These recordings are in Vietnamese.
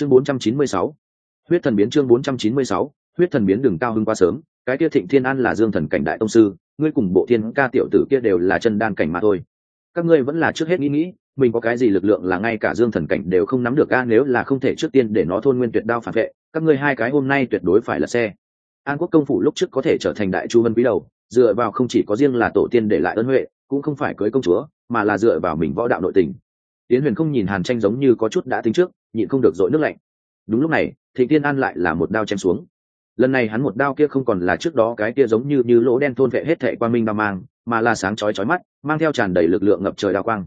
chương 496. huyết thần biến chương 496. huyết thần biến đừng cao hưng quá sớm, cái kia thịnh thiên an là dương thần cảnh đại tông sư, ngươi cùng bộ thiên ca tiểu tử kia đều là chân đan cảnh mà thôi các ngươi vẫn là trước hết nghĩ nghĩ, mình có cái gì lực lượng là ngay cả dương thần cảnh đều không nắm được a, nếu là không thể trước tiên để nó thôn nguyên tuyệt đao phản vệ, các ngươi hai cái hôm nay tuyệt đối phải là xe an quốc công phủ lúc trước có thể trở thành đại chu vân quý đầu, dựa vào không chỉ có riêng là tổ tiên để lại ân huệ, cũng không phải cưới công chúa, mà là dựa vào mình võ đạo nội tình tiến huyền không nhìn hàn tranh giống như có chút đã tính trước nhịn không được dội nước lạnh. Đúng lúc này, thịnh tiên an lại là một đao chém xuống. Lần này hắn một đao kia không còn là trước đó cái kia giống như như lỗ đen thôn vệ hết thệ quan minh đao mang, mà là sáng chói chói mắt, mang theo tràn đầy lực lượng ngập trời đao quang.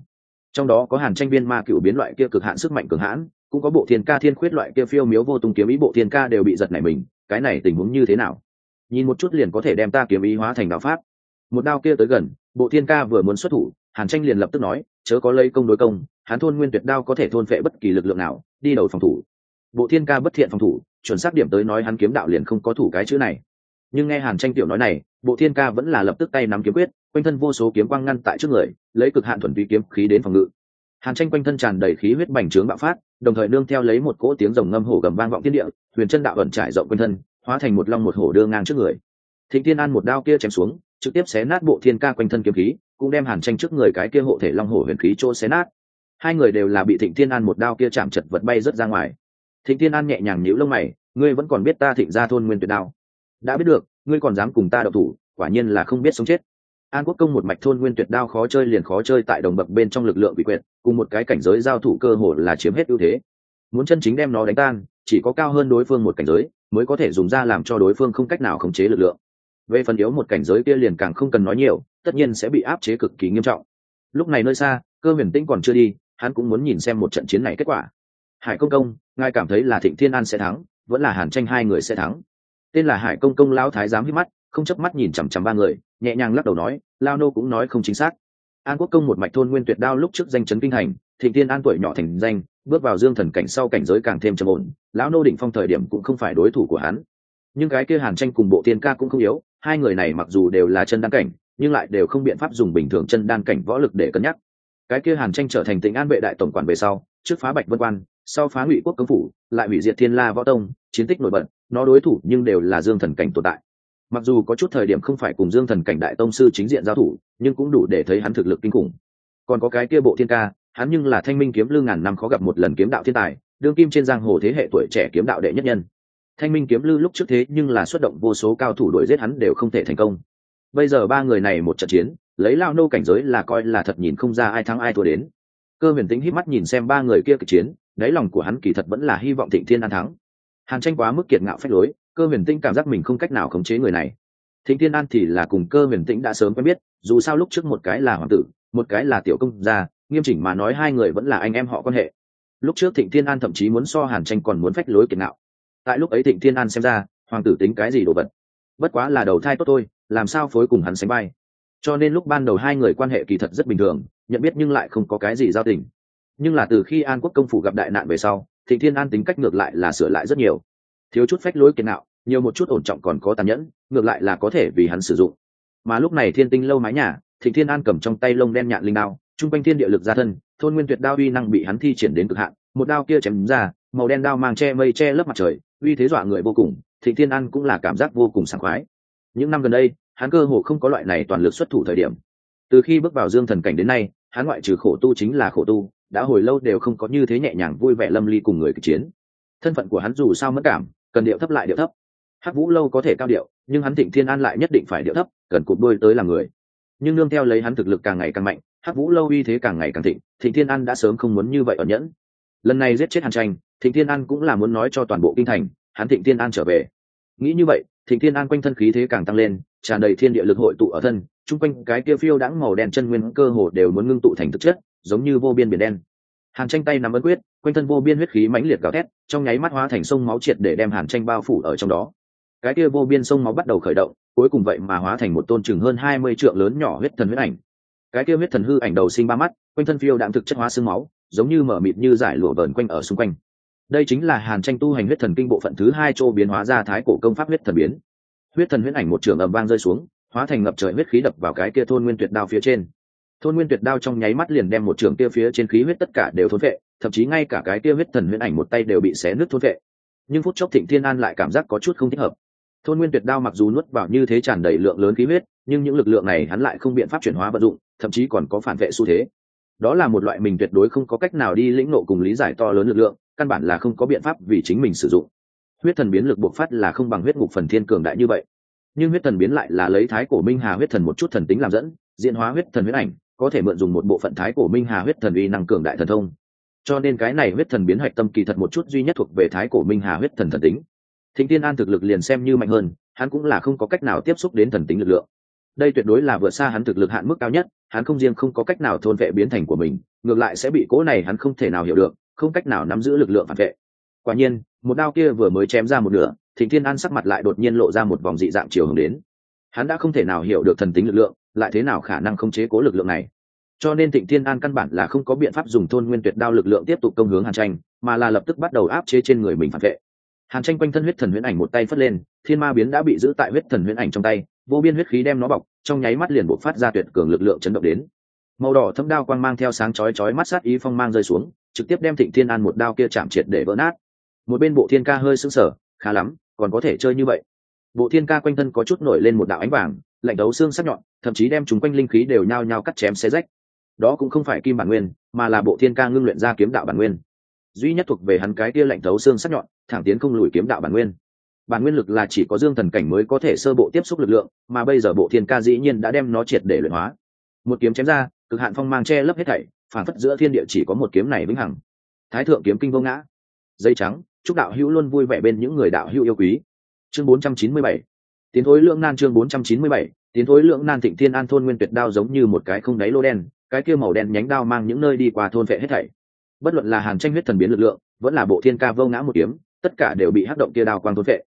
Trong đó có hàn tranh viên ma cựu biến loại kia cực hạn sức mạnh cường hãn, cũng có bộ thiên ca thiên khuyết loại kia phiêu miếu vô tung kiếm ý, bộ thiên ca đều bị giật nảy mình, cái này tình huống như thế nào? Nhìn một chút liền có thể đem ta kiếm ý hóa thành đạo pháp. Một đao kia tới gần, bộ thiên ca vừa muốn xuất thủ, hàn tranh liền lập tức nói, chớ có lấy công đối công hán thôn nguyên tuyệt đao có thể thôn phệ bất kỳ lực lượng nào, đi đầu phòng thủ. Bộ thiên ca bất thiện phòng thủ, chuẩn xác điểm tới nói hắn kiếm đạo liền không có thủ cái chữ này. Nhưng nghe hàn tranh tiểu nói này, bộ thiên ca vẫn là lập tức tay nắm kiếm quyết, quanh thân vô số kiếm quang ngăn tại trước người, lấy cực hạn thuần túy kiếm khí đến phòng ngự. Hàn tranh quanh thân tràn đầy khí huyết bành trướng bạo phát, đồng thời nương theo lấy một cỗ tiếng rồng ngâm hổ gầm vang vọng thiên địa, huyền chân đạo ẩn trải rộng quanh thân, hóa thành một long một hổ đưa ngang trước người. Thịnh thiên an một đao kia chém xuống, trực tiếp xé nát bộ thiên ca quanh thân kiếm khí, cũng đem hàn tranh trước người cái kia hộ thể long hổ huyền khí chỗ xé nát hai người đều là bị thịnh thiên an một đao kia chạm chật vật bay rớt ra ngoài. Thịnh thiên an nhẹ nhàng nhíu lông mày, ngươi vẫn còn biết ta thịnh ra thôn nguyên tuyệt đao. Đã biết được, ngươi còn dám cùng ta đậu thủ, quả nhiên là không biết sống chết. An quốc công một mạch thôn nguyên tuyệt đao khó chơi liền khó chơi tại đồng bậc bên trong lực lượng bị quyệt, cùng một cái cảnh giới giao thủ cơ hồ là chiếm hết ưu thế. Muốn chân chính đem nó đánh tan, chỉ có cao hơn đối phương một cảnh giới, mới có thể dùng ra làm cho đối phương không cách nào khống chế lực lượng. Về phần yếu một cảnh giới kia liền càng không cần nói nhiều, tất nhiên sẽ bị áp chế cực kỳ nghiêm trọng. Lúc này nơi xa, cơ huyền tĩnh còn chưa đi hắn cũng muốn nhìn xem một trận chiến này kết quả. Hải công công, ngài cảm thấy là thịnh thiên an sẽ thắng, vẫn là hàn tranh hai người sẽ thắng? Tên là hải công công lão thái giám hít mắt, không chớp mắt nhìn chằm chằm ba người, nhẹ nhàng lắc đầu nói, lao nô cũng nói không chính xác. An quốc công một mạch thôn nguyên tuyệt đao lúc trước danh chấn kinh thành thịnh Thiên an tuổi nhỏ thành danh, bước vào dương thần cảnh sau cảnh giới càng thêm trầm ổn, lão nô định phong thời điểm cũng không phải đối thủ của hắn. Nhưng cái kia hàn tranh cùng bộ tiên ca cũng không yếu, hai người này mặc dù đều là chân đan cảnh, nhưng lại đều không biện pháp dùng bình thường chân đan cảnh võ lực để cân nhắc cái kia hàn tranh trở thành tỉnh an vệ đại tổng quản về sau, trước phá bạch vân quan, sau phá ngụy quốc công phủ, lại hủy diệt thiên la võ tông, chiến tích nổi bật, nó đối thủ nhưng đều là dương thần cảnh tồn tại. Mặc dù có chút thời điểm không phải cùng dương thần cảnh đại tông sư chính diện giao thủ, nhưng cũng đủ để thấy hắn thực lực kinh khủng. Còn có cái kia bộ thiên ca, hắn nhưng là thanh minh kiếm lư ngàn năm khó gặp một lần kiếm đạo thiên tài, đương kim trên giang hồ thế hệ tuổi trẻ kiếm đạo đệ nhất nhân. Thanh minh kiếm lư lúc trước thế nhưng là xuất động vô số cao thủ đuổi giết hắn đều không thể thành công. Bây giờ ba người này một trận chiến lấy lao nô cảnh giới là coi là thật nhìn không ra ai thắng ai thua đến. Cơ huyền tính hít mắt nhìn xem ba người kia kịch chiến, đáy lòng của hắn kỳ thật vẫn là hy vọng thịnh thiên an thắng. Hàn tranh quá mức kiệt ngạo phách lối, cơ huyền Tĩnh cảm giác mình không cách nào khống chế người này. Thịnh thiên an thì là cùng cơ huyền tĩnh đã sớm quen biết, dù sao lúc trước một cái là hoàng tử, một cái là tiểu công gia, nghiêm chỉnh mà nói hai người vẫn là anh em họ quan hệ. Lúc trước thịnh thiên an thậm chí muốn so hàn tranh còn muốn phách lối kiệt ngạo. Tại lúc ấy thịnh thiên an xem ra, hoàng tử tính cái gì đồ vật? Bất quá là đầu thai tốt thôi, làm sao phối cùng hắn sánh bay cho nên lúc ban đầu hai người quan hệ kỳ thật rất bình thường, nhận biết nhưng lại không có cái gì giao tình. Nhưng là từ khi an quốc công phủ gặp đại nạn về sau thịnh thiên an tính cách ngược lại là sửa lại rất nhiều. Thiếu chút phách lối kiệt nạo, nhiều một chút ổn trọng còn có tàn nhẫn, ngược lại là có thể vì hắn sử dụng. Mà lúc này thiên tinh lâu mái nhà thịnh thiên an cầm trong tay lông đen nhạn linh đao chung quanh thiên địa lực ra thân, thôn nguyên tuyệt đao uy năng bị hắn thi triển đến cực hạn, một đao kia chém ra, màu đen đao mang che mây che lớp mặt trời, uy thế dọa người vô cùng thịnh thiên an cũng là cảm giác vô cùng sảng khoái. Những năm gần đây hắn cơ hồ không có loại này toàn lực xuất thủ thời điểm. Từ khi bước vào dương thần cảnh đến nay, hắn ngoại trừ khổ tu chính là khổ tu, đã hồi lâu đều không có như thế nhẹ nhàng vui vẻ lâm ly cùng người kịch chiến. Thân phận của hắn dù sao mất cảm, cần điệu thấp lại điệu thấp. Hắc vũ lâu có thể cao điệu, nhưng hắn thịnh thiên an lại nhất định phải điệu thấp, cần cụt đôi tới là người. Nhưng nương theo lấy hắn thực lực càng ngày càng mạnh, hắc vũ lâu uy thế càng ngày càng thịnh thịnh thiên an đã sớm không muốn như vậy ở nhẫn. Lần này giết chết hàn tranh, thịnh thiên an cũng là muốn nói cho toàn bộ kinh thành, hắn thịnh thiên an trở về. Nghĩ như vậy thịnh thiên an quanh thân khí thế càng tăng lên, tràn đầy thiên địa lực hội tụ ở thân, chung quanh cái kia phiêu đãng màu đen chân nguyên cơ hồ đều muốn ngưng tụ thành thực chất, giống như vô biên biển đen. Hàn tranh tay nắm ấn quyết, quanh thân vô biên huyết khí mãnh liệt gào thét, trong nháy mắt hóa thành sông máu triệt để đem hàn tranh bao phủ ở trong đó. Cái kia vô biên sông máu bắt đầu khởi động, cuối cùng vậy mà hóa thành một tôn chừng hơn hai mươi trượng lớn nhỏ huyết thần huyết ảnh. Cái kia huyết thần hư ảnh đầu sinh ba mắt, quanh thân phiêu đạm thực chất hóa xương máu, giống như mở mịt như giải lụa vờn quanh ở xung quanh đây chính là hàn tranh tu hành huyết thần kinh bộ phận thứ hai chỗ biến hóa ra thái cổ công pháp huyết thần biến. Huyết thần huyết ảnh một trường ầm vang rơi xuống, hóa thành ngập trời huyết khí đập vào cái kia thôn nguyên tuyệt đao phía trên. Thôn nguyên tuyệt đao trong nháy mắt liền đem một trường kia phía trên khí huyết tất cả đều thốn vệ thậm chí ngay cả cái kia huyết thần huyết ảnh một tay đều bị xé nứt thốn vệ nhưng phút chốc thịnh thiên an lại cảm giác có chút không thích hợp. Thôn nguyên tuyệt đao mặc dù nuốt vào như thế tràn đầy lượng lớn khí huyết, nhưng những lực lượng này hắn lại không biện pháp chuyển hóa vận dụng, thậm chí còn có phản vệ xu thế đó là một loại mình tuyệt đối không có cách nào đi lĩnh nộ cùng lý giải to lớn lực lượng, căn bản là không có biện pháp vì chính mình sử dụng. Huyết thần biến lực bộc phát là không bằng huyết ngục phần thiên cường đại như vậy. Nhưng huyết thần biến lại là lấy thái cổ minh hà huyết thần một chút thần tính làm dẫn, diễn hóa huyết thần huyết ảnh, có thể mượn dùng một bộ phận thái cổ minh hà huyết thần uy năng cường đại thần thông. Cho nên cái này huyết thần biến hạch tâm kỳ thật một chút duy nhất thuộc về thái cổ minh hà huyết thần thần tính. Thính tiên an thực lực liền xem như mạnh hơn, hắn cũng là không có cách nào tiếp xúc đến thần tính lực lượng đây tuyệt đối là vượt xa hắn thực lực hạn mức cao nhất, hắn không riêng không có cách nào thôn vệ biến thành của mình, ngược lại sẽ bị cố này hắn không thể nào hiểu được, không cách nào nắm giữ lực lượng phản vệ. Quả nhiên, một đao kia vừa mới chém ra một nửa, thịnh thiên an sắc mặt lại đột nhiên lộ ra một vòng dị dạng chiều hướng đến. Hắn đã không thể nào hiểu được thần tính lực lượng, lại thế nào khả năng không chế cố lực lượng này? Cho nên thịnh thiên an căn bản là không có biện pháp dùng thôn nguyên tuyệt đao lực lượng tiếp tục công hướng hàn tranh, mà là lập tức bắt đầu áp chế trên người mình phản vệ. Hàn tranh quanh thân huyết thần huyễn ảnh một tay phất lên, thiên ma biến đã bị giữ tại huyết thần huyễn ảnh trong tay vô biên huyết khí đem nó bọc, trong nháy mắt liền bộc phát ra tuyệt cường lực lượng chấn động đến. Màu đỏ thâm đao quang mang theo sáng chói chói mắt sát ý phong mang rơi xuống, trực tiếp đem thịnh thiên an một đao kia chạm triệt để vỡ nát. Một bên bộ thiên ca hơi sững sờ, khá lắm, còn có thể chơi như vậy. Bộ thiên ca quanh thân có chút nổi lên một đạo ánh vàng, lạnh đấu xương sắc nhọn, thậm chí đem chúng quanh linh khí đều nhao nhao cắt chém xé rách. Đó cũng không phải kim bản nguyên, mà là bộ thiên ca ngưng luyện ra kiếm đạo bản nguyên. Duy nhất thuộc về hắn cái kia lạnh thấu xương sắc nhọn, thẳng tiến không lùi kiếm đạo bản nguyên bản nguyên lực là chỉ có dương thần cảnh mới có thể sơ bộ tiếp xúc lực lượng, mà bây giờ bộ thiên ca dĩ nhiên đã đem nó triệt để luyện hóa. Một kiếm chém ra, cực hạn phong mang che lấp hết thảy, phản phất giữa thiên địa chỉ có một kiếm này vĩnh hằng. Thái thượng kiếm kinh vô ngã. Dây trắng, chúc đạo hữu luôn vui vẻ bên những người đạo hữu yêu quý. Chương 497 tiến thối lượng nan chương 497 tiến thối lượng nan thịnh thiên an thôn nguyên tuyệt đao giống như một cái không đáy lô đen, cái kia màu đen nhánh đao mang những nơi đi qua thôn vệ hết thảy. Bất luận là hàn tranh huyết thần biến lực lượng, vẫn là bộ thiên ca vô ngã một kiếm, tất cả đều bị hắc động kia đao quang thôn vệ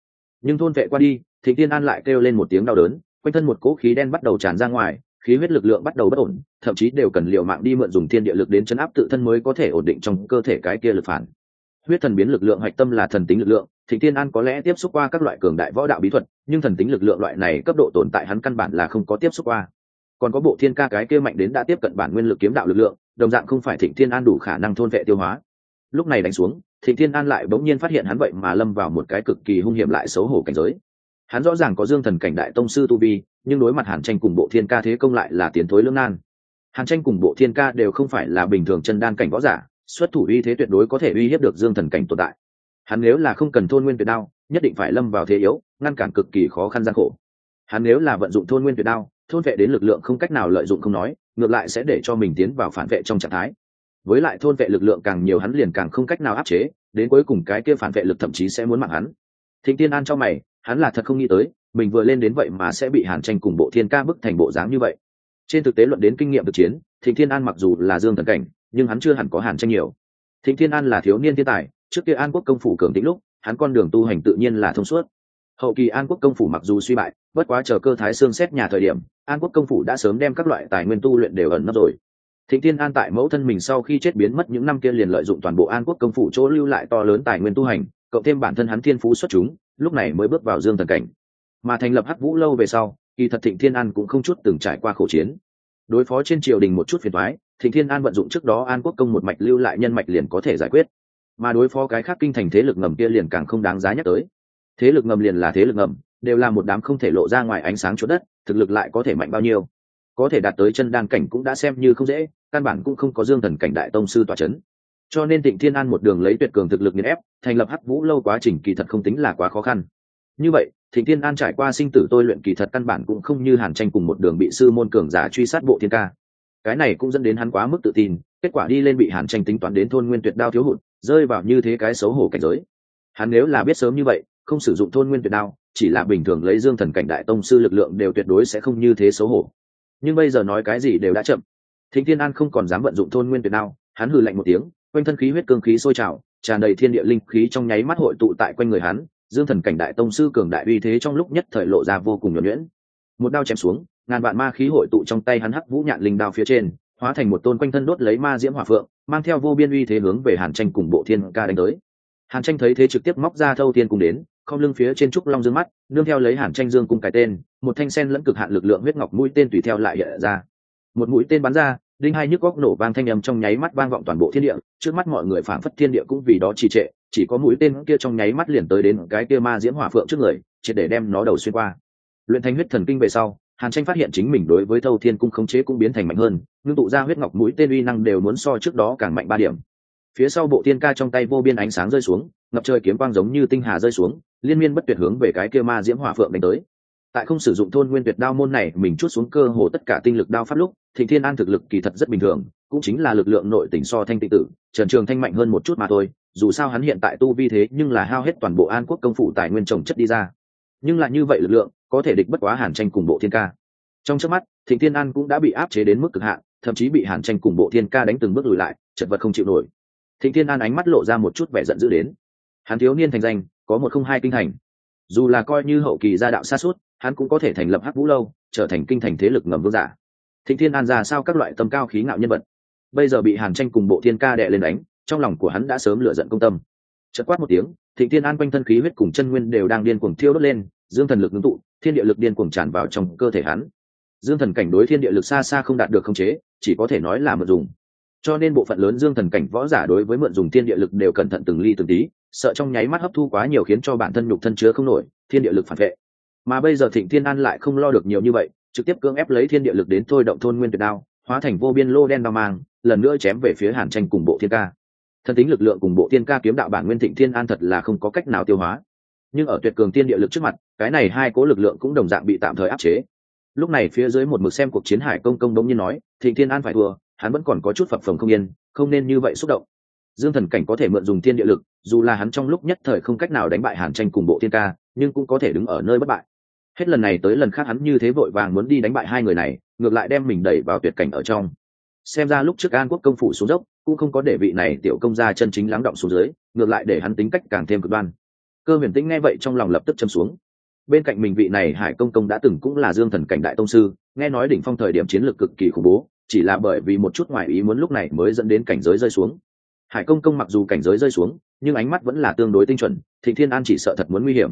nhưng thôn vệ qua đi, thịnh thiên an lại kêu lên một tiếng đau đớn, quanh thân một cỗ khí đen bắt đầu tràn ra ngoài, khí huyết lực lượng bắt đầu bất ổn, thậm chí đều cần liều mạng đi mượn dùng thiên địa lực đến chấn áp tự thân mới có thể ổn định trong cơ thể cái kia lực phản. Huyết thần biến lực lượng hạch tâm là thần tính lực lượng, thịnh thiên an có lẽ tiếp xúc qua các loại cường đại võ đạo bí thuật, nhưng thần tính lực lượng loại này cấp độ tồn tại hắn căn bản là không có tiếp xúc qua. Còn có bộ thiên ca cái kia mạnh đến đã tiếp cận bản nguyên lực kiếm đạo lực lượng, đồng dạng không phải thịnh thiên an đủ khả năng thôn vệ tiêu hóa. Lúc này đánh xuống thịnh thiên an lại bỗng nhiên phát hiện hắn vậy mà lâm vào một cái cực kỳ hung hiểm lại xấu hổ cảnh giới. Hắn rõ ràng có dương thần cảnh đại tông sư tu vi, nhưng đối mặt hàn tranh cùng bộ thiên ca thế công lại là tiến thối lưỡng nan. Hàn tranh cùng bộ thiên ca đều không phải là bình thường chân đan cảnh võ giả, xuất thủ uy thế tuyệt đối có thể uy hiếp được dương thần cảnh tồn tại. Hắn nếu là không cần thôn nguyên tuyệt đao, nhất định phải lâm vào thế yếu, ngăn cản cực kỳ khó khăn gian khổ. Hắn nếu là vận dụng thôn nguyên tuyệt đao, thôn vệ đến lực lượng không cách nào lợi dụng không nói, ngược lại sẽ để cho mình tiến vào phản vệ trong trạng thái với lại thôn vệ lực lượng càng nhiều hắn liền càng không cách nào áp chế, đến cuối cùng cái kia phản vệ lực thậm chí sẽ muốn mạng hắn. Thịnh tiên an cho mày, hắn là thật không nghĩ tới, mình vừa lên đến vậy mà sẽ bị hàn tranh cùng bộ thiên ca bức thành bộ dáng như vậy. Trên thực tế luận đến kinh nghiệm thực chiến, thịnh thiên an mặc dù là dương thần cảnh, nhưng hắn chưa hẳn có hàn tranh nhiều. Thịnh thiên an là thiếu niên thiên tài, trước kia an quốc công phủ cường tĩnh lúc, hắn con đường tu hành tự nhiên là thông suốt. Hậu kỳ an quốc công phủ mặc dù suy bại, bất quá chờ cơ thái xương xét nhà thời điểm, an quốc công phủ đã sớm đem các loại tài nguyên tu luyện đều ẩn nấp rồi thịnh thiên an tại mẫu thân mình sau khi chết biến mất những năm kia liền lợi dụng toàn bộ an quốc công phủ chỗ lưu lại to lớn tài nguyên tu hành, cộng thêm bản thân hắn thiên phú xuất chúng, lúc này mới bước vào dương thần cảnh. Mà thành lập hắc vũ lâu về sau, kỳ thật thịnh thiên an cũng không chút từng trải qua khổ chiến. Đối phó trên triều đình một chút phiền thoái thịnh thiên an vận dụng trước đó an quốc công một mạch lưu lại nhân mạch liền có thể giải quyết. Mà đối phó cái khác kinh thành thế lực ngầm kia liền càng không đáng giá nhắc tới. Thế lực ngầm liền là thế lực ngầm, đều là một đám không thể lộ ra ngoài ánh sáng chỗ đất, thực lực lại có thể mạnh bao nhiêu có thể đạt tới chân đan cảnh cũng đã xem như không dễ, căn bản cũng không có dương thần cảnh đại tông sư tòa c h ấ n cho nên tịnh thiên an một đường lấy tuyệt cường thực lực nghiền ép, thành lập hắc vũ lâu quá trình kỳ thật không tính là quá khó khăn. Như vậy thịnh thiên an trải qua sinh tử tôi luyện kỳ thật căn bản cũng không như hàn tranh cùng một đường bị sư môn cường giả truy sát bộ thiên ca. Cái này cũng dẫn đến hắn quá mức tự tin, kết quả đi lên bị hàn tranh tính toán đến thôn nguyên tuyệt đao thiếu hụt, rơi vào như thế cái xấu hổ cảnh giới. Hắn nếu là biết sớm như vậy, không sử dụng thôn nguyên tuyệt đao, chỉ là bình thường lấy dương thần cảnh đại tông sư lực lượng đều tuyệt đối sẽ không như thế xấu hổ nhưng bây giờ nói cái gì đều đã chậm. Thính thiên an không còn dám vận dụng thôn nguyên tuyệt nào, hắn hừ lạnh một tiếng quanh thân khí huyết cương khí sôi trào tràn đầy thiên địa linh khí trong nháy mắt hội tụ tại quanh người hắn dương thần cảnh đại tông sư cường đại uy thế trong lúc nhất thời lộ ra vô cùng nhuẩn nhuyễn. Một đao chém xuống ngàn vạn ma khí hội tụ trong tay hắn hắc vũ nhạn linh đao phía trên hóa thành một tôn quanh thân đốt lấy ma diễm hỏa phượng mang theo vô biên uy thế hướng về hàn tranh cùng bộ thiên ca đánh tới. Hàn tranh thấy thế trực tiếp móc ra thâu thiên cùng đến không lưng phía trên trúc long dương mắt, nương theo lấy hàn tranh dương cùng cái tên, một thanh sen lẫn cực hạn lực lượng huyết ngọc mũi tên tùy theo lại hiện ra. Một mũi tên bắn ra, đinh hai nhức góc nổ vang thanh âm trong nháy mắt vang vọng toàn bộ thiên địa, trước mắt mọi người phảng phất thiên địa cũng vì đó trì trệ, chỉ có mũi tên kia trong nháy mắt liền tới đến cái kia ma diễm hỏa phượng trước người chỉ để đem nó đầu xuyên qua. Luyện thanh huyết thần kinh về sau, hàn tranh phát hiện chính mình đối với thâu thiên cung khống chế cũng biến thành mạnh hơn, ngưng tụ ra huyết ngọc mũi tên uy năng đều muốn so trước đó càng mạnh ba điểm. Phía sau bộ tiên ca trong tay vô biên ánh sáng rơi xuống ngập trời kiếm quang giống như tinh hà rơi xuống, liên miên bất tuyệt hướng về cái kia ma diễm hỏa phượng đánh tới. Tại không sử dụng thôn nguyên tuyệt đao môn này, mình chút xuống cơ hồ tất cả tinh lực đao pháp lúc, thịnh thiên an thực lực kỳ thật rất bình thường, cũng chính là lực lượng nội tỉnh so thanh tịnh tử, trần trường thanh mạnh hơn một chút mà thôi, dù sao hắn hiện tại tu vi thế nhưng là hao hết toàn bộ an quốc công phủ tài nguyên trồng chất đi ra. Nhưng lại như vậy lực lượng, có thể địch bất quá hàn tranh cùng bộ thiên ca. Trong trước mắt, thịnh thiên an cũng đã bị áp chế đến mức cực hạn, thậm chí bị hàn tranh cùng bộ thiên ca đánh từng bước lùi lại, chật vật không chịu nổi. Thịnh thiên an ánh mắt lộ ra một chút vẻ giận dữ đến hắn thiếu niên thành danh, có một không hai kinh thành. Dù là coi như hậu kỳ gia đạo xa suốt, hắn cũng có thể thành lập hắc vũ lâu, trở thành kinh thành thế lực ngầm vương giả. Thịnh thiên an ra sao các loại tâm cao khí ngạo nhân vật. Bây giờ bị hàn tranh cùng bộ thiên ca đệ lên đánh, trong lòng của hắn đã sớm lựa giận công tâm. Chợt quát một tiếng, thịnh thiên an quanh thân khí huyết cùng chân nguyên đều đang điên cuồng thiêu đốt lên, dương thần lực ngưng tụ, thiên địa lực điên cuồng tràn vào trong cơ thể hắn. Dương thần cảnh đối thiên địa lực xa xa không đạt được khống chế, chỉ có thể nói là mượn dùng. Cho nên bộ phận lớn dương thần cảnh võ giả đối với mượn dùng thiên địa lực đều cẩn thận từng ly từng tí sợ trong nháy mắt hấp thu quá nhiều khiến cho bản thân nhục thân chứa không nổi, thiên địa lực phản vệ. Mà bây giờ thịnh thiên an lại không lo được nhiều như vậy, trực tiếp cưỡng ép lấy thiên địa lực đến thôi động thôn nguyên tuyệt đao, hóa thành vô biên lô đen đao mang, lần nữa chém về phía hàn tranh cùng bộ thiên ca. Thân tính lực lượng cùng bộ thiên ca kiếm đạo bản nguyên thịnh thiên an thật là không có cách nào tiêu hóa. Nhưng ở tuyệt cường tiên địa lực trước mặt, cái này hai cố lực lượng cũng đồng dạng bị tạm thời áp chế. Lúc này phía dưới một mực xem cuộc chiến hải công công đống nhiên nói, thịnh thiên an phải thua, hắn vẫn còn có chút phập phồng không yên, không nên như vậy xúc động dương thần cảnh có thể mượn dùng thiên địa lực, dù là hắn trong lúc nhất thời không cách nào đánh bại hàn tranh cùng bộ thiên ca, nhưng cũng có thể đứng ở nơi bất bại. Hết lần này tới lần khác hắn như thế vội vàng muốn đi đánh bại hai người này, ngược lại đem mình đẩy vào tuyệt cảnh ở trong. Xem ra lúc trước an quốc công phủ xuống dốc, cũng không có để vị này tiểu công gia chân chính lắng động xuống dưới, ngược lại để hắn tính cách càng thêm cực đoan. Cơ huyền tĩnh nghe vậy trong lòng lập tức châm xuống. Bên cạnh mình vị này hải công công đã từng cũng là dương thần cảnh đại tông sư, nghe nói đỉnh phong thời điểm chiến lược cực kỳ khủng bố, chỉ là bởi vì một chút ngoại ý muốn lúc này mới dẫn đến cảnh giới rơi xuống hải công công mặc dù cảnh giới rơi xuống, nhưng ánh mắt vẫn là tương đối tinh chuẩn, thịnh thiên an chỉ sợ thật muốn nguy hiểm.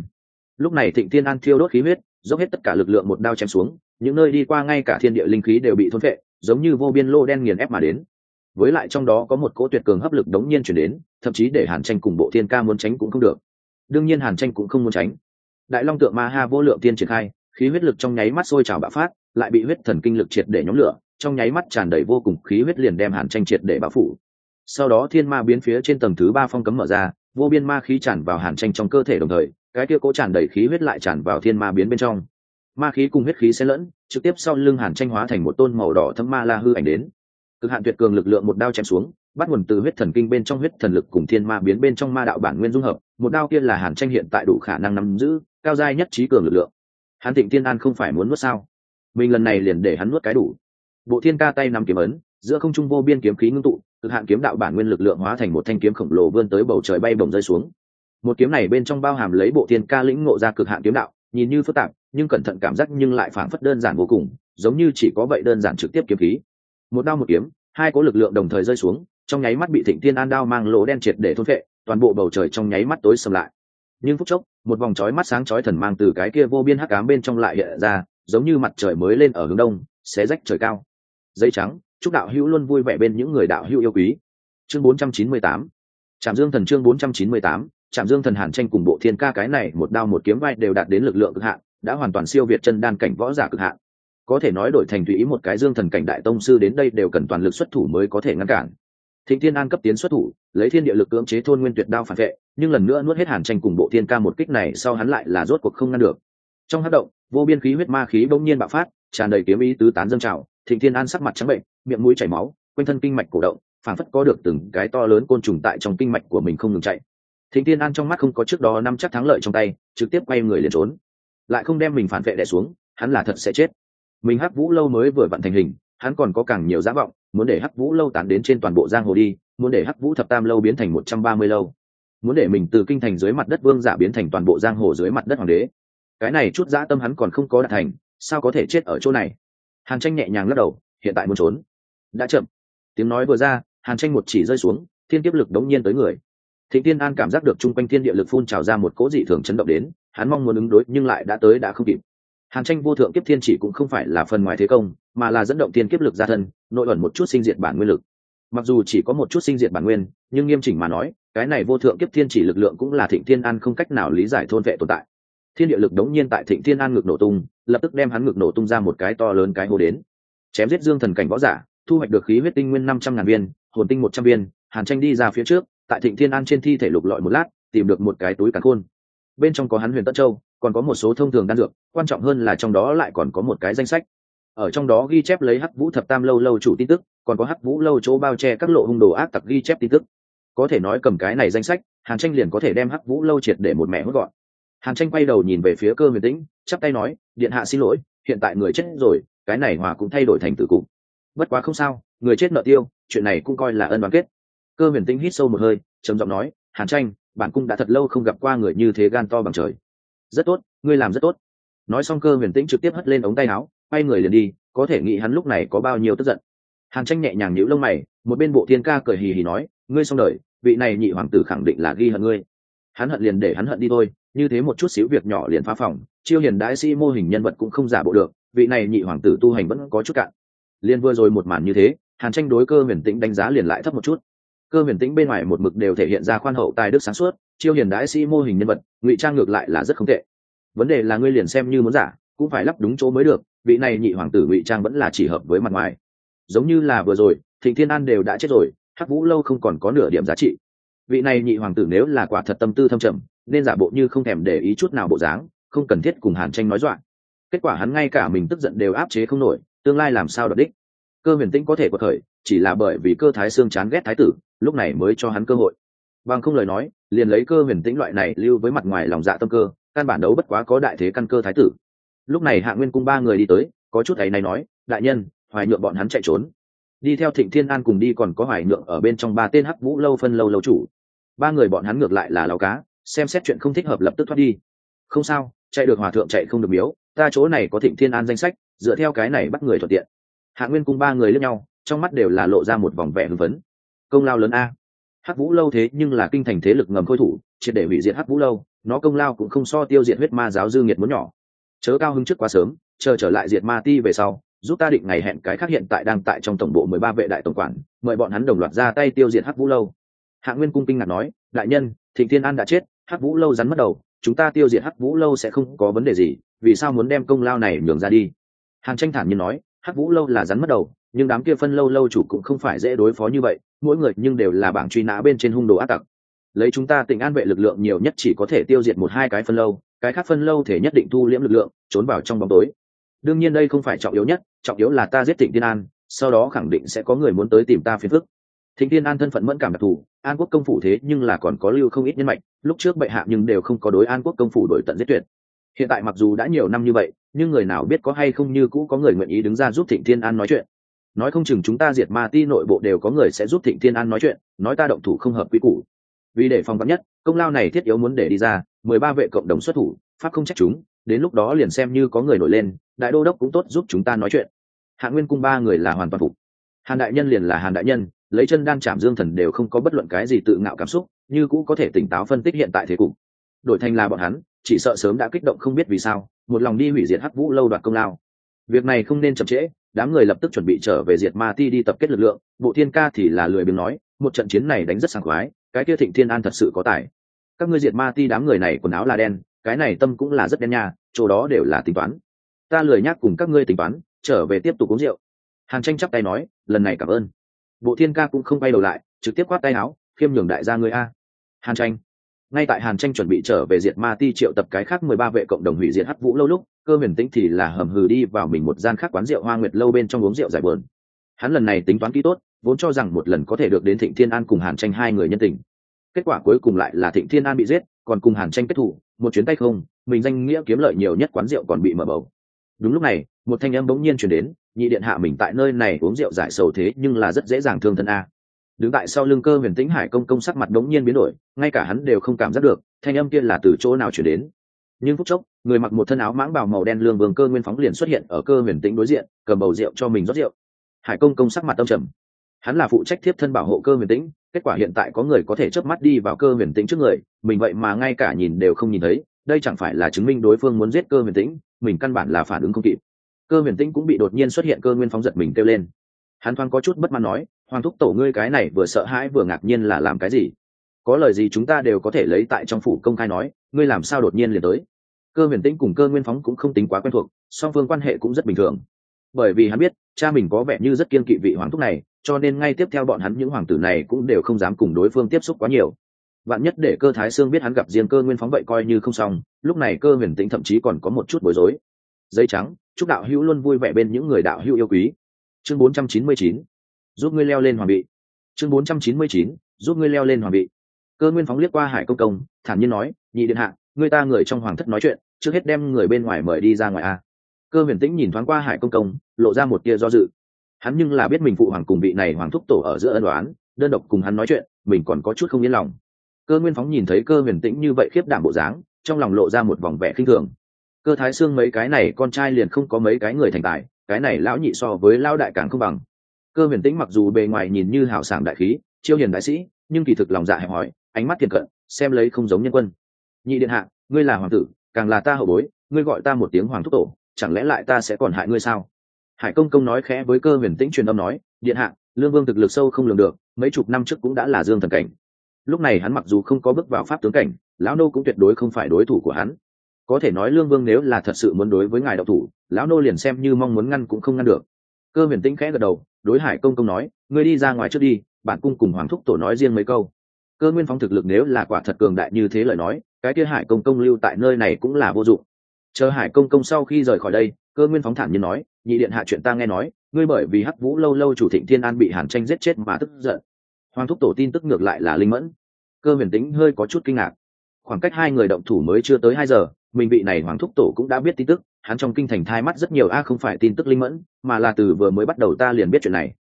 Lúc này thịnh thiên an thiêu đốt khí huyết, dốc hết tất cả lực lượng một đao chém xuống, những nơi đi qua ngay cả thiên địa linh khí đều bị thôn vệ giống như vô biên lô đen nghiền ép mà đến. Với lại trong đó có một cỗ tuyệt cường hấp lực đống nhiên chuyển đến, thậm chí để hàn tranh cùng bộ thiên ca muốn tránh cũng không được. Đương nhiên hàn tranh cũng không muốn tránh. Đại long tượng ma ha vô lượng tiên triển khai, khí huyết lực trong nháy mắt sôi trào bạo phát, lại bị huyết thần kinh lực triệt để nhóm lửa, trong nháy mắt tràn đầy vô cùng khí huyết liền đem hàn tranh triệt để bao phủ sau đó thiên ma biến phía trên tầng thứ ba phong cấm mở ra, vô biên ma khí tràn vào hàn tranh trong cơ thể đồng thời, cái kia cố tràn đầy khí huyết lại tràn vào thiên ma biến bên trong. Ma khí cùng huyết khí xen lẫn, trực tiếp sau lưng hàn tranh hóa thành một tôn màu đỏ thấm ma la hư ảnh đến. Cực hạn tuyệt cường lực lượng một đao chém xuống, bắt nguồn từ huyết thần kinh bên trong huyết thần lực cùng thiên ma biến bên trong ma đạo bản nguyên dung hợp, một đao kia là hàn tranh hiện tại đủ khả năng nắm giữ, cao giai nhất trí cường lực lượng. Hàn thịnh thiên an không phải muốn nuốt sao? Mình lần này liền để hắn nuốt cái đủ. Bộ thiên ca tay nắm kiếm ấn, giữa không trung vô biên kiếm khí ngưng tụ cực hạn kiếm đạo bản nguyên lực lượng hóa thành một thanh kiếm khổng lồ vươn tới bầu trời bay bổng rơi xuống. Một kiếm này bên trong bao hàm lấy bộ thiên ca lĩnh ngộ ra cực hạn kiếm đạo, nhìn như phức tạp, nhưng cẩn thận cảm giác nhưng lại phảng phất đơn giản vô cùng, giống như chỉ có vậy đơn giản trực tiếp kiếm khí. Một đao một kiếm, hai cỗ lực lượng đồng thời rơi xuống, trong nháy mắt bị thịnh thiên an đao mang lỗ đen triệt để thôn vệ toàn bộ bầu trời trong nháy mắt tối sầm lại. Nhưng phút chốc, một vòng chói mắt sáng chói thần mang từ cái kia vô biên hắc ám bên trong lại hiện ra, giống như mặt trời mới lên ở hướng đông, xé rách trời cao. Giấy trắng chúc đạo hữu luôn vui vẻ bên những người đạo hữu yêu quý. Chương 498 trạm dương thần chương 498 trạm dương thần hàn tranh cùng bộ thiên ca cái này một đao một kiếm vai đều đạt đến lực lượng cực hạn, đã hoàn toàn siêu việt chân đan cảnh võ giả cực hạn. Có thể nói đổi thành tùy ý một cái dương thần cảnh đại tông sư đến đây đều cần toàn lực xuất thủ mới có thể ngăn cản. Thịnh thiên an cấp tiến xuất thủ, lấy thiên địa lực cưỡng chế thôn nguyên tuyệt đao phản vệ, nhưng lần nữa nuốt hết hàn tranh cùng bộ thiên ca một kích này sau hắn lại là rốt cuộc không ngăn được. Trong hát động, vô biên khí huyết ma khí bỗng nhiên bạo phát, tràn đầy kiếm ý tứ tán dâng trào thịnh thiên an sắc mặt trắng bệnh, miệng mũi chảy máu, quanh thân kinh mạch cổ động, phảng phất có được từng cái to lớn côn trùng tại trong kinh mạch của mình không ngừng chạy. Thịnh thiên an trong mắt không có trước đó năm chắc thắng lợi trong tay, trực tiếp quay người liền trốn. Lại không đem mình phản vệ đẻ xuống, hắn là thật sẽ chết. Mình hắc vũ lâu mới vừa vặn thành hình, hắn còn có càng nhiều giá vọng, muốn để hắc vũ lâu tán đến trên toàn bộ giang hồ đi, muốn để hắc vũ thập tam lâu biến thành một trăm ba mươi lâu. Muốn để mình từ kinh thành dưới mặt đất vương giả biến thành toàn bộ giang hồ dưới mặt đất hoàng đế. Cái này chút dã tâm hắn còn không có đạt thành, sao có thể chết ở chỗ này? Hàn tranh nhẹ nhàng lắc đầu, hiện tại muốn trốn. Đã chậm. Tiếng nói vừa ra, hàn tranh một chỉ rơi xuống, thiên kiếp lực đống nhiên tới người. Thịnh tiên an cảm giác được chung quanh thiên địa lực phun trào ra một cỗ dị thường chấn động đến, hắn mong muốn ứng đối, nhưng lại đã tới đã không kịp. Hàn tranh vô thượng kiếp thiên chỉ cũng không phải là phần ngoài thế công, mà là dẫn động Thiên kiếp lực ra thân, nội ẩn một chút sinh diệt bản nguyên lực. Mặc dù chỉ có một chút sinh diệt bản nguyên, nhưng nghiêm chỉnh mà nói, cái này vô thượng kiếp thiên chỉ lực lượng cũng là thịnh thiên an không cách nào lý giải thôn vệ tồn tại thiên địa lực đống nhiên tại thịnh thiên an ngực nổ tung, lập tức đem hắn ngực nổ tung ra một cái to lớn cái hô đến. Chém giết dương thần cảnh võ giả, thu hoạch được khí huyết tinh nguyên năm trăm ngàn viên, hồn tinh một trăm viên, hàn tranh đi ra phía trước, tại thịnh thiên an trên thi thể lục lọi một lát, tìm được một cái túi cắn khôn. Bên trong có hắn huyền tất châu, còn có một số thông thường đan dược, quan trọng hơn là trong đó lại còn có một cái danh sách. Ở trong đó ghi chép lấy hắc vũ thập tam lâu lâu chủ tin tức, còn có hắc vũ lâu chỗ bao che các lộ hung đồ ác tặc ghi chép tin tức. Có thể nói cầm cái này danh sách, hàn tranh liền có thể đem hắc vũ lâu triệt để một mẹ hốt gọn hàn tranh quay đầu nhìn về phía cơ huyền tĩnh, chắp tay nói, điện hạ xin lỗi, hiện tại người chết rồi, cái này hòa cũng thay đổi thành tử cục. Bất quá không sao, người chết nợ tiêu, chuyện này cũng coi là ân đoàn kết. Cơ huyền tĩnh hít sâu một hơi, trầm giọng nói, hàn tranh bản cung đã thật lâu không gặp qua người như thế gan to bằng trời. Rất tốt, ngươi làm rất tốt. Nói xong cơ huyền tĩnh trực tiếp hất lên ống tay áo, quay người liền đi, có thể nghĩ hắn lúc này có bao nhiêu tức giận. Hàn tranh nhẹ nhàng nhíu lông mày, một bên bộ thiên ca cười hì hì nói, ngươi xong đời, vị này nhị hoàng tử khẳng định là ghi hận ngươi. Hắn hận liền để hắn hận đi thôi như thế một chút xíu việc nhỏ liền phá phòng, chiêu hiền đại sĩ mô hình nhân vật cũng không giả bộ được, vị này nhị hoàng tử tu hành vẫn có chút cạn. Liền vừa rồi một màn như thế, hàn tranh đối cơ huyền tĩnh đánh giá liền lại thấp một chút. Cơ huyền tĩnh bên ngoài một mực đều thể hiện ra khoan hậu tài đức sáng suốt, chiêu hiền đại sĩ mô hình nhân vật, ngụy trang ngược lại là rất không tệ. Vấn đề là ngươi liền xem như muốn giả, cũng phải lắp đúng chỗ mới được, vị này nhị hoàng tử ngụy trang vẫn là chỉ hợp với mặt ngoài. Giống như là vừa rồi, thịnh thiên an đều đã chết rồi, hắc vũ lâu không còn có nửa điểm giá trị. Vị này nhị hoàng tử nếu là quả thật tâm tư thâm trầm nên giả bộ như không thèm để ý chút nào bộ dáng, không cần thiết cùng hàn tranh nói dọa. Kết quả hắn ngay cả mình tức giận đều áp chế không nổi, tương lai làm sao đ đích? Cơ huyền tĩnh có thể có thời chỉ là bởi vì cơ thái xương chán ghét thái tử, lúc này mới cho hắn cơ hội. Bằng không lời nói, liền lấy cơ huyền tĩnh loại này lưu với mặt ngoài lòng dạ tâm cơ, căn bản đấu bất quá có đại thế căn cơ thái tử. Lúc này hạ nguyên cung ba người đi tới, có chút ấy này nói, đại nhân, hoài nhượng bọn hắn chạy trốn. Đi theo thịnh thiên an cùng đi còn có hoài nhượng ở bên trong ba tên hắc vũ lâu phân lâu lâu chủ. Ba người bọn hắn ngược lại là lao cá xem xét chuyện không thích hợp lập tức thoát đi. Không sao, chạy được hòa thượng chạy không được miếu, ta chỗ này có thịnh thiên an danh sách, dựa theo cái này bắt người thuận tiện. Hạ nguyên cung ba người lẫn nhau, trong mắt đều là lộ ra một vòng vẻ hưng phấn. Công lao lớn a. Hắc vũ lâu thế nhưng là kinh thành thế lực ngầm khôi thủ, triệt để hủy diệt hắc vũ lâu, nó công lao cũng không so tiêu diệt huyết ma giáo dư nghiệt muốn nhỏ. Chớ cao hứng trước quá sớm, chờ trở lại diệt ma ti về sau, giúp ta định ngày hẹn cái khác hiện tại đang tại trong tổng bộ mười ba vệ đại tổng quản, mời bọn hắn đồng loạt ra tay tiêu diệt hắc vũ lâu. Hạ nguyên cung kinh ngạc nói, đại nhân, thịnh thiên an đã chết hắc vũ lâu rắn mất đầu, chúng ta tiêu diệt hắc vũ lâu sẽ không có vấn đề gì, vì sao muốn đem công lao này nhường ra đi? Hàn tranh thản nhiên nói, hắc vũ lâu là rắn mất đầu, nhưng đám kia phân lâu lâu chủ cũng không phải dễ đối phó như vậy, mỗi người nhưng đều là bảng truy nã bên trên hung đồ ác tặc. Lấy chúng ta tỉnh an vệ lực lượng nhiều nhất chỉ có thể tiêu diệt một hai cái phân lâu, cái khác phân lâu thể nhất định thu liễm lực lượng, trốn vào trong bóng tối. Đương nhiên đây không phải trọng yếu nhất, trọng yếu là ta giết tỉnh tiên an, sau đó khẳng định sẽ có người muốn tới tìm ta phiền phức. Thịnh tiên an thân phận mẫn cảm đặc thù an quốc công phủ thế nhưng là còn có lưu không ít nhân mạch, lúc trước bệ hạ nhưng đều không có đối an quốc công phủ đổi tận giết tuyệt. Hiện tại mặc dù đã nhiều năm như vậy, nhưng người nào biết có hay không như cũ có người nguyện ý đứng ra giúp thịnh thiên an nói chuyện. Nói không chừng chúng ta diệt ma ti nội bộ đều có người sẽ giúp thịnh thiên an nói chuyện, nói ta động thủ không hợp quy củ. Vì để phòng vắn nhất, công lao này thiết yếu muốn để đi ra, mười ba vệ cộng đồng xuất thủ, pháp không trách chúng, đến lúc đó liền xem như có người nổi lên, đại đô đốc cũng tốt giúp chúng ta nói chuyện. Hạ nguyên cung ba người là hoàn toàn phục. Hàn đại nhân liền là hàn đại nhân lấy chân đan chạm dương thần đều không có bất luận cái gì tự ngạo cảm xúc, như cũ có thể tỉnh táo phân tích hiện tại thế cục. Đổi thành là bọn hắn, chỉ sợ sớm đã kích động không biết vì sao, một lòng đi hủy diệt hắc vũ lâu đoạt công lao. Việc này không nên chậm trễ, đám người lập tức chuẩn bị trở về diệt ma ti đi tập kết lực lượng, bộ thiên ca thì là lười biếng nói, một trận chiến này đánh rất sảng khoái, cái kia thịnh thiên an thật sự có tài. Các ngươi diệt ma ti đám người này quần áo là đen, cái này tâm cũng là rất đen nha, chỗ đó đều là tính toán. Ta lười nhắc cùng các ngươi tính toán, trở về tiếp tục uống rượu. Hàn tranh chắp tay nói, lần này cảm ơn bộ thiên ca cũng không bay đầu lại, trực tiếp quát tay áo, khiêm nhường đại gia người a. Hàn tranh. Ngay tại hàn tranh chuẩn bị trở về diệt ma ti triệu tập cái khác mười ba vệ cộng đồng hủy diệt hắc vũ lâu lúc, cơ huyền tĩnh thì là hầm hừ đi vào mình một gian khác quán rượu hoa nguyệt lâu bên trong uống rượu giải bờn hắn lần này tính toán kỹ tốt, vốn cho rằng một lần có thể được đến thịnh thiên an cùng hàn tranh hai người nhân tình. Kết quả cuối cùng lại là thịnh thiên an bị giết, còn cùng hàn tranh kết thủ, một chuyến tay không, mình danh nghĩa kiếm lợi nhiều nhất quán rượu còn bị mở bầu. Đúng lúc này, một thanh âm bỗng nhiên chuyển đến nhị điện hạ mình tại nơi này uống rượu giải sầu thế nhưng là rất dễ dàng thương thân a. Đứng tại sau lưng cơ huyền tĩnh hải công công sắc mặt đống nhiên biến đổi, ngay cả hắn đều không cảm giác được, thanh âm kia là từ chỗ nào chuyển đến. Nhưng phút chốc, người mặc một thân áo mãng bào màu đen lương vương cơ nguyên phóng liền xuất hiện ở cơ huyền tĩnh đối diện, cầm bầu rượu cho mình rót rượu. Hải công công sắc mặt tâm trầm. Hắn là phụ trách thiếp thân bảo hộ cơ huyền tĩnh, kết quả hiện tại có người có thể chớp mắt đi vào cơ huyền tĩnh trước người, mình vậy mà ngay cả nhìn đều không nhìn thấy, đây chẳng phải là chứng minh đối phương muốn giết cơ huyền tĩnh, mình căn bản là phản ứng không kịp cơ huyền tĩnh cũng bị đột nhiên xuất hiện cơ nguyên phóng giật mình kêu lên. Hắn thoáng có chút bất mãn nói, hoàng thúc tổ ngươi cái này vừa sợ hãi vừa ngạc nhiên là làm cái gì? Có lời gì chúng ta đều có thể lấy tại trong phủ công khai nói, ngươi làm sao đột nhiên liền tới? Cơ huyền tĩnh cùng cơ nguyên phóng cũng không tính quá quen thuộc, song phương quan hệ cũng rất bình thường. Bởi vì hắn biết, cha mình có vẻ như rất kiên kỵ vị hoàng thúc này, cho nên ngay tiếp theo bọn hắn những hoàng tử này cũng đều không dám cùng đối phương tiếp xúc quá nhiều. Bạn nhất để cơ thái sương biết hắn gặp riêng cơ nguyên phóng vậy coi như không xong, lúc này cơ huyền tĩnh thậm chí còn có một chút bối rối. Dây trắng chúc đạo hữu luôn vui vẻ bên những người đạo hữu yêu quý. Chương 499, giúp ngươi leo lên hoàng bị chương 499, giúp ngươi leo lên hoàng bị cơ nguyên phóng liếc qua hải công công thản nhiên nói nhị điện hạ người ta người trong hoàng thất nói chuyện trước hết đem người bên ngoài mời đi ra ngoài a. Cơ huyền tĩnh nhìn thoáng qua hải công công lộ ra một tia do dự. Hắn nhưng là biết mình phụ hoàng cùng vị này hoàng thúc tổ ở giữa ân đoán đơn độc cùng hắn nói chuyện mình còn có chút không yên lòng. Cơ nguyên phóng nhìn thấy cơ huyền tĩnh như vậy khiếp đảm bộ dáng trong lòng lộ ra một vòng vẻ khinh thường cơ thái xương mấy cái này con trai liền không có mấy cái người thành tài, cái này lão nhị so với lão đại càng không bằng. Cơ huyền tĩnh mặc dù bề ngoài nhìn như hào sảng đại khí, chiêu hiền đại sĩ, nhưng kỳ thực lòng dạ hẹp hòi, ánh mắt thiền cận, xem lấy không giống nhân quân. Nhị điện hạ, ngươi là hoàng tử, càng là ta hậu bối, ngươi gọi ta một tiếng hoàng thúc tổ, chẳng lẽ lại ta sẽ còn hại ngươi sao? Hải công công nói khẽ với cơ huyền tĩnh truyền âm nói, điện hạ, lương vương thực lực sâu không lường được, mấy chục năm trước cũng đã là dương thần cảnh. Lúc này hắn mặc dù không có bước vào pháp tướng cảnh, lão nô cũng tuyệt đối không phải đối thủ của hắn có thể nói lương vương nếu là thật sự muốn đối với ngài đạo thủ, lão nô liền xem như mong muốn ngăn cũng không ngăn được. Cơ huyền tĩnh khẽ gật đầu, đối hải công công nói, ngươi đi ra ngoài trước đi, bản cung cùng hoàng thúc tổ nói riêng mấy câu. Cơ nguyên phong thực lực nếu là quả thật cường đại như thế lời nói, cái kia hải công công lưu tại nơi này cũng là vô dụng. Chờ hải công công sau khi rời khỏi đây, cơ nguyên phóng thản nhiên nói, nhị điện hạ chuyện ta nghe nói, ngươi bởi vì hắc vũ lâu lâu chủ thịnh thiên an bị hàn tranh giết chết mà tức giận. Hoàng thúc tổ tin tức ngược lại là linh mẫn. Cơ huyền tĩnh hơi có chút kinh ngạc. Khoảng cách hai người động thủ mới chưa tới hai giờ mình vị này hoàng thúc tổ cũng đã biết tin tức, hắn trong kinh thành thai mắt rất nhiều a, không phải tin tức linh mẫn, mà là từ vừa mới bắt đầu ta liền biết chuyện này.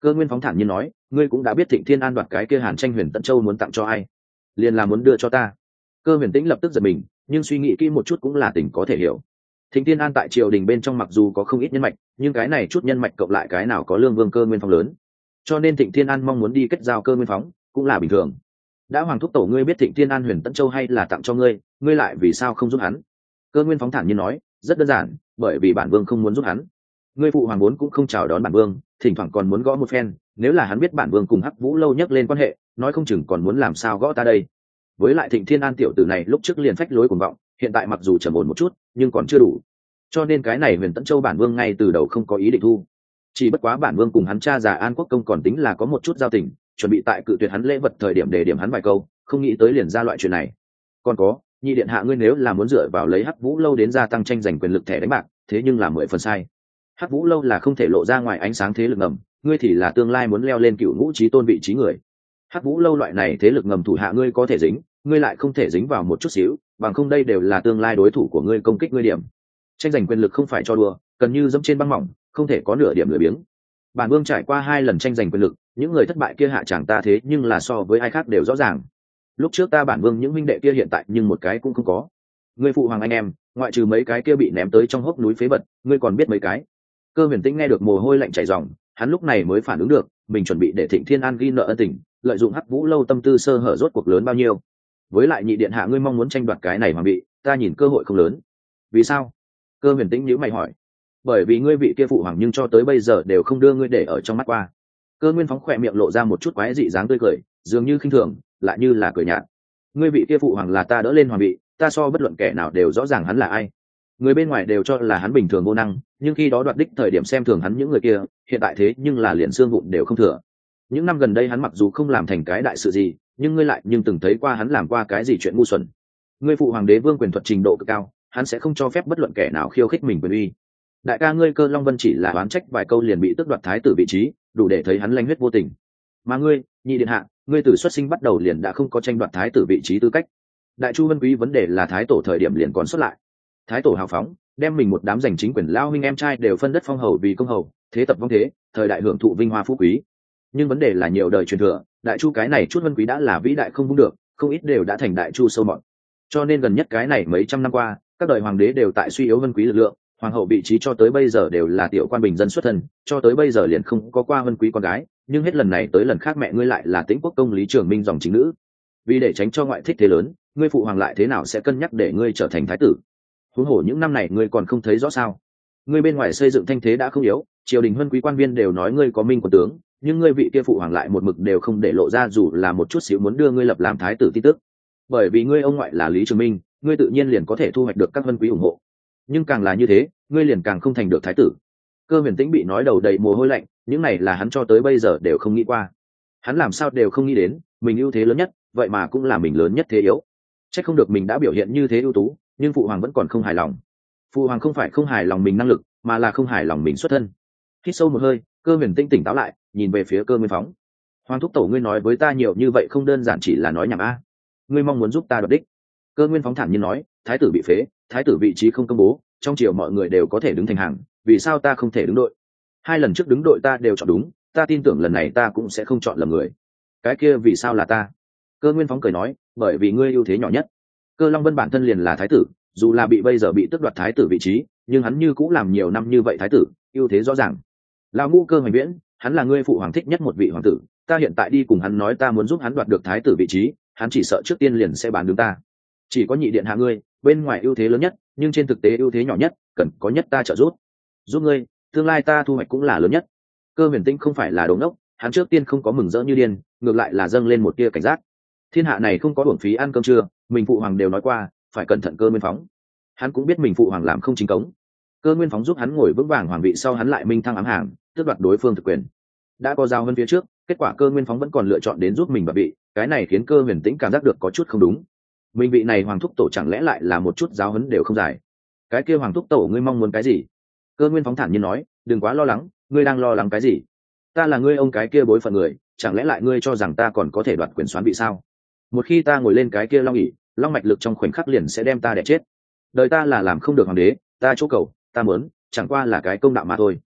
Cơ nguyên phóng thản như nói, ngươi cũng đã biết thịnh thiên an đoạt cái kia hàn tranh huyền tận châu muốn tặng cho ai. Liền là muốn đưa cho ta. Cơ huyền tĩnh lập tức giật mình, nhưng suy nghĩ kỹ một chút cũng là tình có thể hiểu. Thịnh thiên an tại triều đình bên trong mặc dù có không ít nhân mạch, nhưng cái này chút nhân mạch cộng lại cái nào có lương vương cơ nguyên phóng lớn. Cho nên thịnh thiên an mong muốn đi kết giao cơ nguyên phóng, cũng là bình thường đã hoàng thúc tổ ngươi biết thịnh thiên an huyền tận châu hay là tặng cho ngươi ngươi lại vì sao không giúp hắn? Cơ nguyên phóng thản nhiên nói, rất đơn giản, bởi vì bản vương không muốn giúp hắn. Ngươi phụ hoàng muốn cũng không chào đón bản vương, thỉnh thoảng còn muốn gõ một phen, nếu là hắn biết bản vương cùng hắc vũ lâu nhắc lên quan hệ, nói không chừng còn muốn làm sao gõ ta đây. Với lại thịnh thiên an tiểu tử này lúc trước liền phách lối cuồng vọng, hiện tại mặc dù trầm ổn một chút, nhưng còn chưa đủ. Cho nên cái này huyền tẫn châu bản vương ngay từ đầu không có ý định thu. Chỉ bất quá bản vương cùng hắn cha già an quốc công còn tính là có một chút giao tình chuẩn bị tại cự tuyệt hắn lễ vật thời điểm để điểm hắn vài câu, không nghĩ tới liền ra loại chuyện này. Còn có, nhị điện hạ ngươi nếu là muốn dựa vào lấy hắc vũ lâu đến gia tăng tranh giành quyền lực thẻ đánh bạc, thế nhưng là mười phần sai. Hắc vũ lâu là không thể lộ ra ngoài ánh sáng thế lực ngầm, ngươi thì là tương lai muốn leo lên cựu ngũ trí tôn vị trí người. Hắc vũ lâu loại này thế lực ngầm thủ hạ ngươi có thể dính, ngươi lại không thể dính vào một chút xíu, bằng không đây đều là tương lai đối thủ của ngươi công kích ngươi điểm. Tranh giành quyền lực không phải cho đùa cần như dẫm trên băng mỏng, không thể có nửa điểm lười biếng bản vương trải qua hai lần tranh giành quyền lực, những người thất bại kia hạ chẳng ta thế nhưng là so với ai khác đều rõ ràng. Lúc trước ta bản vương những minh đệ kia hiện tại nhưng một cái cũng không có. Người phụ hoàng anh em, ngoại trừ mấy cái kia bị ném tới trong hốc núi phế vật, ngươi còn biết mấy cái? Cơ huyền tĩnh nghe được mồ hôi lạnh chảy ròng, hắn lúc này mới phản ứng được, mình chuẩn bị để thịnh thiên an ghi nợ ân tình, lợi dụng hắc vũ lâu tâm tư sơ hở rốt cuộc lớn bao nhiêu. Với lại nhị điện hạ ngươi mong muốn tranh đoạt cái này mà bị, ta nhìn cơ hội không lớn. Vì sao? Cơ huyền tĩnh nhữ mày hỏi bởi vì ngươi vị kia phụ hoàng nhưng cho tới bây giờ đều không đưa ngươi để ở trong mắt qua. Cơ nguyên phóng khỏe miệng lộ ra một chút quái dị dáng tươi cười, dường như khinh thường, lại như là cười nhạt. Ngươi vị kia phụ hoàng là ta đỡ lên hoàng vị, ta so bất luận kẻ nào đều rõ ràng hắn là ai. Người bên ngoài đều cho là hắn bình thường vô năng, nhưng khi đó đoạt đích thời điểm xem thường hắn những người kia, hiện tại thế nhưng là liền xương vụn đều không thừa. Những năm gần đây hắn mặc dù không làm thành cái đại sự gì, nhưng ngươi lại nhưng từng thấy qua hắn làm qua cái gì chuyện ngu xuẩn. Ngươi phụ hoàng đế vương quyền thuật trình độ cực cao, hắn sẽ không cho phép bất luận kẻ nào khiêu khích mình quyền uy đại ca ngươi cơ long vân chỉ là oán trách vài câu liền bị tước đoạt thái tử vị trí, đủ để thấy hắn lanh huyết vô tình. Mà ngươi, nhị điện hạ, ngươi từ xuất sinh bắt đầu liền đã không có tranh đoạt thái tử vị trí tư cách. Đại chu vân quý vấn đề là thái tổ thời điểm liền còn xuất lại. Thái tổ hào phóng, đem mình một đám giành chính quyền lao huynh em trai đều phân đất phong hầu vì công hầu, thế tập vong thế, thời đại hưởng thụ vinh hoa phú quý. Nhưng vấn đề là nhiều đời truyền thừa, đại chu cái này chút vân quý đã là vĩ đại không vung được, không ít đều đã thành đại chu sâu mọt. Cho nên gần nhất cái này mấy trăm năm qua, các đời hoàng đế đều tại suy yếu vân quý lực lượng hoàng hậu vị trí cho tới bây giờ đều là tiểu quan bình dân xuất thân, cho tới bây giờ liền không có qua vân quý con gái, nhưng hết lần này tới lần khác mẹ ngươi lại là tĩnh quốc công lý trường minh dòng chính nữ. Vì để tránh cho ngoại thích thế lớn, ngươi phụ hoàng lại thế nào sẽ cân nhắc để ngươi trở thành thái tử? Huống hồ những năm này ngươi còn không thấy rõ sao? Ngươi bên ngoài xây dựng thanh thế đã không yếu, triều đình huân quý quan viên đều nói ngươi có minh quân tướng, nhưng ngươi vị kia phụ hoàng lại một mực đều không để lộ ra dù là một chút xíu muốn đưa ngươi lập làm thái tử tin tức. Bởi vì ngươi ông ngoại là lý trường minh, ngươi tự nhiên liền có thể thu hoạch được các huân quý ủng hộ nhưng càng là như thế, ngươi liền càng không thành được thái tử. Cơ huyền tĩnh bị nói đầu đầy mồ hôi lạnh, những này là hắn cho tới bây giờ đều không nghĩ qua. Hắn làm sao đều không nghĩ đến, mình ưu thế lớn nhất, vậy mà cũng là mình lớn nhất thế yếu. C h ắ c không được mình đã biểu hiện như thế ưu tú, nhưng phụ hoàng vẫn còn không hài lòng. Phụ hoàng không phải không hài lòng mình năng lực, mà là không hài lòng mình xuất thân. Khi sâu một hơi, cơ huyền tinh tỉnh táo lại, nhìn về phía cơ nguyên phóng. Hoàng thúc tổ ngươi nói với ta nhiều như vậy không đơn giản chỉ là nói nhảm a. Ngươi mong muốn giúp ta đoạt đích. Cơ nguyên phóng thản nhiên nói thái tử bị phế, thái tử vị trí không công bố, trong triều mọi người đều có thể đứng thành hàng, vì sao ta không thể đứng đội? Hai lần trước đứng đội ta đều chọn đúng, ta tin tưởng lần này ta cũng sẽ không chọn lầm người. Cái kia vì sao là ta? Cơ nguyên phóng cười nói, bởi vì ngươi ưu thế nhỏ nhất. Cơ long vân bản thân liền là thái tử, dù là bị bây giờ bị tước đoạt thái tử vị trí, nhưng hắn như cũng làm nhiều năm như vậy thái tử, ưu thế rõ ràng. Lão ngũ cơ hoành viễn, hắn là ngươi phụ hoàng thích nhất một vị hoàng tử, ta hiện tại đi cùng hắn nói ta muốn giúp hắn đoạt được thái tử vị trí, hắn chỉ sợ trước tiên liền sẽ bán đứng ta chỉ có nhị điện hạ ngươi, bên ngoài ưu thế lớn nhất, nhưng trên thực tế ưu thế nhỏ nhất, cần có nhất ta trợ giúp. Giúp ngươi, tương lai ta thu hoạch cũng là lớn nhất. Cơ huyền tinh không phải là đống đốc hắn trước tiên không có mừng rỡ như điên, ngược lại là dâng lên một tia cảnh giác. Thiên hạ này không có uổng phí ăn cơm trưa, mình phụ hoàng đều nói qua, phải cẩn thận cơ nguyên phóng. Hắn cũng biết mình phụ hoàng làm không chính cống. Cơ nguyên phóng giúp hắn ngồi vững vàng hoàng vị sau hắn lại minh thăng ám hàng, tước đoạt đối phương thực quyền. Đã có giao hơn phía trước, kết quả cơ nguyên phóng vẫn còn lựa chọn đến giúp mình và vị cái này khiến cơ huyền tĩnh cảm giác được có chút không đúng mình vị này hoàng thúc tổ chẳng lẽ lại là một chút giáo hấn đều không giải? Cái kia hoàng thúc tổ, ngươi mong muốn cái gì? Cơ nguyên phóng thản nhiên nói, đừng quá lo lắng, ngươi đang lo lắng cái gì? Ta là ngươi ông cái kia bối phận người, chẳng lẽ lại ngươi cho rằng ta còn có thể đoạt quyền xoán bị sao? Một khi ta ngồi lên cái kia long ỉ long mạch lực trong khoảnh khắc liền sẽ đem ta đẻ chết. Đời ta là làm không được hoàng đế, ta chỗ cầu, ta muốn, chẳng qua là cái công đạo mà thôi.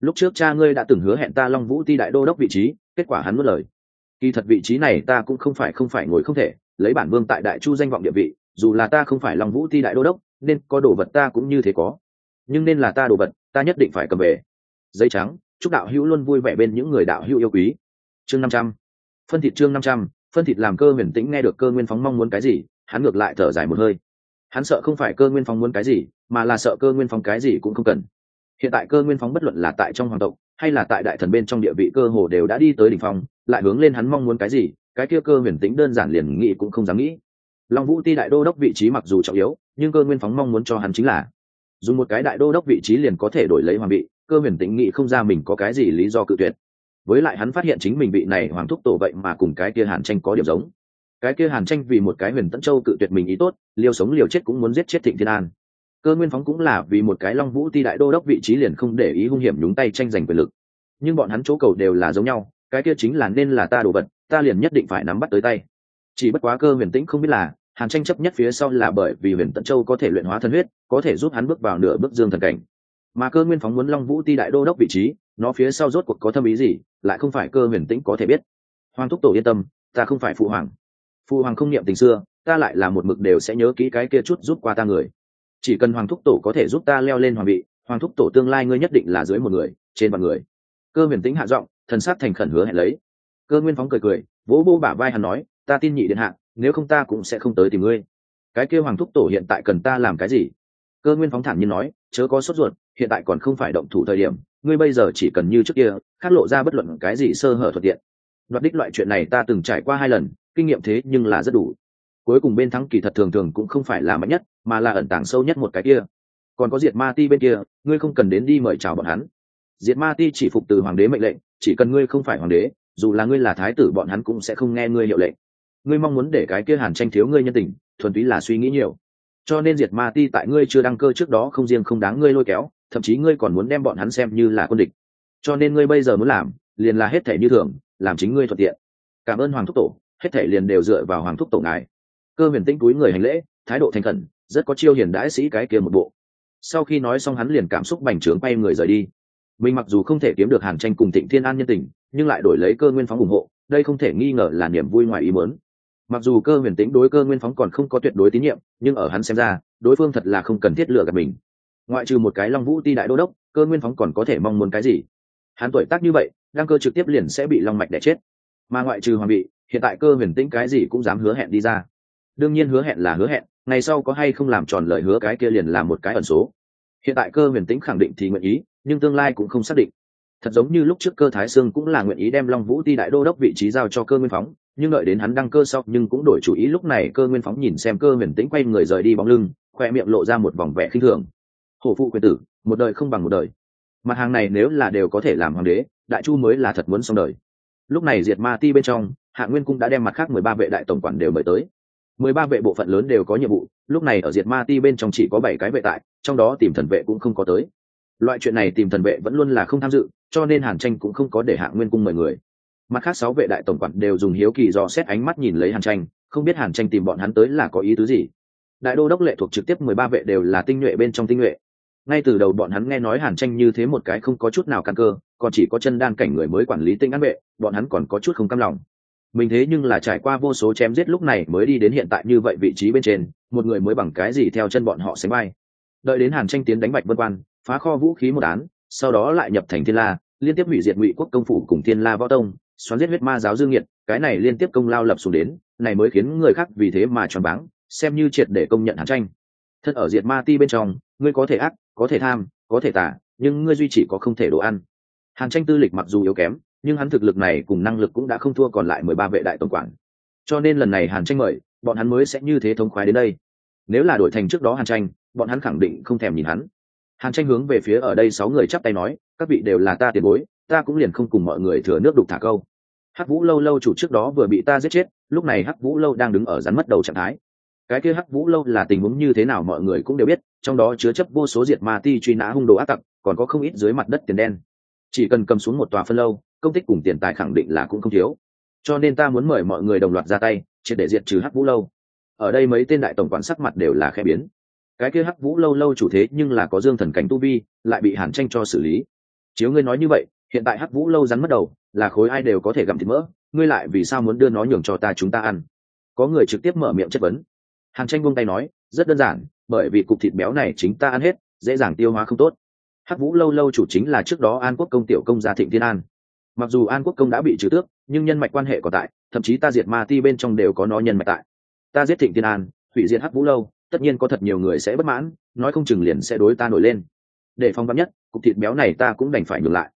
Lúc trước cha ngươi đã từng hứa hẹn ta long vũ ti đại đô đốc vị trí, kết quả hắn mất lời. Kỳ thật vị trí này ta cũng không phải không phải ngồi không thể lấy bản vương tại đại chu danh vọng địa vị, dù là ta không phải long vũ ti đại đô đốc, nên có đồ vật ta cũng như thế có. Nhưng nên là ta đồ vật, ta nhất định phải cầm về. Giấy trắng, chúc đạo hữu luôn vui vẻ bên những người đạo hữu yêu quý. Chương năm trăm. Phân thịt chương năm trăm, phân thịt làm cơ huyền tĩnh nghe được cơ nguyên phóng mong muốn cái gì, hắn ngược lại thở dài một hơi. Hắn sợ không phải cơ nguyên phóng muốn cái gì, mà là sợ cơ nguyên phóng cái gì cũng không cần. Hiện tại cơ nguyên phóng bất luận là tại trong hoàng tộc, hay là tại đại thần bên trong địa vị cơ hồ đều đã đi tới đỉnh phong, lại hướng lên hắn mong muốn cái gì cái kia cơ huyền tĩnh đơn giản liền nghĩ cũng không dám nghĩ. Long vũ ti đại đô đốc vị trí mặc dù trọng yếu, nhưng cơ nguyên phóng mong muốn cho hắn chính là, dùng một cái đại đô đốc vị trí liền có thể đổi lấy hoàng vị, cơ huyền tĩnh nghĩ không ra mình có cái gì lý do cự tuyệt. Với lại hắn phát hiện chính mình vị này hoàng thúc tổ vậy mà cùng cái kia hàn tranh có điểm giống. Cái kia hàn tranh vì một cái huyền tẫn châu cự tuyệt mình ý tốt, liều sống liều chết cũng muốn giết chết thịnh thiên an. Cơ nguyên phóng cũng là vì một cái long vũ ti đại đô đốc vị trí liền không để ý hung hiểm nhúng tay tranh giành quyền lực. Nhưng bọn hắn chỗ cầu đều là giống nhau, cái kia chính là nên là ta đồ vật ta liền nhất định phải nắm bắt tới tay. Chỉ bất quá cơ huyền tĩnh không biết là, hàn tranh chấp nhất phía sau là bởi vì huyền tận châu có thể luyện hóa thân huyết, có thể giúp hắn bước vào nửa bước dương thần cảnh. Mà cơ nguyên phóng muốn long vũ ti đại đô đốc vị trí, nó phía sau rốt cuộc có thâm ý gì, lại không phải cơ huyền tĩnh có thể biết. Hoàng thúc tổ yên tâm, ta không phải phụ hoàng. Phụ hoàng không niệm tình xưa, ta lại là một mực đều sẽ nhớ kỹ cái kia chút giúp qua ta người. Chỉ cần hoàng thúc tổ có thể giúp ta leo lên hoàng vị, hoàng thúc tổ tương lai ngươi nhất định là dưới một người, trên vạn người. Cơ huyền tĩnh hạ giọng, thần sát thành khẩn hứa hẹn lấy cơ nguyên phóng cười cười, vỗ vô bả vai hắn nói, ta tin nhị điện hạ, nếu không ta cũng sẽ không tới tìm ngươi. Cái kia hoàng thúc tổ hiện tại cần ta làm cái gì? Cơ nguyên phóng thản nhiên nói, chớ có sốt ruột, hiện tại còn không phải động thủ thời điểm, ngươi bây giờ chỉ cần như trước kia khát lộ ra bất luận cái gì sơ hở thuận tiện. Đoạt đích loại chuyện này ta từng trải qua hai lần, kinh nghiệm thế nhưng là rất đủ. Cuối cùng bên thắng kỳ thật thường thường cũng không phải là mạnh nhất, mà là ẩn tàng sâu nhất một cái kia. Còn có diệt ma ti bên kia, ngươi không cần đến đi mời chào bọn hắn. Diệt ma ti chỉ phục từ hoàng đế mệnh lệnh, chỉ cần ngươi không phải hoàng đế dù là ngươi là thái tử bọn hắn cũng sẽ không nghe ngươi hiệu lệnh. Ngươi mong muốn để cái kia hàn tranh thiếu ngươi nhân tình, thuần túy là suy nghĩ nhiều. Cho nên diệt ma ti tại ngươi chưa đăng cơ trước đó không riêng không đáng ngươi lôi kéo, thậm chí ngươi còn muốn đem bọn hắn xem như là quân địch. Cho nên ngươi bây giờ muốn làm, liền là hết thể như thường, làm chính ngươi thuận tiện. Cảm ơn hoàng thúc tổ, hết thể liền đều dựa vào hoàng thúc tổ ngài. Cơ huyền tinh túi người hành lễ, thái độ thành khẩn, rất có chiêu hiền đãi sĩ cái kia một bộ. Sau khi nói xong hắn liền cảm xúc bành trướng bay người rời đi mình mặc dù không thể kiếm được hàn tranh cùng thịnh thiên an nhân tình, nhưng lại đổi lấy cơ nguyên phóng ủng hộ, đây không thể nghi ngờ là niềm vui ngoài ý mớn mặc dù cơ huyền tĩnh đối cơ nguyên phóng còn không có tuyệt đối tín nhiệm, nhưng ở hắn xem ra, đối phương thật là không cần thiết lựa gạt mình. Ngoại trừ một cái long vũ ti đại đô đốc, cơ nguyên phóng còn có thể mong muốn cái gì? Hắn tuổi tác như vậy, đăng cơ trực tiếp liền sẽ bị long mạch đẻ chết. Mà ngoại trừ hoàng bị hiện tại cơ huyền tĩnh cái gì cũng dám hứa hẹn đi ra. Đương nhiên hứa hẹn là hứa hẹn, ngày sau có hay không làm tròn lời hứa cái kia liền là một cái ẩn số. Hiện tại cơ huyền tĩnh khẳng định thì nguyện ý nhưng tương lai cũng không xác định. Thật giống như lúc trước cơ thái sương cũng là nguyện ý đem long vũ ti đại đô đốc vị trí giao cho cơ nguyên phóng, nhưng đợi đến hắn đăng cơ sau nhưng cũng đổi chủ ý lúc này cơ nguyên phóng nhìn xem cơ huyền tĩnh quay người rời đi bóng lưng, khoe miệng lộ ra một vòng vẻ khinh thường. Hổ phụ quyền tử, một đời không bằng một đời. Mặt hàng này nếu là đều có thể làm hoàng đế, đại chu mới là thật muốn xong đời. Lúc này diệt ma ti bên trong, hạ nguyên cũng đã đem mặt khác mười ba vệ đại tổng quản đều mời tới. Mười ba vệ bộ phận lớn đều có nhiệm vụ, lúc này ở diệt ma ti bên trong chỉ có bảy cái vệ tại, trong đó tìm thần vệ cũng không có tới loại chuyện này tìm thần vệ vẫn luôn là không tham dự, cho nên hàn tranh cũng không có để hạ nguyên cung mời người. Mặt khác sáu vệ đại tổng quản đều dùng hiếu kỳ do xét ánh mắt nhìn lấy hàn tranh, không biết hàn tranh tìm bọn hắn tới là có ý tứ gì. Đại đô đốc lệ thuộc trực tiếp mười ba vệ đều là tinh nhuệ bên trong tinh nhuệ. Ngay từ đầu bọn hắn nghe nói hàn tranh như thế một cái không có chút nào căn cơ, còn chỉ có chân đan cảnh người mới quản lý tinh an vệ, bọn hắn còn có chút không cam lòng. Mình thế nhưng là trải qua vô số chém giết lúc này mới đi đến hiện tại như vậy vị trí bên trên, một người mới bằng cái gì theo chân bọn họ sánh bay đợi đến hàn tranh tiến đánh bạch vân quan phá kho vũ khí một án, sau đó lại nhập thành thiên la, liên tiếp hủy diệt ngụy quốc công phủ cùng thiên la võ tông, xoắn giết huyết ma giáo dương nhiệt cái này liên tiếp công lao lập xuống đến, này mới khiến người khác vì thế mà tròn váng, xem như triệt để công nhận hàn tranh. Thân ở diệt ma ti bên trong, ngươi có thể ác, có thể tham, có thể tả nhưng ngươi duy chỉ có không thể đồ ăn. Hàn tranh tư lịch mặc dù yếu kém, nhưng hắn thực lực này cùng năng lực cũng đã không thua còn lại mười ba vệ đại tổng quản. Cho nên lần này hàn tranh mời, bọn hắn mới sẽ như thế thống khoái đến đây. Nếu là đổi thành trước đó hàn tranh, bọn hắn khẳng định không thèm nhìn hắn hàn tranh hướng về phía ở đây sáu người chắp tay nói, các vị đều là ta tiền bối, ta cũng liền không cùng mọi người thừa nước đục thả câu. Hắc vũ lâu lâu chủ trước đó vừa bị ta giết chết, lúc này hắc vũ lâu đang đứng ở rắn mất đầu trạng thái. Cái kia hắc vũ lâu là tình huống như thế nào mọi người cũng đều biết, trong đó chứa chấp vô số diệt ma ti truy nã hung đồ ác tặc, còn có không ít dưới mặt đất tiền đen. Chỉ cần cầm xuống một tòa phân lâu, công tích cùng tiền tài khẳng định là cũng không thiếu. Cho nên ta muốn mời mọi người đồng loạt ra tay, triệt để diệt trừ hắc vũ lâu. Ở đây mấy tên đại tổng quản sắc mặt đều là khe biến cái kia hắc vũ lâu lâu chủ thế nhưng là có dương thần cảnh tu vi, lại bị hàn tranh cho xử lý. Chiếu ngươi nói như vậy, hiện tại hắc vũ lâu rắn mất đầu, là khối ai đều có thể gặm thịt mỡ, ngươi lại vì sao muốn đưa nó nhường cho ta chúng ta ăn? Có người trực tiếp mở miệng chất vấn. Hàn tranh buông tay nói, rất đơn giản, bởi vì cục thịt béo này chính ta ăn hết, dễ dàng tiêu hóa không tốt. Hắc vũ lâu lâu chủ chính là trước đó an quốc công tiểu công gia thịnh thiên an. Mặc dù an quốc công đã bị trừ tước, nhưng nhân mạch quan hệ còn tại, thậm chí ta diệt ma ti bên trong đều có nó nhân mạch tại. Ta giết thịnh thiên an, hủy diệt hắc vũ lâu tất nhiên có thật nhiều người sẽ bất mãn, nói không chừng liền sẽ đối ta nổi lên. Để phong vắn nhất, cục thịt béo này ta cũng đành phải nhường lại.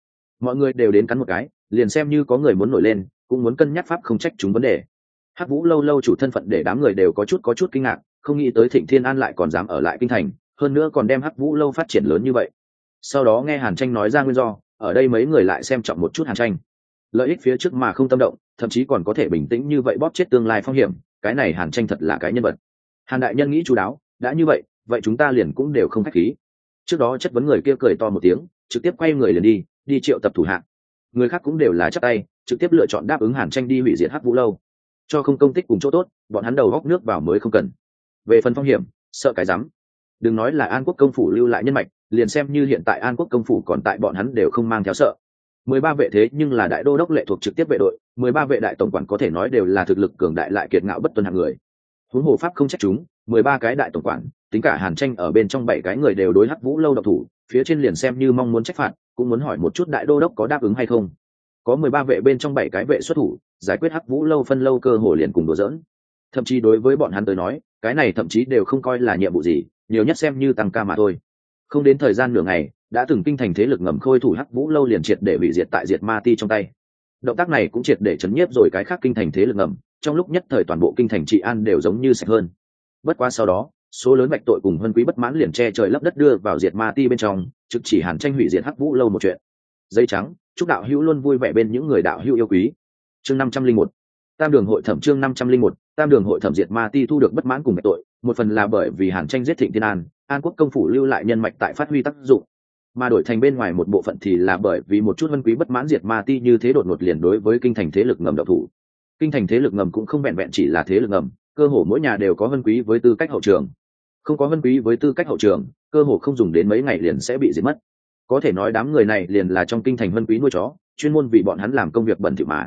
Mọi người đều đến cắn một cái, liền xem như có người muốn nổi lên, cũng muốn cân nhắc pháp không trách chúng vấn đề. Hắc vũ lâu lâu chủ thân phận để đám người đều có chút có chút kinh ngạc, không nghĩ tới thịnh thiên an lại còn dám ở lại kinh thành, hơn nữa còn đem hắc vũ lâu phát triển lớn như vậy. Sau đó nghe hàn tranh nói ra nguyên do, ở đây mấy người lại xem trọng một chút hàn tranh. Lợi ích phía trước mà không tâm động, thậm chí còn có thể bình tĩnh như vậy bóp chết tương lai phong hiểm, cái này hàn tranh thật là cái nhân vật hàn đại nhân nghĩ chú đáo, đã như vậy vậy chúng ta liền cũng đều không k h á c h khí. Trước đó chất vấn người kia cười to một tiếng, trực tiếp quay người liền đi đi triệu tập thủ hạng. Người khác cũng đều là chắc tay, trực tiếp lựa chọn đáp ứng hàn tranh đi hủy diệt hắc vũ lâu. Cho không công tích cùng chỗ tốt, bọn hắn đầu góc nước vào mới không cần. Về phần phong hiểm, sợ cái rắm. Đừng nói là an quốc công phủ lưu lại nhân mạch, liền xem như hiện tại an quốc công phủ còn tại bọn hắn đều không mang theo sợ. Mười ba vệ thế nhưng là đại đô đốc lệ thuộc trực tiếp vệ đội, mười ba vệ đại tổng quản có thể nói đều là thực lực cường đại lại kiệt ngạo bất tuân hạng người huống hồ pháp không trách chúng, mười ba cái đại tổng quản, tính cả hàn tranh ở bên trong bảy cái người đều đối hắc vũ lâu độc thủ, phía trên liền xem như mong muốn trách phạt, cũng muốn hỏi một chút đại đô đốc có đáp ứng hay không. Có mười ba vệ bên trong bảy cái vệ xuất thủ, giải quyết hắc vũ lâu phân lâu cơ hồ liền cùng đùa dỡn thậm chí đối với bọn hắn tới nói, cái này thậm chí đều không coi là nhiệm vụ gì, nhiều nhất xem như tăng ca mà thôi. Không đến thời gian nửa ngày, đã từng kinh thành thế lực ngầm khôi thủ hắc vũ lâu liền triệt để hủy diệt tại diệt ma ti trong tay. Động tác này cũng triệt để chấn nhiếp rồi cái khác kinh thành thế lực ngầm trong lúc nhất thời toàn bộ kinh thành trị an đều giống như sạch hơn. Bất quá sau đó, số lớn bạch tội cùng hân quý bất mãn liền che trời lấp đất đưa vào diệt ma ti bên trong, trực chỉ hàn tranh hủy diệt hắc vũ lâu một chuyện. Dây trắng, chúc đạo hữu luôn vui vẻ bên những người đạo hữu yêu quý. Chương năm trăm linh một, tam đường hội thẩm chương năm trăm linh một, tam đường hội thẩm diệt ma ti thu được bất mãn cùng bạch tội, một phần là bởi vì hàn tranh giết thịnh thiên an an quốc công phủ lưu lại nhân mạch tại phát huy tác dụng. Mà đổi thành bên ngoài một bộ phận thì là bởi vì một chút vân quý bất mãn diệt ma ti như thế đột ngột liền đối với kinh thành thế lực ngầm độc thủ kinh thành thế lực ngầm cũng không vẹn vẹn chỉ là thế lực ngầm, cơ hồ mỗi nhà đều có vân quý với tư cách hậu trường. Không có vân quý với tư cách hậu trường, cơ hồ không dùng đến mấy ngày liền sẽ bị diệt mất. Có thể nói đám người này liền là trong kinh thành vân quý nuôi chó, chuyên môn vì bọn hắn làm công việc bẩn thỉu mà.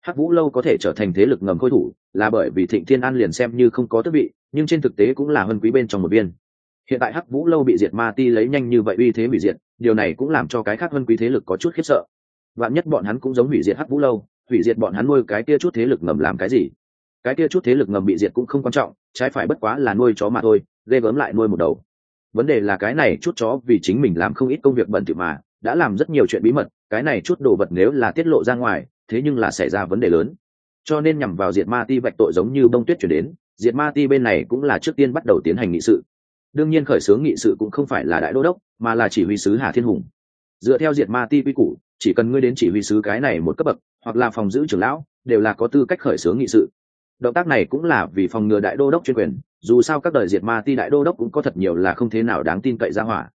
Hắc vũ lâu có thể trở thành thế lực ngầm khôi thủ, là bởi vì thịnh thiên an liền xem như không có tước vị, nhưng trên thực tế cũng là vân quý bên trong một viên. Hiện tại hắc vũ lâu bị diệt ma ti lấy nhanh như vậy uy thế hủy diệt, điều này cũng làm cho cái khác vân quý thế lực có chút khiếp sợ. Vạn nhất bọn hắn cũng giống hủy diệt hắc vũ lâu hủy diệt bọn hắn nuôi cái kia chút thế lực ngầm làm cái gì? Cái kia chút thế lực ngầm bị diệt cũng không quan trọng, trái phải bất quá là nuôi chó mà thôi, ghê gớm lại nuôi một đầu. Vấn đề là cái này chút chó vì chính mình làm không ít công việc bận thỉu mà, đã làm rất nhiều chuyện bí mật, cái này chút đồ vật nếu là tiết lộ ra ngoài, thế nhưng là xảy ra vấn đề lớn. Cho nên nhằm vào diệt ma ti vạch tội giống như bông tuyết chuyển đến, diệt ma ti bên này cũng là trước tiên bắt đầu tiến hành nghị sự. Đương nhiên khởi xướng nghị sự cũng không phải là đại đô đốc, mà là chỉ huy sứ hà thiên hùng. Dựa theo diệt ma ti quy củ, chỉ cần ngươi đến chỉ huy sứ cái này một cấp bậc hoặc là phòng giữ trưởng lão, đều là có tư cách khởi xướng nghị sự. Động tác này cũng là vì phòng ngừa đại đô đốc chuyên quyền, dù sao các đời diệt ma ti đại đô đốc cũng có thật nhiều là không thế nào đáng tin cậy ra hỏa.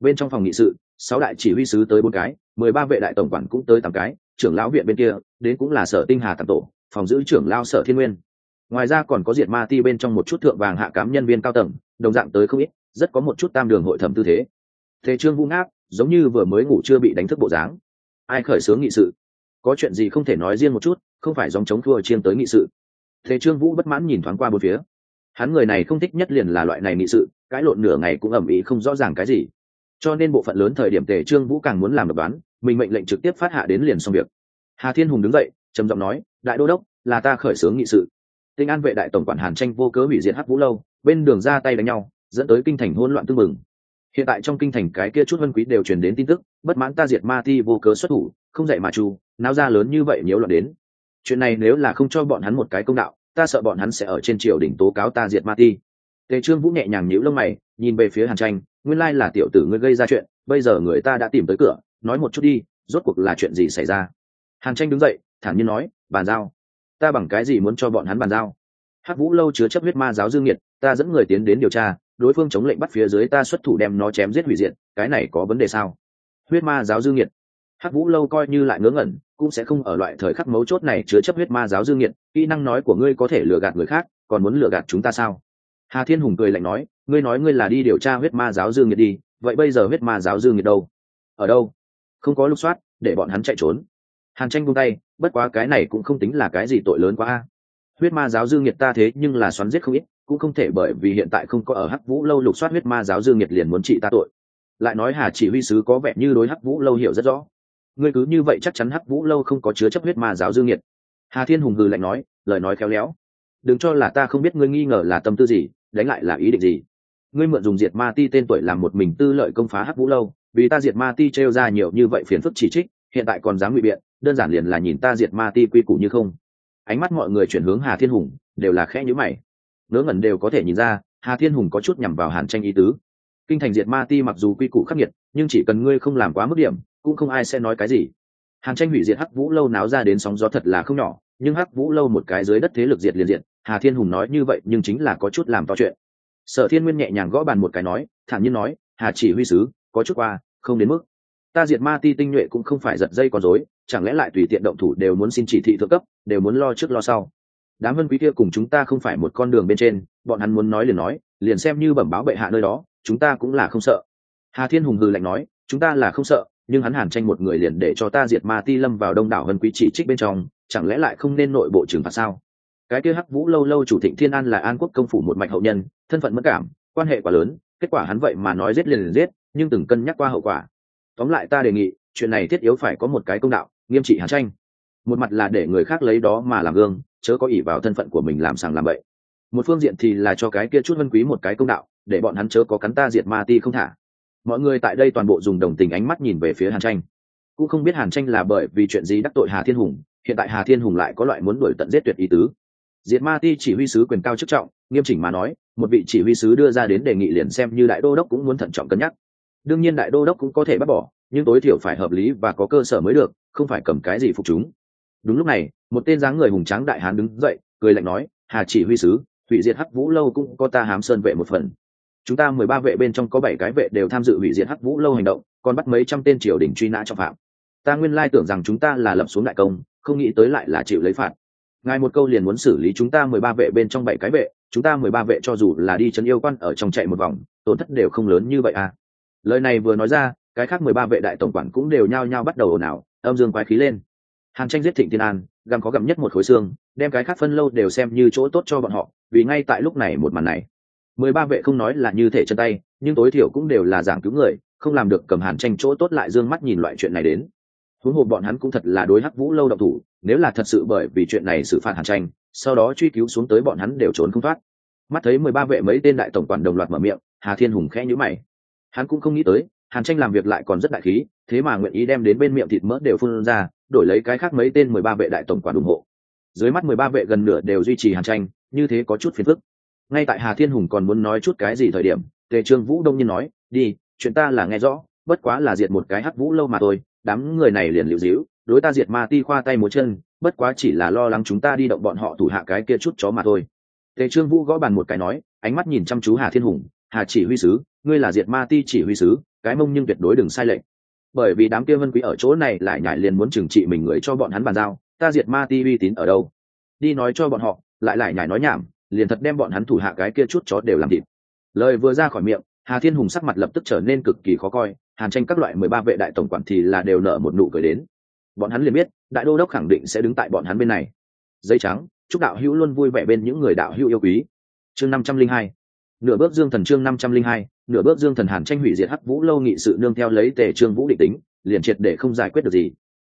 Bên trong phòng nghị sự, sáu đại chỉ huy sứ tới bốn cái, mười ba vệ đại tổng quản cũng tới tám cái, trưởng lão viện bên kia, đến cũng là sở tinh hà tạm tổ, phòng giữ trưởng lao sở thiên nguyên. Ngoài ra còn có diệt ma ti bên trong một chút thượng vàng hạ cám nhân viên cao tầng, đồng dạng tới không ít, rất có một chút tam đường hội thẩm tư thế. Thế trương vũ ngáp, giống như vừa mới ngủ chưa bị đánh thức bộ dáng. Ai khởi xướng nghị sự? Có chuyện gì không thể nói riêng một chút, không phải dòng chống thua chiên tới nghị sự. Thế trương vũ bất mãn nhìn thoáng qua bốn phía. Hắn người này không thích nhất liền là loại này nghị sự cãi lộn nửa ngày cũng ẩm ý không rõ ràng cái gì. Cho nên bộ phận lớn thời điểm tề trương vũ càng muốn làm độc đoán, mình mệnh lệnh trực tiếp phát hạ đến liền xong việc. Hà thiên hùng đứng dậy, trầm giọng nói, đại đô đốc, là ta khởi xướng nghị sự. Tinh an vệ đại tổng quản hàn tranh vô cớ hủy diệt hắc vũ lâu, bên đường ra tay đánh nhau, dẫn tới kinh thành hỗn loạn tương mừng hiện tại trong kinh thành cái kia chút vân quý đều truyền đến tin tức, bất mãn ta diệt ma ti vô cớ xuất thủ, không dạy mà chu, náo ra lớn như vậy nếu loạn đến. Chuyện này nếu là không cho bọn hắn một cái công đạo, ta sợ bọn hắn sẽ ở trên triều đỉnh tố cáo ta diệt ma ti. Tề trương vũ nhẹ nhàng nhíu lông mày, nhìn về phía hàn tranh, nguyên lai là tiểu tử ngươi gây ra chuyện, bây giờ người ta đã tìm tới cửa, nói một chút đi, rốt cuộc là chuyện gì xảy ra? Hàn tranh đứng dậy, thản nhiên nói, bàn giao. Ta bằng cái gì muốn cho bọn hắn bàn giao? Hắc vũ lâu chứa chấp huyết ma giáo dương nhiệt ta dẫn người tiến đến điều tra đối phương chống lệnh bắt phía dưới ta xuất thủ đem nó chém giết hủy diệt, cái này có vấn đề sao? Huyết ma giáo dương nhiệt hắc vũ lâu coi như lại ngớ ngẩn, cũng sẽ không ở loại thời khắc mấu chốt này chứa chấp huyết ma giáo dương nhiệt kỹ năng nói của ngươi có thể lừa gạt người khác, còn muốn lừa gạt chúng ta sao? Hà thiên hùng cười lạnh nói, ngươi nói ngươi là đi điều tra huyết ma giáo dương nhiệt đi, vậy bây giờ huyết ma giáo dương nhiệt đâu? Ở đâu? Không có lục soát, để bọn hắn chạy trốn. Hàn tranh buông tay, bất quá cái này cũng không tính là cái gì tội lớn quá a. Huyết ma giáo dương nhiệt ta thế nhưng là xoắn giết không ít cũng không thể bởi vì hiện tại không có ở hắc vũ lâu lục soát huyết ma giáo dương nhiệt liền muốn trị ta tội. Lại nói hà chỉ huy sứ có vẻ như đối hắc vũ lâu hiểu rất rõ. Ngươi cứ như vậy chắc chắn hắc vũ lâu không có chứa chấp huyết ma giáo dương nhiệt. Hà thiên hùng hừ lạnh nói, lời nói khéo léo. Đừng cho là ta không biết ngươi nghi ngờ là tâm tư gì, đánh lại là ý định gì. Ngươi mượn dùng diệt ma ti tên tuổi làm một mình tư lợi công phá hắc vũ lâu, vì ta diệt ma ti trêu ra nhiều như vậy phiền phức chỉ trích, hiện tại còn dám ngụy biện, đơn giản liền là nhìn ta diệt ma ti quy củ như không. Ánh mắt mọi người chuyển hướng hà thiên hùng, đều là khẽ nhữ mày ngớ ngẩn đều có thể nhìn ra, hà thiên hùng có chút nhằm vào hàn tranh ý tứ. Kinh thành diệt ma ti mặc dù quy củ khắc nghiệt, nhưng chỉ cần ngươi không làm quá mức điểm, cũng không ai sẽ nói cái gì. Hàn tranh hủy diệt hắc vũ lâu náo ra đến sóng gió thật là không nhỏ, nhưng hắc vũ lâu một cái dưới đất thế lực diệt liền diệt, hà thiên hùng nói như vậy nhưng chính là có chút làm to chuyện. Sở thiên nguyên nhẹ nhàng gõ bàn một cái nói, thản nhiên nói, hà chỉ huy sứ, có chút qua, không đến mức. Ta diệt ma ti tinh nhuệ cũng không phải giật dây con rối, chẳng lẽ lại tùy tiện động thủ đều muốn xin chỉ thị thượng cấp, đều muốn lo trước lo sau đám vân quý kia cùng chúng ta không phải một con đường bên trên, bọn hắn muốn nói liền nói, liền xem như bẩm báo bệ hạ nơi đó, chúng ta cũng là không sợ. Hà thiên hùng hừ lạnh nói, chúng ta là không sợ, nhưng hắn hàn tranh một người liền để cho ta diệt ma ti lâm vào đông đảo vân quý chỉ trích bên trong, chẳng lẽ lại không nên nội bộ trừng phạt sao? Cái kia hắc vũ lâu lâu chủ thịnh thiên an là an quốc công phủ một mạch hậu nhân, thân phận mất cảm, quan hệ quá lớn, kết quả hắn vậy mà nói giết liền liền giết, nhưng từng cân nhắc qua hậu quả. Tóm lại ta đề nghị, chuyện này thiết yếu phải có một cái công đạo, nghiêm trị hàn tranh. Một mặt là để người khác lấy đó mà làm gương chớ có ỷ vào thân phận của mình làm sàng làm bậy. Một phương diện thì là cho cái kia chút vân quý một cái công đạo, để bọn hắn chớ có cắn ta diệt ma ti không thả. Mọi người tại đây toàn bộ dùng đồng tình ánh mắt nhìn về phía hàn tranh. Cũng không biết hàn tranh là bởi vì chuyện gì đắc tội hà thiên hùng, hiện tại hà thiên hùng lại có loại muốn đuổi tận giết tuyệt ý tứ. Diệt ma ti chỉ huy sứ quyền cao chức trọng, nghiêm chỉnh mà nói, một vị chỉ huy sứ đưa ra đến đề nghị liền xem như đại đô đốc cũng muốn thận trọng cân nhắc. Đương nhiên đại đô đốc cũng có thể bác bỏ, nhưng tối thiểu phải hợp lý và có cơ sở mới được, không phải cầm cái gì phục chúng đúng lúc này, một tên dáng người hùng tráng đại hán đứng dậy, cười lạnh nói, hà chỉ huy sứ, hủy diệt hắc vũ lâu cũng có ta hám sơn vệ một phần. Chúng ta mười ba vệ bên trong có bảy cái vệ đều tham dự hủy diệt hắc vũ lâu hành động, còn bắt mấy trăm tên triều đình truy nã trọng phạm. Ta nguyên lai tưởng rằng chúng ta là lập xuống đại công, không nghĩ tới lại là chịu lấy phạt. Ngài một câu liền muốn xử lý chúng ta mười ba vệ bên trong bảy cái vệ, chúng ta mười ba vệ cho dù là đi chân yêu quan ở trong chạy một vòng, tổn thất đều không lớn như vậy à. Lời này vừa nói ra, cái khác mười ba vệ đại tổng quản cũng đều nhao nhao bắt đầu ồn ào, âm dương quái khí lên hàn tranh giết thịnh thiên an, gặm có gặm nhất một khối xương, đem cái khác phân lâu đều xem như chỗ tốt cho bọn họ, vì ngay tại lúc này một màn này. Mười ba vệ không nói là như thể chân tay, nhưng tối thiểu cũng đều là giảng cứu người, không làm được cầm hàn tranh chỗ tốt lại d ư ơ n g mắt nhìn loại chuyện này đến. Huống hồ bọn hắn cũng thật là đối hắc vũ lâu độc thủ, nếu là thật sự bởi vì chuyện này xử phạt hàn tranh, sau đó truy cứu xuống tới bọn hắn đều trốn không thoát. Mắt thấy mười ba vệ mấy tên đại tổng quản đồng loạt mở miệng, hà thiên hùng khẽ nhữ mày. Hắn cũng không nghĩ tới, hàn tranh làm việc lại còn rất đại khí, thế mà nguyện ý đem đến bên miệng thịt mỡ đều phun ra đổi lấy cái khác mấy tên mười ba vệ đại tổng quản ủng hộ. Dưới mắt mười ba vệ gần nửa đều duy trì hàn tranh, như thế có chút phiền phức. Ngay tại hà thiên hùng còn muốn nói chút cái gì thời điểm, tề trương vũ đông nhiên nói, đi, chuyện ta là nghe rõ, bất quá là diệt một cái hắc vũ lâu mà thôi, đám người này liền liệu dĩu đối ta diệt ma ti khoa tay múa chân, bất quá chỉ là lo lắng chúng ta đi động bọn họ thủ hạ cái kia chút chó mà thôi. Tề trương vũ gõ bàn một cái nói, ánh mắt nhìn chăm chú hà thiên hùng, hà chỉ huy sứ, ngươi là diệt ma ti chỉ huy sứ, cái mông nhưng tuyệt đối đừng sai lệch bởi vì đám kia vân quý ở chỗ này lại nhại liền muốn trừng trị mình người cho bọn hắn bàn giao, ta diệt ma ti uy tín ở đâu? Đi nói cho bọn họ, lại lại nhảy nói nhảm, liền thật đem bọn hắn thủ hạ cái kia chút chó đều làm thịt. Lời vừa ra khỏi miệng, hà thiên hùng sắc mặt lập tức trở nên cực kỳ khó coi, hàn tranh các loại mười ba vệ đại tổng quản thì là đều nở một nụ cười đến. Bọn hắn liền biết, đại đô đốc khẳng định sẽ đứng tại bọn hắn bên này. Dây trắng, chúc đạo hữu luôn vui vẻ bên những người đạo hữu yêu quý. Chương năm trăm linh hai nửa bước dương thần chương năm trăm linh hai, nửa bước dương thần hàn tranh hủy diệt hắc vũ lâu nghị sự nương theo lấy tề trương vũ định tính, liền triệt để không giải quyết được gì.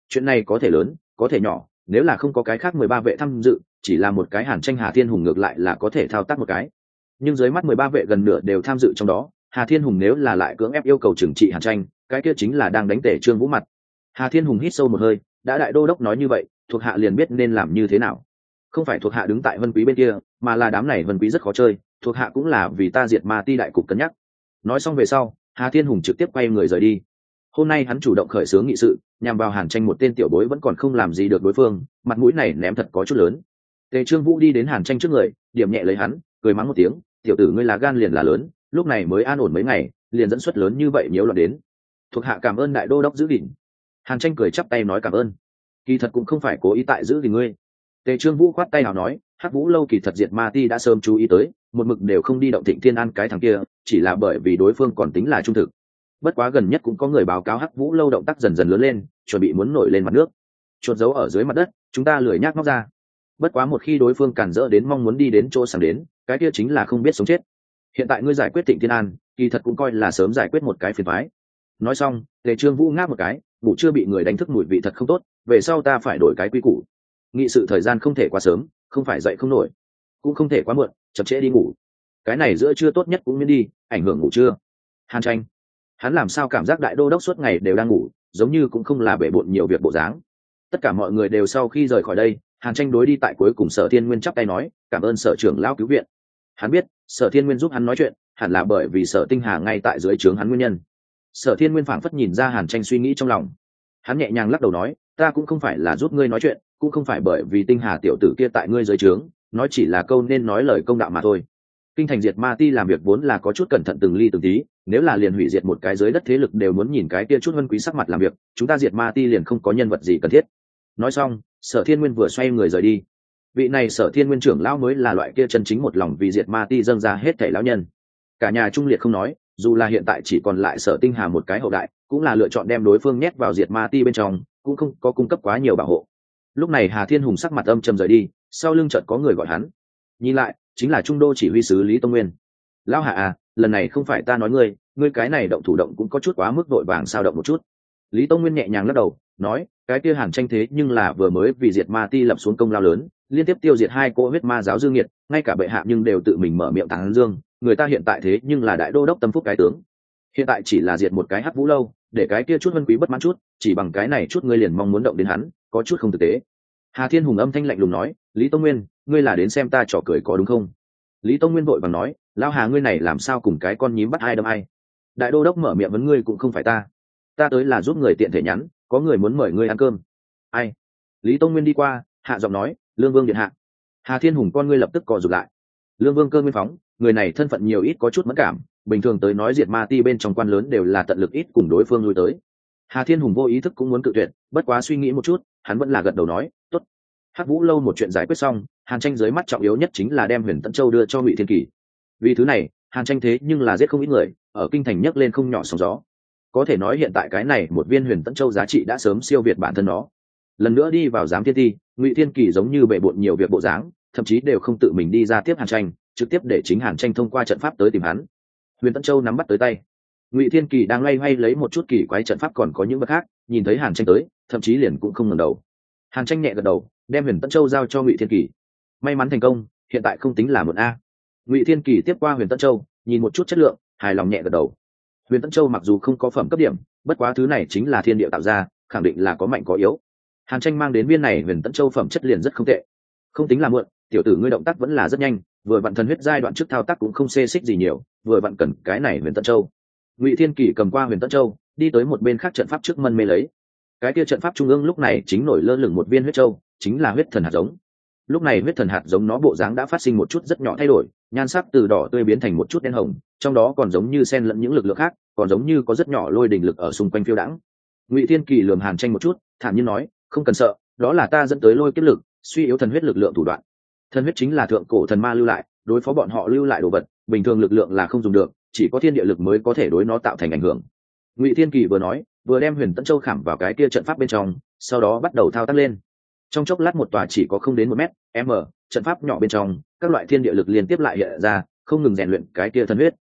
Chuyện này có thể lớn, có thể nhỏ, nếu là không có cái khác mười ba vệ tham dự, chỉ là một cái hàn tranh hà thiên hùng ngược lại là có thể thao tác một cái. Nhưng dưới mắt mười ba vệ gần nửa đều tham dự trong đó, hà thiên hùng nếu là lại cưỡng ép yêu cầu trừng trị hàn tranh, cái kia chính là đang đánh tể trương vũ mặt. Hà thiên hùng hít sâu một hơi, đã đại đô đốc nói như vậy, thuộc hạ liền biết nên làm như thế nào. Không phải thuộc hạ đứng tại vân quý bên kia, mà là đám này vân quý rất khó chơi thuộc hạ cũng là vì ta diệt ma ti đại cục cân nhắc. Nói xong về sau, hà thiên hùng trực tiếp quay người rời đi. Hôm nay hắn chủ động khởi xướng nghị sự, nhằm vào hàn tranh một tên tiểu bối vẫn còn không làm gì được đối phương, mặt mũi này ném thật có chút lớn. Tề trương vũ đi đến hàn tranh trước người, điểm nhẹ lấy hắn, cười mắng một tiếng, tiểu tử ngươi là gan liền là lớn, lúc này mới an ổn mấy ngày, liền dẫn xuất lớn như vậy nếu loạn đến. Thuộc hạ cảm ơn đại đô đốc giữ gìn. Hàn tranh cười chắp tay nói cảm ơn. Kỳ thật cũng không phải cố ý tại giữ gìn ngươi tề trương vũ khoát tay nào nói, hắc vũ lâu kỳ thật diệt ma ti đã sớm chú ý tới, một mực đều không đi động thịnh thiên an cái thằng kia, chỉ là bởi vì đối phương còn tính là trung thực. Bất quá gần nhất cũng có người báo cáo hắc vũ lâu động tác dần dần lớn lên, chuẩn bị muốn nổi lên mặt nước. Chuột giấu ở dưới mặt đất, chúng ta lười nhác móc ra. Bất quá một khi đối phương cản rỡ đến mong muốn đi đến chỗ sàng đến, cái kia chính là không biết sống chết. Hiện tại ngươi giải quyết thịnh thiên an, kỳ thật cũng coi là sớm giải quyết một cái phiền thoái nói xong, tề trương vũ ngáp một cái ngủ chưa bị người đánh thức mùi vị thật không tốt, về sau ta phải đổi cái quy củ nghị sự thời gian không thể quá sớm, không phải dậy không nổi, cũng không thể quá muộn, chậm trễ đi ngủ. Cái này giữa trưa tốt nhất cũng miễn đi, ảnh hưởng ngủ trưa. Hàn tranh, hắn làm sao cảm giác đại đô đốc suốt ngày đều đang ngủ, giống như cũng không là bể bộn nhiều việc bộ dáng. Tất cả mọi người đều sau khi rời khỏi đây, hàn tranh đối đi tại cuối cùng sở thiên nguyên chắp tay nói, cảm ơn sở trưởng lao cứu viện. Hắn biết, sở thiên nguyên giúp hắn nói chuyện, hẳn là bởi vì sở tinh hà ngay tại dưới trướng hắn nguyên nhân. Sở thiên nguyên phảng phất nhìn ra hàn tranh suy nghĩ trong lòng. Hắn nhẹ nhàng lắc đầu nói ta cũng không phải là giúp ngươi nói chuyện, cũng không phải bởi vì tinh hà tiểu tử kia tại ngươi dưới trướng, nói chỉ là câu nên nói lời công đạo mà thôi. Kinh thành diệt ma ti làm việc vốn là có chút cẩn thận từng ly từng tí, nếu là liền hủy diệt một cái giới đất thế lực đều muốn nhìn cái kia chút vân quý sắc mặt làm việc, chúng ta diệt ma ti liền không có nhân vật gì cần thiết. Nói xong, sở thiên nguyên vừa xoay người rời đi. Vị này sở thiên nguyên trưởng lão mới là loại kia chân chính một lòng vì diệt ma ti dâng ra hết thảy lão nhân. Cả nhà trung liệt không nói, dù là hiện tại chỉ còn lại sở tinh hà một cái hậu đại, cũng là lựa chọn đem đối phương nhét vào diệt ma ti bên trong cũng không có cung cấp quá nhiều bảo hộ. Lúc này hà thiên hùng sắc mặt âm trầm rời đi, sau lưng chợt có người gọi hắn. Nhìn lại, chính là trung đô chỉ huy sứ lý tông nguyên. Lão hạ à lần này không phải ta nói ngươi ngươi cái này động thủ động cũng có chút quá mức vội vàng sao động một chút. Lý tông nguyên nhẹ nhàng lắc đầu, nói, cái kia hàn tranh thế nhưng là vừa mới vì diệt ma ti lập xuống công lao lớn, liên tiếp tiêu diệt hai cỗ huyết ma giáo dương nhiệt ngay cả bệ hạ nhưng đều tự mình mở miệng tán dương, người ta hiện tại thế nhưng là đại đô đốc tâm phúc cái tướng. Hiện tại chỉ là diệt một cái hắc vũ lâu để cái kia chút vân quý bất mãn chút, chỉ bằng cái này chút ngươi liền mong muốn động đến hắn, có chút không thực tế. Hà thiên hùng âm thanh lạnh lùng nói, lý tông nguyên, ngươi là đến xem ta trò cười có đúng không? Lý tông nguyên vội bằng nói, lão hà ngươi này làm sao cùng cái con nhím bắt ai đâm ai? Đại đô đốc mở miệng vấn ngươi cũng không phải ta. Ta tới là giúp người tiện thể nhắn, có người muốn mời ngươi ăn cơm. Ai? Lý tông nguyên đi qua, hạ giọng nói, lương vương điện hạ. Hà thiên hùng con ngươi lập tức cò rụt lại. Lương vương cơ nguyên phóng, người này thân phận nhiều ít có chút mất cảm bình thường tới nói diệt ma ti bên trong quan lớn đều là tận lực ít cùng đối phương lui tới. Hà thiên hùng vô ý thức cũng muốn cự tuyệt, bất quá suy nghĩ một chút, hắn vẫn là gật đầu nói t ố t hắc vũ lâu một chuyện giải quyết xong, hàn tranh dưới mắt trọng yếu nhất chính là đem huyền tận châu đưa cho ngụy thiên kỳ. Vì thứ này, hàn tranh thế nhưng là giết không ít người, ở kinh thành nhấc lên không nhỏ sóng gió. Có thể nói hiện tại cái này một viên huyền tận châu giá trị đã sớm siêu việt bản thân nó. Lần nữa đi vào giám thiên ti, ngụy thiên kỳ giống như bệ bộn nhiều việc bộ dáng, thậm chí đều không tự mình đi ra tiếp hàn tranh, trực tiếp để chính hàn tranh thông qua trận pháp tới tìm hắn huyền tân châu nắm bắt tới tay. Ngụy thiên kỳ đang loay hoay lấy một chút kỳ quái trận pháp còn có những vật khác, nhìn thấy hàn tranh tới, thậm chí liền cũng không ngần đầu. Hàn tranh nhẹ gật đầu, đem huyền tân châu giao cho ngụy thiên kỳ. May mắn thành công, hiện tại không tính là một a. Ngụy thiên kỳ tiếp qua huyền tân châu, nhìn một chút chất lượng, hài lòng nhẹ gật đầu. Huyền tân châu mặc dù không có phẩm cấp điểm, bất quá thứ này chính là thiên địa tạo ra, khẳng định là có mạnh có yếu. Hàn tranh mang đến viên này huyền tân châu phẩm chất liền rất không tệ. Không tính là muộn, tiểu tử ngươi động tác vẫn là rất nhanh vừa vặn thần huyết giai đoạn trước thao tác cũng không xê xích gì nhiều, vừa vặn cần cái này huyền tân châu. Ngụy thiên kỷ cầm qua huyền tân châu, đi tới một bên khác trận pháp trước mân mê lấy. Cái kia trận pháp trung ương lúc này chính nổi lơ lửng một viên huyết châu, chính là huyết thần hạt giống. Lúc này huyết thần hạt giống nó bộ dáng đã phát sinh một chút rất nhỏ thay đổi, nhan sắc từ đỏ tươi biến thành một chút đen hồng, trong đó còn giống như sen lẫn những lực lượng khác, còn giống như có rất nhỏ lôi đình lực ở xung quanh phiêu đãng. Ngụy thiên kỳ lườm hàn tranh một chút, thản nhiên nói, không cần sợ, đó là ta dẫn tới lôi kết lực, suy yếu thần huyết lực lượng thủ đoạn thần huyết chính là thượng cổ thần ma lưu lại, đối phó bọn họ lưu lại đồ vật, bình thường lực lượng là không dùng được, chỉ có thiên địa lực mới có thể đối nó tạo thành ảnh hưởng. Ngụy thiên kỳ vừa nói, vừa đem huyền tân châu khảm vào cái kia trận pháp bên trong, sau đó bắt đầu thao tác lên. Trong chốc lát một tòa chỉ có không đến một mét, m, trận pháp nhỏ bên trong, các loại thiên địa lực liên tiếp lại hiện ra, không ngừng rèn luyện cái kia thần huyết.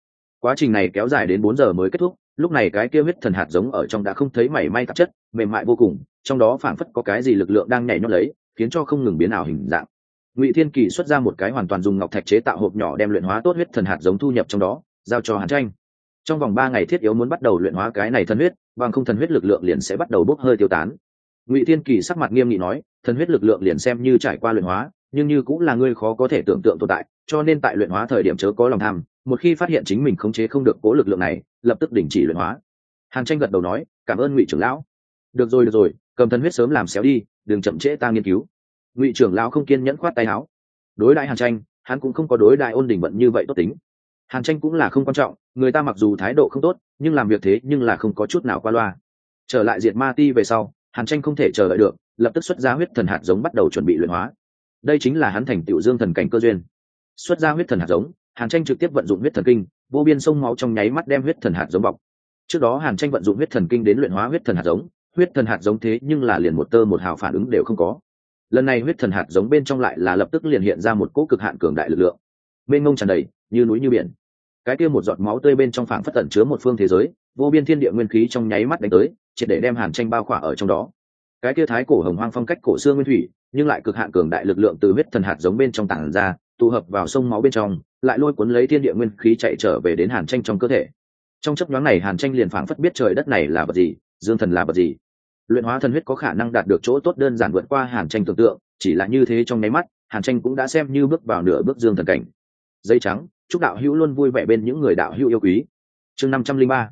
Quá trình này kéo dài đến bốn giờ mới kết thúc, lúc này cái kia huyết thần hạt giống ở trong đã không thấy mảy may tạp chất, mềm mại vô cùng, trong đó phảng phất có cái gì lực lượng đang nhảy nhót lấy, khiến cho không ngừng biến ảo hình dạng ngụy thiên kỳ xuất ra một cái hoàn toàn dùng ngọc thạch chế tạo hộp nhỏ đem luyện hóa tốt huyết thần hạt giống thu nhập trong đó, giao cho hàn tranh. Trong vòng ba ngày thiết yếu muốn bắt đầu luyện hóa cái này thần huyết, bằng không thần huyết lực lượng liền sẽ bắt đầu bốc hơi tiêu tán. Ngụy thiên kỳ sắc mặt nghiêm nghị nói, thần huyết lực lượng liền xem như trải qua luyện hóa, nhưng như cũng là ngươi khó có thể tưởng tượng tồn tại, cho nên tại luyện hóa thời điểm chớ có lòng tham, một khi phát hiện chính mình khống chế không được cố lực lượng này, lập tức đình chỉ luyện hóa. Hàn tranh gật đầu nói, cảm ơn ngụy trưởng lão. Được rồi được rồi, cầm thần huyết sớm làm xéo đi, đừng chậm trễ ta nghiên cứu ngụy trưởng lão không kiên nhẫn khoát tay áo. Đối đại hàn tranh, hắn cũng không có đối đại ôn đình vận như vậy tốt tính. Hàn tranh cũng là không quan trọng, người ta mặc dù thái độ không tốt, nhưng làm việc thế nhưng là không có chút nào qua loa. Trở lại diệt ma ti về sau, hàn tranh không thể chờ đợi được, lập tức xuất ra huyết thần hạt giống bắt đầu chuẩn bị luyện hóa. Đây chính là hắn thành tiểu dương thần cảnh cơ duyên. Xuất ra huyết thần hạt giống, hàn tranh trực tiếp vận dụng huyết thần kinh, vô biên sông máu trong nháy mắt đem huyết thần hạt giống bọc. Trước đó hàn tranh vận dụng huyết thần kinh đến luyện hóa huyết thần hạt giống, huyết thần hạt giống thế nhưng là liền một tơ một hào phản ứng đều không có lần này huyết thần hạt giống bên trong lại là lập tức liền hiện ra một cỗ cực hạn cường đại lực lượng. Bên ngông tràn đầy, như núi như biển. Cái kia một giọt máu tươi bên trong phảng phất tẩn chứa một phương thế giới, vô biên thiên địa nguyên khí trong nháy mắt đánh tới, triệt để đem hàn tranh bao khỏa ở trong đó. Cái kia thái cổ hồng hoang phong cách cổ xưa nguyên thủy, nhưng lại cực hạn cường đại lực lượng từ huyết thần hạt giống bên trong tảng ra, tụ hợp vào sông máu bên trong, lại lôi cuốn lấy thiên địa nguyên khí chạy trở về đến hàn tranh trong cơ thể. Trong chấp nhoáng này hàn tranh liền phảng phất biết trời đất này là vật gì, dương thần là vật gì luyện hóa thần huyết có khả năng đạt được chỗ tốt đơn giản vượt qua hàn tranh tưởng tượng, chỉ là như thế trong nháy mắt, hàn tranh cũng đã xem như bước vào nửa bước dương thần cảnh. Dây trắng, chúc đạo hữu luôn vui vẻ bên những người đạo hữu yêu quý. Chương năm trăm linh ba,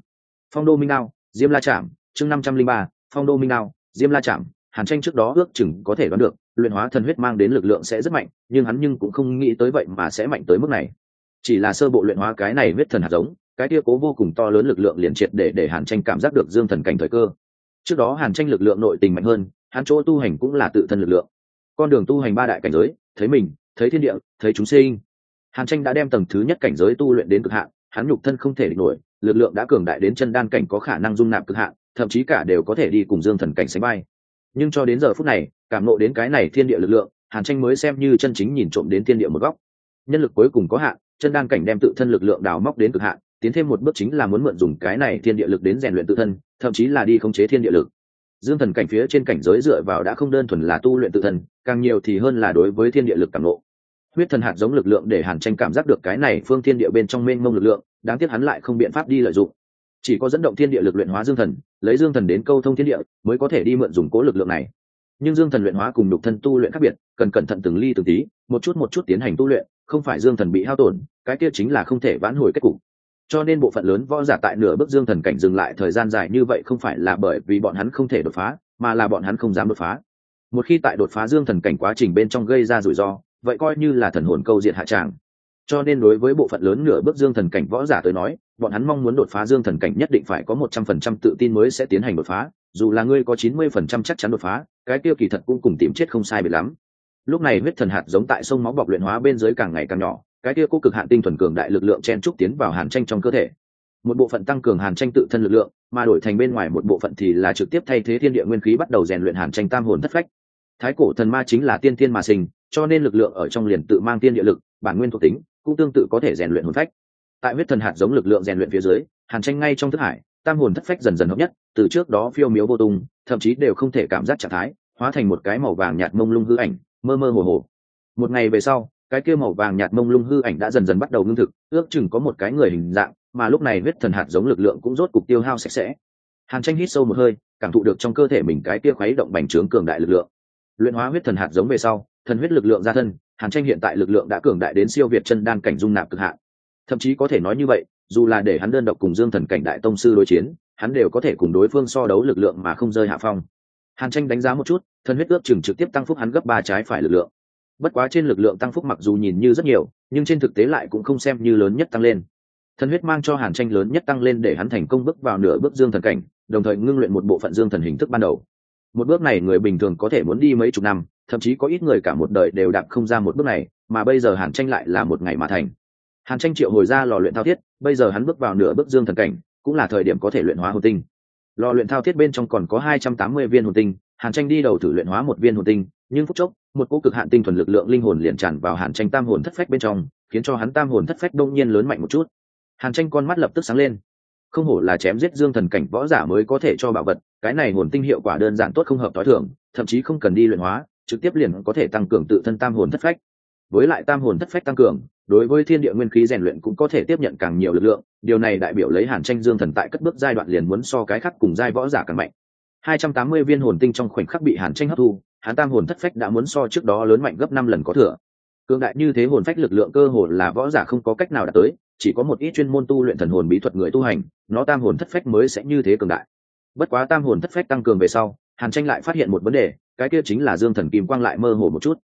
phong đô minh đao, diêm la chạm chương năm trăm linh ba, phong đô minh đao, diêm la chạm hàn tranh trước đó ước chừng có thể đoán được, luyện hóa thần huyết mang đến lực lượng sẽ rất mạnh, nhưng hắn nhưng cũng không nghĩ tới vậy mà sẽ mạnh tới mức này. Chỉ là sơ bộ luyện hóa cái này huyết thần hạt giống, cái kia cố vô cùng to lớn lực lượng liền triệt để để hàn tranh cảm giác được dương thần cảnh thời cơ trước đó hàn tranh lực lượng nội tình mạnh hơn, hắn chỗ tu hành cũng là tự thân lực lượng. Con đường tu hành ba đại cảnh giới, thấy mình, thấy thiên địa, thấy chúng sinh. Hàn tranh đã đem tầng thứ nhất cảnh giới tu luyện đến cực hạn, hắn nhục thân không thể địch nổi, lực lượng đã cường đại đến chân đan cảnh có khả năng dung nạp cực hạn, thậm chí cả đều có thể đi cùng dương thần cảnh sánh bay nhưng cho đến giờ phút này, cảm nộ đến cái này thiên địa lực lượng, hàn tranh mới xem như chân chính nhìn trộm đến thiên địa một góc. Nhân lực cuối cùng có hạn, chân đan cảnh đem tự thân lực lượng đào móc đến cực hạn tiến thêm một bước chính là muốn mượn dùng cái này thiên địa lực đến rèn luyện tự thân, thậm chí là đi khống chế thiên địa lực. Dương thần cảnh phía trên cảnh giới dựa vào đã không đơn thuần là tu luyện tự thân, càng nhiều thì hơn là đối với thiên địa lực cảm nộ huyết thần hạt giống lực lượng để hàn tranh cảm giác được cái này phương thiên địa bên trong mênh mông lực lượng, đáng tiếc hắn lại không biện pháp đi lợi dụng. Chỉ có dẫn động thiên địa lực luyện hóa dương thần, lấy dương thần đến câu thông thiên địa, mới có thể đi mượn dùng cố lực lượng này. Nhưng dương thần luyện hóa cùng nhục thân tu luyện khác biệt, cần cẩn thận từng ly từng tí, một chút một chút tiến hành tu luyện, không phải dương thần bị hao tổn, cái kia chính là không thể vãn hồi kết cục cho nên bộ phận lớn võ giả tại nửa bước dương thần cảnh dừng lại thời gian dài như vậy không phải là bởi vì bọn hắn không thể đột phá, mà là bọn hắn không dám đột phá. Một khi tại đột phá dương thần cảnh quá trình bên trong gây ra rủi ro, vậy coi như là thần hồn câu diện hạ tràng. Cho nên đối với bộ phận lớn nửa bước dương thần cảnh võ giả tới nói, bọn hắn mong muốn đột phá dương thần cảnh nhất định phải có một trăm phần trăm tự tin mới sẽ tiến hành đột phá, dù là ngươi có chín mươi phần trăm chắc chắn đột phá, cái tiêu kỳ thật cũng cùng tìm chết không sai biệt lắm. Lúc này huyết thần hạt giống tại sông máu bọc luyện hóa bên dưới càng ngày càng nhỏ cái kia cố cực hạn tinh thuần cường đại lực lượng chen trúc tiến vào hàn tranh trong cơ thể. Một bộ phận tăng cường hàn tranh tự thân lực lượng, mà đổi thành bên ngoài một bộ phận thì là trực tiếp thay thế thiên địa nguyên khí bắt đầu rèn luyện hàn tranh tam hồn thất phách. Thái cổ thần ma chính là tiên thiên mà sinh, cho nên lực lượng ở trong liền tự mang tiên địa lực, bản nguyên thuộc tính, cũng tương tự có thể rèn luyện hồn phách. Tại huyết thần hạt giống lực lượng rèn luyện phía dưới, hàn tranh ngay trong thức hải, tam hồn thất phách dần dần hợp nhất, từ trước đó phiêu miếu vô tung, thậm chí đều không thể cảm giác trạng thái, hóa thành một cái màu vàng nhạt mông lung hư ảnh, mơ mơ hồ hồ. Một ngày về sau cái kia màu vàng nhạt mông lung hư ảnh đã dần dần bắt đầu ngưng thực, ước chừng có một cái người hình dạng, mà lúc này huyết thần hạt giống lực lượng cũng rốt cục tiêu hao sạch sẽ. Hàn tranh hít sâu một hơi, cảm thụ được trong cơ thể mình cái kia khuấy động bành trướng cường đại lực lượng. Luyện hóa huyết thần hạt giống về sau, thần huyết lực lượng ra thân, hàn tranh hiện tại lực lượng đã cường đại đến siêu việt chân đan cảnh dung nạp cực hạn. Thậm chí có thể nói như vậy, dù là để hắn đơn độc cùng dương thần cảnh đại tông sư đối chiến, hắn đều có thể cùng đối phương so đấu lực lượng mà không rơi hạ phong. Hàn tranh đánh giá một chút, thần huyết ước chừng trực tiếp tăng phúc hắn gấp ba trái phải lực lượng bất quá trên lực lượng tăng phúc mặc dù nhìn như rất nhiều, nhưng trên thực tế lại cũng không xem như lớn nhất tăng lên. Thần huyết mang cho hàn tranh lớn nhất tăng lên để hắn thành công bước vào nửa bước dương thần cảnh, đồng thời ngưng luyện một bộ phận dương thần hình thức ban đầu. Một bước này người bình thường có thể muốn đi mấy chục năm, thậm chí có ít người cả một đời đều đạp không ra một bước này, mà bây giờ hàn tranh lại là một ngày mà thành. Hàn tranh triệu hồi ra lò luyện thao thiết, bây giờ hắn bước vào nửa bước dương thần cảnh, cũng là thời điểm có thể luyện hóa hồn tinh. Lò luyện thao thiết bên trong còn có hai trăm tám mươi viên hồn tinh hàn tranh đi đầu thử luyện hóa một viên hồn tinh, nhưng phút chốc, một cỗ cực hạn tinh thuần lực lượng linh hồn liền tràn vào hàn tranh tam hồn thất phách bên trong, khiến cho hắn tam hồn thất phách đông nhiên lớn mạnh một chút. Hàn tranh con mắt lập tức sáng lên. Không hổ là chém giết dương thần cảnh võ giả mới có thể cho bảo vật, cái này hồn tinh hiệu quả đơn giản tốt không hợp t h i thường, thậm chí không cần đi luyện hóa, trực tiếp liền có thể tăng cường tự thân tam hồn thất phách. Với lại tam hồn thất phách tăng cường, đối với thiên địa nguyên khí rèn luyện cũng có thể tiếp nhận càng nhiều lực lượng, điều này đại biểu lấy hàn tranh dương thần tại cất bước giai đoạn liền muốn so cái khác cùng giai võ giả càng mạnh hai trăm tám mươi viên hồn tinh trong khoảnh khắc bị hàn tranh hấp thu, hắn tam hồn thất phách đã muốn so trước đó lớn mạnh gấp năm lần có thừa. Cường đại như thế hồn phách lực lượng cơ hồ là võ giả không có cách nào đạt tới, chỉ có một ít chuyên môn tu luyện thần hồn bí thuật người tu hành, nó tam hồn thất phách mới sẽ như thế cường đại. Bất quá tam hồn thất phách tăng cường về sau, hàn tranh lại phát hiện một vấn đề, cái kia chính là dương thần kim quang lại mơ hồ một chút.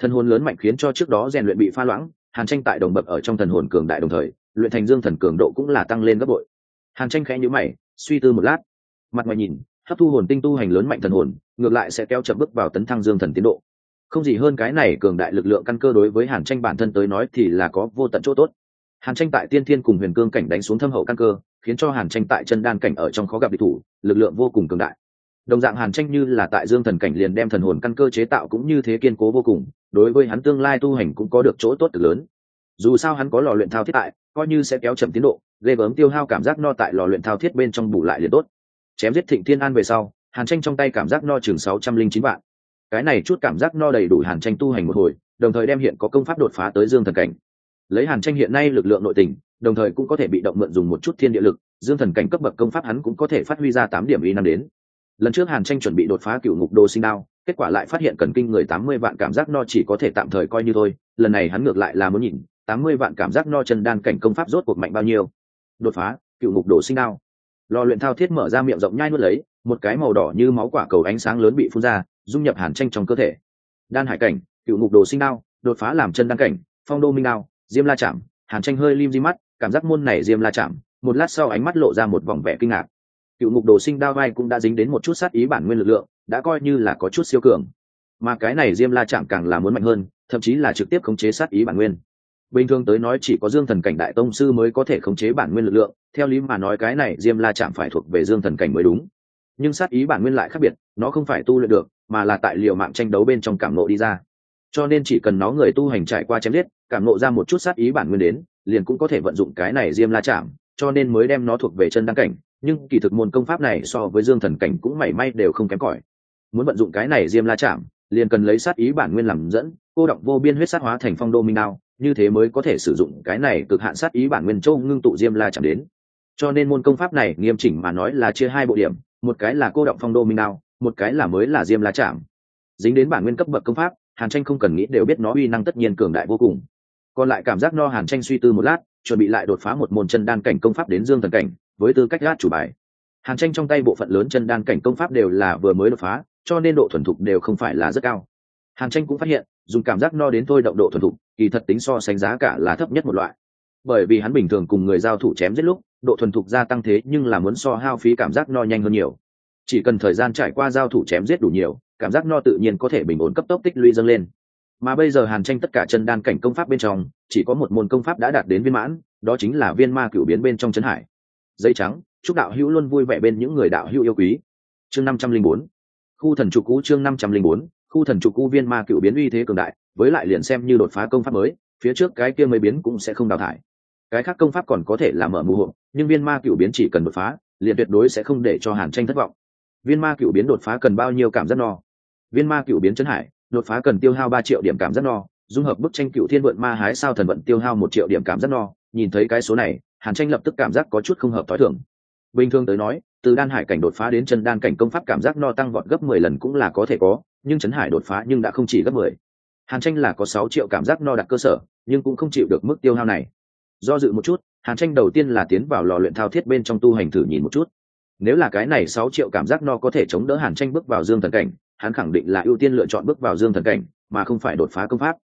Thần hồn lớn mạnh khiến cho trước đó rèn luyện bị pha loãng, hàn tranh tại đồng bậc ở trong thần hồn cường đại đồng thời, luyện thành dương thần cường độ cũng là tăng lên gấp bội. Hàn tranh khẽ nhữ mày, suy tư một lát. Mặt ngoài nhìn hấp thu hồn tinh tu hành lớn mạnh thần hồn, ngược lại sẽ kéo chậm bước vào tấn thăng dương thần tiến độ. Không gì hơn cái này cường đại lực lượng căn cơ đối với hàn tranh bản thân tới nói thì là có vô tận chỗ tốt. Hàn tranh tại tiên thiên cùng huyền cương cảnh đánh xuống thâm hậu căn cơ, khiến cho hàn tranh tại chân đan cảnh ở trong khó gặp địch thủ, lực lượng vô cùng cường đại. Đồng dạng hàn tranh như là tại dương thần cảnh liền đem thần hồn căn cơ chế tạo cũng như thế kiên cố vô cùng, đối với hắn tương lai tu hành cũng có được chỗ tốt cực lớn. Dù sao hắn có lò luyện thao thiết tại, coi như sẽ kéo chậm tiến độ gây gớm tiêu hao cảm giác no tại lò luyện thao thiết bên trong bù lại liền tốt chém giết thịnh thiên an về sau, hàn tranh trong tay cảm giác no chừng sáu trăm linh chín vạn. Cái này chút cảm giác no đầy đủ hàn tranh tu hành một hồi, đồng thời đem hiện có công pháp đột phá tới dương thần cảnh. Lấy hàn tranh hiện nay lực lượng nội tình, đồng thời cũng có thể bị động mượn dùng một chút thiên địa lực, dương thần cảnh cấp bậc công pháp hắn cũng có thể phát huy ra tám điểm y năm đến. Lần trước hàn tranh chuẩn bị đột phá cựu ngục đô sinh đao, kết quả lại phát hiện cần kinh người tám mươi vạn cảm giác no chỉ có thể tạm thời coi như thôi, lần này hắn ngược lại là muốn nhìn, tám mươi vạn cảm giác no chân đan cảnh công pháp rốt cuộc mạnh bao nhiêu. Đột phá, cựu ngục đô sinh đao lò luyện thao thiết mở ra miệng rộng nhai nuốt lấy, một cái màu đỏ như máu quả cầu ánh sáng lớn bị phun ra, dung nhập hàn tranh trong cơ thể. Đan hải cảnh, cựu ngục đồ sinh đao, đột phá làm chân đan cảnh, phong đô minh đao, diêm la chạm, hàn tranh hơi lim di mắt, cảm giác môn này diêm la chạm, một lát sau ánh mắt lộ ra một vòng vẻ kinh ngạc. Cựu ngục đồ sinh đao vai cũng đã dính đến một chút sát ý bản nguyên lực lượng, đã coi như là có chút siêu cường. Mà cái này diêm la chạm càng là muốn mạnh hơn, thậm chí là trực tiếp khống chế sát ý bản nguyên bình thường tới nói chỉ có dương thần cảnh đại tông sư mới có thể khống chế bản nguyên lực lượng, theo lý mà nói cái này diêm la chạm phải thuộc về dương thần cảnh mới đúng. Nhưng sát ý bản nguyên lại khác biệt, nó không phải tu luyện được, mà là tại liệu mạng tranh đấu bên trong cảm nộ đi ra. Cho nên chỉ cần nó người tu hành trải qua chém giết, cảm nộ ra một chút sát ý bản nguyên đến, liền cũng có thể vận dụng cái này diêm la chạm cho nên mới đem nó thuộc về chân đăng cảnh. Nhưng kỳ thực môn công pháp này so với dương thần cảnh cũng mảy may đều không kém cỏi. Muốn vận dụng cái này diêm la chạm liền cần lấy sát ý bản nguyên làm dẫn, cô động vô biên huyết sát hóa thành phong đô minh đao như thế mới có thể sử dụng cái này cực hạn sát ý bản nguyên châu ngưng tụ diêm la chạm đến. Cho nên môn công pháp này nghiêm chỉnh mà nói là chia hai bộ điểm, một cái là cô động phong đô minh đao, một cái là mới là diêm la chạm. Dính đến bản nguyên cấp bậc công pháp, hàn tranh không cần nghĩ đều biết nó uy năng tất nhiên cường đại vô cùng. Còn lại cảm giác no hàn tranh suy tư một lát, chuẩn bị lại đột phá một môn chân đan cảnh công pháp đến dương thần cảnh, với tư cách gác chủ bài. Hàn tranh trong tay bộ phận lớn chân đan cảnh công pháp đều là vừa mới đột phá, cho nên độ thuần thục đều không phải là rất cao. Hàn tranh cũng phát hiện dùng cảm giác no đến thôi động độ thuần thục, kỳ thật tính so sánh giá cả là thấp nhất một loại. Bởi vì hắn bình thường cùng người giao thủ chém giết lúc, độ thuần thục gia tăng thế nhưng là muốn so hao phí cảm giác no nhanh hơn nhiều. Chỉ cần thời gian trải qua giao thủ chém giết đủ nhiều, cảm giác no tự nhiên có thể bình ổn cấp tốc tích lũy dâng lên. Mà bây giờ hàn tranh tất cả chân đan cảnh công pháp bên trong, chỉ có một môn công pháp đã đạt đến viên mãn, đó chính là viên ma cửu biến bên trong chân hải. Dây trắng, chúc đạo hữu luôn vui vẻ bên những người đạo hữu yêu quý. Chương năm trăm linh bốn. Khu thần trục cũ chương năm trăm linh bốn khu thần trục u viên ma cựu biến uy thế cường đại, với lại liền xem như đột phá công pháp mới, phía trước cái kia mới biến cũng sẽ không đào thải. Cái khác công pháp còn có thể là mở mù hộ nhưng viên ma cựu biến chỉ cần đột phá, liền tuyệt đối sẽ không để cho hàn tranh thất vọng. Viên ma cựu biến đột phá cần bao nhiêu cảm giác no? Viên ma cựu biến chân hải, đột phá cần tiêu hao ba triệu điểm cảm giác no, dung hợp bức tranh cựu thiên vượn ma hái sao thần vận tiêu hao một triệu điểm cảm giác no, nhìn thấy cái số này, hàn tranh lập tức cảm giác có chút không hợp t h ó i thưởng bình thường tới nói, từ đan hải cảnh đột phá đến chân đan cảnh công pháp cảm giác no tăng vọt gấp mười lần cũng là có thể có nhưng trấn hải đột phá nhưng đã không chỉ gấp mười. Hàn tranh là có sáu triệu cảm giác no đặt cơ sở, nhưng cũng không chịu được mức tiêu hao này. Do dự một chút, hàn tranh đầu tiên là tiến vào lò luyện thao thiết bên trong tu hành thử nhìn một chút. Nếu là cái này sáu triệu cảm giác no có thể chống đỡ hàn tranh bước vào dương thần cảnh, hắn khẳng định là ưu tiên lựa chọn bước vào dương thần cảnh, mà không phải đột phá công pháp.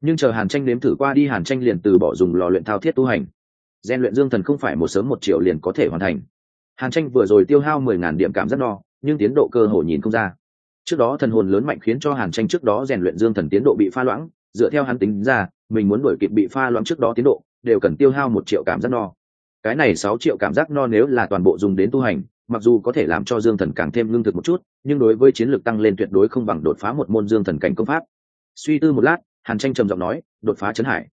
Nhưng chờ hàn tranh nếm thử qua đi, hàn tranh liền từ bỏ dùng lò luyện thao thiết tu hành. Gian luyện dương thần không phải một sớm một triệu liền có thể hoàn thành. Hàn tranh vừa rồi tiêu hao mười ngàn điểm cảm giác no, nhưng tiến độ cơ hồ nhìn không ra trước đó thần hồn lớn mạnh khiến cho hàn tranh trước đó rèn luyện dương thần tiến độ bị pha loãng, dựa theo hắn tính ra, mình muốn đổi kịp bị pha loãng trước đó tiến độ, đều cần tiêu hao một triệu cảm giác no. Cái này sáu triệu cảm giác no nếu là toàn bộ dùng đến tu hành, mặc dù có thể làm cho dương thần càng thêm lương thực một chút, nhưng đối với chiến lược tăng lên tuyệt đối không bằng đột phá một môn dương thần cảnh công pháp. Suy tư một lát, hàn tranh trầm giọng nói, đột phá chấn hải.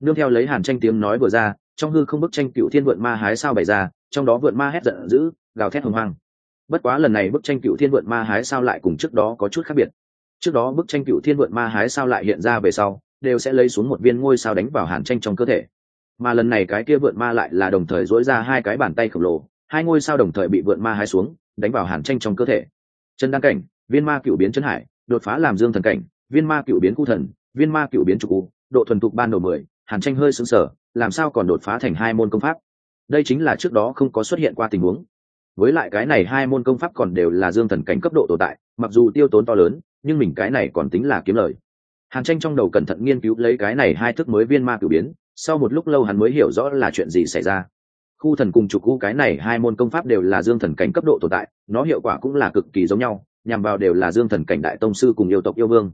Nương theo lấy hàn tranh tiếng nói vừa ra, trong hư không bức tranh cựu thiên vượn ma hái sao bày ra, trong đó vượn ma hét giận dữ, gào thét hồng hoang bất quá lần này bức tranh cựu thiên vượn ma hái sao lại cùng trước đó có chút khác biệt. Trước đó bức tranh cựu thiên vượn ma hái sao lại hiện ra về sau, đều sẽ lấy xuống một viên ngôi sao đánh vào hàn tranh trong cơ thể. Mà lần này cái kia vượn ma lại là đồng thời dỗi ra hai cái bàn tay khổng lồ, hai ngôi sao đồng thời bị vượn ma hái xuống, đánh vào hàn tranh trong cơ thể. Chân đăng cảnh, viên ma cựu biến chân hải, đột phá làm dương thần cảnh, viên ma cựu biến cụ thần, viên ma cựu biến trục u độ thuần thục ban đầu mười, hàn tranh hơi sững sờ, làm sao còn đột phá thành hai môn công pháp? Đây chính là trước đó không có xuất hiện qua tình huống với lại cái này hai môn công pháp còn đều là dương thần cảnh cấp độ tồn tại, mặc dù tiêu tốn to lớn, nhưng mình cái này còn tính là kiếm lời. Hàn tranh trong đầu cẩn thận nghiên cứu lấy cái này hai thức mới viên ma cửu biến, sau một lúc lâu hắn mới hiểu rõ là chuyện gì xảy ra. Khu thần cùng trục khu cái này hai môn công pháp đều là dương thần cảnh cấp độ tồn tại, nó hiệu quả cũng là cực kỳ giống nhau, nhằm vào đều là dương thần cảnh đại tông sư cùng yêu tộc yêu vương.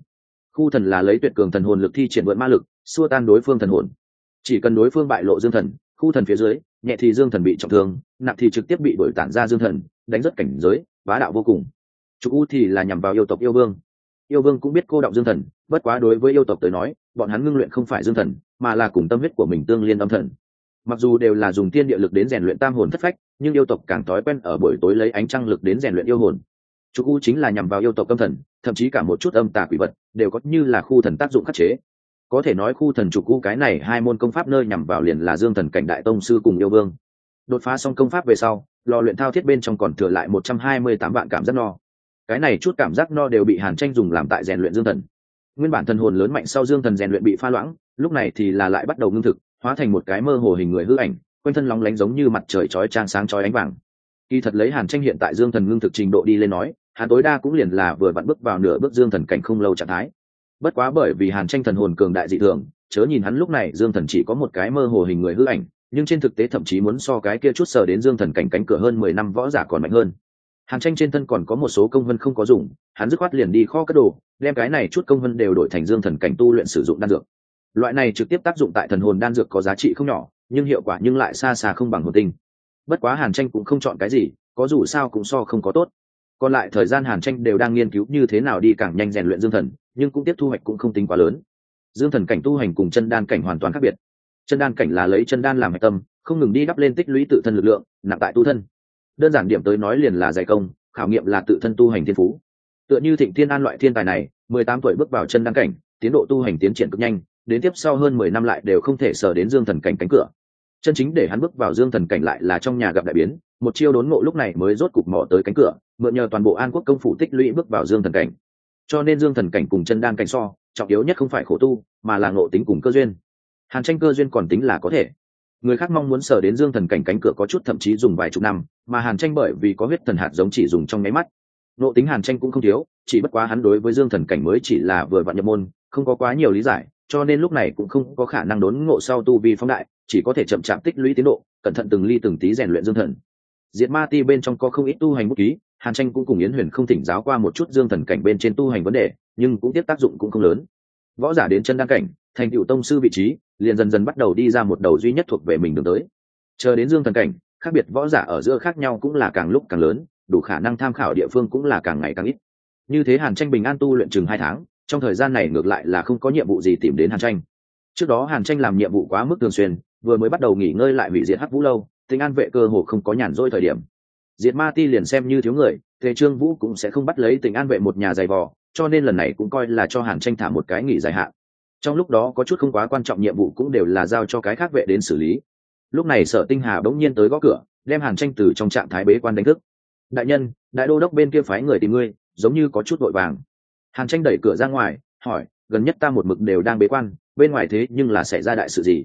Khu thần là lấy tuyệt cường thần hồn lực thi triển vượn ma lực, xua tan đối phương thần hồn. Chỉ cần đối phương bại lộ dương thần, khu thần phía dưới nhẹ thì dương thần bị trọng thương, nặng thì trực tiếp bị đổi tản ra dương thần, đánh rất cảnh giới, bá đạo vô cùng. Trục u thì là nhằm vào yêu tộc yêu vương. Yêu vương cũng biết cô động dương thần, bất quá đối với yêu tộc tới nói, bọn hắn ngưng luyện không phải dương thần, mà là cùng tâm huyết của mình tương liên âm thần. Mặc dù đều là dùng tiên địa lực đến rèn luyện tam hồn thất phách, nhưng yêu tộc càng thói quen ở buổi tối lấy ánh trăng lực đến rèn luyện yêu hồn. Trục u chính là nhằm vào yêu tộc âm thần, thậm chí cả một chút âm tà quỷ vật, đều có như là khu thần tác dụng khắc chế có thể nói khu thần trục u cái này hai môn công pháp nơi nhằm vào liền là dương thần cảnh đại tông sư cùng yêu vương. Đột phá xong công pháp về sau, lò luyện thao thiết bên trong còn thừa lại một trăm hai mươi tám vạn cảm giác no. Cái này chút cảm giác no đều bị hàn tranh dùng làm tại rèn luyện dương thần. Nguyên bản thần hồn lớn mạnh sau dương thần rèn luyện bị pha loãng, lúc này thì là lại bắt đầu ngưng thực, hóa thành một cái mơ hồ hình người hư ảnh, quanh thân lóng lánh giống như mặt trời chói trang sáng chói ánh vàng. Kỳ thật lấy hàn tranh hiện tại dương thần ngưng thực trình độ đi lên nói, hàn tối đa cũng liền là vừa vặn bước vào nửa bước dương thần cảnh không lâu trạng thái bất quá bởi vì hàn tranh thần hồn cường đại dị thường, chớ nhìn hắn lúc này, dương thần chỉ có một cái mơ hồ hình người hư ảnh, nhưng trên thực tế thậm chí muốn so cái kia chút sờ đến dương thần cảnh cánh cửa hơn mười năm võ giả còn mạnh hơn. Hàn tranh trên thân còn có một số công vân không có dùng, hắn dứt khoát liền đi kho cất đồ, đem cái này chút công vân đều đổi thành dương thần cảnh tu luyện sử dụng đan dược. Loại này trực tiếp tác dụng tại thần hồn đan dược có giá trị không nhỏ, nhưng hiệu quả nhưng lại xa xa không bằng hồn tinh. Bất quá hàn tranh cũng không chọn cái gì, có dù sao cũng so không có tốt còn lại thời gian hàn tranh đều đang nghiên cứu như thế nào đi càng nhanh rèn luyện dương thần, nhưng cũng tiếp thu hoạch cũng không tính quá lớn. Dương thần cảnh tu hành cùng chân đan cảnh hoàn toàn khác biệt. Chân đan cảnh là lấy chân đan làm hạch tâm, không ngừng đi đắp lên tích lũy tự thân lực lượng, nặng tại tu thân. Đơn giản điểm tới nói liền là giải công, khảo nghiệm là tự thân tu hành thiên phú. Tựa như thịnh thiên an loại thiên tài này, mười tám tuổi bước vào chân đan cảnh, tiến độ tu hành tiến triển cực nhanh, đến tiếp sau hơn mười năm lại đều không thể sờ đến dương thần cảnh cánh cửa chân chính để hắn bước vào dương thần cảnh lại là trong nhà gặp đại biến, một chiêu đốn ngộ lúc này mới rốt cục mỏ tới cánh cửa, mượn nhờ toàn bộ an quốc công phủ tích lũy bước vào dương thần cảnh. Cho nên dương thần cảnh cùng chân đan cảnh so, trọng yếu nhất không phải khổ tu, mà là ngộ tính cùng cơ duyên. Hàn tranh cơ duyên còn tính là có thể. Người khác mong muốn sở đến dương thần cảnh cánh cửa có chút thậm chí dùng vài chục năm, mà hàn tranh bởi vì có huyết thần hạt giống chỉ dùng trong nháy mắt. Ngộ tính hàn tranh cũng không thiếu, chỉ bất quá hắn đối với dương thần cảnh mới chỉ là vừa vặn nhập môn, không có quá nhiều lý giải, cho nên lúc này cũng không có khả năng đốn ngộ sau tu vi phóng đại chỉ có thể chậm chạp tích lũy tiến độ, cẩn thận từng ly từng tí rèn luyện dương thần. Diệt ma ti bên trong có không ít tu hành bút ký, hàn tranh cũng cùng yến huyền không thỉnh giáo qua một chút dương thần cảnh bên trên tu hành vấn đề, nhưng cũng tiếp tác dụng cũng không lớn. Võ giả đến chân đăng cảnh, thành cựu tông sư vị trí, liền dần dần bắt đầu đi ra một đầu duy nhất thuộc về mình đường tới. Chờ đến dương thần cảnh, khác biệt võ giả ở giữa khác nhau cũng là càng lúc càng lớn, đủ khả năng tham khảo địa phương cũng là càng ngày càng ít. Như thế hàn tranh bình an tu luyện chừng hai tháng, trong thời gian này ngược lại là không có nhiệm vụ gì tìm đến hàn tranh. Trước đó hàn tranh làm nhiệm vụ quá mức thường xuyên vừa mới bắt đầu nghỉ ngơi lại hủy diệt hắc vũ lâu tình an vệ cơ hồ không có nhàn rỗi thời điểm. Diệt ma ti liền xem như thiếu người thế trương vũ cũng sẽ không bắt lấy tình an vệ một nhà giày vò, cho nên lần này cũng coi là cho hàn tranh thả một cái nghỉ dài hạn. Trong lúc đó có chút không quá quan trọng nhiệm vụ cũng đều là giao cho cái khác vệ đến xử lý. Lúc này sở tinh hà bỗng nhiên tới gõ cửa, đem hàn tranh từ trong trạng thái bế quan đánh thức. Đại nhân, đại đô đốc bên kia phái người tìm ngươi, giống như có chút vội vàng. Hàn tranh đẩy cửa ra ngoài, hỏi, gần nhất ta một mực đều đang bế quan, bên ngoài thế nhưng là xảy ra đại sự gì?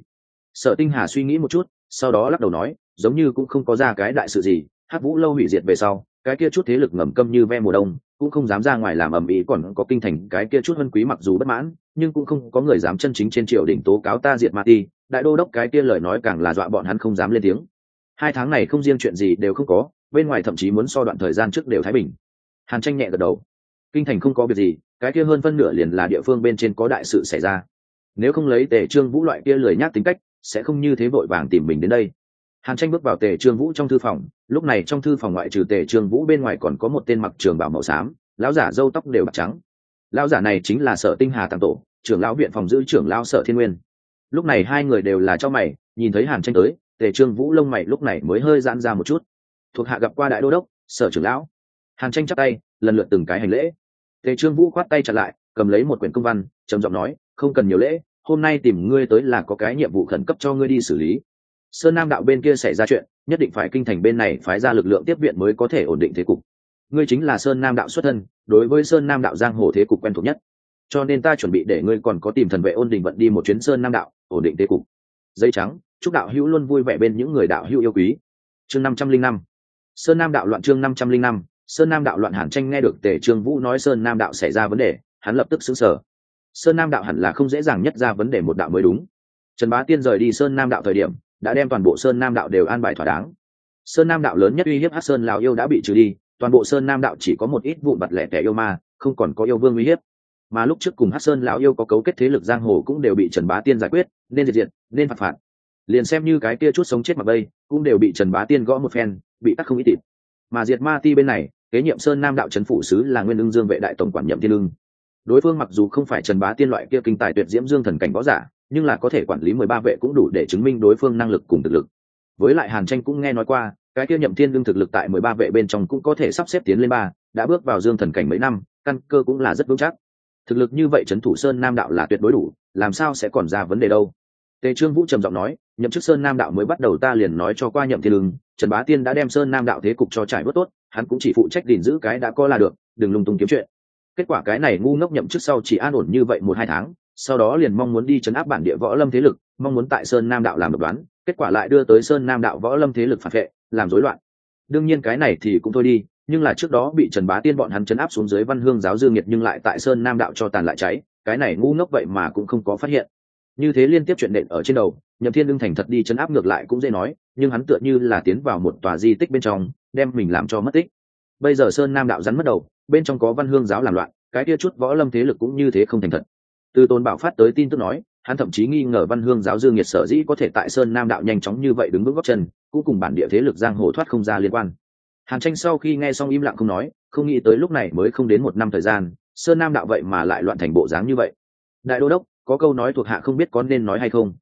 Sở tinh hà suy nghĩ một chút, sau đó lắc đầu nói, giống như cũng không có ra cái đại sự gì, hắc vũ lâu hủy diệt về sau, cái kia chút thế lực ngầm câm như ve mùa đông, cũng không dám ra ngoài làm ầm ĩ, còn có kinh thành cái kia chút vân quý mặc dù bất mãn, nhưng cũng không có người dám chân chính trên triều đình tố cáo ta diệt ma ti, đại đô đốc cái kia lời nói càng là dọa bọn hắn không dám lên tiếng. Hai tháng này không riêng chuyện gì đều không có, bên ngoài thậm chí muốn so đoạn thời gian trước đều thái bình. Hàn tranh nhẹ gật đầu. Kinh thành không có việc gì, cái kia hơn phân nửa liền là địa phương bên trên có đại sự xảy ra. Nếu không lấy tề trương vũ loại kia lười nhác tính cách sẽ không như thế vội vàng tìm mình đến đây. Hàn tranh bước vào tề trương vũ trong thư phòng, lúc này trong thư phòng ngoại trừ tề trương vũ bên ngoài còn có một tên mặc trường bảo màu xám, lão giả râu tóc đều bạc trắng. Lão giả này chính là sở tinh hà tàng tổ, trưởng lão viện phòng giữ trưởng lão sở thiên nguyên. Lúc này hai người đều là cho mày, nhìn thấy hàn tranh tới, tề trương vũ lông mày lúc này mới hơi giãn ra một chút. Thuộc hạ gặp qua đại đô đốc, sở trưởng lão. Hàn tranh chắp tay, lần lượt từng cái hành lễ. Tề trương vũ khoát tay chặt lại, cầm lấy một quyển công văn, trầm giọng nói, không cần nhiều lễ hôm nay tìm ngươi tới là có cái nhiệm vụ khẩn cấp cho ngươi đi xử lý. Sơn nam đạo bên kia xảy ra chuyện, nhất định phải kinh thành bên này phái ra lực lượng tiếp viện mới có thể ổn định thế cục. Ngươi chính là sơn nam đạo xuất thân, đối với sơn nam đạo giang hồ thế cục quen thuộc nhất. Cho nên ta chuẩn bị để ngươi còn có tìm thần vệ ôn đình vận đi một chuyến sơn nam đạo, ổn định thế cục. Dây trắng, chúc đạo hữu luôn vui vẻ bên những người đạo hữu yêu quý. Chương năm trăm linh năm. Sơn nam đạo loạn chương năm trăm linh năm. Sơn nam đạo loạn hàn tranh nghe được tề trương vũ nói sơn nam đạo xảy ra vấn đề, hắn lập tức xứng sở sơn nam đạo hẳn là không dễ dàng nhất ra vấn đề một đạo mới đúng. Trần bá tiên rời đi sơn nam đạo thời điểm, đã đem toàn bộ sơn nam đạo đều an bài thỏa đáng. Sơn nam đạo lớn nhất uy hiếp hát sơn lào yêu đã bị trừ đi, toàn bộ sơn nam đạo chỉ có một ít vụn mặt lẻ tẻ yêu ma, không còn có yêu vương uy hiếp. Mà lúc trước cùng hát sơn lão yêu có cấu kết thế lực giang hồ cũng đều bị trần bá tiên giải quyết, nên diệt diệt, nên phạt phạt. Liền xem như cái kia chút sống chết mặc bây, cũng đều bị trần bá tiên gõ một phen, bị tắc không ít tịt. Mà diệt ma ti bên này, kế nhiệm sơn nam đạo trấn phủ sứ là nguyên ưng dương vệ đại tổng quản nhậm thiên ưng đối phương mặc dù không phải trần bá tiên loại kia kinh tài tuyệt diễm dương thần cảnh võ giả, nhưng là có thể quản lý mười ba vệ cũng đủ để chứng minh đối phương năng lực cùng thực lực. Với lại hàn tranh cũng nghe nói qua, cái kia nhậm thiên đương thực lực tại mười ba vệ bên trong cũng có thể sắp xếp tiến lên ba, đã bước vào dương thần cảnh mấy năm, căn cơ cũng là rất vững chắc. Thực lực như vậy trấn thủ sơn nam đạo là tuyệt đối đủ, làm sao sẽ còn ra vấn đề đâu? Tề trương vũ trầm giọng nói, nhậm chức sơn nam đạo mới bắt đầu ta liền nói cho qua nhậm thiên lương, trần bá tiên đã đem sơn nam đạo thế cục cho trải bớt tốt, hắn cũng chỉ phụ trách gìn giữ cái đã có là được, đừng lung tung kiếm chuyện kết quả cái này ngu ngốc nhậm chức sau chỉ an ổn như vậy một hai tháng, sau đó liền mong muốn đi chấn áp bản địa võ lâm thế lực, mong muốn tại sơn nam đạo làm độc đoán, kết quả lại đưa tới sơn nam đạo võ lâm thế lực phản vệ, làm rối loạn. Đương nhiên cái này thì cũng thôi đi, nhưng là trước đó bị trần bá tiên bọn hắn chấn áp xuống dưới văn hương giáo dương nhiệt nhưng lại tại sơn nam đạo cho tàn lại cháy, cái này ngu ngốc vậy mà cũng không có phát hiện. Như thế liên tiếp chuyện nện ở trên đầu, nhậm thiên đương thành thật đi chấn áp ngược lại cũng dễ nói, nhưng hắn tựa như là tiến vào một tòa di tích bên trong, đem mình làm cho mất tích. Bây giờ sơn nam đạo rắn mất đầu bên trong có văn hương giáo làm loạn, cái kia chút võ lâm thế lực cũng như thế không thành thật. Từ tôn bảo phát tới tin tức nói, hắn thậm chí nghi ngờ văn hương giáo dương nhiệt sở dĩ có thể tại sơn nam đạo nhanh chóng như vậy đứng vững góc chân, cũng cùng bản địa thế lực giang hồ thoát không ra liên quan. Hàn tranh sau khi nghe xong im lặng không nói, không nghĩ tới lúc này mới không đến một năm thời gian, sơn nam đạo vậy mà lại loạn thành bộ dáng như vậy. Đại đô đốc, có câu nói thuộc hạ không biết có nên nói hay không?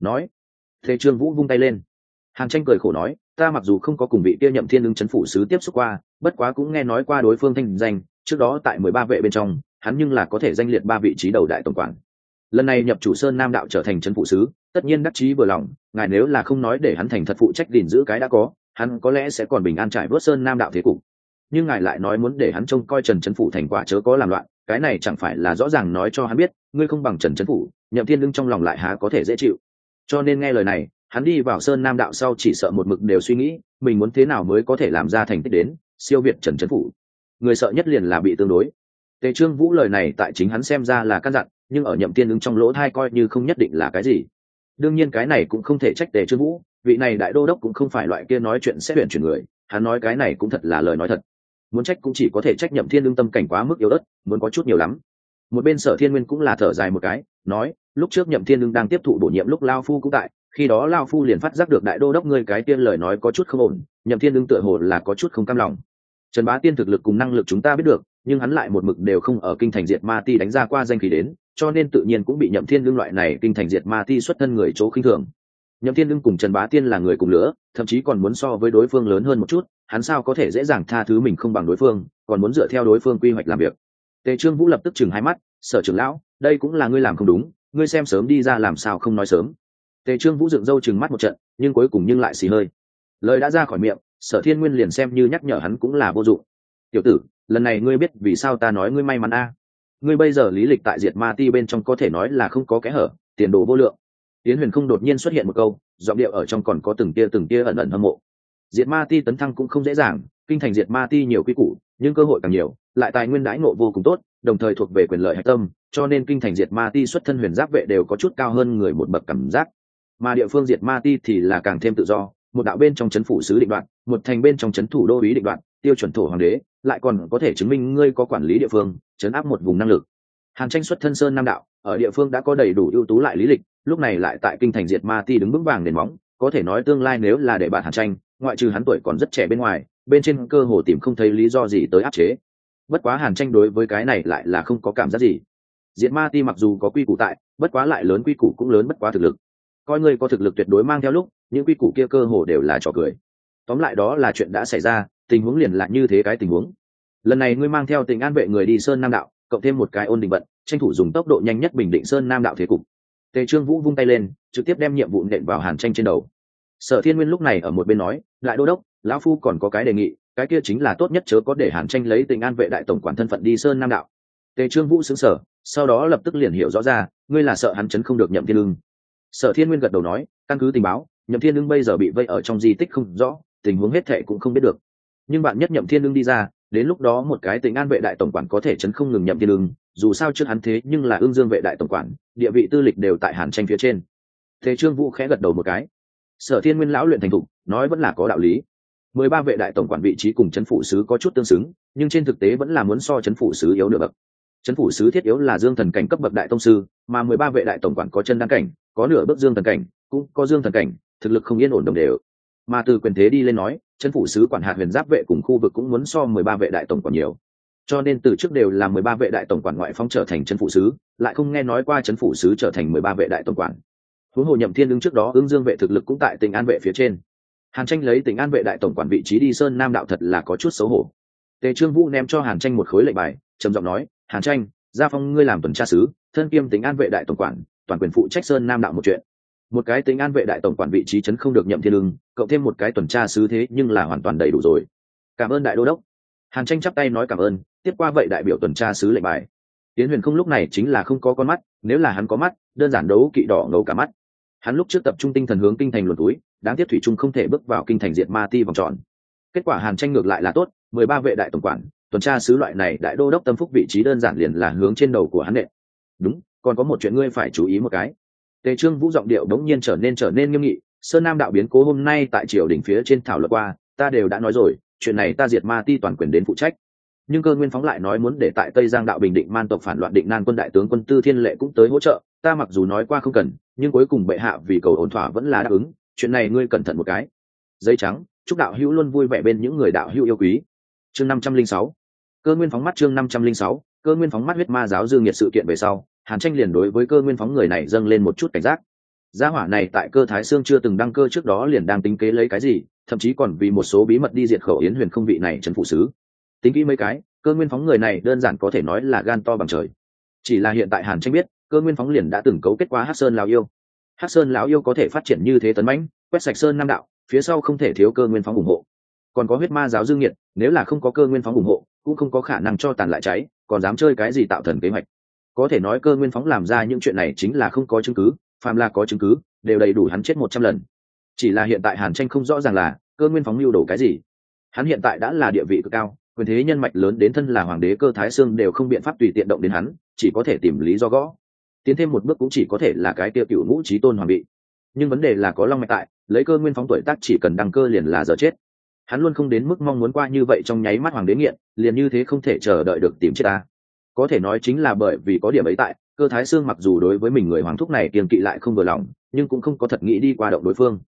Nói. Thế trương vũ vung tay lên. Hàn tranh cười khổ nói ta mặc dù không có cùng vị kia nhậm thiên ứng chấn phủ sứ tiếp xúc qua, bất quá cũng nghe nói qua đối phương thanh danh, trước đó tại mười ba vệ bên trong, hắn nhưng là có thể danh liệt ba vị trí đầu đại tổng quản. Lần này nhập chủ sơn nam đạo trở thành chấn phụ sứ, tất nhiên đắc chí vừa lòng, ngài nếu là không nói để hắn thành thật phụ trách gìn giữ cái đã có, hắn có lẽ sẽ còn bình an trải vớt sơn nam đạo thế cục. Nhưng ngài lại nói muốn để hắn trông coi trần trấn phủ thành quả chớ có làm loạn, cái này chẳng phải là rõ ràng nói cho hắn biết, ngươi không bằng trần trấn phủ, nhậm thiên lưng trong lòng lại há có thể dễ chịu. Cho nên nghe lời này hắn đi vào sơn nam đạo sau chỉ sợ một mực đều suy nghĩ, mình muốn thế nào mới có thể làm ra thành tích đến, siêu việt trần trấn phủ. Người sợ nhất liền là bị tương đối. Tề trương vũ lời này tại chính hắn xem ra là căn dặn, nhưng ở nhậm tiên ứng trong lỗ thai coi như không nhất định là cái gì. Đương nhiên cái này cũng không thể trách tề trương vũ, vị này đại đô đốc cũng không phải loại kia nói chuyện sẽ tuyển chuyển người, hắn nói cái này cũng thật là lời nói thật. Muốn trách cũng chỉ có thể trách nhậm thiên lương tâm cảnh quá mức yếu ớt, muốn có chút nhiều lắm. Một bên sở thiên nguyên cũng là thở dài một cái, nói, lúc trước nhậm thiên lương đang tiếp thụ bổ nhiệm lúc lao phu cũng tại khi đó lao phu liền phát giác được đại đô đốc ngươi cái tiên lời nói có chút không ổn, nhậm thiên đương tựa hồ là có chút không cam lòng. Trần bá tiên thực lực cùng năng lực chúng ta biết được, nhưng hắn lại một mực đều không ở kinh thành diệt ma ti đánh ra qua danh khí đến, cho nên tự nhiên cũng bị nhậm thiên đương loại này kinh thành diệt ma ti xuất thân người chỗ khinh thường. Nhậm thiên đương cùng trần bá tiên là người cùng lửa thậm chí còn muốn so với đối phương lớn hơn một chút, hắn sao có thể dễ dàng tha thứ mình không bằng đối phương, còn muốn dựa theo đối phương quy hoạch làm việc. Tề trương vũ lập tức chừng hai mắt, sở trưởng lão, đây cũng là ngươi làm không đúng, ngươi xem sớm đi ra làm sao không nói sớm tề trương vũ dựng râu chừng mắt một trận, nhưng cuối cùng nhưng lại xì hơi. Lời đã ra khỏi miệng, sở thiên nguyên liền xem như nhắc nhở hắn cũng là vô dụng. Tiểu tử, lần này ngươi biết vì sao ta nói ngươi may mắn a? Ngươi bây giờ lý lịch tại diệt ma ti bên trong có thể nói là không có kẽ hở, tiền đồ vô lượng. Tiến huyền không đột nhiên xuất hiện một câu, giọng điệu ở trong còn có từng tia từng tia ẩn ẩn hâm mộ. Diệt ma ti tấn thăng cũng không dễ dàng, kinh thành diệt ma ti nhiều quy củ, nhưng cơ hội càng nhiều, lại tài nguyên đãi ngộ vô cùng tốt, đồng thời thuộc về quyền lợi hạch tâm, cho nên kinh thành diệt ma ti xuất thân huyền giáp vệ đều có chút cao hơn người một bậc cảm giác mà địa phương diệt ma ti thì là càng thêm tự do. Một đạo bên trong c h ấ n phủ sứ định đoạn, một thành bên trong c h ấ n thủ đô ý định đoạn, tiêu chuẩn thổ hoàng đế, lại còn có thể chứng minh ngươi có quản lý địa phương, chấn áp một vùng năng lực. Hàn tranh xuất thân sơn nam đạo, ở địa phương đã có đầy đủ ưu tú lại lý lịch, lúc này lại tại kinh thành diệt ma ti đứng vững vàng nền móng, có thể nói tương lai nếu là để bạn hàn tranh, ngoại trừ hắn tuổi còn rất trẻ bên ngoài, bên trên cơ hồ tìm không thấy lý do gì tới áp chế. Bất quá hàn tranh đối với cái này lại là không có cảm giác gì. Diệt ma ti mặc dù có quy củ tại, bất quá lại lớn quy củ cũng lớn bất quá thực lực coi ngươi có thực lực tuyệt đối mang theo lúc, những quy củ kia cơ hồ đều là trò cười. Tóm lại đó là chuyện đã xảy ra, tình huống liền lại như thế cái tình huống. Lần này ngươi mang theo tình an vệ người đi sơn nam đạo, cộng thêm một cái ôn định vận, tranh thủ dùng tốc độ nhanh nhất bình định sơn nam đạo thế cục. Tề trương vũ vung tay lên, trực tiếp đem nhiệm vụ nện vào hàn tranh trên đầu. Sở thiên nguyên lúc này ở một bên nói, lại đô đốc, lão phu còn có cái đề nghị, cái kia chính là tốt nhất chớ có để hàn tranh lấy tình an vệ đại tổng quản thân phận đi sơn nam đạo. Tề trương vũ xứng sở sau đó lập tức liền hiểu rõ ra, ngươi là sợ hắn chấn không được nhậm thiên lương sở thiên nguyên gật đầu nói, căn cứ tình báo, nhậm thiên lương bây giờ bị vây ở trong di tích không rõ, tình huống hết thệ cũng không biết được. Nhưng bạn nhất nhậm thiên lương đi ra, đến lúc đó một cái tình an vệ đại tổng quản có thể chấn không ngừng nhậm thiên lương dù sao trước hắn thế nhưng là ương dương vệ đại tổng quản, địa vị tư lịch đều tại hàn tranh phía trên. Thế trương vũ khẽ gật đầu một cái. Sở thiên nguyên lão luyện thành thục, nói vẫn là có đạo lý. Mười ba vệ đại tổng quản vị trí cùng chấn phụ sứ có chút tương xứng, nhưng trên thực tế vẫn là muốn so chấn phụ sứ yếu nửa bậc chấn phủ sứ thiết yếu là dương thần cảnh cấp bậc đại tông sư, mà mười ba vệ đại tổng quản có chân đăng cảnh, có nửa bước dương thần cảnh, cũng có dương thần cảnh, thực lực không yên ổn đồng đều. Mà từ quyền thế đi lên nói, trấn phủ sứ quản hạt huyền giáp vệ cùng khu vực cũng muốn so mười ba vệ đại tổng quản nhiều. Cho nên từ trước đều là mười ba vệ đại tổng quản ngoại phong trở thành trấn phủ sứ, lại không nghe nói qua trấn phủ sứ trở thành mười ba vệ đại tổng quản. Huống hồ nhậm thiên ứng trước đó ứng dương vệ thực lực cũng tại tỉnh an vệ phía trên. Hàn tranh lấy tỉnh an vệ đại tổng quản vị trí đi sơn nam đạo thật là có chút xấu hổ. Tề trương vũ ném cho hàn tranh một khối lệnh bài, trầm giọng nói hàn tranh, gia phong, ngươi làm tuần tra sứ, thân kiêm tính an vệ đại tổng quản, toàn quyền phụ trách sơn nam đạo một chuyện. Một cái tính an vệ đại tổng quản vị trí chấn không được nhậm thiên lương cộng thêm một cái tuần tra sứ thế nhưng là hoàn toàn đầy đủ rồi. Cảm ơn đại đô đốc. Hàn tranh chắp tay nói cảm ơn, tiếp qua vậy đại biểu tuần tra sứ lệnh bài. Tiến huyền không lúc này chính là không có con mắt, nếu là hắn có mắt, đơn giản đấu kỵ đỏ ngấu cả mắt. Hắn lúc trước tập trung tinh thần hướng kinh thành luồn túi, đáng tiếc thủy trung không thể bước vào kinh thành diệt ma ti vòng tròn. Kết quả hàn tranh ngược lại là tốt, mười ba vệ đại tổng quản tuần tra sứ loại này đại đô đốc tâm phúc vị trí đơn giản liền là hướng trên đầu của hắn nệ đúng, còn có một chuyện ngươi phải chú ý một cái. Tề trương vũ giọng điệu đống nhiên trở nên trở nên nghiêm nghị, sơn nam đạo biến cố hôm nay tại triều đỉnh phía trên thảo luận qua, ta đều đã nói rồi, chuyện này ta diệt ma ti toàn quyền đến phụ trách. Nhưng cơ nguyên phóng lại nói muốn để tại tây giang đạo bình định man tộc phản loạn định nan quân đại tướng quân tư thiên lệ cũng tới hỗ trợ, ta mặc dù nói qua không cần, nhưng cuối cùng bệ hạ vì cầu ổn thỏa vẫn là đáp ứng, chuyện này ngươi cẩn thận một cái. Giấy trắng, chúc đạo hữu luôn vui vẻ bên những người đạo hữu yêu quý. Chương năm trăm linh sáu cơ nguyên phóng mắt chương năm trăm linh sáu, cơ nguyên phóng mắt huyết ma giáo dương nhiệt sự kiện về sau, hàn tranh liền đối với cơ nguyên phóng người này dâng lên một chút cảnh giác. Gia hỏa này tại cơ thái sương chưa từng đăng cơ trước đó liền đang tính kế lấy cái gì, thậm chí còn vì một số bí mật đi diệt khẩu yến huyền không vị này trấn phụ sứ. Tính kỹ mấy cái, cơ nguyên phóng người này đơn giản có thể nói là gan to bằng trời. Chỉ là hiện tại hàn tranh biết, cơ nguyên phóng liền đã từng cấu kết quá hát sơn lào yêu. Hát sơn lão yêu có thể phát triển như thế tấn mãnh, quét sạch sơn nam đạo, phía sau không thể thiếu cơ nguyên phóng ủng hộ còn có huyết ma giáo dương nhiệt, nếu là không có cơ nguyên phóng ủng hộ, cũng không có khả năng cho tàn lại cháy, còn dám chơi cái gì tạo thần kế hoạch. Có thể nói cơ nguyên phóng làm ra những chuyện này chính là không có chứng cứ, phàm là có chứng cứ, đều đầy đủ hắn chết một trăm lần. Chỉ là hiện tại hàn tranh không rõ ràng là cơ nguyên phóng lưu đồ cái gì. Hắn hiện tại đã là địa vị cực cao, quyền thế nhân mạch lớn đến thân là hoàng đế cơ thái sương đều không biện pháp tùy tiện động đến hắn, chỉ có thể tìm lý do gõ. Tiến thêm một bước cũng chỉ có thể là cái tiêu cựu ngũ trí tôn hoàng bị. Nhưng vấn đề là có long mạch tại, lấy cơ nguyên phóng tuổi tác chỉ cần đăng cơ liền là giờ chết hắn luôn không đến mức mong muốn qua như vậy trong nháy mắt hoàng đế nghiện, liền như thế không thể chờ đợi được tìm chết ta. Có thể nói chính là bởi vì có điểm ấy tại, cơ thái xương mặc dù đối với mình người hoàng thúc này kiềm kỵ lại không vừa lòng, nhưng cũng không có thật nghĩ đi qua động đối phương.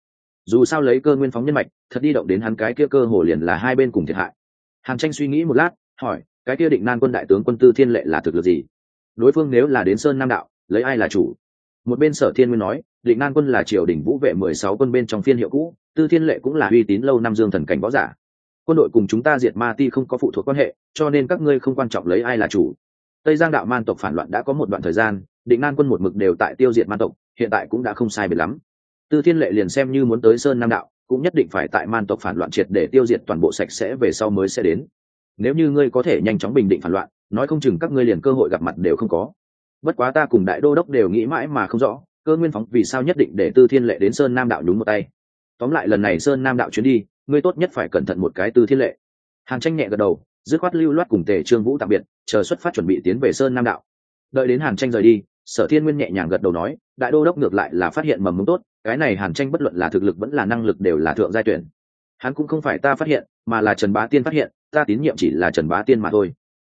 Dù sao lấy cơ nguyên phóng nhân mạch, thật đi động đến hắn cái kia cơ hồ liền là hai bên cùng thiệt hại. Hàn tranh suy nghĩ một lát, hỏi, cái kia định nan quân đại tướng quân tư thiên lệ là thực lực gì? Đối phương nếu là đến sơn nam đạo, lấy ai là chủ? Một bên sở thiên nguyên nói định nan quân là triều đình vũ vệ mười sáu quân bên trong phiên hiệu cũ, tư thiên lệ cũng là uy tín lâu năm dương thần cảnh võ giả. Quân đội cùng chúng ta diệt ma ti không có phụ thuộc quan hệ, cho nên các ngươi không quan trọng lấy ai là chủ. Tây giang đạo man tộc phản loạn đã có một đoạn thời gian, định nan quân một mực đều tại tiêu diệt man tộc, hiện tại cũng đã không sai biệt lắm. Tư thiên lệ liền xem như muốn tới sơn nam đạo, cũng nhất định phải tại man tộc phản loạn triệt để tiêu diệt toàn bộ sạch sẽ về sau mới sẽ đến. Nếu như ngươi có thể nhanh chóng bình định phản loạn, nói không chừng các ngươi liền cơ hội gặp mặt đều không có. Bất quá ta cùng đại đô đốc đều nghĩ mãi mà không rõ cơ nguyên phóng vì sao nhất định để tư thiên lệ đến sơn nam đạo đúng một tay. Tóm lại lần này sơn nam đạo chuyến đi, ngươi tốt nhất phải cẩn thận một cái tư thiên lệ. Hàn tranh nhẹ gật đầu, dứt khoát lưu loát cùng tề trương vũ tạm biệt, chờ xuất phát chuẩn bị tiến về sơn nam đạo. Đợi đến hàn tranh rời đi, sở thiên nguyên nhẹ nhàng gật đầu nói, đại đô đốc ngược lại là phát hiện mầm mống tốt, cái này hàn tranh bất luận là thực lực vẫn là năng lực đều là thượng giai tuyển. Hắn cũng không phải ta phát hiện, mà là trần bá tiên phát hiện, ta tín nhiệm chỉ là trần bá tiên mà thôi.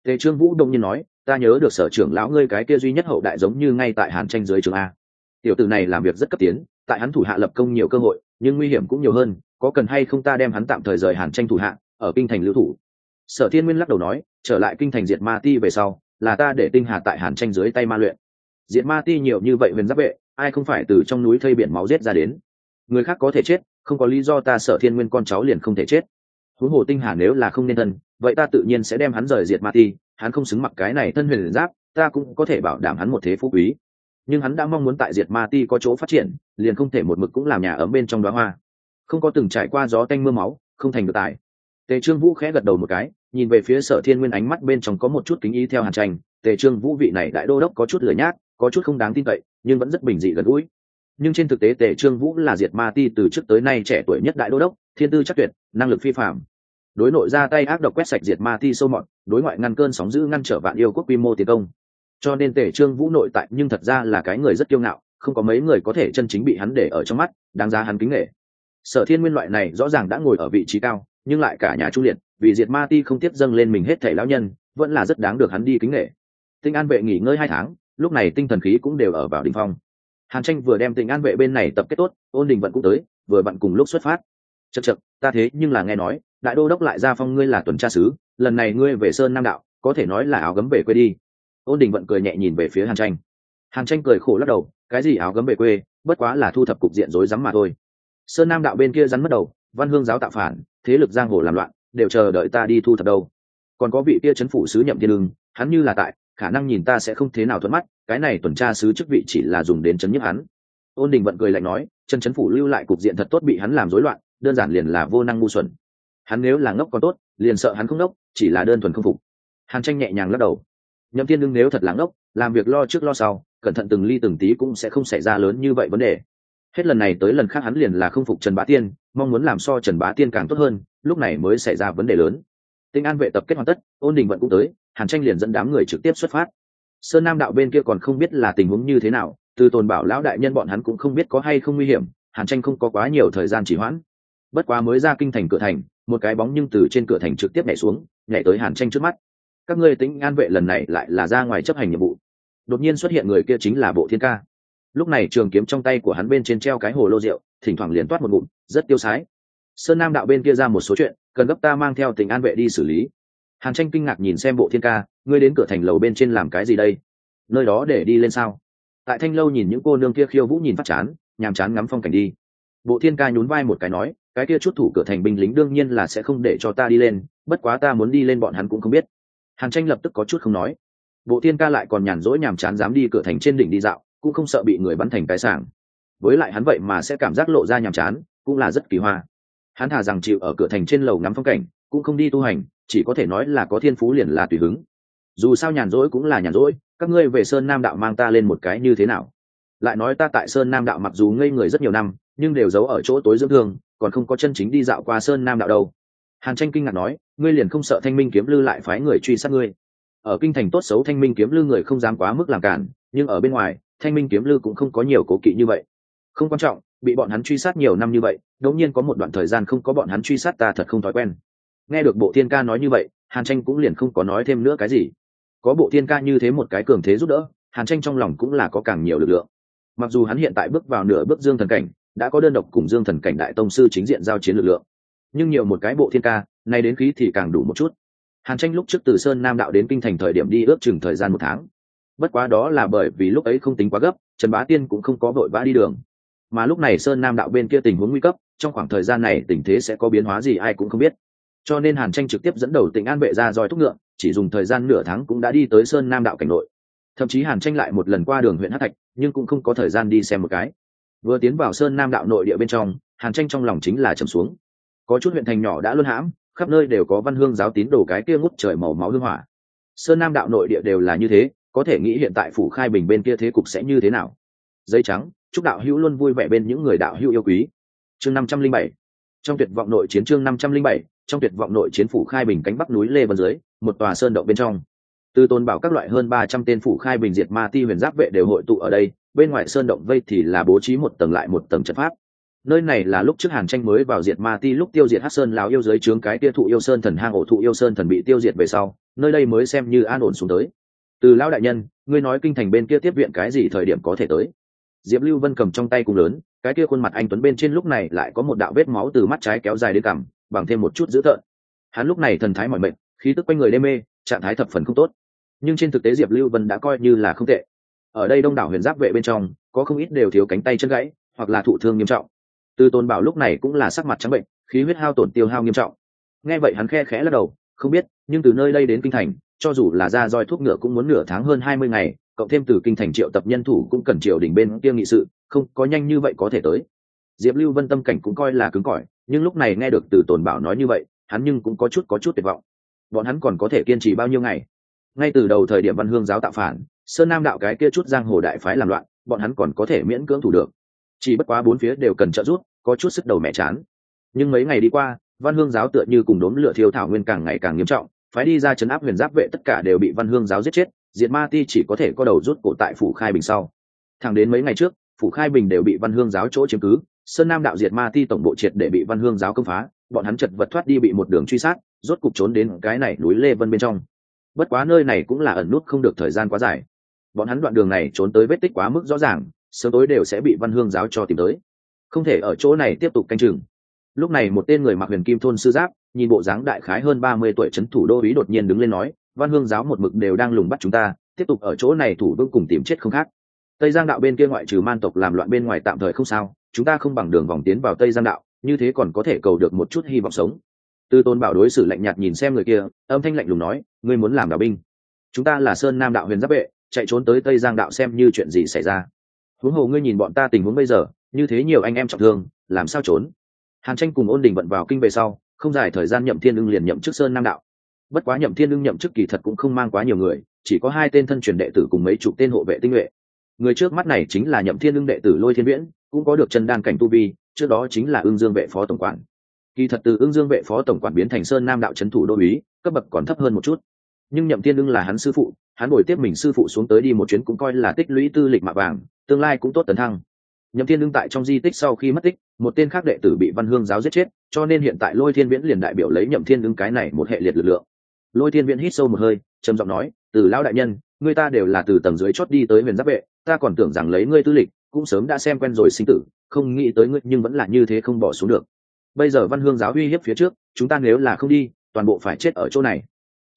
Tề trương vũ đông nhiên nói, ta nhớ được sở trưởng lão ngươi cái kia duy nhất hậu đại giống như ngay tại hàn tranh dưới trường a tiểu tử này làm việc rất cấp tiến, tại hắn thủ hạ lập công nhiều cơ hội, nhưng nguy hiểm cũng nhiều hơn, có cần hay không ta đem hắn tạm thời rời hàn tranh thủ hạ, ở kinh thành lưu thủ? Sở thiên nguyên lắc đầu nói, trở lại kinh thành diệt ma ti về sau, là ta để tinh hà tại hàn tranh dưới tay ma luyện. Diệt ma ti nhiều như vậy huyền giáp vệ, ai không phải từ trong núi thây biển máu giết ra đến? Người khác có thể chết, không có lý do ta sở thiên nguyên con cháu liền không thể chết. Huống hồ tinh hà nếu là không nên thân, vậy ta tự nhiên sẽ đem hắn rời diệt ma ti, hắn không xứng mặc cái này thân huyền giáp, ta cũng có thể bảo đảm hắn một thế phú quý nhưng hắn đã mong muốn tại diệt ma ti có chỗ phát triển, liền không thể một mực cũng làm nhà ấm bên trong đoá hoa. Không có từng trải qua gió tanh mưa máu, không thành được tài. Tề trương vũ khẽ gật đầu một cái, nhìn về phía sở thiên nguyên ánh mắt bên trong có một chút kính ý theo hàn tranh. Tề trương vũ vị này đại đô đốc có chút lửa nhát có chút không đáng tin cậy, nhưng vẫn rất bình dị gần gũi. Nhưng trên thực tế tề trương vũ là diệt ma ti từ trước tới nay trẻ tuổi nhất đại đô đốc, thiên tư chắc tuyệt, năng lực phi phạm đối nội ra tay ác độc quét sạch diệt ma ti sâu mọt, đối ngoại ngăn cơn sóng giữ ngăn trở vạn yêu quốc quy mô tiến công cho nên tề trương vũ nội tại nhưng thật ra là cái người rất kiêu ngạo, không có mấy người có thể chân chính bị hắn để ở trong mắt, đáng ra hắn kính nghệ sở thiên nguyên loại này rõ ràng đã ngồi ở vị trí cao, nhưng lại cả nhà chu liệt, vì diệt ma ti không tiếp dâng lên mình hết thể lão nhân, vẫn là rất đáng được hắn đi kính nghệ tinh an vệ nghỉ ngơi hai tháng, lúc này tinh thần khí cũng đều ở vào đ ỉ n h phong. Hàn tranh vừa đem tinh an vệ bên này tập kết tốt, ôn đình vận cũng tới, vừa bận cùng lúc xuất phát. Chật chật ta thế nhưng là nghe nói, đại đô đốc lại ra phong ngươi là tuần tra sứ, lần này ngươi về sơn nam đạo, có thể nói là áo gấm về quê đi ôn đình vận cười nhẹ nhìn về phía hàn tranh. Hàn tranh cười khổ lắc đầu, cái gì áo gấm về quê, bất quá là thu thập cục diện rối rắm mà thôi. Sơn nam đạo bên kia rắn mất đầu, văn hương giáo tạo phản, thế lực giang hồ làm loạn, đều chờ đợi ta đi thu thập đâu. Còn có vị kia chấn phủ sứ nhậm thiên lương hắn như là tại, khả năng nhìn ta sẽ không thế nào thuận mắt, cái này tuần tra sứ chức vị chỉ là dùng đến chấn nhức hắn. Ôn đình vận cười lạnh nói, chân chấn phủ lưu lại cục diện thật tốt bị hắn làm rối loạn, đơn giản liền là vô năng ngu xuẩn. Hắn nếu là ngốc còn tốt, liền sợ hắn không ngốc, chỉ là đơn thuần không phục. Hàn tranh nhẹ nhàng lắc đầu nhậm thiên Đương nếu thật lãng ốc làm việc lo trước lo sau, cẩn thận từng ly từng tí cũng sẽ không xảy ra lớn như vậy vấn đề. Hết lần này tới lần khác hắn liền là không phục trần bá tiên, mong muốn làm so trần bá tiên càng tốt hơn, lúc này mới xảy ra vấn đề lớn. Tinh an vệ tập kết hoàn tất, ôn đình vận cũng tới, hàn tranh liền dẫn đám người trực tiếp xuất phát. Sơn nam đạo bên kia còn không biết là tình huống như thế nào, từ tồn bảo lão đại nhân bọn hắn cũng không biết có hay không nguy hiểm, hàn tranh không có quá nhiều thời gian chỉ hoãn. Bất quá mới ra kinh thành cửa thành, một cái bóng nhưng từ trên cửa thành trực tiếp nhảy xuống, nhảy tới hàn tranh trước mắt các ngươi tính an vệ lần này lại là ra ngoài chấp hành nhiệm vụ. Đột nhiên xuất hiện người kia chính là bộ thiên ca. Lúc này trường kiếm trong tay của hắn bên trên treo cái hồ lô rượu, thỉnh thoảng liền toát một bụng rất tiêu sái. Sơn nam đạo bên kia ra một số chuyện, cần gấp ta mang theo tình an vệ đi xử lý. Hàn tranh kinh ngạc nhìn xem bộ thiên ca, ngươi đến cửa thành lầu bên trên làm cái gì đây? Nơi đó để đi lên sao? Tại thanh lâu nhìn những cô nương kia khiêu vũ nhìn phát chán, nhàm chán ngắm phong cảnh đi. Bộ thiên ca nhún vai một cái nói, cái kia chút thủ cửa thành binh lính đương nhiên là sẽ không để cho ta đi lên, bất quá ta muốn đi lên bọn hắn cũng không biết hàn tranh lập tức có chút không nói. Bộ thiên ca lại còn nhàn rỗi nhàm chán dám đi cửa thành trên đỉnh đi dạo, cũng không sợ bị người bắn thành cái sảng. Với lại hắn vậy mà sẽ cảm giác lộ ra nhàm chán, cũng là rất kỳ hoa. Hắn thà rằng chịu ở cửa thành trên lầu ngắm phong cảnh, cũng không đi tu hành, chỉ có thể nói là có thiên phú liền là tùy hứng. Dù sao nhàn rỗi cũng là nhàn rỗi, các ngươi về sơn nam đạo mang ta lên một cái như thế nào? Lại nói ta tại sơn nam đạo mặc dù ngây người rất nhiều năm, nhưng đều giấu ở chỗ tối dưỡng thương, còn không có chân chính đi dạo qua sơn nam đạo đâu hàn tranh kinh ngạc nói, ngươi liền không sợ thanh minh kiếm lư lại phái người truy sát ngươi? Ở kinh thành tốt xấu thanh minh kiếm lư người không dám quá mức làm cản, nhưng ở bên ngoài, thanh minh kiếm lư cũng không có nhiều cố kỵ như vậy. Không quan trọng, bị bọn hắn truy sát nhiều năm như vậy đột nhiên có một đoạn thời gian không có bọn hắn truy sát ta thật không thói quen. Nghe được bộ thiên ca nói như vậy, hàn tranh cũng liền không có nói thêm nữa cái gì. Có bộ thiên ca như thế một cái cường thế giúp đỡ, hàn tranh trong lòng cũng là có càng nhiều lực lượng. Mặc dù hắn hiện tại bước vào nửa bước dương thần cảnh, đã có đơn độc cùng dương thần cảnh đại tông sư chính diện giao chiến lực lượng nhưng nhiều một cái bộ thiên ca, nay đến khí thì càng đủ một chút. Hàn tranh lúc trước từ sơn nam đạo đến kinh thành thời điểm đi ước chừng thời gian một tháng. Bất quá đó là bởi vì lúc ấy không tính quá gấp, trần bá tiên cũng không có vội vã đi đường. Mà lúc này sơn nam đạo bên kia tình huống nguy cấp, trong khoảng thời gian này tình thế sẽ có biến hóa gì ai cũng không biết. Cho nên hàn tranh trực tiếp dẫn đầu tỉnh an vệ ra roi thúc ngựa, chỉ dùng thời gian nửa tháng cũng đã đi tới sơn nam đạo cảnh nội. Thậm chí hàn tranh lại một lần qua đường huyện hát thạch, nhưng cũng không có thời gian đi xem một cái. Vừa tiến vào sơn nam đạo nội địa bên trong, hàn tranh trong lòng chính là trầm xuống có chút huyện thành nhỏ đã luôn hãm, khắp nơi đều có văn hương giáo tín đồ cái kia ngút trời màu máu hương hỏa. Sơn nam đạo nội địa đều là như thế, có thể nghĩ hiện tại phủ khai bình bên kia thế cục sẽ như thế nào? Dây trắng, chúc đạo hữu luôn vui vẻ bên những người đạo hữu yêu quý. Chương năm trăm linh bảy. Trong tuyệt vọng nội chiến chương năm trăm linh bảy, trong tuyệt vọng nội chiến phủ khai bình cánh bắc núi lê vân dưới, một tòa sơn động bên trong. Từ tôn bảo các loại hơn ba trăm tên phủ khai bình diệt ma ti huyền giáp vệ đều hội tụ ở đây, bên ngoài sơn động vây thì là bố trí một tầng lại một tầng trận pháp nơi này là lúc trước hàn tranh mới vào diệt ma ti, lúc tiêu diệt hát sơn lào yêu dưới trướng cái tia thụ yêu sơn thần hang ổ thụ yêu sơn thần bị tiêu diệt về sau, nơi đây mới xem như an ổn xuống tới. Từ lão đại nhân, ngươi nói kinh thành bên kia tiếp viện cái gì thời điểm có thể tới? Diệp lưu vân cầm trong tay cùng lớn, cái kia khuôn mặt anh tuấn bên trên lúc này lại có một đạo vết máu từ mắt trái kéo dài đến cằm, bằng thêm một chút dữ tợn. Hắn lúc này thần thái mỏi mệnh khí tức quanh người đê mê, trạng thái thập phần không tốt. Nhưng trên thực tế diệp lưu vân đã coi như là không tệ. Ở đây đông đảo huyền giáp vệ bên trong, có không ít đều thiếu cánh tay chân gãy, hoặc là thụ thương nghiêm trọng từ tôn bảo lúc này cũng là sắc mặt trắng bệnh, khí huyết hao tổn tiêu hao nghiêm trọng. Nghe vậy hắn khe khẽ lắc đầu, không biết, nhưng từ nơi đây đến kinh thành, cho dù là ra roi thuốc ngựa cũng muốn nửa tháng hơn hai mươi ngày, cộng thêm từ kinh thành triệu tập nhân thủ cũng cần triều đỉnh bên kia nghị sự, không, có nhanh như vậy có thể tới. Diệp lưu vân tâm cảnh cũng coi là cứng cỏi, nhưng lúc này nghe được từ tồn bảo nói như vậy, hắn nhưng cũng có chút có chút tuyệt vọng. Bọn hắn còn có thể kiên trì bao nhiêu ngày? Ngay từ đầu thời điểm văn hương giáo tạo phản, sơn nam đạo cái kia chút giang hồ đại phái làm loạn, bọn hắn còn có thể miễn cưỡng thủ được chỉ bất quá bốn phía đều cần trợ giúp, có chút sức đầu mẹ chán. Nhưng mấy ngày đi qua, văn hương giáo tựa như cùng đốn lửa thiêu thảo nguyên càng ngày càng nghiêm trọng, phái đi ra chấn áp huyền giáp vệ tất cả đều bị văn hương giáo giết chết, diệt ma ti chỉ có thể có đầu rút cổ tại phủ khai bình sau. Thẳng đến mấy ngày trước, phủ khai bình đều bị văn hương giáo chỗ chiếm cứ, sơn nam đạo diệt ma ti tổng bộ triệt để bị văn hương giáo công phá, bọn hắn chật vật thoát đi bị một đường truy sát, rốt cục trốn đến cái này núi lê vân bên trong. Bất quá nơi này cũng là ẩn nút không được thời gian quá dài. Bọn hắn đoạn đường này trốn tới vết tích quá mức rõ ràng sớm tối đều sẽ bị văn hương giáo cho tìm tới. Không thể ở chỗ này tiếp tục canh chừng. Lúc này một tên người mặc huyền kim thôn sư giáp, nhìn bộ dáng đại khái hơn ba mươi tuổi trấn thủ đô ý đột nhiên đứng lên nói, văn hương giáo một mực đều đang lùng bắt chúng ta, tiếp tục ở chỗ này thủ vương cùng tìm chết không khác. Tây giang đạo bên kia ngoại trừ man tộc làm loạn bên ngoài tạm thời không sao, chúng ta không bằng đường vòng tiến vào tây giang đạo, như thế còn có thể cầu được một chút hy vọng sống. Tư tôn bảo đối xử lạnh nhạt nhìn xem người kia, âm thanh lạnh lùng nói, ngươi muốn làm đạo binh? Chúng ta là sơn nam đạo huyền giáp vệ, chạy trốn tới tây giang đạo xem như chuyện gì xảy ra huống hồ ngươi nhìn bọn ta tình huống bây giờ, như thế nhiều anh em trọng thương, làm sao trốn? Hàn tranh cùng ôn đình vận vào kinh về sau, không dài thời gian nhậm thiên ưng liền nhậm chức sơn nam đạo. Bất quá nhậm thiên ưng nhậm chức kỳ thật cũng không mang quá nhiều người, chỉ có hai tên thân truyền đệ tử cùng mấy chục tên hộ vệ tinh nhuệ. Người trước mắt này chính là nhậm thiên ưng đệ tử lôi thiên viễn, cũng có được chân đan cảnh tu vi, trước đó chính là ưng dương vệ phó tổng quản. Kỳ thật từ ưng dương vệ phó tổng quản biến thành sơn nam đạo c h ấ n thủ đô uý, cấp bậc còn thấp hơn một chút. Nhưng nhậm thiên ưng là hắn sư phụ, hắn đổi tiếp mình sư phụ xuống tới đi một chuyến cũng coi là tích lũy tư lịch mạ vàng tương lai cũng tốt tấn thăng. Nhậm thiên đương tại trong di tích sau khi mất tích, một tên khác đệ tử bị văn hương giáo giết chết, cho nên hiện tại lôi thiên viễn liền đại biểu lấy nhậm thiên đương cái này một hệ liệt lực lượng. Lôi thiên viễn hít sâu một hơi, trầm giọng nói, từ lão đại nhân, người ta đều là từ tầng dưới chót đi tới huyền giáp vệ, ta còn tưởng rằng lấy ngươi tư lịch, cũng sớm đã xem quen rồi sinh tử, không nghĩ tới ngươi nhưng vẫn là như thế không bỏ xuống được. Bây giờ văn hương giáo uy hiếp phía trước, chúng ta nếu là không đi, toàn bộ phải chết ở chỗ này.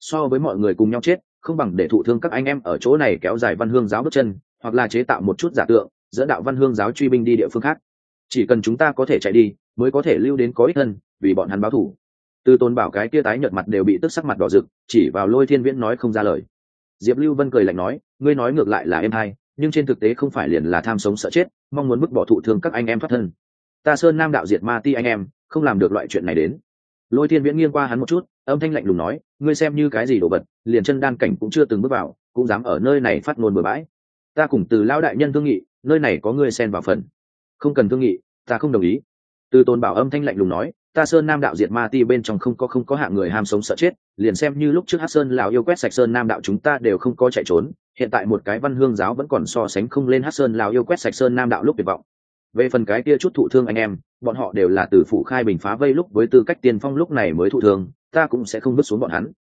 So với mọi người cùng nhau chết, không bằng để thụ thương các anh em ở chỗ này kéo dài văn hương giáo bước chân hoặc là chế tạo một chút giả tượng, dẫn đạo văn hương giáo truy binh đi địa phương khác. Chỉ cần chúng ta có thể chạy đi, mới có thể lưu đến có ích hơn, vì bọn hắn báo thủ. Từ tôn bảo cái kia tái nhợt mặt đều bị tức sắc mặt đỏ rực, chỉ vào lôi thiên viễn nói không ra lời. Diệp lưu vân cười lạnh nói, ngươi nói ngược lại là em hay nhưng trên thực tế không phải liền là tham sống sợ chết, mong muốn bức bỏ thụ thương các anh em thoát thân. Ta sơn nam đạo diệt ma ti anh em, không làm được loại chuyện này đến. Lôi thiên viễn nghiêng qua hắn một chút, âm thanh lạnh lùng nói, ngươi xem như cái gì đồ vật, liền chân đan cảnh cũng chưa từng bước vào, cũng dám ở nơi này phát ngôn bừa bãi ta cùng từ lão đại nhân thương nghị, nơi này có ngươi xen vào phần. Không cần thương nghị, ta không đồng ý. Từ tôn bảo âm thanh lạnh lùng nói, ta sơn nam đạo diệt ma ti bên trong không có không có hạng người ham sống sợ chết, liền xem như lúc trước hát sơn lào yêu quét sạch sơn nam đạo chúng ta đều không có chạy trốn, hiện tại một cái văn hương giáo vẫn còn so sánh không lên hát sơn lào yêu quét sạch sơn nam đạo lúc tuyệt vọng. Về phần cái kia chút thụ thương anh em, bọn họ đều là từ phủ khai bình phá vây lúc với tư cách tiên phong lúc này mới thụ thương, ta cũng sẽ không bước xuống bọn hắn.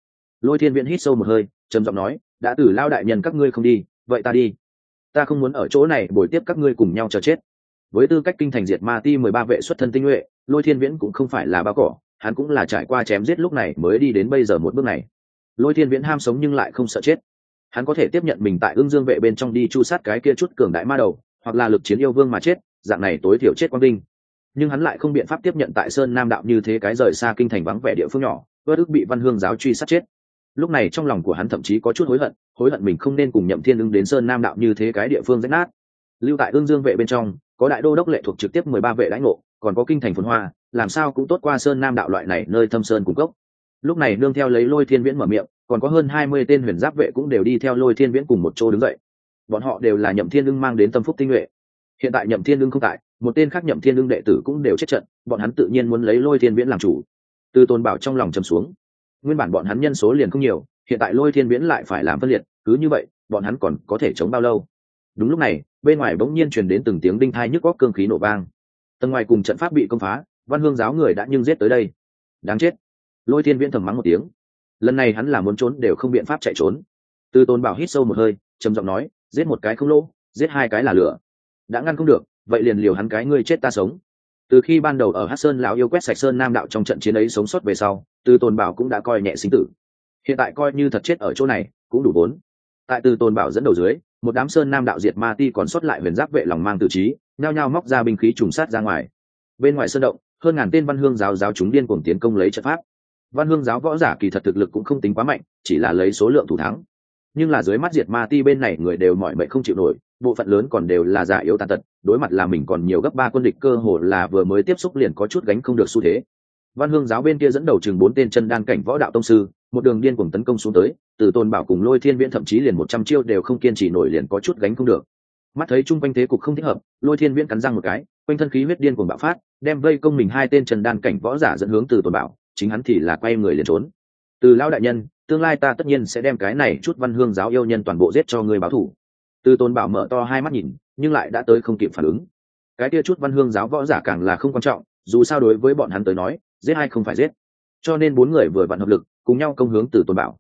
Lôi thiên viễn hít sâu một hơi, trầm giọng nói, đã từ lao đại nhân các ngươi không đi, vậy ta đi ta không muốn ở chỗ này bồi tiếp các ngươi cùng nhau chờ chết. Với tư cách kinh thành diệt ma ti mười ba vệ xuất thân tinh nhuệ, lôi thiên viễn cũng không phải là bao cỏ, hắn cũng là trải qua chém giết lúc này mới đi đến bây giờ một bước này. Lôi thiên viễn ham sống nhưng lại không sợ chết. Hắn có thể tiếp nhận mình tại ương dương vệ bên trong đi chu sát cái kia chút cường đại ma đầu, hoặc là lực chiến yêu vương mà chết, dạng này tối thiểu chết quang đinh. Nhưng hắn lại không biện pháp tiếp nhận tại sơn nam đạo như thế cái rời xa kinh thành vắng vẻ địa phương nhỏ vớt ức bị văn hương giáo truy sát chết lúc này trong lòng của hắn thậm chí có chút hối hận hối hận mình không nên cùng nhậm thiên ưng đến sơn nam đạo như thế cái địa phương rách nát. Lưu tại ương dương vệ bên trong, có đại đô đốc lệ thuộc trực tiếp mười ba vệ lãnh ngộ, còn có kinh thành phồn hoa, làm sao cũng tốt qua sơn nam đạo loại này nơi thâm sơn cung cấp. lúc này nương theo lấy lôi thiên viễn mở miệng, còn có hơn hai mươi tên huyền giáp vệ cũng đều đi theo lôi thiên viễn cùng một chỗ đứng dậy. Bọn họ đều là nhậm thiên ưng mang đến tâm phúc tinh nhuệ. Hiện tại nhậm thiên ưng không tại, một tên khác nhậm thiên ưng đệ tử cũng đều chết trận, bọn hắn tự nhiên muốn lấy lôi thiên viễn làm chủ. Từ tôn bảo trong lòng trầm xuống nguyên bản bọn hắn nhân số liền không nhiều, hiện tại lôi thiên viễn lại phải làm phân liệt, cứ như vậy, bọn hắn còn có thể chống bao lâu? Đúng lúc này, bên ngoài bỗng nhiên truyền đến từng tiếng đinh thai nhức góc cương khí nổ vang. Tầng ngoài cùng trận pháp bị công phá, văn hương giáo người đã nhưng giết tới đây. Đáng chết. Lôi thiên viễn thầm mắng một tiếng. Lần này hắn là muốn trốn đều không biện pháp chạy trốn. Từ tôn bảo hít sâu một hơi, trầm giọng nói, giết một cái không lỗ, giết hai cái là lửa. Đã ngăn không được, vậy liền liều hắn cái ngươi chết ta sống từ khi ban đầu ở hát sơn lão yêu quét sạch sơn nam đạo trong trận chiến ấy sống sót về sau, từ tôn bảo cũng đã coi nhẹ sinh tử. Hiện tại coi như thật chết ở chỗ này, cũng đủ vốn. Tại từ tôn bảo dẫn đầu dưới, một đám sơn nam đạo diệt ma ti còn sót lại huyền giáp vệ lòng mang tự trí, nhao nhao móc ra binh khí trùng sát ra ngoài. Bên ngoài sơn động, hơn ngàn tên văn hương giáo giáo chúng điên cuồng tiến công lấy trận pháp. Văn hương giáo võ giả kỳ thật thực lực cũng không tính quá mạnh, chỉ là lấy số lượng thủ thắng nhưng là dưới mắt diệt ma ti bên này người đều mọi mệt không chịu nổi, bộ phận lớn còn đều là giả yếu tàn tật, đối mặt là mình còn nhiều gấp ba quân địch cơ hồ là vừa mới tiếp xúc liền có chút gánh không được xu thế. Văn hương giáo bên kia dẫn đầu chừng bốn tên chân đan cảnh võ đạo tông sư, một đường điên cuồng tấn công xuống tới, từ tôn bảo cùng lôi thiên viễn thậm chí liền một trăm chiêu đều không kiên trì nổi liền có chút gánh không được. Mắt thấy chung quanh thế cục không thích hợp, lôi thiên viễn cắn răng một cái, quanh thân khí huyết điên cuồng bạo phát, đem vây công mình hai tên trần đan cảnh võ giả dẫn hướng từ tôn bảo, chính hắn thì là quay người liền trốn. Từ lão đại nhân tương lai ta tất nhiên sẽ đem cái này chút văn hương giáo yêu nhân toàn bộ giết cho ngươi báo thủ. Từ tôn bảo mở to hai mắt nhìn, nhưng lại đã tới không kịp phản ứng. Cái kia chút văn hương giáo võ giả càng là không quan trọng, dù sao đối với bọn hắn tới nói, giết hay không phải giết. Cho nên bốn người vừa vặn hợp lực, cùng nhau công hướng từ tôn bảo.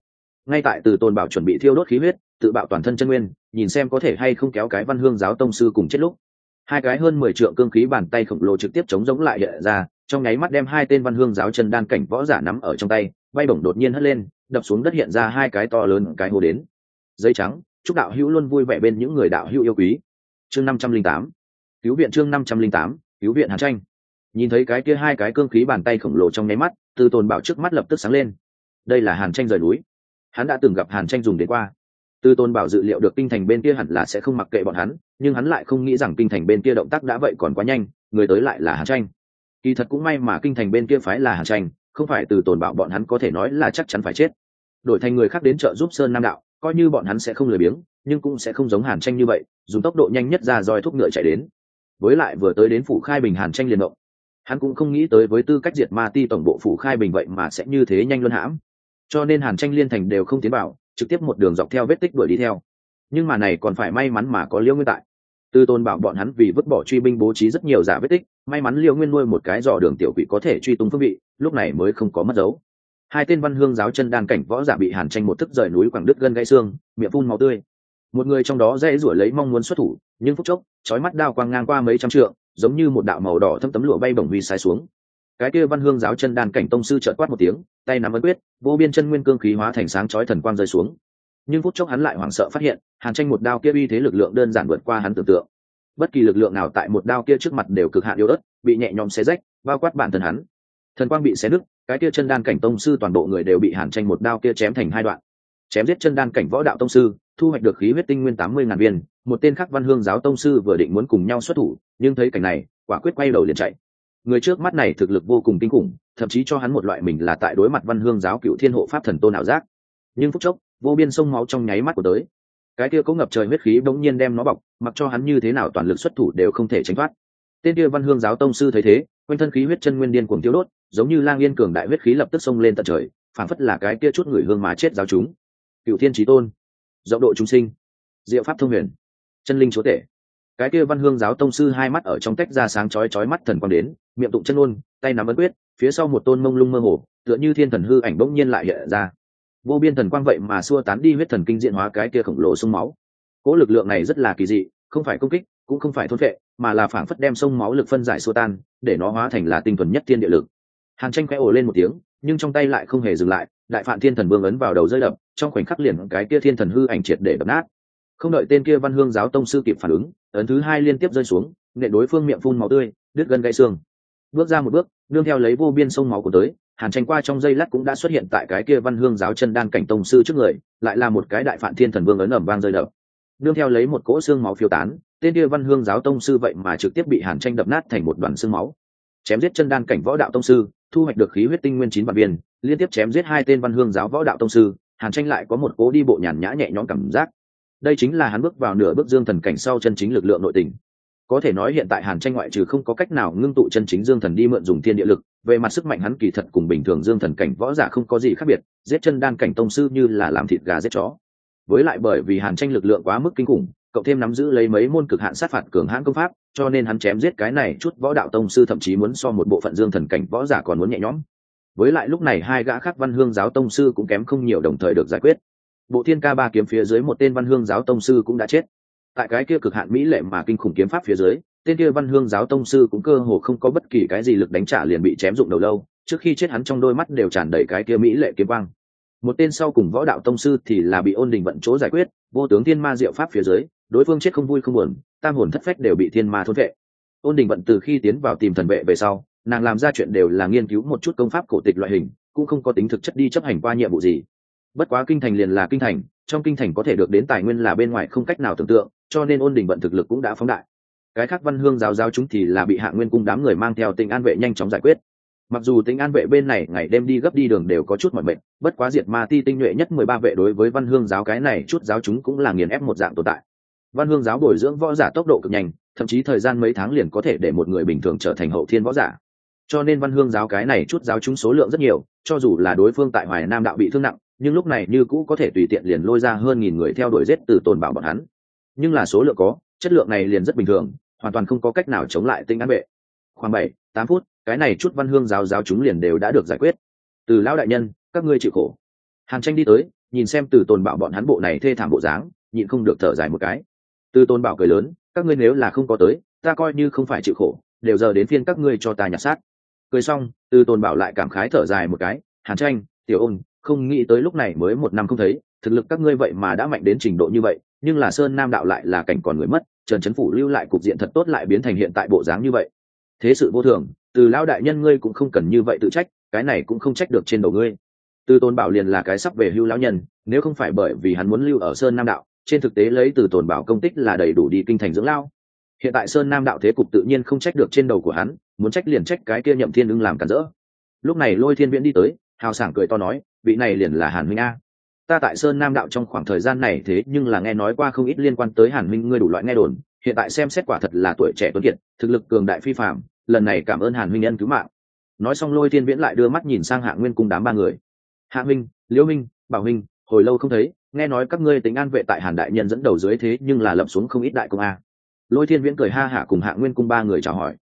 Ngay tại từ tôn bảo chuẩn bị thiêu đốt khí huyết, tự bạo toàn thân chân nguyên, nhìn xem có thể hay không kéo cái văn hương giáo tông sư cùng chết lúc. Hai cái hơn mười triệu cương khí bàn tay khổng lồ trực tiếp chống giống lại hiện ra, trong nháy mắt đem hai tên văn hương giáo chân đan cảnh võ giả nắm ở trong tay, bay bổng đột nhiên hất lên đập xuống đất hiện ra hai cái to lớn cái hồ đến. Giấy trắng, chúc đạo hữu luôn vui vẻ bên những người đạo hữu yêu quý. Chương năm trăm linh tám. Cứu viện chương năm trăm linh tám, cứu viện hàn tranh. Nhìn thấy cái kia hai cái cương khí bàn tay khổng lồ trong nháy mắt từ tồn bảo trước mắt lập tức sáng lên. Đây là hàn tranh rời núi. Hắn đã từng gặp hàn tranh dùng đến qua. Từ tôn bảo dự liệu được kinh thành bên kia hẳn là sẽ không mặc kệ bọn hắn, nhưng hắn lại không nghĩ rằng kinh thành bên kia động tác đã vậy còn quá nhanh, người tới lại là hàn tranh. Kỳ thật cũng may mà kinh thành bên kia phái là hàn tranh, không phải từ tồn bảo bọn hắn có thể nói là chắc chắn phải chết đổi thành người khác đến trợ giúp sơn nam đạo, coi như bọn hắn sẽ không lười biếng, nhưng cũng sẽ không giống hàn tranh như vậy, dùng tốc độ nhanh nhất ra roi thúc ngựa chạy đến. Với lại vừa tới đến phủ khai bình hàn tranh liền động. Hắn cũng không nghĩ tới với tư cách diệt ma ti tổng bộ phủ khai bình vậy mà sẽ như thế nhanh luân hãm. Cho nên hàn tranh liên thành đều không tiến vào, trực tiếp một đường dọc theo vết tích đuổi đi theo. Nhưng mà này còn phải may mắn mà có liêu nguyên tại. Tư tôn bảo bọn hắn vì vứt bỏ truy binh bố trí rất nhiều giả vết tích, may mắn liêu nguyên nuôi một cái dò đường tiểu quỷ có thể truy tung phương vị, lúc này mới không có mất dấu hai tên văn hương giáo chân đan cảnh võ giả bị hàn tranh một thức rời núi quảng đứt gân gãy xương, miệng phun máu tươi. Một người trong đó dễ rủi lấy mong muốn xuất thủ, nhưng phút chốc, chói mắt đao quang ngang qua mấy trăm trượng, giống như một đạo màu đỏ thâm tấm lụa bay bổng vi sai xuống. Cái kia văn hương giáo chân đan cảnh tông sư trợt quát một tiếng, tay nắm ấn quyết, vô biên chân nguyên cương khí hóa thành sáng chói thần quang rơi xuống. Nhưng phút chốc hắn lại hoảng sợ phát hiện, hàn tranh một đao kia uy thế lực lượng đơn giản vượt qua hắn tưởng tượng. Bất kỳ lực lượng nào tại một đao kia trước mặt đều cực hạn yếu ớt, bị nhẹ nhõm xé rách, bao quát bản thân hắn. Thần quang bị xé nứt cái kia chân đan cảnh tông sư toàn bộ người đều bị hàn tranh một đao kia chém thành hai đoạn. Chém giết chân đan cảnh võ đạo tông sư, thu hoạch được khí huyết tinh nguyên tám mươi ngàn viên, một tên khắc văn hương giáo tông sư vừa định muốn cùng nhau xuất thủ, nhưng thấy cảnh này, quả quyết quay đầu liền chạy. Người trước mắt này thực lực vô cùng kinh khủng, thậm chí cho hắn một loại mình là tại đối mặt văn hương giáo cựu thiên hộ pháp thần tôn ảo giác. Nhưng phút chốc, vô biên sông máu trong nháy mắt của tới. Cái kia có ngập trời huyết khí bỗng nhiên đem nó bọc, mặc cho hắn như thế nào toàn lực xuất thủ đều không thể tránh thoát. Tên kia văn hương giáo tông sư thấy thế quanh thân khí huyết chân nguyên điên cuồng tiêu đốt, giống như lang yên cường đại huyết khí lập tức xông lên tận trời, phảng phất là cái kia chút người hương mà chết giáo chúng. Cựu thiên trí tôn, rộng độ chúng sinh, diệu pháp thông huyền, chân linh chúa tể. Cái kia văn hương giáo tông sư hai mắt ở trong tách ra sáng chói chói mắt thần quang đến, miệng tụng chân ôn, tay nắm ấn quyết, phía sau một tôn mông lung mơ hồ, tựa như thiên thần hư ảnh bỗng nhiên lại hiện ra. Vô biên thần quang vậy mà xua tán đi huyết thần kinh diện hóa cái kia khổng lồ sông máu. Cỗ lực lượng này rất là kỳ dị, không phải công kích, cũng không phải thôn vệ mà là phảng phất đem sông máu lực phân giải xua tan, để nó hóa thành là tinh thuần nhất thiên địa lực. Hàn tranh khẽ ồ lên một tiếng, nhưng trong tay lại không hề dừng lại, đại phạm thiên thần vương ấn vào đầu rơi đập, trong khoảnh khắc liền cái kia thiên thần hư ảnh triệt để đập nát. Không đợi tên kia văn hương giáo tông sư kịp phản ứng, ấn thứ hai liên tiếp rơi xuống nệ đối phương miệng phun máu tươi, đứt gân gãy xương. Bước ra một bước, nương theo lấy vô biên sông máu của tới, hàn tranh qua trong giây lát cũng đã xuất hiện tại cái kia văn hương giáo chân đan cảnh tông sư trước người, lại là một cái đại phạm thiên thần vương ấn ẩm vang rơi đập. Nương theo lấy một cỗ xương máu phiêu tán tên kia văn hương giáo tông sư vậy mà trực tiếp bị hàn tranh đập nát thành một đoàn xương máu. Chém giết chân đan cảnh võ đạo tông sư, thu hoạch được khí huyết tinh nguyên chín vạn viên, liên tiếp chém giết hai tên văn hương giáo võ đạo tông sư, hàn tranh lại có một cố đi bộ nhàn nhã nhẹ nhõm cảm giác. Đây chính là hắn bước vào nửa bước dương thần cảnh sau chân chính lực lượng nội tình. Có thể nói hiện tại hàn tranh ngoại trừ không có cách nào ngưng tụ chân chính dương thần đi mượn dùng thiên địa lực, về mặt sức mạnh hắn kỳ thật cùng bình thường dương thần cảnh võ giả không có gì khác biệt, giết chân đan cảnh tông sư như là làm thịt gà giết chó. Với lại bởi vì hàn tranh lực lượng quá mức kinh khủng cậu thêm nắm giữ lấy mấy môn cực hạn sát phạt cường hãn công pháp, cho nên hắn chém giết cái này chút võ đạo tông sư thậm chí muốn so một bộ phận dương thần cảnh võ giả còn muốn nhẹ nhõm. Với lại lúc này hai gã khác văn hương giáo tông sư cũng kém không nhiều đồng thời được giải quyết. Bộ thiên ca ba kiếm phía dưới một tên văn hương giáo tông sư cũng đã chết. Tại cái kia cực hạn mỹ lệ mà kinh khủng kiếm pháp phía dưới, tên kia văn hương giáo tông sư cũng cơ hồ không có bất kỳ cái gì lực đánh trả liền bị chém dụng đầu lâu, trước khi chết hắn trong đôi mắt đều tràn đầy cái kia mỹ lệ kiếm quang. Một tên sau cùng võ đạo tông sư thì là bị ôn đình vận chỗ giải quyết, vô tướng thiên ma diệu pháp phía dưới đối phương chết không vui không buồn, tam hồn thất phách đều bị thiên ma thôn vệ. Ôn đình vận từ khi tiến vào tìm thần vệ về sau, nàng làm ra chuyện đều là nghiên cứu một chút công pháp cổ tịch loại hình, cũng không có tính thực chất đi chấp hành qua nhiệm vụ gì. Bất quá kinh thành liền là kinh thành, trong kinh thành có thể được đến tài nguyên là bên ngoài không cách nào tưởng tượng, cho nên ôn đình vận thực lực cũng đã phóng đại. Cái khác văn hương giáo giáo chúng thì là bị hạ nguyên cung đám người mang theo tình an vệ nhanh chóng giải quyết. Mặc dù tính an vệ bên này ngày đêm đi gấp đi đường đều có chút mọi bệnh bất quá diệt ma ti tinh nhuệ nhất mười ba vệ đối với văn hương giáo cái này chút giáo chúng cũng là nghiền ép một dạng tồn tại văn hương giáo bồi dưỡng võ giả tốc độ cực nhanh, thậm chí thời gian mấy tháng liền có thể để một người bình thường trở thành hậu thiên võ giả. Cho nên văn hương giáo cái này chút giáo chúng số lượng rất nhiều, cho dù là đối phương tại hoài nam đạo bị thương nặng, nhưng lúc này như cũ có thể tùy tiện liền lôi ra hơn nghìn người theo đuổi giết từ tồn bảo bọn hắn. Nhưng là số lượng có, chất lượng này liền rất bình thường, hoàn toàn không có cách nào chống lại tinh án vệ khoảng bảy, tám phút, cái này chút văn hương giáo giáo chúng liền đều đã được giải quyết. Từ lão đại nhân, các ngươi chịu khổ. Hàn tranh đi tới, nhìn xem từ tồn bảo bọn hắn bộ này thê thảm bộ dáng, nhịn không được thở dài một cái từ tôn bảo cười lớn, các ngươi nếu là không có tới, ta coi như không phải chịu khổ, đều giờ đến phiên các ngươi cho ta nhặt xác. Cười xong từ tôn bảo lại cảm khái thở dài một cái, hàn tranh, tiểu ôn, không nghĩ tới lúc này mới một năm không thấy, thực lực các ngươi vậy mà đã mạnh đến trình độ như vậy, nhưng là sơn nam đạo lại là cảnh còn người mất, trần trấn phủ lưu lại cục diện thật tốt lại biến thành hiện tại bộ dáng như vậy. Thế sự vô thường, từ lao đại nhân ngươi cũng không cần như vậy tự trách, cái này cũng không trách được trên đầu ngươi. Từ tôn bảo liền là cái sắp về hưu lão nhân, nếu không phải bởi vì hắn muốn lưu ở sơn nam đạo trên thực tế lấy từ tồn bảo công tích là đầy đủ đi kinh thành dưỡng lao. Hiện tại sơn nam đạo thế cục tự nhiên không trách được trên đầu của hắn, muốn trách liền trách cái kia nhậm thiên ưng làm cản rỡ. Lúc này lôi thiên viễn đi tới, hào sảng cười to nói, vị này liền là hàn minh a. Ta tại sơn nam đạo trong khoảng thời gian này thế nhưng là nghe nói qua không ít liên quan tới hàn minh, ngươi đủ loại nghe đồn, hiện tại xem xét quả thật là tuổi trẻ tuấn kiệt, thực lực cường đại phi phạm lần này cảm ơn hàn minh ân cứu mạng. Nói xong lôi thiên viễn lại đưa mắt nhìn sang hạ nguyên cung đám ba người. Hạ minh, liễu minh, bảo minh, hồi lâu không thấy nghe nói các ngươi tính an vệ tại hàn đại nhân dẫn đầu dưới thế nhưng là lập xuống không ít đại công a. Lôi thiên viễn cười ha hả cùng hạ nguyên cung ba người chào hỏi.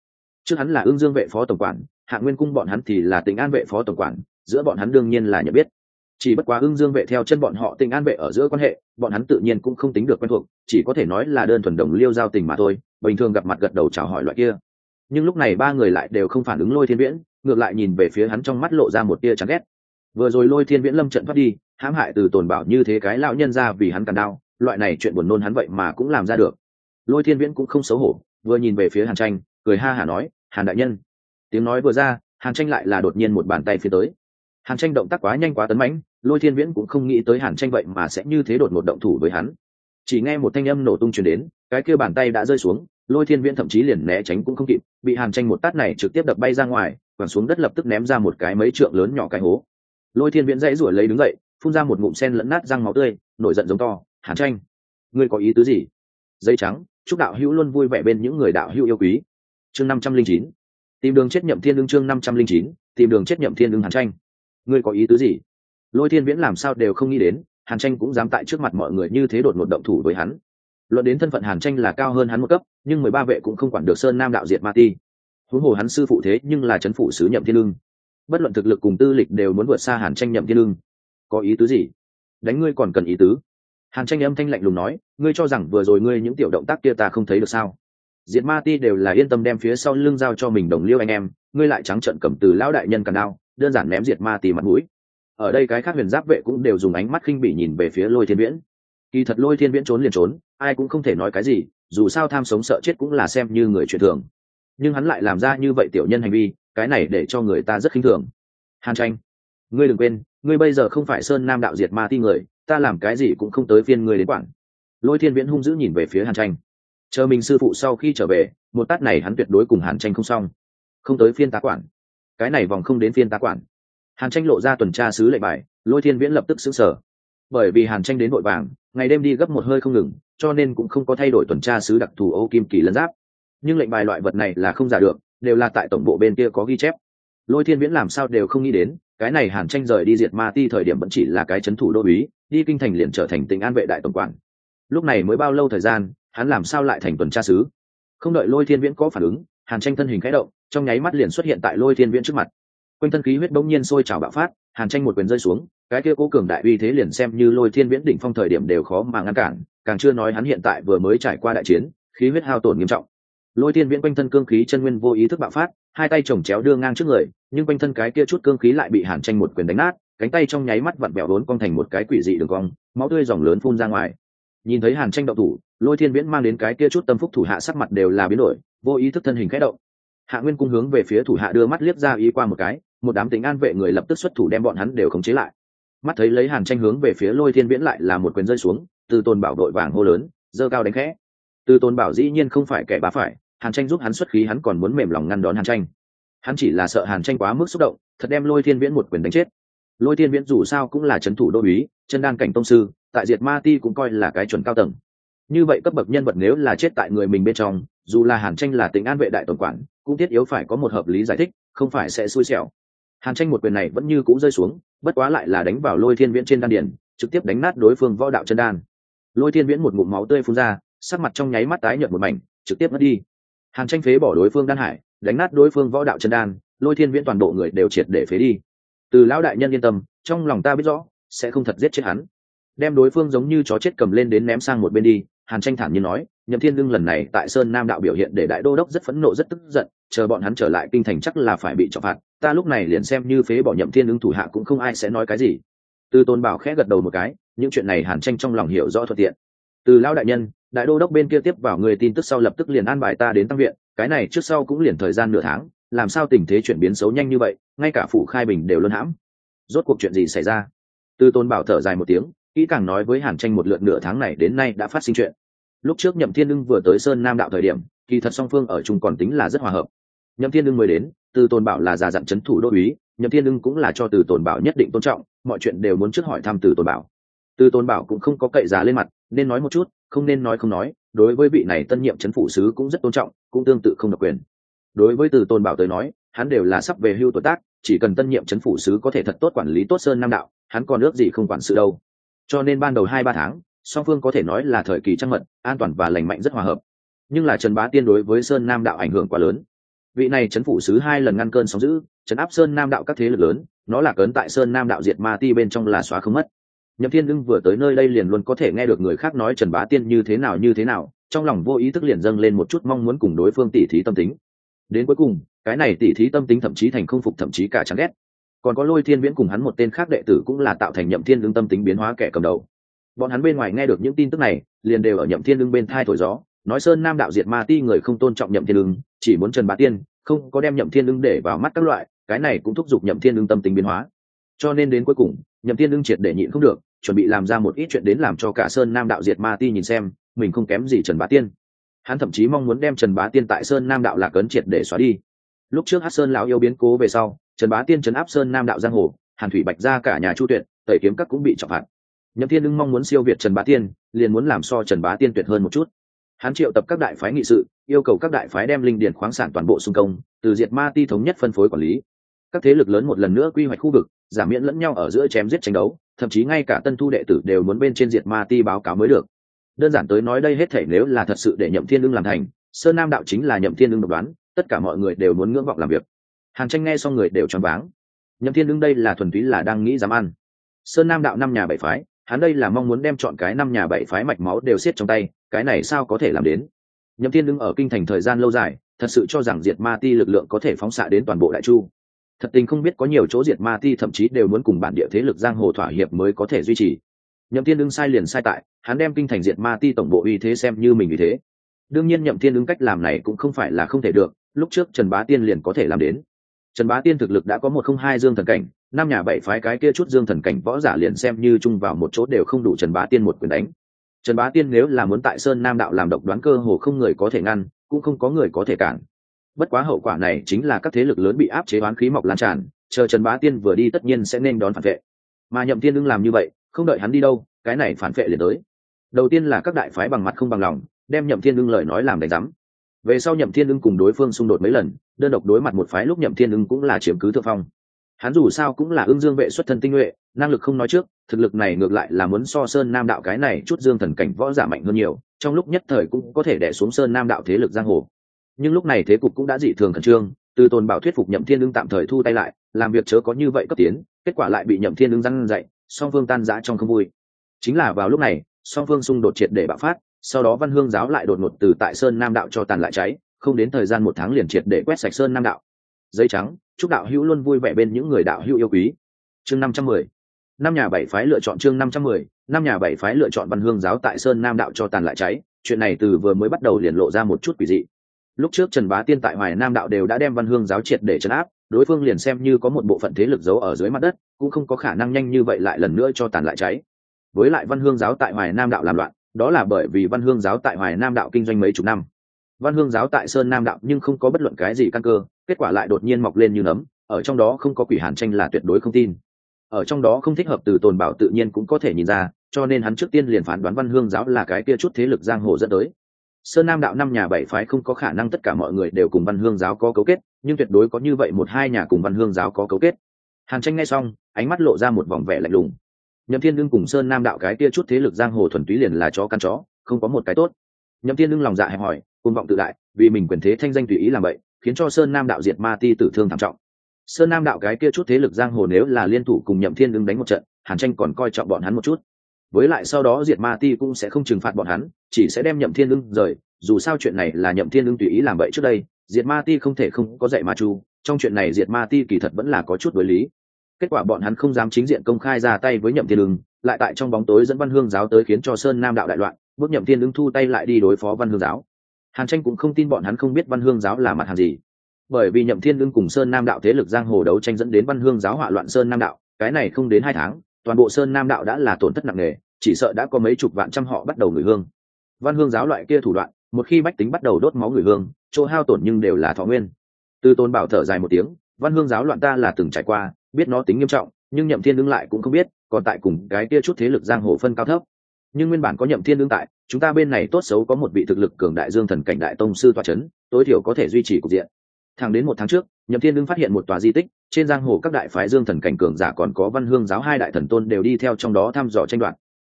Trước hắn là ương dương vệ phó tổng quản, hạ nguyên cung bọn hắn thì là tính an vệ phó tổng quản, giữa bọn hắn đương nhiên là nhận biết. Chỉ bất quá ương dương vệ theo chân bọn họ tình an vệ ở giữa quan hệ, bọn hắn tự nhiên cũng không tính được quen thuộc, chỉ có thể nói là đơn thuần đồng liêu giao tình mà thôi, bình thường gặp mặt gật đầu chào hỏi loại kia. Nhưng lúc này ba người lại đều không phản ứng lôi thiên viễn, ngược lại nhìn về phía hắn trong mắt lộ ra một tia chán ghét. Vừa rồi lôi thiên viễn lâm trận thoát đi hãm hại từ tồn bảo như thế cái lão nhân ra vì hắn càn đau loại này chuyện buồn nôn hắn vậy mà cũng làm ra được. Lôi thiên viễn cũng không xấu hổ, vừa nhìn về phía hàn tranh, cười ha hả nói, hàn đại nhân. Tiếng nói vừa ra, hàn tranh lại là đột nhiên một bàn tay phía tới. Hàn tranh động tác quá nhanh quá tấn mãnh, lôi thiên viễn cũng không nghĩ tới hàn tranh vậy mà sẽ như thế đột một động thủ với hắn. Chỉ nghe một thanh âm nổ tung chuyển đến, cái kia bàn tay đã rơi xuống, lôi thiên viễn thậm chí liền né tránh cũng không kịp, bị hàn tranh một tát này trực tiếp đập bay ra ngoài, quẳng xuống đất lập tức ném ra một cái mấy trượng lớn nhỏ cái hố. Lôi thiên viễn dãy ruổi lấy đứng dậy phun ra một ngụm sen lẫn nát răng máu tươi, nổi giận giống to, hàn tranh, ngươi có ý tứ gì? Dây trắng, chúc đạo hữu luôn vui vẻ bên những người đạo hữu yêu quý. Chương năm trăm linh chín, tìm đường chết nhậm thiên lương chương năm trăm linh chín, tìm đường chết nhậm thiên lương hàn tranh. Ngươi có ý tứ gì? Lôi thiên viễn làm sao đều không nghĩ đến, hàn tranh cũng dám tại trước mặt mọi người như thế đột một động thủ với hắn. Luận đến thân phận hàn tranh là cao hơn hắn một cấp, nhưng mười ba vệ cũng không quản được sơn nam đạo diệt ma ti. Huống hồ hắn sư phụ thế nhưng là c h ấ n phủ sứ nhậm thiên lương bất luận thực lực cùng tư lịch đều muốn vượt xa hàn tranh nhậm thiên lương có ý tứ gì? Đánh ngươi còn cần ý tứ. Hàn tranh âm thanh lạnh lùng nói, ngươi cho rằng vừa rồi ngươi những tiểu động tác kia ta không thấy được sao? Diệt ma ti đều là yên tâm đem phía sau lưng giao cho mình đồng liêu anh em, ngươi lại trắng trận cầm từ lão đại nhân càn đao, đơn giản ném diệt ma ti mặt mũi. Ở đây cái khác huyền giáp vệ cũng đều dùng ánh mắt khinh bỉ nhìn về phía lôi thiên viễn. Kỳ thật lôi thiên viễn trốn liền trốn, ai cũng không thể nói cái gì, dù sao tham sống sợ chết cũng là xem như người chuyện thường. Nhưng hắn lại làm ra như vậy tiểu nhân hành vi, cái này để cho người ta rất khinh thường. Hàn tranh ngươi đừng quên, ngươi bây giờ không phải sơn nam đạo diệt ma ti người, ta làm cái gì cũng không tới phiên ngươi đến quản. Lôi thiên viễn hung dữ nhìn về phía hàn tranh. Chờ mình sư phụ sau khi trở về, một tát này hắn tuyệt đối cùng hàn tranh không xong. Không tới phiên tá quản. Cái này vòng không đến phiên tá quản. Hàn tranh lộ ra tuần tra sứ lệnh bài, lôi thiên viễn lập tức xứng sở bởi vì hàn tranh đến vội vàng, ngày đêm đi gấp một hơi không ngừng, cho nên cũng không có thay đổi tuần tra sứ đặc thù ô kim kỳ lân giáp. Nhưng lệnh bài loại vật này là không giả được, đều là tại tổng bộ bên kia có ghi chép. Lôi thiên viễn làm sao đều không nghĩ đến cái này hàn tranh rời đi diệt ma ti thời điểm vẫn chỉ là cái c h ấ n thủ đô uý đi kinh thành liền trở thành tỉnh an vệ đại tổng quản. Lúc này mới bao lâu thời gian, hắn làm sao lại thành tuần tra sứ? Không đợi lôi thiên viễn có phản ứng, hàn tranh thân hình khẽ động, trong nháy mắt liền xuất hiện tại lôi thiên viễn trước mặt. Quanh thân khí huyết bỗng nhiên sôi trào bạo phát, hàn tranh một quyền rơi xuống, cái kia cố cường đại uy thế liền xem như lôi thiên viễn đỉnh phong thời điểm đều khó mà ngăn cản, càng chưa nói hắn hiện tại vừa mới trải qua đại chiến, khí huyết hao tổn nghiêm trọng lôi thiên viễn quanh thân cương khí chân nguyên vô ý thức bạo phát, hai tay chồng chéo đưa ngang trước người, nhưng quanh thân cái kia chút cương khí lại bị hàn tranh một quyền đánh nát, cánh tay trong nháy mắt vặn bẹo vốn cong thành một cái quỷ dị đường cong, máu tươi dòng lớn phun ra ngoài. Nhìn thấy hàn tranh động thủ, lôi thiên viễn mang đến cái kia chút tâm phúc thủ hạ sắc mặt đều là biến đổi, vô ý thức thân hình khẽ động. Hạ nguyên cung hướng về phía thủ hạ đưa mắt liếc ra ý qua một cái, một đám tính an vệ người lập tức xuất thủ đem bọn hắn đều khống chế lại. Mắt thấy lấy hàn tranh hướng về phía lôi thiên viễn lại là một quyền rơi xuống, từ tôn bảo đội vàng hô lớn dơ cao đánh khẽ. Từ tôn bảo dĩ nhiên không phải kẻ bá phải hàn tranh giúp hắn xuất khí, hắn còn muốn mềm lòng ngăn đón hàn tranh. Hắn chỉ là sợ hàn tranh quá mức xúc động, thật đem lôi thiên viễn một quyền đánh chết. Lôi thiên viễn dù sao cũng là c h ấ n thủ đô uý chân đan cảnh tông sư, tại diệt ma ti cũng coi là cái chuẩn cao tầng. Như vậy cấp bậc nhân vật nếu là chết tại người mình bên trong, dù là hàn tranh là tính an vệ đại tổng quản, cũng thiết yếu phải có một hợp lý giải thích, không phải sẽ xui xẻo. Hàn tranh một quyền này vẫn như c ũ rơi xuống, bất quá lại là đánh vào lôi thiên viễn trên đan điển trực tiếp đánh nát đối phương võ đạo chân đan. Lôi thiên viễn một ngụm máu tươi phun ra, sắc mặt trong nháy mắt tái nhợt một mảnh, trực tiếp mất đi hàn tranh phế bỏ đối phương đan hải, đánh nát đối phương võ đạo chân đan, lôi thiên viễn toàn bộ người đều triệt để phế đi. Từ lão đại nhân yên tâm, trong lòng ta biết rõ, sẽ không thật giết chết hắn. Đem đối phương giống như chó chết cầm lên đến ném sang một bên đi, hàn tranh thản nhiên nói, nhậm thiên lương lần này tại sơn nam đạo biểu hiện để đại đô đốc rất phẫn nộ rất tức giận, chờ bọn hắn trở lại kinh thành chắc là phải bị trọng phạt, ta lúc này liền xem như phế bỏ nhậm thiên lương thủ hạ cũng không ai sẽ nói cái gì. Từ tôn bảo khẽ gật đầu một cái, những chuyện này hàn tranh trong lòng hiểu rõ thuận tiện. Từ lão đại nhân đại đô đốc bên kia tiếp vào người tin tức sau lập tức liền an bài ta đến tăng viện, cái này trước sau cũng liền thời gian nửa tháng, làm sao tình thế chuyển biến xấu nhanh như vậy, ngay cả phủ khai bình đều luân hãm. Rốt cuộc chuyện gì xảy ra? Tư tôn bảo thở dài một tiếng, kỹ càng nói với hàn tranh một lượt nửa tháng này đến nay đã phát sinh chuyện. Lúc trước nhậm thiên ưng vừa tới sơn nam đạo thời điểm, kỳ thật song phương ở chung còn tính là rất hòa hợp. Nhậm thiên ưng mới đến từ tôn bảo là già dặn c h ấ n thủ đô uý nhậm thiên ưng cũng là cho từ tôn bảo nhất định tôn trọng, mọi chuyện đều muốn trước hỏi thăm từ tôn bảo. Từ tôn bảo cũng không có cậy già lên mặt, nên nói một chút không nên nói không nói, đối với vị này tân nhiệm chấn phủ sứ cũng rất tôn trọng, cũng tương tự không độc quyền. Đối với từ tôn bảo tới nói, hắn đều là sắp về hưu tuổi tác, chỉ cần tân nhiệm chấn phủ sứ có thể thật tốt quản lý tốt sơn nam đạo, hắn còn ước gì không quản sự đâu. Cho nên ban đầu hai ba tháng, song phương có thể nói là thời kỳ trăng mật, an toàn và lành mạnh rất hòa hợp. Nhưng là trần bá tiên đối với sơn nam đạo ảnh hưởng quá lớn. Vị này chấn phủ sứ hai lần ngăn cơn sóng giữ chấn áp sơn nam đạo các thế lực lớn, nó là cấn tại sơn nam đạo diệt ma ti bên trong là xóa không mất nhậm thiên ưng vừa tới nơi đây liền luôn có thể nghe được người khác nói trần bá tiên như thế nào, như thế nào, trong lòng vô ý thức liền dâng lên một chút mong muốn cùng đối phương tỉ thí tâm tính. Đến cuối cùng, cái này tỉ thí tâm tính thậm chí thành không phục thậm chí cả chán ghét. Còn có lôi thiên viễn cùng hắn một tên khác đệ tử cũng là tạo thành nhậm thiên ưng tâm tính biến hóa kẻ cầm đầu. Bọn hắn bên ngoài nghe được những tin tức này, liền đều ở nhậm thiên ưng bên thai thổi gió, nói sơn nam đạo diệt ma ti người không tôn trọng nhậm thiên ưng, chỉ muốn trần bá tiên không có đem nhậm thiên ưng để vào mắt các loại, cái này cũng thúc giục nhậm thiên ưng tâm tính biến hóa. Cho nên đến cuối cùng nhậm Tiên ưng triệt để nhịn không được, chuẩn bị làm ra một ít chuyện đến làm cho cả sơn nam đạo diệt ma ti nhìn xem, mình không kém gì trần bá tiên. Hắn thậm chí mong muốn đem trần bá tiên tại sơn nam đạo lạc ấn triệt để xóa đi. Lúc trước hát sơn lão yêu biến cố về sau, trần bá tiên trấn áp sơn nam đạo giang hồ, hàn thủy bạch ra cả nhà chu tuyệt, tẩy kiếm các cũng bị trọng phạt. Nhậm thiên ưng mong muốn siêu việt trần bá tiên, liền muốn làm so trần bá tiên tuyệt hơn một chút. Hắn triệu tập các đại phái nghị sự, yêu cầu các đại phái đem linh điền khoáng sản toàn bộ xung công, từ diệt ma ti thống nhất phân phối quản lý các thế lực lớn một lần nữa quy hoạch khu vực, giảm miễn lẫn nhau ở giữa chém giết tranh đấu, thậm chí ngay cả tân thu đệ tử đều muốn bên trên diệt ma ti báo cáo mới được. Đơn giản tới nói đây hết thể nếu là thật sự để nhậm thiên ưng làm thành, sơn nam đạo chính là nhậm thiên ưng độc đoán, tất cả mọi người đều muốn ngưỡng vọng làm việc. Hàn tranh nghe xong người đều choáng váng. Nhậm thiên ưng đây là thuần túy là đang nghĩ dám ăn. Sơn nam đạo năm nhà bảy phái, hắn đây là mong muốn đem chọn cái năm nhà bảy phái mạch máu đều xiết trong tay, cái này sao có thể làm đến? Nhậm thiên ưng ở kinh thành thời gian lâu dài, thật sự cho rằng diệt ma ti lực lượng có thể phóng xạ đến toàn bộ đại chu thật tình không biết có nhiều chỗ diệt ma ti thậm chí đều muốn cùng bản địa thế lực giang hồ thỏa hiệp mới có thể duy trì. Nhậm thiên ứng sai liền sai tại, hắn đem kinh thành diệt ma ti tổng bộ uy thế xem như mình vì thế. Đương nhiên nhậm thiên ứng cách làm này cũng không phải là không thể được, lúc trước trần bá tiên liền có thể làm đến. Trần bá tiên thực lực đã có một không hai dương thần cảnh, năm nhà bảy phái cái kia chút dương thần cảnh võ giả liền xem như chung vào một chỗ đều không đủ trần bá tiên một quyền đánh. Trần bá tiên nếu là muốn tại sơn nam đạo làm độc đoán cơ hồ không người có thể ngăn, cũng không có người có thể cản bất quá hậu quả này chính là các thế lực lớn bị áp chế oán khí mọc lan tràn, chờ trần bá tiên vừa đi tất nhiên sẽ nên đón phản vệ. Mà nhậm tiên ưng làm như vậy, không đợi hắn đi đâu, cái này phản vệ liền tới. Đầu tiên là các đại phái bằng mặt không bằng lòng, đem nhậm thiên ưng lời nói làm đánh giám. Về sau nhậm thiên ưng cùng đối phương xung đột mấy lần, đơn độc đối mặt một phái lúc nhậm thiên ưng cũng là chiếm cứ thượng phong. Hắn dù sao cũng là ưng dương vệ xuất thân tinh nhuệ, năng lực không nói trước, thực lực này ngược lại là muốn so sơn nam đạo cái này chút dương thần cảnh võ giả mạnh hơn nhiều, trong lúc nhất thời cũng có thể đẻ xuống sơn nam đạo thế lực giang hồ nhưng lúc này thế cục cũng đã dị thường khẩn trương từ tồn bảo thuyết phục nhậm thiên ưng tạm thời thu tay lại làm việc chớ có như vậy cấp tiến kết quả lại bị nhậm thiên ưng răn dạy, song phương tan rã trong không vui. Chính là vào lúc này song phương xung đột triệt để bạo phát sau đó văn hương giáo lại đột ngột từ tại sơn nam đạo cho tàn lại cháy không đến thời gian một tháng liền triệt để quét sạch sơn nam đạo. Giấy trắng chúc đạo hữu luôn vui vẻ bên những người đạo hữu yêu quý. Chương năm trăm mười. Năm nhà bảy phái lựa chọn chương năm trăm mười. Năm nhà bảy phái lựa chọn văn hương giáo tại sơn nam đạo cho tàn lại cháy. Chuyện này từ vừa mới bắt đầu liền lộ ra một chút quỷ dị lúc trước trần bá tiên tại hoài nam đạo đều đã đem văn hương giáo triệt để chấn áp, đối phương liền xem như có một bộ phận thế lực giấu ở dưới mặt đất, cũng không có khả năng nhanh như vậy lại lần nữa cho tàn lại cháy. Với lại văn hương giáo tại hoài nam đạo làm loạn, đó là bởi vì văn hương giáo tại hoài nam đạo kinh doanh mấy chục năm. Văn hương giáo tại sơn nam đạo nhưng không có bất luận cái gì căn cơ, kết quả lại đột nhiên mọc lên như nấm, ở trong đó không có quỷ hàn tranh là tuyệt đối không tin. Ở trong đó không thích hợp từ tồn bảo tự nhiên cũng có thể nhìn ra, cho nên hắn trước tiên liền phán đoán văn hương giáo là cái kia chút thế lực giang hồ dẫn tới sơn nam đạo năm nhà bảy phái không có khả năng tất cả mọi người đều cùng văn hương giáo có cấu kết, nhưng tuyệt đối có như vậy một hai nhà cùng văn hương giáo có cấu kết. Hàn tranh nghe xong, ánh mắt lộ ra một vòng vẻ lạnh lùng. Nhậm thiên đương cùng sơn nam đạo cái kia chút thế lực giang hồ thuần túy liền là chó căn chó, không có một cái tốt. Nhậm thiên đương lòng dạ hẹp hỏi côn vọng tự đại, vì mình quyền thế thanh danh tùy ý làm vậy, khiến cho sơn nam đạo diệt ma ti tử thương thảm trọng. Sơn nam đạo cái kia chút thế lực giang hồ nếu là liên thủ cùng nhậm thiên đương đánh một trận, hàn tranh còn coi trọng bọn hắn một chút với lại sau đó diệt ma ti cũng sẽ không trừng phạt bọn hắn, chỉ sẽ đem nhậm thiên ưng rời. Dù sao chuyện này là nhậm thiên ưng tùy ý làm vậy trước đây, diệt ma ti không thể không có dạy ma chu. Trong chuyện này diệt ma ti kỳ thật vẫn là có chút đối lý. Kết quả bọn hắn không dám chính diện công khai ra tay với nhậm thiên ưng, lại tại trong bóng tối dẫn văn hương giáo tới khiến cho sơn nam đạo đại loạn, bước nhậm thiên ưng thu tay lại đi đối phó văn hương giáo. Hàn tranh cũng không tin bọn hắn không biết văn hương giáo là mặt hàng gì. Bởi vì nhậm thiên ưng cùng sơn nam đạo thế lực giang hồ đấu tranh dẫn đến văn hương giáo hỏa loạn sơn nam đạo, cái này không đến hai tháng toàn bộ sơn nam đạo đã là tổn thất nặng nề, chỉ sợ đã có mấy chục vạn trăm họ bắt đầu người hương. Văn hương giáo loại kia thủ đoạn, một khi bách tính bắt đầu đốt máu người hương, chỗ hao tổn nhưng đều là thọ nguyên. Từ tôn bảo thở dài một tiếng, văn hương giáo loạn ta là từng trải qua, biết nó tính nghiêm trọng, nhưng nhậm thiên đương lại cũng không biết, còn tại cùng cái kia chút thế lực giang hồ phân cao thấp. Nhưng nguyên bản có nhậm thiên đương tại, chúng ta bên này tốt xấu có một vị thực lực cường đại dương thần cảnh đại tông sư toa c h ấ n tối thiểu có thể duy trì cục diện. Thẳng đến một tháng trước nhậm thiên đương phát hiện một tòa di tích, trên giang hồ các đại phái dương thần cảnh cường giả còn có văn hương giáo hai đại thần tôn đều đi theo trong đó thăm dò tranh đoạt.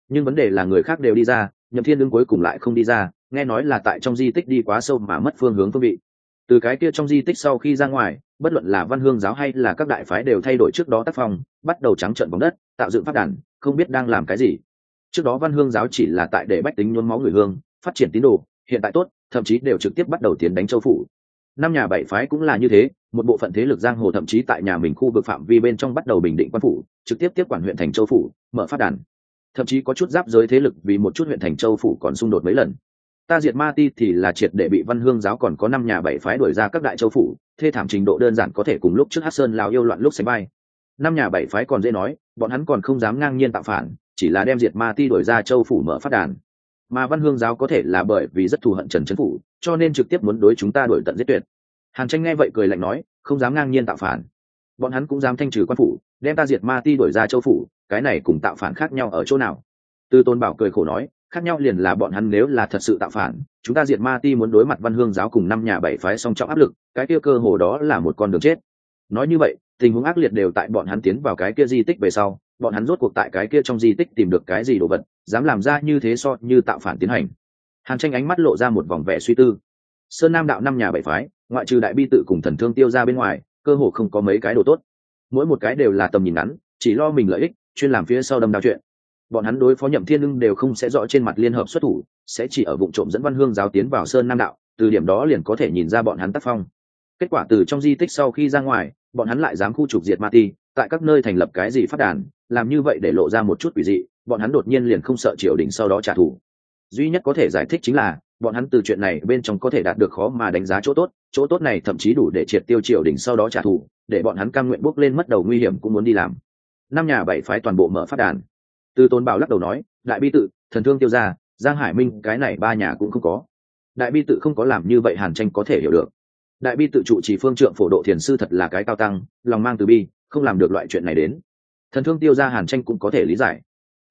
Nhưng vấn đề là người khác đều đi ra, nhậm thiên đương cuối cùng lại không đi ra, nghe nói là tại trong di tích đi quá sâu mà mất phương hướng phương vị. Từ cái kia trong di tích sau khi ra ngoài, bất luận là văn hương giáo hay là các đại phái đều thay đổi trước đó tác phong, bắt đầu trắng trận bóng đất, tạo dựng phát đàn, không biết đang làm cái gì. Trước đó văn hương giáo chỉ là tại để bách tính nhuốm máu người hương, phát triển tín đồ, hiện tại tốt, thậm chí đều trực tiếp bắt đầu tiến đánh châu phủ năm nhà bảy phái cũng là như thế, một bộ phận thế lực giang hồ thậm chí tại nhà mình khu vực phạm vi bên trong bắt đầu bình định quan phủ, trực tiếp tiếp quản huyện thành châu phủ, mở phát đàn. Thậm chí có chút giáp giới thế lực vì một chút huyện thành châu phủ còn xung đột mấy lần. Ta diệt ma ti thì là triệt để bị văn hương giáo còn có năm nhà bảy phái đuổi ra các đại châu phủ, thê thảm trình độ đơn giản có thể cùng lúc trước hát sơn lào yêu loạn lúc sánh bay năm nhà bảy phái còn dễ nói, bọn hắn còn không dám ngang nhiên tạo phản, chỉ là đem diệt ma ti đuổi ra châu phủ mở phát đàn mà văn hương giáo có thể là bởi vì rất thù hận trần trấn phủ, cho nên trực tiếp muốn đối chúng ta đuổi tận giết tuyệt. Hàn tranh nghe vậy cười lạnh nói, không dám ngang nhiên tạo phản. Bọn hắn cũng dám thanh trừ quan phủ, đem ta diệt ma ti đuổi ra châu phủ, cái này cùng tạo phản khác nhau ở chỗ nào? Tư tôn bảo cười khổ nói, khác nhau liền là bọn hắn nếu là thật sự tạo phản, chúng ta diệt ma ti muốn đối mặt văn hương giáo cùng năm nhà bảy phái song trọng áp lực, cái kia cơ hồ đó là một con đường chết. Nói như vậy, tình huống ác liệt đều tại bọn hắn tiến vào cái kia di tích về sau bọn hắn rốt cuộc tại cái kia trong di tích tìm được cái gì đồ vật, dám làm ra như thế so như tạo phản tiến hành. Hàn tranh ánh mắt lộ ra một vòng vẻ suy tư. Sơn nam đạo năm nhà bảy phái, ngoại trừ đại bi tự cùng thần thương tiêu ra bên ngoài, cơ hồ không có mấy cái đồ tốt. Mỗi một cái đều là tầm nhìn ngắn, chỉ lo mình lợi ích, chuyên làm phía sau đâm đao chuyện. Bọn hắn đối phó nhậm thiên lưng đều không sẽ rõ trên mặt liên hợp xuất thủ, sẽ chỉ ở vụ trộm dẫn văn hương giáo tiến vào sơn nam đạo, từ điểm đó liền có thể nhìn ra bọn hắn tác phong. Kết quả từ trong di tích sau khi ra ngoài, bọn hắn lại dám khu trục diệt ma ti, tại các nơi thành lập cái gì phát đàn làm như vậy để lộ ra một chút quỷ dị, bọn hắn đột nhiên liền không sợ triều đình sau đó trả thù. Duy nhất có thể giải thích chính là, bọn hắn từ chuyện này bên trong có thể đạt được khó mà đánh giá chỗ tốt chỗ tốt này thậm chí đủ để triệt tiêu triều đình sau đó trả thù, để bọn hắn cam nguyện bước lên mất đầu nguy hiểm cũng muốn đi làm. Năm nhà bảy phái toàn bộ mở phát đàn. Từ tôn bảo lắc đầu nói, đại bi tự, thần thương tiêu gia, giang hải minh, cái này ba nhà cũng không có. Đại bi tự không có làm như vậy hàn tranh có thể hiểu được. Đại bi tự trụ chỉ phương trượng phổ độ thiền sư thật là cái cao tăng, lòng mang từ bi, không làm được loại chuyện này đến thần thương tiêu gia hàn tranh cũng có thể lý giải.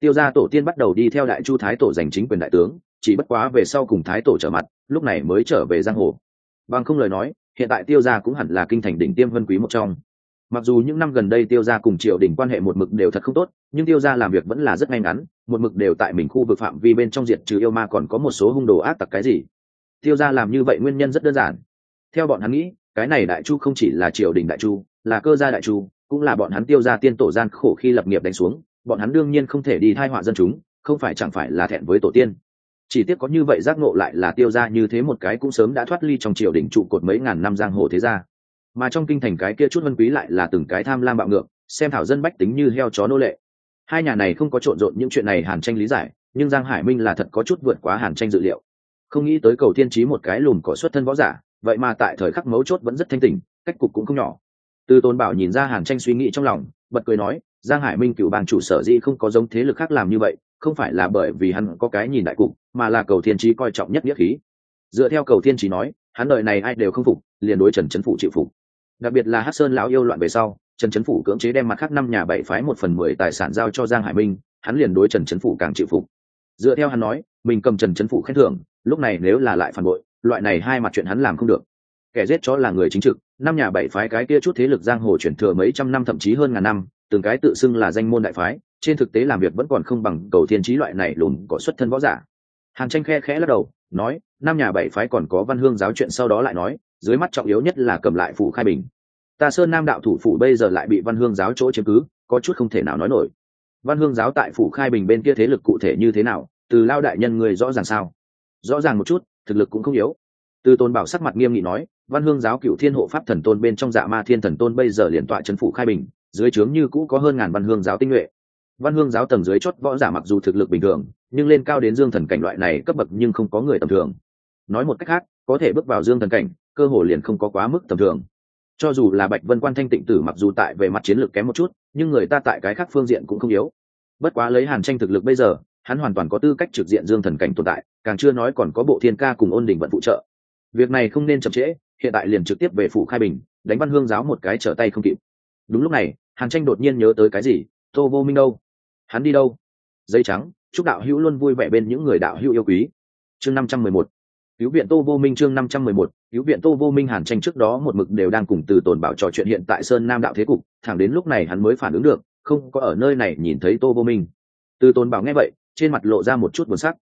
Tiêu gia tổ tiên bắt đầu đi theo đại chu thái tổ giành chính quyền đại tướng, chỉ bất quá về sau cùng thái tổ trở mặt, lúc này mới trở về giang hồ. Bằng không lời nói, hiện tại tiêu gia cũng hẳn là kinh thành đỉnh tiêm vân quý một trong. Mặc dù những năm gần đây tiêu gia cùng triều đình quan hệ một mực đều thật không tốt, nhưng tiêu gia làm việc vẫn là rất ngay ngắn, một mực đều tại mình khu vực phạm vi bên trong diện trừ yêu ma còn có một số hung đồ ác tặc cái gì. Tiêu gia làm như vậy nguyên nhân rất đơn giản. Theo bọn hắn nghĩ, cái này đại chu không chỉ là triều đình đại chu, là cơ gia đại chu cũng là bọn hắn tiêu gia tiên tổ gian khổ khi lập nghiệp đánh xuống, bọn hắn đương nhiên không thể đi thai họa dân chúng, không phải chẳng phải là thẹn với tổ tiên. Chỉ tiếc có như vậy giác ngộ lại là tiêu gia như thế một cái cũng sớm đã thoát ly trong triều đình trụ cột mấy ngàn năm giang hồ thế gia. Mà trong kinh thành cái kia chút vân quý lại là từng cái tham lam bạo ngược, xem thảo dân bách tính như heo chó nô lệ. Hai nhà này không có trộn rộn những chuyện này hàn tranh lý giải, nhưng giang hải minh là thật có chút vượt quá hàn tranh dự liệu. Không nghĩ tới cầu thiên trí một cái lùm có xuất thân võ giả, vậy mà tại thời khắc mấu chốt vẫn rất thanh tình cách cục cũng không nhỏ từ tôn bảo nhìn ra hàn tranh suy nghĩ trong lòng, bật cười nói, giang hải minh cựu bang chủ sở dĩ không có giống thế lực khác làm như vậy, không phải là bởi vì hắn có cái nhìn đại cục, mà là cầu thiên trí coi trọng nhất nghĩa khí. Dựa theo cầu thiên trí nói, hắn đợi này ai đều không phục, liền đối trần trấn phụ chịu phục. Đặc biệt là hát sơn lão yêu loạn về sau, trần trấn phủ cưỡng chế đem mặt khác năm nhà bảy phái một phần mười tài sản giao cho giang hải minh, hắn liền đối trần trấn phủ càng chịu phục. Dựa theo hắn nói, mình cầm trần trấn phủ khen thưởng, lúc này nếu là lại phản bội, loại này hai mặt chuyện hắn làm không được. Kẻ giết chó là người chính trực năm nhà bảy phái cái kia chút thế lực giang hồ chuyển thừa mấy trăm năm, thậm chí hơn ngàn năm, từng cái tự xưng là danh môn đại phái, trên thực tế làm việc vẫn còn không bằng cầu thiên trí loại này lùn có xuất thân võ giả. Hàn tranh khe khẽ lắc đầu, nói, năm nhà bảy phái còn có văn hương giáo chuyện sau đó lại nói, dưới mắt trọng yếu nhất là cầm lại phủ khai bình. Ta sơn nam đạo thủ phủ bây giờ lại bị văn hương giáo chỗ chiếm cứ, có chút không thể nào nói nổi. Văn hương giáo tại phủ khai bình bên kia thế lực cụ thể như thế nào, từ lao đại nhân người rõ ràng sao? Rõ ràng một chút, thực lực cũng không yếu. Từ tôn bảo sắc mặt nghiêm nghị nói văn hương giáo cựu thiên hộ pháp thần tôn bên trong dạ ma thiên thần tôn bây giờ liền tọa trấn phủ khai bình, dưới trướng như cũ có hơn ngàn văn hương giáo tinh nhuệ. Văn hương giáo tầng dưới chót võ giả mặc dù thực lực bình thường, nhưng lên cao đến dương thần cảnh loại này cấp bậc nhưng không có người tầm thường. Nói một cách khác, có thể bước vào dương thần cảnh, cơ hồ liền không có quá mức tầm thường. Cho dù là bạch vân quan thanh tịnh tử mặc dù tại về mặt chiến lược kém một chút, nhưng người ta tại cái khác phương diện cũng không yếu. Bất quá lấy hàn tranh thực lực bây giờ, hắn hoàn toàn có tư cách trực diện dương thần cảnh tồn tại, càng chưa nói còn có bộ thiên ca cùng ôn đình vận phụ trợ. Việc này không nên chậm trễ hiện tại liền trực tiếp về phủ khai bình, đánh văn hương giáo một cái trở tay không kịp. Đúng lúc này, hàn tranh đột nhiên nhớ tới cái gì? Tô vô minh đâu? Hắn đi đâu? Giấy trắng, chúc đạo hữu luôn vui vẻ bên những người đạo hữu yêu quý. Chương năm trăm mười một. Cứu viện tô vô minh chương năm trăm mười một. Cứu viện tô vô minh hàn tranh trước đó một mực đều đang cùng từ tồn bảo trò chuyện hiện tại sơn nam đạo thế cục, thẳng đến lúc này hắn mới phản ứng được, không có ở nơi này nhìn thấy tô vô minh. Từ tồn bảo nghe vậy, trên mặt lộ ra một chút buồn sắc.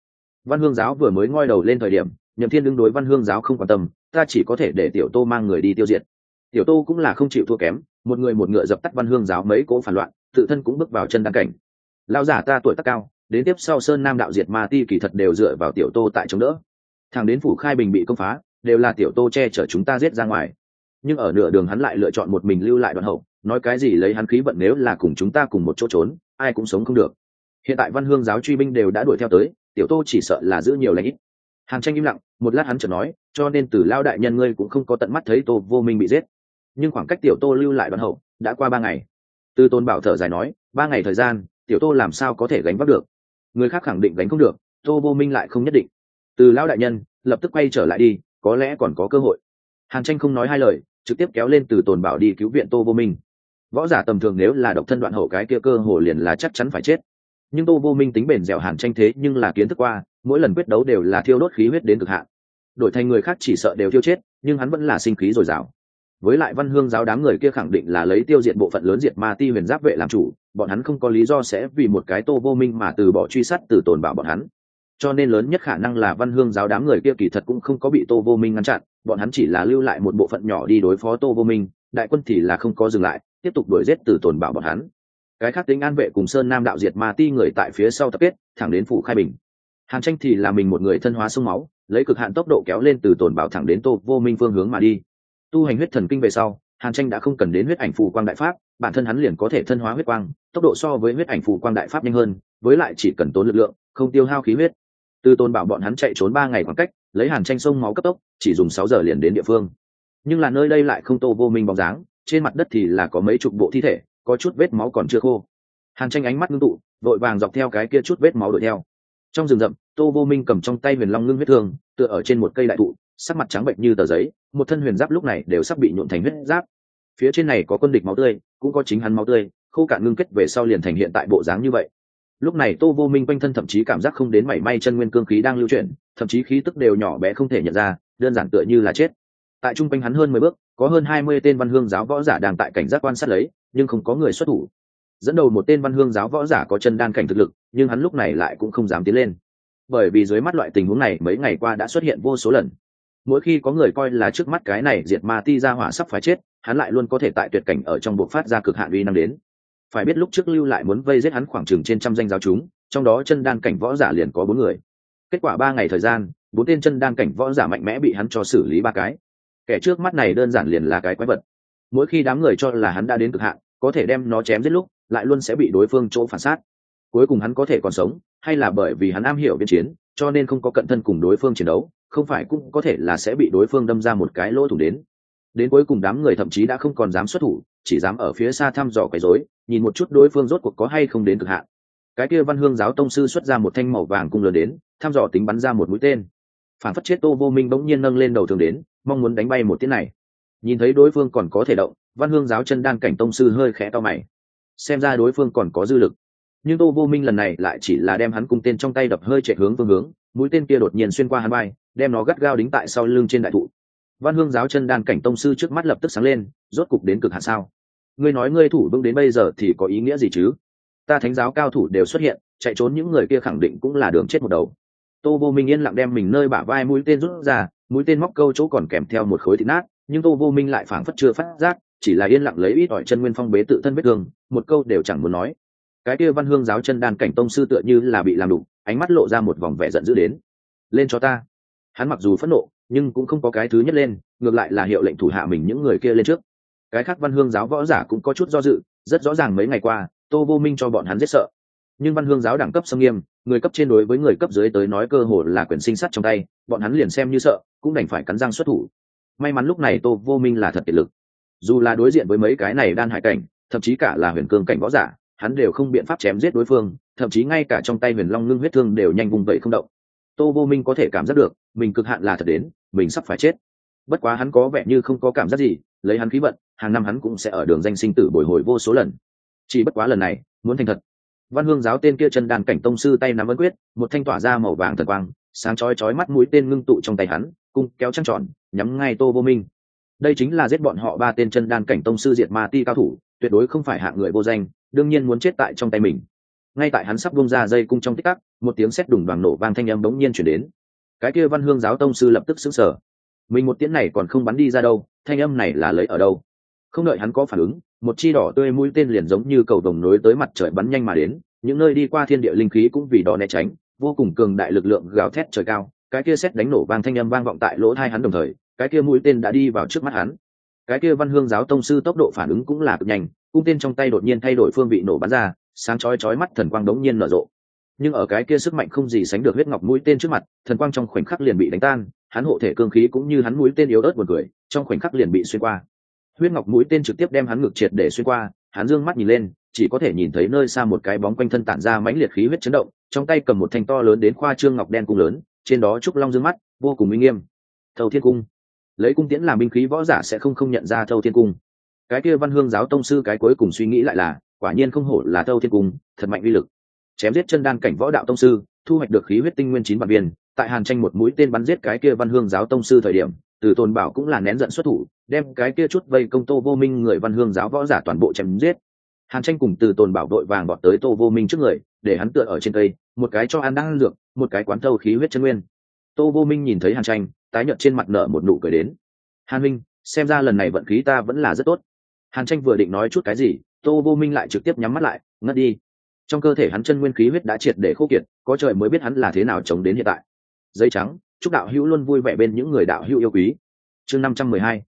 Văn hương giáo vừa mới ngoi đầu lên thời điểm nhậm thiên đương đối văn hương giáo không quan tâm, ta chỉ có thể để tiểu tô mang người đi tiêu diệt. Tiểu tô cũng là không chịu thua kém, một người một ngựa dập tắt văn hương giáo mấy cỗ phản loạn, tự thân cũng bước vào chân đăng cảnh. Lao giả, ta tuổi tác cao, đến tiếp sau sơn nam đạo diệt ma ti kỳ thật đều dựa vào tiểu tô tại chống đỡ. Thằng đến phủ khai bình bị công phá, đều là tiểu tô che chở chúng ta giết ra ngoài. Nhưng ở nửa đường hắn lại lựa chọn một mình lưu lại đoạn hậu, nói cái gì lấy hắn khí vận nếu là cùng chúng ta cùng một chỗ trốn, ai cũng sống không được. Hiện tại văn hương giáo truy binh đều đã đuổi theo tới, tiểu tô chỉ sợ là giữ nhiều lãnh ít hàn tranh im lặng, một lát hắn chợt nói, cho nên từ lao đại nhân ngươi cũng không có tận mắt thấy tô vô minh bị giết. Nhưng khoảng cách tiểu tô lưu lại đoạn hậu, đã qua ba ngày. Từ tôn bảo thở dài nói, ba ngày thời gian, tiểu tô làm sao có thể gánh vác được? Người khác khẳng định gánh không được, tô vô minh lại không nhất định. Từ lão đại nhân, lập tức quay trở lại đi, có lẽ còn có cơ hội. Hàn tranh không nói hai lời, trực tiếp kéo lên từ tồn bảo đi cứu viện tô vô minh. Võ giả tầm thường nếu là độc thân đoạn hậu cái kia cơ hồ liền là chắc chắn phải chết. Nhưng tô vô minh tính bền dẻo hàn tranh thế nhưng là kiến thức qua mỗi lần quyết đấu đều là thiêu đốt khí huyết đến cực hạn. Đổi thành người khác chỉ sợ đều thiêu chết, nhưng hắn vẫn là sinh khí dồi dào. Với lại văn hương giáo đám người kia khẳng định là lấy tiêu diệt bộ phận lớn diệt ma ti huyền giáp vệ làm chủ, bọn hắn không có lý do sẽ vì một cái tô vô minh mà từ bỏ truy sát từ tồn bảo bọn hắn. Cho nên lớn nhất khả năng là văn hương giáo đám người kia kỳ thật cũng không có bị tô vô minh ngăn chặn, bọn hắn chỉ là lưu lại một bộ phận nhỏ đi đối phó tô vô minh, đại quân thì là không có dừng lại, tiếp tục đuổi giết từ tồn bảo bọn hắn. Cái khác tính an vệ cùng sơn nam đạo diệt ma ti người tại phía sau tập kết, thẳng đến phủ khai bình hàn tranh thì là mình một người thân hóa sông máu, lấy cực hạn tốc độ kéo lên từ tồn bảo thẳng đến tô vô minh phương hướng mà đi. Tu hành huyết thần kinh về sau, hàn tranh đã không cần đến huyết ảnh phù quang đại pháp, bản thân hắn liền có thể thân hóa huyết quang, tốc độ so với huyết ảnh phù quang đại pháp nhanh hơn, với lại chỉ cần tốn lực lượng, không tiêu hao khí huyết. Từ tôn bảo bọn hắn chạy trốn ba ngày khoảng cách, lấy hàn tranh sông máu cấp tốc, chỉ dùng sáu giờ liền đến địa phương. Nhưng là nơi đây lại không tô vô minh bóng dáng, trên mặt đất thì là có mấy chục bộ thi thể, có chút vết máu còn chưa khô. Hàn tranh ánh mắt ngưng tụ, vội vàng dọc theo cái kia chút vết máu đuổi theo trong rừng rậm, tô vô minh cầm trong tay huyền long ngưng huyết thương, tựa ở trên một cây đại thụ, sắc mặt trắng bệnh như tờ giấy, một thân huyền giáp lúc này đều sắp bị nhuộn thành huyết giáp. Phía trên này có quân địch máu tươi, cũng có chính hắn máu tươi, khô cạn ngưng kết về sau liền thành hiện tại bộ dáng như vậy. Lúc này tô vô minh quanh thân thậm chí cảm giác không đến mảy may chân nguyên cương khí đang lưu chuyển, thậm chí khí tức đều nhỏ bé không thể nhận ra, đơn giản tựa như là chết. Tại trung quanh hắn hơn mười bước, có hơn hai mươi tên văn hương giáo võ giả đang tại cảnh giác quan sát lấy, nhưng không có người xuất thủ dẫn đầu một tên văn hương giáo võ giả có chân đan cảnh thực lực, nhưng hắn lúc này lại cũng không dám tiến lên. Bởi vì dưới mắt loại tình huống này mấy ngày qua đã xuất hiện vô số lần. Mỗi khi có người coi là trước mắt cái này diệt ma ti ra hỏa sắp phải chết, hắn lại luôn có thể tại tuyệt cảnh ở trong buộc phát ra cực hạn uy năng đến. Phải biết lúc trước lưu lại muốn vây giết hắn khoảng chừng trên trăm danh giáo chúng, trong đó chân đan cảnh võ giả liền có bốn người. Kết quả ba ngày thời gian, bốn tên chân đan cảnh võ giả mạnh mẽ bị hắn cho xử lý ba cái. Kẻ trước mắt này đơn giản liền là cái quái vật. Mỗi khi đám người cho là hắn đã đến cực hạn, có thể đem nó chém giết lúc lại luôn sẽ bị đối phương chỗ phản sát cuối cùng hắn có thể còn sống, hay là bởi vì hắn am hiểu biên chiến, cho nên không có cận thân cùng đối phương chiến đấu, không phải cũng có thể là sẽ bị đối phương đâm ra một cái lỗ thủ đến. Đến cuối cùng đám người thậm chí đã không còn dám xuất thủ, chỉ dám ở phía xa thăm dò quấy rối, nhìn một chút đối phương rốt cuộc có hay không đến cực hạn. Cái kia văn hương giáo tông sư xuất ra một thanh màu vàng cung lớn đến, thăm dò tính bắn ra một mũi tên. Phản phất chết tô vô minh bỗng nhiên nâng lên đầu thường đến, mong muốn đánh bay một tiếng này. Nhìn thấy đối phương còn có thể động, văn hương giáo chân đan cảnh tông sư hơi khẽ to mày xem ra đối phương còn có dư lực. Nhưng tô vô minh lần này lại chỉ là đem hắn cung tên trong tay đập hơi chạy hướng phương hướng, mũi tên kia đột nhiên xuyên qua hắn bay đem nó gắt gao đính tại sau lưng trên đại thụ. Văn hương giáo chân đan cảnh tông sư trước mắt lập tức sáng lên, rốt cục đến cực hạn sao? Ngươi nói ngươi thủ vững đến bây giờ thì có ý nghĩa gì chứ? Ta thánh giáo cao thủ đều xuất hiện, chạy trốn những người kia khẳng định cũng là đường chết một đầu. Tô vô minh yên lặng đem mình nơi bả vai mũi tên rút ra, mũi tên móc câu chỗ còn kèm theo một khối thịt nát, nhưng tô vô minh lại phảng phất chưa phát giác chỉ là yên lặng lấy ít ỏi chân nguyên phong bế tự thân vết thương, một câu đều chẳng muốn nói. Cái kia văn hương giáo chân đan cảnh tông sư tựa như là bị làm đục, ánh mắt lộ ra một vòng vẻ giận dữ đến. Lên cho ta. Hắn mặc dù phẫn nộ, nhưng cũng không có cái thứ nhất lên, ngược lại là hiệu lệnh thủ hạ mình những người kia lên trước. Cái khác văn hương giáo võ giả cũng có chút do dự, rất rõ ràng mấy ngày qua, tô vô minh cho bọn hắn rất sợ. Nhưng văn hương giáo đẳng cấp sâm nghiêm, người cấp trên đối với người cấp dưới tới nói cơ hồ là quyền sinh sắt trong tay, bọn hắn liền xem như sợ, cũng đành phải cắn răng xuất thủ. May mắn lúc này tô vô minh là thật kiệt lực dù là đối diện với mấy cái này đan hải cảnh, thậm chí cả là huyền cương cảnh võ giả, hắn đều không biện pháp chém giết đối phương, thậm chí ngay cả trong tay huyền long ngưng huyết thương đều nhanh vùng vẫy không động. Tô vô minh có thể cảm giác được, mình cực hạn là thật đến, mình sắp phải chết. Bất quá hắn có vẻ như không có cảm giác gì, lấy hắn khí vận, hàng năm hắn cũng sẽ ở đường danh sinh tử bồi hồi vô số lần. Chỉ bất quá lần này, muốn thành thật. Văn hương giáo tên kia chân đàn cảnh tông sư tay nắm ấn quyết, một thanh tỏa ra màu vàng thần quang, sáng chói chói mắt mũi tên ngưng tụ trong tay hắn, cung kéo trăng tròn, nhắm ngay tô vô minh đây chính là giết bọn họ ba tên chân đan cảnh tông sư diệt ma ti cao thủ, tuyệt đối không phải hạng người vô danh, đương nhiên muốn chết tại trong tay mình. Ngay tại hắn sắp bung ra dây cung trong tích tắc, một tiếng sét đùng đoàn nổ vang thanh âm bỗng nhiên chuyển đến. Cái kia văn hương giáo tông sư lập tức xứng sở mình một tiếng này còn không bắn đi ra đâu, thanh âm này là lấy ở đâu? Không đợi hắn có phản ứng, một chi đỏ tươi mũi tên liền giống như cầu đồng nối tới mặt trời bắn nhanh mà đến, những nơi đi qua thiên địa linh khí cũng vì đó né tránh, vô cùng cường đại lực lượng gào thét trời cao, cái kia xét đánh nổ vang thanh âm vang vọng tại lỗ thai hắn đồng thời cái kia mũi tên đã đi vào trước mắt hắn. Cái kia văn hương giáo tông sư tốc độ phản ứng cũng là cực nhanh, cung tên trong tay đột nhiên thay đổi phương vị nổ bắn ra, sáng chói chói mắt thần quang đống nhiên nở rộ. Nhưng ở cái kia sức mạnh không gì sánh được huyết ngọc mũi tên trước mặt, thần quang trong khoảnh khắc liền bị đánh tan, hắn hộ thể cương khí cũng như hắn mũi tên yếu ớt một người trong khoảnh khắc liền bị xuyên qua. Huyết ngọc mũi tên trực tiếp đem hắn ngực triệt để xuyên qua, hắn dương mắt nhìn lên, chỉ có thể nhìn thấy nơi xa một cái bóng quanh thân tản ra mãnh liệt khí huyết chấn động, trong tay cầm một thanh to lớn đến khoa trương ngọc đen cung lớn, trên đó trúc long dương mắt, vô cùng uy nghiêm. Thầu thiên cung lấy cung tiễn làm binh khí võ giả sẽ không không nhận ra thâu thiên cung. Cái kia văn hương giáo tông sư cái cuối cùng suy nghĩ lại là, quả nhiên không hổ là thâu thiên cung, thật mạnh uy lực. Chém giết chân đan cảnh võ đạo tông sư, thu hoạch được khí huyết tinh nguyên chín vạn viên, tại hàn tranh một mũi tên bắn giết cái kia văn hương giáo tông sư thời điểm, từ tôn bảo cũng là nén giận xuất thủ, đem cái kia chút vây công tô vô minh người văn hương giáo võ giả toàn bộ chém giết. Hàn tranh cùng từ tồn bảo đội vàng bọt tới tô vô minh trước người, để hắn tựa ở trên cây, một cái cho ăn đang ăn dược, một cái quán thâu khí huyết chân nguyên. Tô vô minh nhìn thấy hàn tranh tái nhợt trên mặt nở một nụ cười đến. Hàn minh, xem ra lần này vận khí ta vẫn là rất tốt. Hàn tranh vừa định nói chút cái gì, tô vô minh lại trực tiếp nhắm mắt lại, ngất đi. Trong cơ thể hắn chân nguyên khí huyết đã triệt để khô kiệt, có trời mới biết hắn là thế nào chống đến hiện tại. Giấy trắng, chúc đạo hữu luôn vui vẻ bên những người đạo hữu yêu quý. Chương năm trăm mười hai.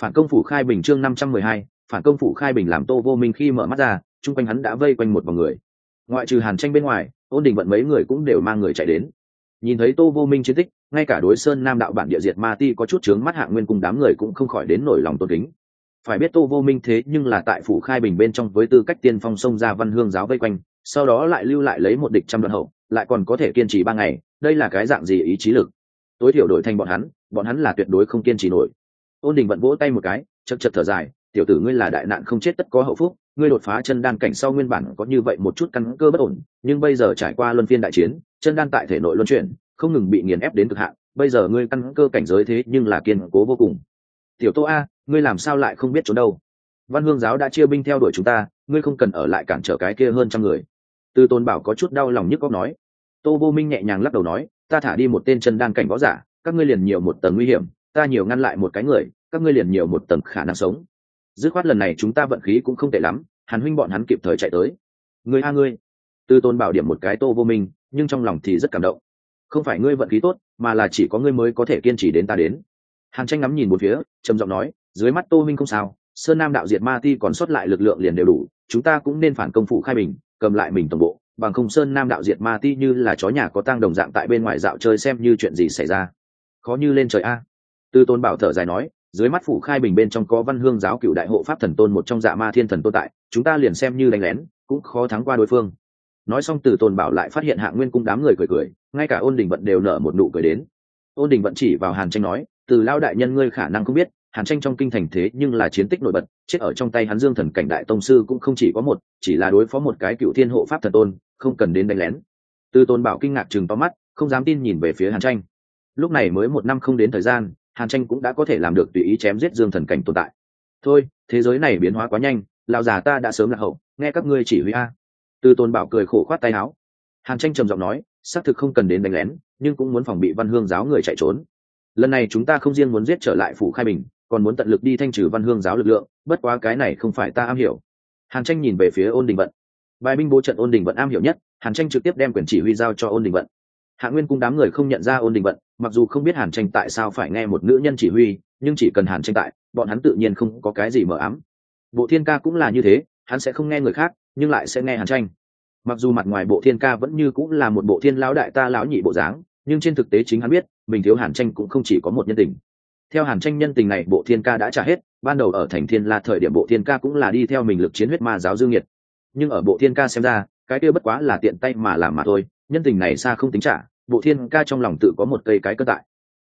Phản công phủ khai bình chương năm trăm mười hai, phản công phủ khai bình làm tô vô minh khi mở mắt ra, chung quanh hắn đã vây quanh một vòng người. Ngoại trừ hàn tranh bên ngoài, ôn đình vận mấy người cũng đều mang người chạy đến nhìn thấy tô vô minh chiến tích, ngay cả đối sơn nam đạo bản địa diệt ma ti có chút chướng mắt hạng nguyên cùng đám người cũng không khỏi đến nổi lòng tôn kính. Phải biết tô vô minh thế nhưng là tại phủ khai bình bên trong với tư cách tiên phong sông ra văn hương giáo vây quanh, sau đó lại lưu lại lấy một địch trăm đoạn hậu, lại còn có thể kiên trì ba ngày, đây là cái dạng gì ý chí lực? Tối thiểu đổi thành bọn hắn bọn hắn là tuyệt đối không kiên trì nổi. Ôn đình vận vỗ tay một cái chật chật thở dài, tiểu tử ngươi là đại nạn không chết tất có hậu phúc ngươi đột phá chân đan cảnh sau nguyên bản có như vậy một chút căn cơ bất ổn, nhưng bây giờ trải qua luân phiên đại chiến, chân đan tại thể nội luân chuyển, không ngừng bị nghiền ép đến cực hạn, bây giờ ngươi căn cơ cảnh giới thế nhưng là kiên cố vô cùng. Tiểu tô a, ngươi làm sao lại không biết trốn đâu? Văn hương giáo đã chia binh theo đuổi chúng ta, ngươi không cần ở lại cản trở cái kia hơn trăm người. Từ tôn bảo có chút đau lòng nhức góc nói. Tô vô minh nhẹ nhàng lắc đầu nói, ta thả đi một tên chân đan cảnh võ giả, các ngươi liền nhiều một tầng nguy hiểm, ta nhiều ngăn lại một cái người, các ngươi liền nhiều một tầng khả năng sống dứt khoát lần này chúng ta vận khí cũng không tệ lắm, hàn huynh bọn hắn kịp thời chạy tới. Người a ngươi. Từ tôn bảo điểm một cái tô vô minh, nhưng trong lòng thì rất cảm động. Không phải ngươi vận khí tốt, mà là chỉ có ngươi mới có thể kiên trì đến ta đến. Hàn tranh ngắm nhìn một phía, trầm giọng nói, dưới mắt tô minh không sao, sơn nam đạo diệt ma ti còn sót lại lực lượng liền đều đủ, chúng ta cũng nên phản công phụ khai bình, cầm lại mình tổng bộ, bằng không sơn nam đạo diệt ma ti như là chó nhà có tang đồng dạng tại bên ngoài dạo chơi xem như chuyện gì xảy ra. Khó như lên trời a. Tư tôn bảo thở dài nói dưới mắt phủ khai bình bên trong có văn hương giáo cựu đại hộ pháp thần tôn một trong dạ ma thiên thần tồn tại, chúng ta liền xem như đánh lén, cũng khó thắng qua đối phương. Nói xong từ tôn bảo lại phát hiện hạ nguyên cung đám người cười cười, ngay cả ôn đình vận đều nở một nụ cười đến. Ôn đình vận chỉ vào hàn tranh nói, từ lao đại nhân ngươi khả năng không biết, hàn tranh trong kinh thành thế nhưng là chiến tích nổi bật, chết ở trong tay hắn dương thần cảnh đại tông sư cũng không chỉ có một, chỉ là đối phó một cái cựu thiên hộ pháp thần tôn, không cần đến đánh lén. Từ tôn bảo kinh ngạc chừng to mắt, không dám tin nhìn về phía hàn tranh. Lúc này mới một năm không đến thời gian hàn tranh cũng đã có thể làm được tùy ý chém giết dương thần cảnh tồn tại. Thôi, thế giới này biến hóa quá nhanh, lão già ta đã sớm lạc hậu, nghe các ngươi chỉ huy a. Từ tôn bảo cười khổ khoát tay áo. Hàn tranh trầm giọng nói, xác thực không cần đến đánh lén, nhưng cũng muốn phòng bị văn hương giáo người chạy trốn. Lần này chúng ta không riêng muốn giết trở lại phủ khai bình, còn muốn tận lực đi thanh trừ văn hương giáo lực lượng, bất quá cái này không phải ta am hiểu. Hàn tranh nhìn về phía ôn đình vận. Bài binh bố trận ôn đình vận am hiểu nhất, hàn tranh trực tiếp đem quyền chỉ huy giao cho ôn đình vận hạ nguyên cung đám người không nhận ra ôn đình vận, mặc dù không biết hàn tranh tại sao phải nghe một nữ nhân chỉ huy, nhưng chỉ cần hàn tranh tại, bọn hắn tự nhiên không có cái gì mờ ám. Bộ thiên ca cũng là như thế, hắn sẽ không nghe người khác, nhưng lại sẽ nghe hàn tranh. Mặc dù mặt ngoài bộ thiên ca vẫn như cũng là một bộ thiên lão đại ta lão nhị bộ dáng, nhưng trên thực tế chính hắn biết, mình thiếu hàn tranh cũng không chỉ có một nhân tình. Theo hàn tranh nhân tình này, bộ thiên ca đã trả hết, ban đầu ở thành thiên la thời điểm bộ thiên ca cũng là đi theo mình lực chiến huyết ma giáo dương nhiệt. Nhưng ở bộ thiên ca xem ra, cái kia bất quá là tiện tay mà làm mà thôi nhân tình này xa không tính trả, bộ thiên ca trong lòng tự có một cây cái cơ tại.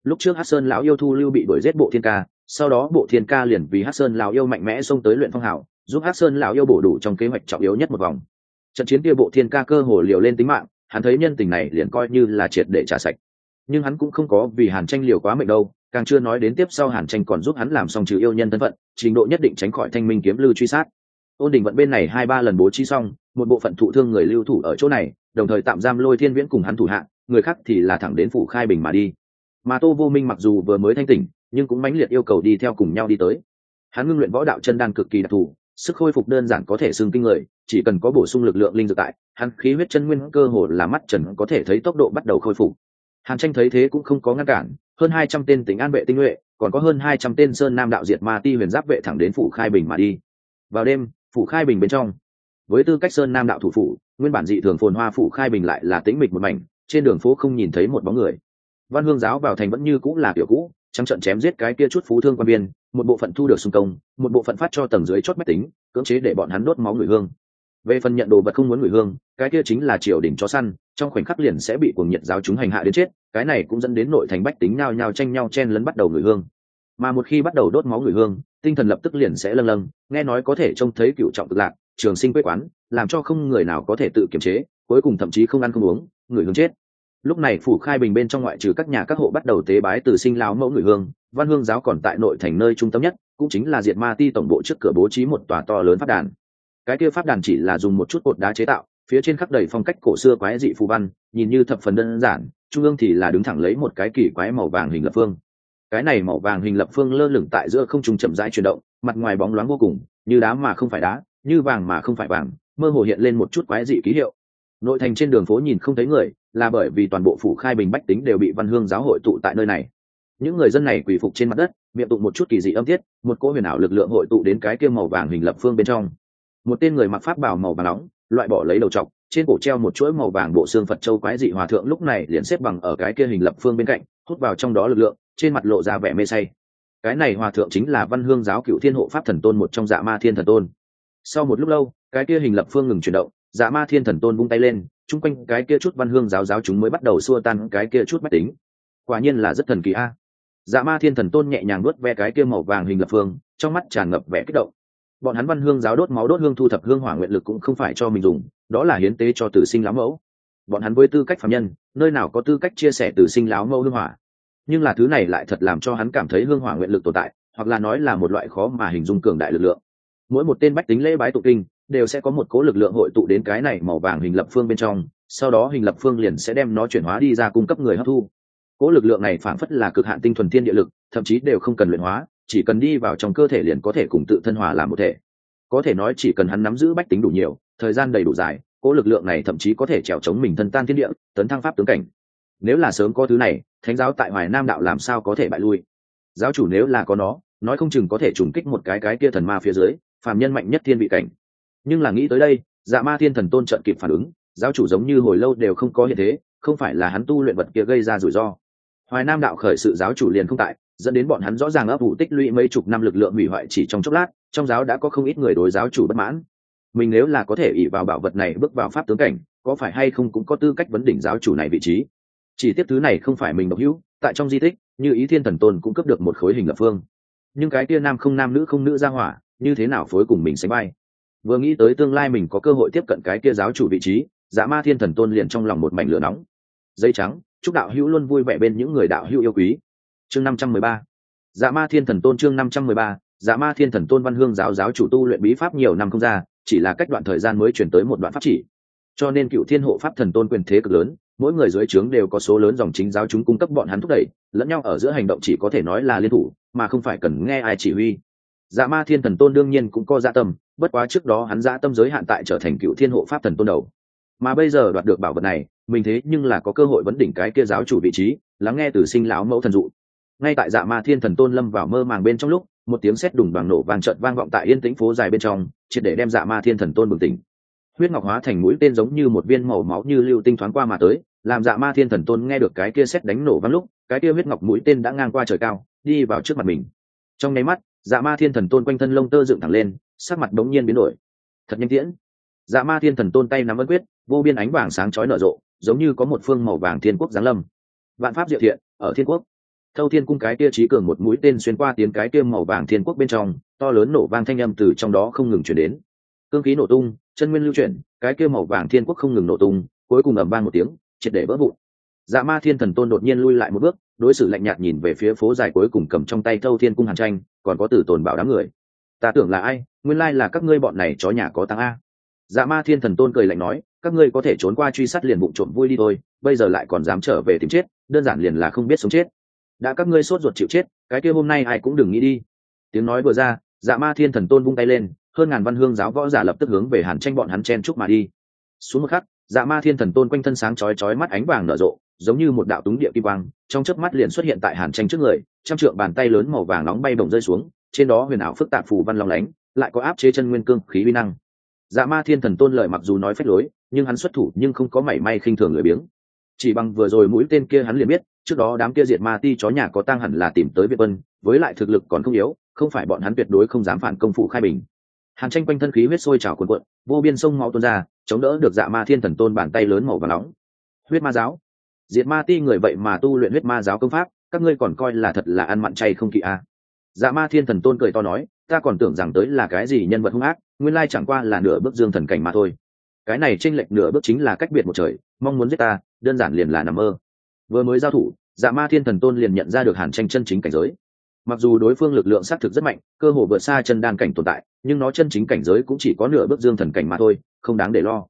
Lúc trước hát sơn lão yêu thu lưu bị đuổi giết bộ thiên ca, sau đó bộ thiên ca liền vì hát sơn lão yêu mạnh mẽ xông tới luyện phong hảo giúp hát sơn lão yêu bổ đủ trong kế hoạch trọng yếu nhất một vòng. Trận chiến kia bộ thiên ca cơ hồ liều lên tính mạng, hắn thấy nhân tình này liền coi như là triệt để trả sạch. Nhưng hắn cũng không có vì hàn tranh liều quá mệnh đâu, càng chưa nói đến tiếp sau hàn tranh còn giúp hắn làm xong trừ yêu nhân thân phận, trình độ nhất định tránh khỏi thanh minh kiếm lưu truy sát. Ôn đình vận bên này hai ba lần bố trí xong, một bộ phận thụ thương người lưu thủ ở chỗ này đồng thời tạm giam lôi thiên viễn cùng hắn thủ hạ, người khác thì là thẳng đến phủ khai bình mà đi. Mà tô vô minh mặc dù vừa mới thanh tỉnh nhưng cũng mãnh liệt yêu cầu đi theo cùng nhau đi tới. Hắn ngưng luyện võ đạo chân đan cực kỳ đặc thù sức khôi phục đơn giản có thể xưng kinh người chỉ cần có bổ sung lực lượng linh dược tại hắn khí huyết chân nguyên cơ hồ là mắt trần có thể thấy tốc độ bắt đầu khôi phục. Hàn tranh thấy thế cũng không có ngăn cản hơn hai trăm tên tính an vệ tinh nhuệ còn có hơn hai trăm tên sơn nam đạo diệt ma ti huyền giáp vệ thẳng đến phủ khai bình mà đi. Vào đêm phủ khai bình bên trong với tư cách sơn nam đạo thủ phủ nguyên bản dị thường phồn hoa phủ khai bình lại là tĩnh mịch một mảnh, trên đường phố không nhìn thấy một bóng người. Văn hương giáo vào thành vẫn như cũng là kiểu cũ, trắng trận chém giết cái kia chút phú thương quan biên một bộ phận thu được xung công, một bộ phận phát cho tầng dưới chót mách tính, cưỡng chế để bọn hắn đốt máu người hương. Về phần nhận đồ vật không muốn người hương, cái kia chính là triều đình cho săn, trong khoảnh khắc liền sẽ bị cuồng nhiệt giáo chúng hành hạ đến chết, cái này cũng dẫn đến nội thành bách tính nhao nhao tranh nhau chen lấn bắt đầu người hương. Mà một khi bắt đầu đốt máu người hương, tinh thần lập tức liền sẽ lâng lâng, nghe nói có thể trông thấy cựu trọng cực lạc trường sinh quế quán, làm cho không người nào có thể tự kiềm chế, cuối cùng thậm chí không ăn không uống, người hướng chết. Lúc này phủ khai bình bên trong ngoại trừ các nhà các hộ bắt đầu tế bái từ sinh lao mẫu người hương, văn hương giáo còn tại nội thành nơi trung tâm nhất, cũng chính là diệt ma ti tổng bộ trước cửa bố trí một tòa to lớn phát đàn. Cái kia pháp đàn chỉ là dùng một chút cột đá chế tạo, phía trên khắc đầy phong cách cổ xưa quái dị phù văn, nhìn như thập phần đơn giản, trung ương thì là đứng thẳng lấy một cái kỳ quái màu vàng hình lập phương. Cái này màu vàng hình lập phương lơ lửng tại giữa không trung chậm rãi chuyển động, mặt ngoài bóng loáng vô cùng, như đá mà không phải đá như vàng mà không phải vàng, mơ hồ hiện lên một chút quái dị ký hiệu. Nội thành trên đường phố nhìn không thấy người, là bởi vì toàn bộ phủ khai bình bách tính đều bị văn hương giáo hội tụ tại nơi này. Những người dân này quỳ phục trên mặt đất, miệng tụng một chút kỳ dị âm tiết, một cỗ huyền ảo lực lượng hội tụ đến cái kia màu vàng hình lập phương bên trong. Một tên người mặc pháp bào màu vàng nóng, loại bỏ lấy đầu trọc, trên cổ treo một chuỗi màu vàng bộ xương phật châu quái dị hòa thượng lúc này liền xếp bằng ở cái kia hình lập phương bên cạnh, hút vào trong đó lực lượng, trên mặt lộ ra vẻ mê say. Cái này hòa thượng chính là văn hương giáo cựu thiên hộ pháp thần tôn một trong dạ ma thiên thần tôn sau một lúc lâu, cái kia hình lập phương ngừng chuyển động dạ ma thiên thần tôn vung tay lên, chung quanh cái kia chút văn hương giáo giáo chúng mới bắt đầu xua tan cái kia chút mách tính. Quả nhiên là rất thần kỳ a. Dạ ma thiên thần tôn nhẹ nhàng nuốt ve cái kia màu vàng hình lập phương, trong mắt tràn ngập vẻ kích động. Bọn hắn văn hương giáo đốt máu đốt hương thu thập hương hỏa nguyện lực cũng không phải cho mình dùng, đó là hiến tế cho tử sinh lão mẫu. Bọn hắn với tư cách phạm nhân, nơi nào có tư cách chia sẻ tử sinh lão mẫu hương hỏa. Nhưng là thứ này lại thật làm cho hắn cảm thấy hương hỏa nguyện lực tồn tại, hoặc là nói là một loại khó mà hình dung cường đại lực lượng mỗi một tên bách tính lễ bái tụ kinh đều sẽ có một cố lực lượng hội tụ đến cái này màu vàng hình lập phương bên trong, sau đó hình lập phương liền sẽ đem nó chuyển hóa đi ra cung cấp người hấp thu. Cố lực lượng này phảng phất là cực hạn tinh thuần thiên địa lực, thậm chí đều không cần luyện hóa, chỉ cần đi vào trong cơ thể liền có thể cùng tự thân hòa làm một thể. Có thể nói chỉ cần hắn nắm giữ bách tính đủ nhiều, thời gian đầy đủ dài, cố lực lượng này thậm chí có thể trèo chống mình thân tan thiên địa, tấn thăng pháp tướng cảnh. Nếu là sớm có thứ này, thánh giáo tại hoài nam đạo làm sao có thể bại lui? Giáo chủ nếu là có nó, nói không chừng có thể trùng kích một cái cái kia thần ma phía dưới phàm nhân mạnh nhất thiên vị cảnh. Nhưng là nghĩ tới đây dạ ma thiên thần tôn trận kịp phản ứng, giáo chủ giống như hồi lâu đều không có hiện thế, không phải là hắn tu luyện vật kia gây ra rủi ro. Hoài nam đạo khởi sự giáo chủ liền không tại, dẫn đến bọn hắn rõ ràng ấp ủ tích lũy mấy chục năm lực lượng hủy hoại chỉ trong chốc lát, trong giáo đã có không ít người đối giáo chủ bất mãn. Mình nếu là có thể ỉ vào bảo vật này bước vào pháp tướng cảnh, có phải hay không cũng có tư cách vấn đỉnh giáo chủ này vị trí? Chỉ tiếp thứ này không phải mình độc hữu, tại trong di tích, như ý thiên thần tôn cũng cấp được một khối hình lập phương. Nhưng cái tia nam không nam nữ không nữ ra hỏa như thế nào phối cùng mình sánh bay vừa nghĩ tới tương lai mình có cơ hội tiếp cận cái kia giáo chủ vị trí dạ ma thiên thần tôn liền trong lòng một mảnh lửa nóng. Dây trắng, chúc đạo hữu luôn vui vẻ bên những người đạo hữu yêu quý. Chương năm trăm mười ba. Dạ ma thiên thần tôn chương năm trăm mười ba. Dạ ma thiên thần tôn văn hương giáo giáo chủ tu luyện bí pháp nhiều năm không ra, chỉ là cách đoạn thời gian mới chuyển tới một đoạn pháp chỉ. Cho nên cựu thiên hộ pháp thần tôn quyền thế cực lớn, mỗi người dưới trướng đều có số lớn dòng chính giáo chúng cung cấp bọn hắn thúc đẩy, lẫn nhau ở giữa hành động chỉ có thể nói là liên thủ, mà không phải cần nghe ai chỉ huy dạ ma thiên thần tôn đương nhiên cũng có dạ tâm, bất quá trước đó hắn dạ tâm giới hạn tại trở thành cựu thiên hộ pháp thần tôn đầu. Mà bây giờ đoạt được bảo vật này, mình thế nhưng là có cơ hội vấn đỉnh cái kia giáo chủ vị trí, lắng nghe từ sinh lão mẫu thần dụ. Ngay tại dạ ma thiên thần tôn lâm vào mơ màng bên trong lúc, một tiếng sét đùng bằng nổ vàng trợn vang vọng tại yên tĩnh phố dài bên trong, triệt để đem dạ ma thiên thần tôn bừng tỉnh. Huyết ngọc hóa thành mũi tên giống như một viên màu máu như lưu tinh thoáng qua mà tới, làm dạ ma thiên thần tôn nghe được cái kia sét đánh nổ vang lúc, cái kia huyết ngọc mũi tên đã ngang qua trời cao, đi vào trước mặt mình. Trong nháy mắt dạ ma thiên thần tôn quanh thân lông tơ dựng thẳng lên, sắc mặt bỗng nhiên biến đổi. Thật nhanh tiễn. Dạ ma thiên thần tôn tay nắm ấn quyết, vô biên ánh vàng sáng chói nở rộ, giống như có một phương màu vàng thiên quốc giáng lâm. Vạn pháp diệu thiện, ở thiên quốc. Thâu thiên cung cái kia trí cường một mũi tên xuyên qua tiếng cái kia màu vàng thiên quốc bên trong, to lớn nổ vang thanh âm từ trong đó không ngừng chuyển đến. Cương khí nổ tung, chân nguyên lưu chuyển, cái kia màu vàng thiên quốc không ngừng nổ tung, cuối cùng ầm vang một tiếng, triệt để vỡ vụn. Dạ ma thiên thần tôn đột nhiên lui lại một bước, đối xử lạnh nhạt nhìn về phía phố dài cuối cùng cầm trong tay thâu thiên cung hàn tranh còn có tử tồn bảo đám người. Ta tưởng là ai, nguyên lai là các ngươi bọn này chó nhà có tăng a. Dạ ma thiên thần tôn cười lạnh nói, các ngươi có thể trốn qua truy sát liền bụng trộm vui đi thôi, bây giờ lại còn dám trở về tìm chết, đơn giản liền là không biết sống chết. Đã các ngươi sốt ruột chịu chết, cái kia hôm nay ai cũng đừng nghĩ đi. Tiếng nói vừa ra dạ ma thiên thần tôn vung tay lên, hơn ngàn văn hương giáo võ giả lập tức hướng về hàn tranh bọn hắn chen chúc mà đi. Xuống một khắc dạ ma thiên thần tôn quanh thân sáng chói chói mắt ánh vàng nở rộ, giống như một đạo túng địa kim quang, trong chớp mắt liền xuất hiện tại hàn tranh trước người trăm trượng bàn tay lớn màu vàng nóng bay bổng rơi xuống, trên đó huyền ảo phức tạp phù văn long lánh, lại có áp chế chân nguyên cương khí uy năng. Dạ ma thiên thần tôn lời mặc dù nói phép lối, nhưng hắn xuất thủ nhưng không có mảy may khinh thường lười biếng. Chỉ bằng vừa rồi mũi tên kia hắn liền biết, trước đó đám kia diệt ma ti chó nhà có tăng hẳn là tìm tới việt vân với lại thực lực còn không yếu, không phải bọn hắn tuyệt đối không dám phản công phụ khai bình. Hàn tranh quanh thân khí huyết sôi trào cuồn cuộn, vô biên sông máu tuôn ra, chống đỡ được dạ ma thiên thần tôn bàn tay lớn màu và nóng. Huyết ma giáo. Diệt ma ti người vậy mà tu luyện huyết ma giáo công pháp các ngươi còn coi là thật là ăn mặn chay không kỵ a à. dạ ma thiên thần tôn cười to nói, ta còn tưởng rằng tới là cái gì nhân vật hung ác, nguyên lai chẳng qua là nửa bước dương thần cảnh mà thôi. Cái này tranh lệch nửa bước chính là cách biệt một trời, mong muốn giết ta, đơn giản liền là nằm mơ. Vừa mới giao thủ dạ ma thiên thần tôn liền nhận ra được hàn tranh chân chính cảnh giới. Mặc dù đối phương lực lượng xác thực rất mạnh, cơ hồ vượt xa chân đan cảnh tồn tại, nhưng nó chân chính cảnh giới cũng chỉ có nửa bước dương thần cảnh mà thôi, không đáng để lo.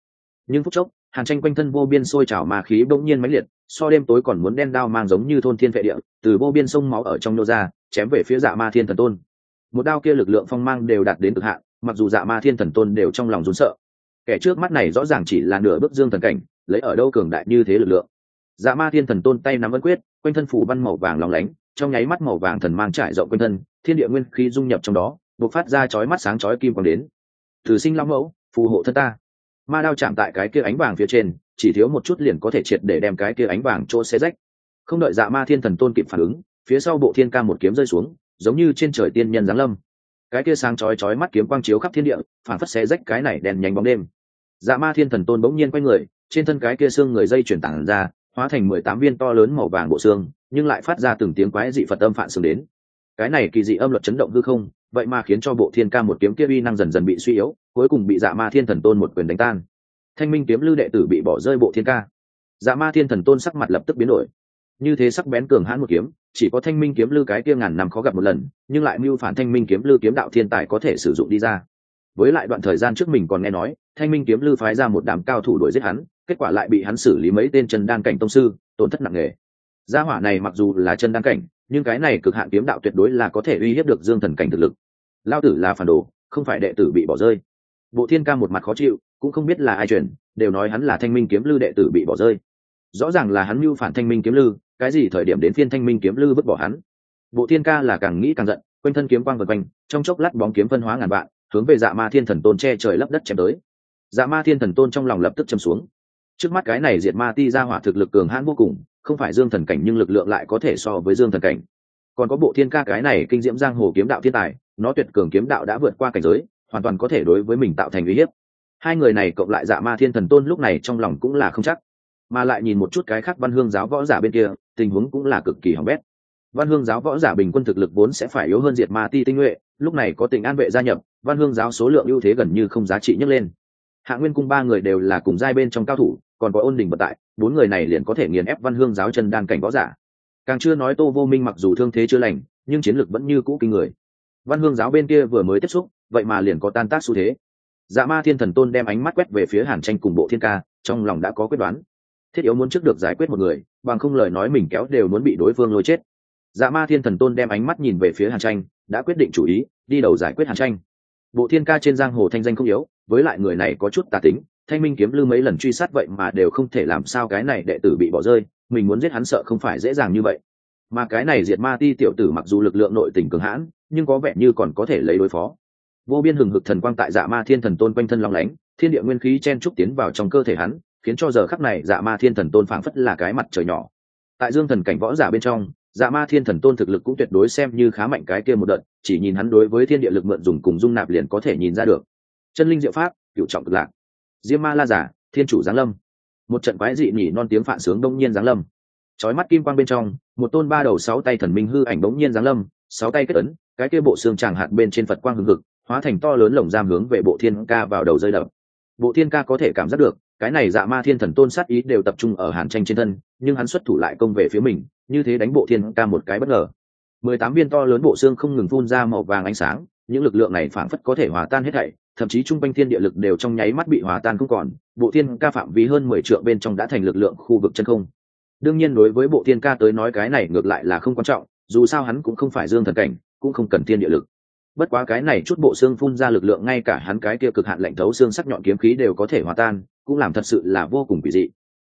Nhưng phút chốc hàn tranh quanh thân vô biên sôi trào mà khí bỗng nhiên mãnh liệt, so đêm tối còn muốn đen đao mang giống như thôn thiên vệ địa, từ vô biên sông máu ở trong nô ra, chém về phía dạ ma thiên thần tôn. Một đao kia lực lượng phong mang đều đạt đến cực hạn, mặc dù dạ ma thiên thần tôn đều trong lòng rốn sợ. Kẻ trước mắt này rõ ràng chỉ là nửa bước dương thần cảnh, lấy ở đâu cường đại như thế lực lượng. Dạ ma thiên thần tôn tay nắm ấn quyết, quanh thân phủ văn màu vàng lóng lánh, trong nháy mắt màu vàng thần mang trải rộng quanh thân, thiên địa nguyên khí dung nhập trong đó buộc phát ra chói mắt sáng chói kim quang đến. Thử sinh long mẫu, phù hộ thân ta ma đao chạm tại cái kia ánh vàng phía trên, chỉ thiếu một chút liền có thể triệt để đem cái kia ánh vàng chỗ xe rách. Không đợi dạ ma thiên thần tôn kịp phản ứng, phía sau bộ thiên ca một kiếm rơi xuống, giống như trên trời tiên nhân giáng lâm. Cái kia sáng chói chói mắt kiếm quang chiếu khắp thiên địa, phản phất xé rách cái này đèn nhánh bóng đêm. Dạ ma thiên thần tôn bỗng nhiên quay người, trên thân cái kia xương người dây chuyển tảng ra, hóa thành mười tám viên to lớn màu vàng bộ xương, nhưng lại phát ra từng tiếng quái dị phật âm phản xương đến. Cái này kỳ dị âm luật chấn động hư không, vậy mà khiến cho bộ thiên ca một kiếm kia uy năng dần dần bị suy yếu cuối cùng bị dạ ma thiên thần tôn một quyền đánh tan. Thanh minh kiếm lưu đệ tử bị bỏ rơi bộ thiên ca. Dạ ma thiên thần tôn sắc mặt lập tức biến đổi. Như thế sắc bén cường hãn một kiếm, chỉ có thanh minh kiếm lưu cái kia ngàn năm khó gặp một lần, nhưng lại mưu phản thanh minh kiếm lưu kiếm đạo thiên tài có thể sử dụng đi ra. Với lại đoạn thời gian trước mình còn nghe nói, thanh minh kiếm lưu phái ra một đám cao thủ đuổi giết hắn, kết quả lại bị hắn xử lý mấy tên chân đan cảnh tông sư, tổn thất nặng nề. Gia hỏa này mặc dù là chân đan cảnh, nhưng cái này cực hạn kiếm đạo tuyệt đối là có thể uy hiếp được dương thần cảnh thực lực. Lao tử là phản đồ, không phải đệ tử bị bỏ rơi bộ thiên ca một mặt khó chịu, cũng không biết là ai truyền đều nói hắn là thanh minh kiếm lư đệ tử bị bỏ rơi. Rõ ràng là hắn mưu phản thanh minh kiếm lư, cái gì thời điểm đến phiên thanh minh kiếm lư vứt bỏ hắn. Bộ thiên ca là càng nghĩ càng giận, quanh thân kiếm quang vật quanh, trong chốc lát bóng kiếm phân hóa ngàn vạn, hướng về dạ ma thiên thần tôn che trời lấp đất chém tới. Dạ ma thiên thần tôn trong lòng lập tức châm xuống. Trước mắt cái này diệt ma ti ra hỏa thực lực cường hãn vô cùng, không phải dương thần cảnh nhưng lực lượng lại có thể so với dương thần cảnh. Còn có bộ thiên ca cái này kinh diễm giang hồ kiếm đạo thiên tài, nó tuyệt cường kiếm đạo đã vượt qua cảnh giới hoàn toàn có thể đối với mình tạo thành uy hiếp. Hai người này cộng lại dạ ma thiên thần tôn lúc này trong lòng cũng là không chắc, mà lại nhìn một chút cái khác văn hương giáo võ giả bên kia, tình huống cũng là cực kỳ hỏng bét. Văn hương giáo võ giả bình quân thực lực vốn sẽ phải yếu hơn diệt ma ti tinh nhuệ, lúc này có tình an vệ gia nhập, văn hương giáo số lượng ưu thế gần như không giá trị nhấc lên. Hạ nguyên cung ba người đều là cùng giai bên trong cao thủ, còn có ôn đình vận tại, bốn người này liền có thể nghiền ép văn hương giáo chân đan cảnh võ giả. Càng chưa nói tô vô minh mặc dù thương thế chưa lành, nhưng chiến lực vẫn như cũ kinh người. Văn hương giáo bên kia vừa mới tiếp xúc vậy mà liền có tan tác xu thế. Dạ ma thiên thần tôn đem ánh mắt quét về phía hàn tranh cùng bộ thiên ca, trong lòng đã có quyết đoán. Thiết yếu muốn trước được giải quyết một người, bằng không lời nói mình kéo đều muốn bị đối phương lôi chết. Dạ ma thiên thần tôn đem ánh mắt nhìn về phía hàn tranh, đã quyết định chủ ý, đi đầu giải quyết hàn tranh. Bộ thiên ca trên giang hồ thanh danh không yếu, với lại người này có chút tà tính, thanh minh kiếm lưu mấy lần truy sát vậy mà đều không thể làm sao cái này đệ tử bị bỏ rơi, mình muốn giết hắn sợ không phải dễ dàng như vậy. Mà cái này diệt ma ti tiểu tử mặc dù lực lượng nội tình cường hãn, nhưng có vẻ như còn có thể lấy đối phó vô biên hừng hực thần quang tại dạ ma thiên thần tôn quanh thân long lánh, thiên địa nguyên khí chen trúc tiến vào trong cơ thể hắn, khiến cho giờ khắc này dạ ma thiên thần tôn phảng phất là cái mặt trời nhỏ. Tại dương thần cảnh võ giả bên trong dạ ma thiên thần tôn thực lực cũng tuyệt đối xem như khá mạnh cái kia một đợt, chỉ nhìn hắn đối với thiên địa lực mượn dùng cùng dung nạp liền có thể nhìn ra được. Chân linh diệu pháp cựu trọng cực lạc. Diêm ma la giả, thiên chủ giáng lâm. Một trận quái dị nhỉ non tiếng phạn sướng đông nhiên giáng lâm. Trói mắt kim quang bên trong, một tôn ba đầu sáu tay thần minh hư ảnh bỗng nhiên giáng lâm, sáu tay kết ấn, cái kia bộ xương tràng hạt bên trên phật quang hưng hực hóa thành to lớn lồng giam hướng về bộ thiên ca vào đầu rơi đập. Bộ thiên ca có thể cảm giác được, cái này dạ ma thiên thần tôn sát ý đều tập trung ở hàn tranh trên thân, nhưng hắn xuất thủ lại công về phía mình, như thế đánh bộ thiên ca một cái bất ngờ. Mười tám viên to lớn bộ xương không ngừng phun ra màu vàng ánh sáng, những lực lượng này phảng phất có thể hòa tan hết thảy, thậm chí trung quanh thiên địa lực đều trong nháy mắt bị hòa tan không còn, bộ thiên ca phạm vi hơn mười triệu bên trong đã thành lực lượng khu vực chân không. Đương nhiên đối với bộ thiên ca tới nói cái này ngược lại là không quan trọng, dù sao hắn cũng không phải dương thần cảnh, cũng không cần thiên địa lực bất quá cái này chút bộ xương phun ra lực lượng ngay cả hắn cái kia cực hạn lạnh thấu xương sắc nhọn kiếm khí đều có thể hòa tan, cũng làm thật sự là vô cùng kỳ dị.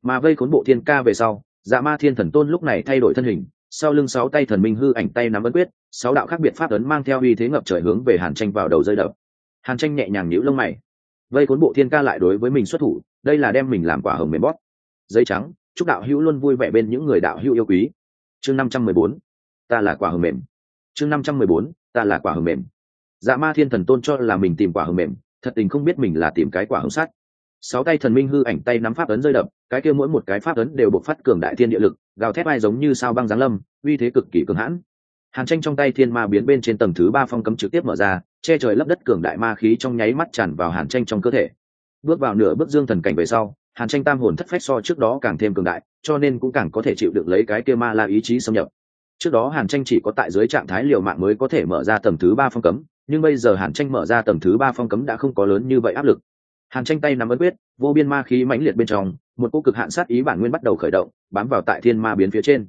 Mà vây khốn bộ thiên ca về sau dạ ma thiên thần tôn lúc này thay đổi thân hình, sau lưng sáu tay thần minh hư ảnh tay nắm ấn quyết, sáu đạo khác biệt pháp ấn mang theo uy thế ngập trời hướng về hàn tranh vào đầu rơi đập. Hàn tranh nhẹ nhàng nhíu lông mày. Vây khốn bộ thiên ca lại đối với mình xuất thủ, đây là đem mình làm quả hồng mềm bóp. Giấy trắng, chúc đạo hữu luôn vui vẻ bên những người đạo hữu yêu quý. Chương năm trăm mười bốn, ta là quả hồng mềm. Chương năm trăm mười bốn ta là quả hồng mềm. Dạ ma thiên thần tôn cho là mình tìm quả hồng mềm, thật tình không biết mình là tìm cái quả hồng sắt. Sáu tay thần minh hư ảnh tay nắm pháp ấn rơi đập cái kia mỗi một cái pháp ấn đều bộc phát cường đại thiên địa lực, gào thét ai giống như sao băng giáng lâm, uy thế cực kỳ cường hãn. Hàn tranh trong tay thiên ma biến bên trên tầng thứ ba phong cấm trực tiếp mở ra, che trời lấp đất cường đại ma khí trong nháy mắt tràn vào hàn tranh trong cơ thể. Bước vào nửa bước dương thần cảnh về sau, hàn tranh tam hồn thất phách so trước đó càng thêm cường đại, cho nên cũng càng có thể chịu được lấy cái kia ma la ý chí xâm nhập trước đó hàn tranh chỉ có tại dưới trạng thái liều mạng mới có thể mở ra tầng thứ ba phong cấm, nhưng bây giờ hàn tranh mở ra tầng thứ ba phong cấm đã không có lớn như vậy áp lực. Hàn tranh tay nắm ấn quyết, vô biên ma khí mãnh liệt bên trong, một cô cực hạn sát ý bản nguyên bắt đầu khởi động, bám vào tại thiên ma biến phía trên.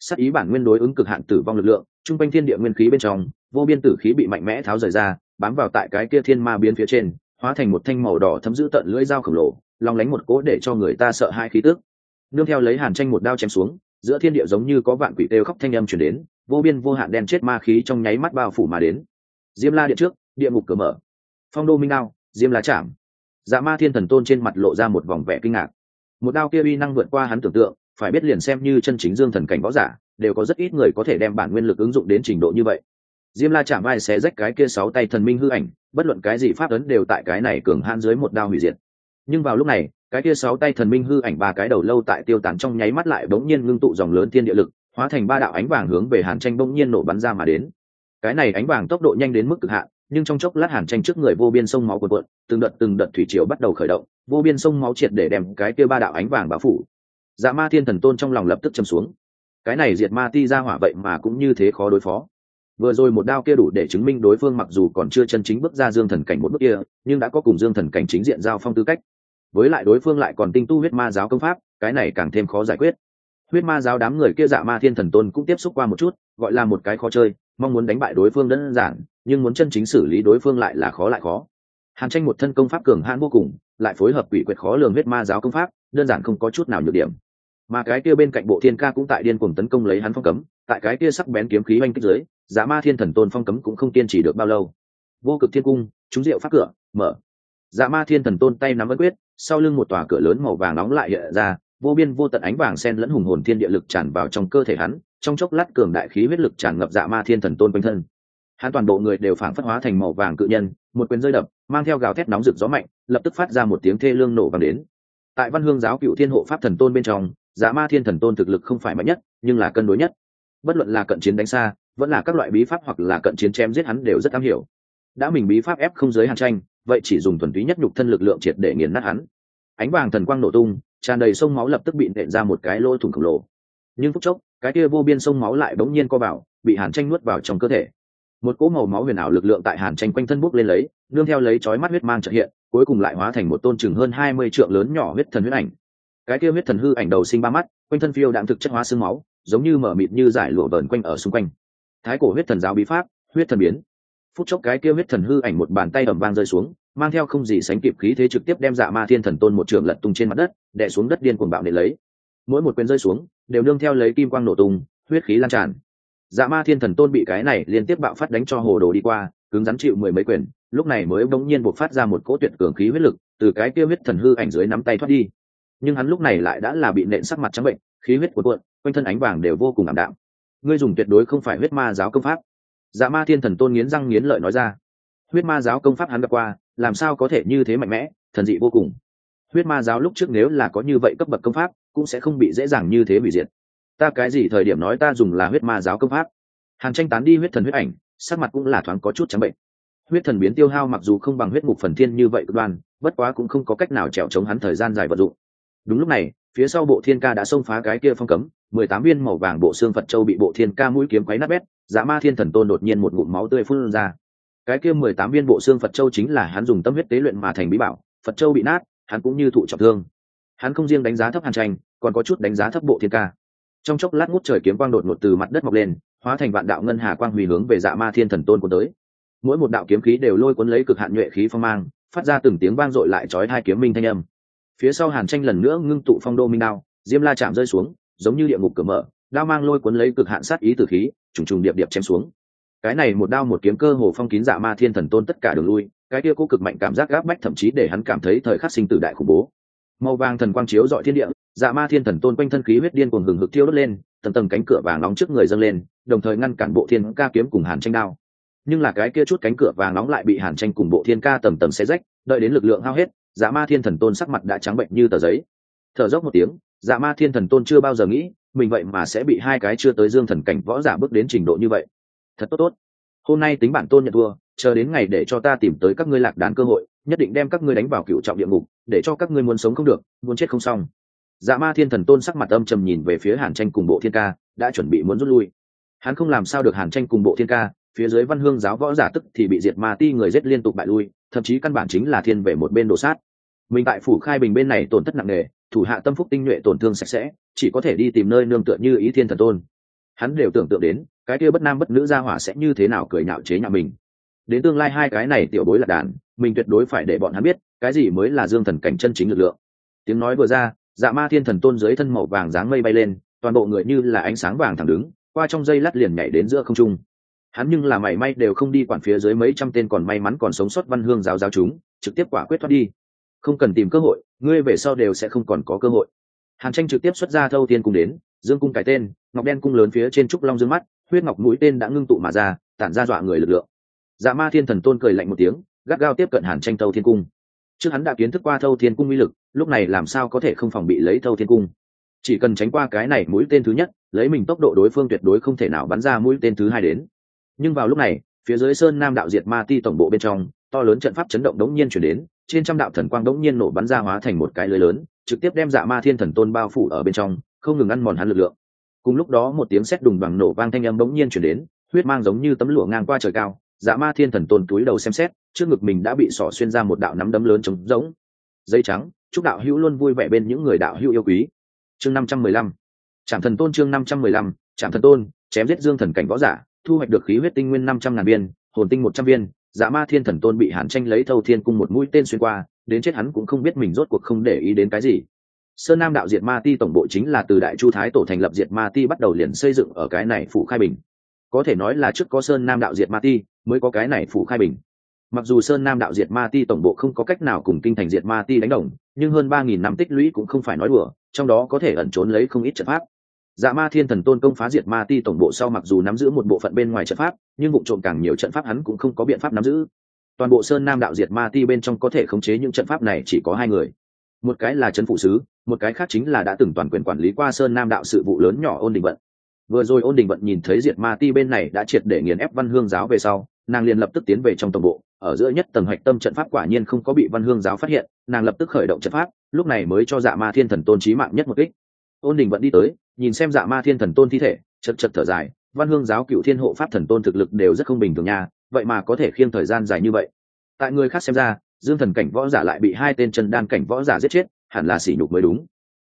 Sát ý bản nguyên đối ứng cực hạn tử vong lực lượng, trung quanh thiên địa nguyên khí bên trong, vô biên tử khí bị mạnh mẽ tháo rời ra, bám vào tại cái kia thiên ma biến phía trên, hóa thành một thanh màu đỏ thấm giữ tận lưỡi dao khổng lồ lòng lánh một cỗ để cho người ta sợ hai khí tước nương theo lấy hàn tranh một đao chém xuống giữa thiên địa giống như có vạn quỷ kêu khóc thanh âm chuyển đến, vô biên vô hạn đen chết ma khí trong nháy mắt bao phủ mà đến. Diêm la điện trước, địa ngục cửa mở. Phong đô minh đao, diêm la chạm. Dạ ma thiên thần tôn trên mặt lộ ra một vòng vẻ kinh ngạc. Một đao kia uy năng vượt qua hắn tưởng tượng, phải biết liền xem như chân chính dương thần cảnh võ giả, đều có rất ít người có thể đem bản nguyên lực ứng dụng đến trình độ như vậy. Diêm la chạm ai xé rách cái kia sáu tay thần minh hư ảnh, bất luận cái gì pháp ấn đều tại cái này cường hãn dưới một đao hủy diệt. Nhưng vào lúc này cái kia sáu tay thần minh hư ảnh ba cái đầu lâu tại tiêu tán trong nháy mắt lại bỗng nhiên ngưng tụ dòng lớn thiên địa lực, hóa thành ba đạo ánh vàng hướng về hàn tranh bỗng nhiên nổ bắn ra mà đến. Cái này ánh vàng tốc độ nhanh đến mức cực hạn, nhưng trong chốc lát hàn tranh trước người vô biên sông máu cuộn cuộn, từng đợt từng đợt thủy triều bắt đầu khởi động, vô biên sông máu triệt để đem cái kia ba đạo ánh vàng bao phủ. Dạ ma thiên thần tôn trong lòng lập tức châm xuống. Cái này diệt ma ti ra hỏa vậy mà cũng như thế khó đối phó. Vừa rồi một đao kia đủ để chứng minh đối phương mặc dù còn chưa chân chính bước ra dương thần cảnh một bước kia, nhưng đã có cùng dương thần cảnh chính diện giao phong tư cách với lại đối phương lại còn tinh tu huyết ma giáo công pháp, cái này càng thêm khó giải quyết. Huyết ma giáo đám người kia dạ ma thiên thần tôn cũng tiếp xúc qua một chút, gọi là một cái khó chơi, mong muốn đánh bại đối phương đơn giản, nhưng muốn chân chính xử lý đối phương lại là khó lại khó. Hàn tranh một thân công pháp cường hãn vô cùng, lại phối hợp quỷ quyệt khó lường huyết ma giáo công pháp, đơn giản không có chút nào nhược điểm. Mà cái kia bên cạnh bộ thiên ca cũng tại điên cuồng tấn công lấy hắn phong cấm, tại cái kia sắc bén kiếm khí oanh kích dưới giả ma thiên thần tôn phong cấm cũng không kiên trì được bao lâu. Vô cực thiên cung, chúng rượu phát cửa, mở. Giả ma thiên thần tôn tay nắm ấn quyết sau lưng một tòa cửa lớn màu vàng nóng lại hiện ra, vô biên vô tận ánh vàng sen lẫn hùng hồn thiên địa lực tràn vào trong cơ thể hắn, trong chốc lát cường đại khí huyết lực tràn ngập dạ ma thiên thần tôn quanh thân. Hắn toàn bộ người đều phản phất hóa thành màu vàng cự nhân, một quyền rơi đập, mang theo gào thét nóng rực gió mạnh, lập tức phát ra một tiếng thê lương nổ vang đến. Tại văn hương giáo cựu thiên hộ pháp thần tôn bên trong dạ ma thiên thần tôn thực lực không phải mạnh nhất, nhưng là cân đối nhất. Bất luận là cận chiến đánh xa, vẫn là các loại bí pháp hoặc là cận chiến chém giết hắn đều rất am hiểu. Đã mình bí pháp ép không giới hàn tranh vậy chỉ dùng thuần túy nhất nhục thân lực lượng triệt để nghiền nát hắn. Ánh vàng thần quang nổ tung, tràn đầy sông máu lập tức bị nện ra một cái lỗ thủng khổng lồ. Nhưng phút chốc, cái kia vô biên sông máu lại bỗng nhiên co vào, bị hàn tranh nuốt vào trong cơ thể. Một cỗ màu máu huyền ảo lực lượng tại hàn tranh quanh thân bốc lên lấy, nương theo lấy chói mắt huyết mang trợ hiện, cuối cùng lại hóa thành một tôn chừng hơn hai mươi trượng lớn nhỏ huyết thần huyết ảnh. Cái kia huyết thần hư ảnh đầu sinh ba mắt, quanh thân phiêu đạm thực chất hóa xương máu, giống như mở mịt như giải lụa vờn quanh ở xung quanh. Thái cổ huyết thần giáo bí pháp, huyết thần biến phút chốc cái kia huyết thần hư ảnh một bàn tay ầm vang rơi xuống, mang theo không gì sánh kịp khí thế trực tiếp đem dạ ma thiên thần tôn một trường lật tung trên mặt đất, đè xuống đất điên cuồng bạo để lấy. Mỗi một quyền rơi xuống, đều nương theo lấy kim quang nổ tung, huyết khí lan tràn. Dạ ma thiên thần tôn bị cái này liên tiếp bạo phát đánh cho hồ đồ đi qua, cứng rắn chịu mười mấy quyền, lúc này mới bỗng nhiên buộc phát ra một cỗ tuyệt cường khí huyết lực, từ cái kia huyết thần hư ảnh dưới nắm tay thoát đi. Nhưng hắn lúc này lại đã là bị nện sắc mặt trắng bệnh, khí huyết của cuộn, quanh thân ánh vàng đều vô cùng ảm đạm. Ngươi dùng tuyệt đối không phải huyết ma giáo công pháp dạ ma thiên thần tôn nghiến răng nghiến lợi nói ra. Huyết ma giáo công pháp hắn gặp qua, làm sao có thể như thế mạnh mẽ, thần dị vô cùng. Huyết ma giáo lúc trước nếu là có như vậy cấp bậc công pháp, cũng sẽ không bị dễ dàng như thế hủy diệt. Ta cái gì thời điểm nói ta dùng là huyết ma giáo công pháp? Hàn tranh tán đi huyết thần huyết ảnh, sắc mặt cũng là thoáng có chút trắng bệnh. Huyết thần biến tiêu hao mặc dù không bằng huyết mục phần thiên như vậy đoan, bất quá cũng không có cách nào trèo chống hắn thời gian dài vận dụng. Đúng lúc này, phía sau bộ thiên ca đã xông phá cái kia phong cấm, mười tám viên màu vàng bộ xương phật châu bị bộ thiên ca mũi kiếm quấy nát bét dạ ma thiên thần tôn đột nhiên một ngụm máu tươi phun ra. Cái kia mười tám viên bộ xương phật châu chính là hắn dùng tâm huyết tế luyện mà thành bí bảo, phật châu bị nát, hắn cũng như thụ trọng thương. Hắn không riêng đánh giá thấp hàn tranh, còn có chút đánh giá thấp bộ thiên ca. Trong chốc lát ngút trời kiếm quang đột ngột từ mặt đất mọc lên, hóa thành vạn đạo ngân hà quang hủy hướng về dạ ma thiên thần tôn cuốn tới. Mỗi một đạo kiếm khí đều lôi cuốn lấy cực hạn nhuệ khí phong mang, phát ra từng tiếng vang dội lại chói hai kiếm minh thanh âm. Phía sau hàn tranh lần nữa ngưng tụ phong đô minh đao, diêm la chạm rơi xuống, giống như địa ngục cửa mở đao mang lôi cuốn lấy cực hạn sát ý từ khí, trùng trùng điệp điệp chém xuống. Cái này một đao một kiếm cơ hồ phong kín dạ ma thiên thần tôn tất cả đường lui, cái kia cố cực mạnh cảm giác gáp bách thậm chí để hắn cảm thấy thời khắc sinh tử đại khủng bố. Màu vàng thần quang chiếu dọi thiên địa dạ ma thiên thần tôn quanh thân khí huyết điên cuồng hừng hực thiêu đốt lên, tầng tầng cánh cửa vàng nóng trước người dâng lên, đồng thời ngăn cản bộ thiên ca kiếm cùng hàn tranh đao. Nhưng là cái kia chút cánh cửa vàng nóng lại bị hàn tranh cùng bộ thiên ca tầm tầm xé rách, đợi đến lực lượng hao hết dạ ma thiên thần tôn sắc mặt đã trắng bệnh như tờ giấy. Thở dốc một tiếng dạ ma thiên thần tôn chưa bao giờ nghĩ mình vậy mà sẽ bị hai cái chưa tới dương thần cảnh võ giả bước đến trình độ như vậy. Thật tốt tốt. Hôm nay tính bản tôn nhận thua, chờ đến ngày để cho ta tìm tới các ngươi lạc đán cơ hội, nhất định đem các ngươi đánh vào cựu trọng địa ngục, để cho các ngươi muốn sống không được, muốn chết không xong. Dạ ma thiên thần tôn sắc mặt âm trầm nhìn về phía hàn tranh cùng bộ thiên ca, đã chuẩn bị muốn rút lui. Hắn không làm sao được hàn tranh cùng bộ thiên ca, phía dưới văn hương giáo võ giả tức thì bị diệt ma ti người giết liên tục bại lui, thậm chí căn bản chính là thiên về một bên đổ sát mình tại phủ khai bình bên này tổn thất nặng nề, thủ hạ tâm phúc tinh nhuệ tổn thương sạch sẽ, chỉ có thể đi tìm nơi nương tựa như ý thiên thần tôn. Hắn đều tưởng tượng đến, cái kia bất nam bất nữ gia hỏa sẽ như thế nào cười nhạo chế nhà mình. Đến tương lai hai cái này tiểu bối lạc đàn, mình tuyệt đối phải để bọn hắn biết, cái gì mới là dương thần cảnh chân chính lực lượng. Tiếng nói vừa ra dạ ma thiên thần tôn dưới thân màu vàng dáng mây bay lên, toàn bộ người như là ánh sáng vàng thẳng đứng, qua trong dây lát liền nhảy đến giữa không trung. Hắn nhưng là mảy may đều không đi quản phía dưới mấy trăm tên còn may mắn còn sống sót văn hương giáo giáo chúng, trực tiếp quả quyết thoát đi không cần tìm cơ hội, ngươi về sau đều sẽ không còn có cơ hội. Hàn tranh trực tiếp xuất ra thâu tiên cung đến, dương cung cái tên, ngọc đen cung lớn phía trên trúc long dương mắt, huyết ngọc mũi tên đã ngưng tụ mà ra, tản ra dọa người lực lượng. Dạ ma thiên thần tôn cười lạnh một tiếng, gắt gao tiếp cận hàn tranh thâu thiên cung. Trước hắn đã kiến thức qua thâu thiên cung uy lực, lúc này làm sao có thể không phòng bị lấy thâu thiên cung? Chỉ cần tránh qua cái này mũi tên thứ nhất, lấy mình tốc độ đối phương tuyệt đối không thể nào bắn ra mũi tên thứ hai đến. Nhưng vào lúc này phía dưới sơn nam đạo diệt ma ti tổng bộ bên trong, to lớn trận pháp chấn động đống nhiên chuyển đến, trên trăm đạo thần quang đống nhiên nổ bắn ra hóa thành một cái lưới lớn, trực tiếp đem dạ ma thiên thần tôn bao phủ ở bên trong, không ngừng ăn mòn hắn lực lượng. Cùng lúc đó một tiếng sét đùng bằng nổ vang thanh âm đống nhiên chuyển đến, huyết mang giống như tấm lụa ngang qua trời cao dạ ma thiên thần tôn túi đầu xem xét, trước ngực mình đã bị sỏ xuyên ra một đạo nắm đấm lớn trống rỗng. Dây trắng, chúc đạo hữu luôn vui vẻ bên những người đạo hữu yêu quý. Chương năm trăm mười lăm. Trạm thần tôn chương năm trăm mười lăm trạm thần tôn, chém giết dương thần cảnh võ giả thu hoạch được khí huyết tinh nguyên năm trăm ngàn viên, hồn tinh một trăm viên dạ ma thiên thần tôn bị hàn tranh lấy thâu thiên cung một mũi tên xuyên qua, đến chết hắn cũng không biết mình rốt cuộc không để ý đến cái gì. Sơn nam đạo diệt ma ti tổng bộ chính là từ đại chu thái tổ thành lập diệt ma ti bắt đầu liền xây dựng ở cái này phủ khai bình. Có thể nói là trước có sơn nam đạo diệt ma ti, mới có cái này phủ khai bình. Mặc dù sơn nam đạo diệt ma ti tổng bộ không có cách nào cùng kinh thành diệt ma ti đánh đồng, nhưng hơn ba nghìn năm tích lũy cũng không phải nói đùa, trong đó có thể ẩn trốn lấy không ít trận pháp dạ ma thiên thần tôn công phá diệt ma ti tổng bộ sau mặc dù nắm giữ một bộ phận bên ngoài trận pháp, nhưng vụ trộm càng nhiều trận pháp hắn cũng không có biện pháp nắm giữ. Toàn bộ sơn nam đạo diệt ma ti bên trong có thể khống chế những trận pháp này chỉ có hai người. Một cái là trấn phụ sứ, một cái khác chính là đã từng toàn quyền quản lý qua sơn nam đạo sự vụ lớn nhỏ ôn đình vận. Vừa rồi ôn đình vận nhìn thấy diệt ma ti bên này đã triệt để nghiền ép văn hương giáo về sau, nàng liền lập tức tiến về trong tổng bộ, ở giữa nhất tầng hạch tâm trận pháp quả nhiên không có bị văn hương giáo phát hiện, nàng lập tức khởi động trận pháp, lúc này mới cho dạ ma thiên thần tôn trí mạng nhất một kích ôn đình vẫn đi tới, nhìn xem dạ ma thiên thần tôn thi thể, chật chật thở dài, văn hương giáo cựu thiên hộ pháp thần tôn thực lực đều rất không bình thường nha, vậy mà có thể khiêng thời gian dài như vậy. Tại người khác xem ra, dương thần cảnh võ giả lại bị hai tên chân đan cảnh võ giả giết chết, hẳn là sỉ nhục mới đúng.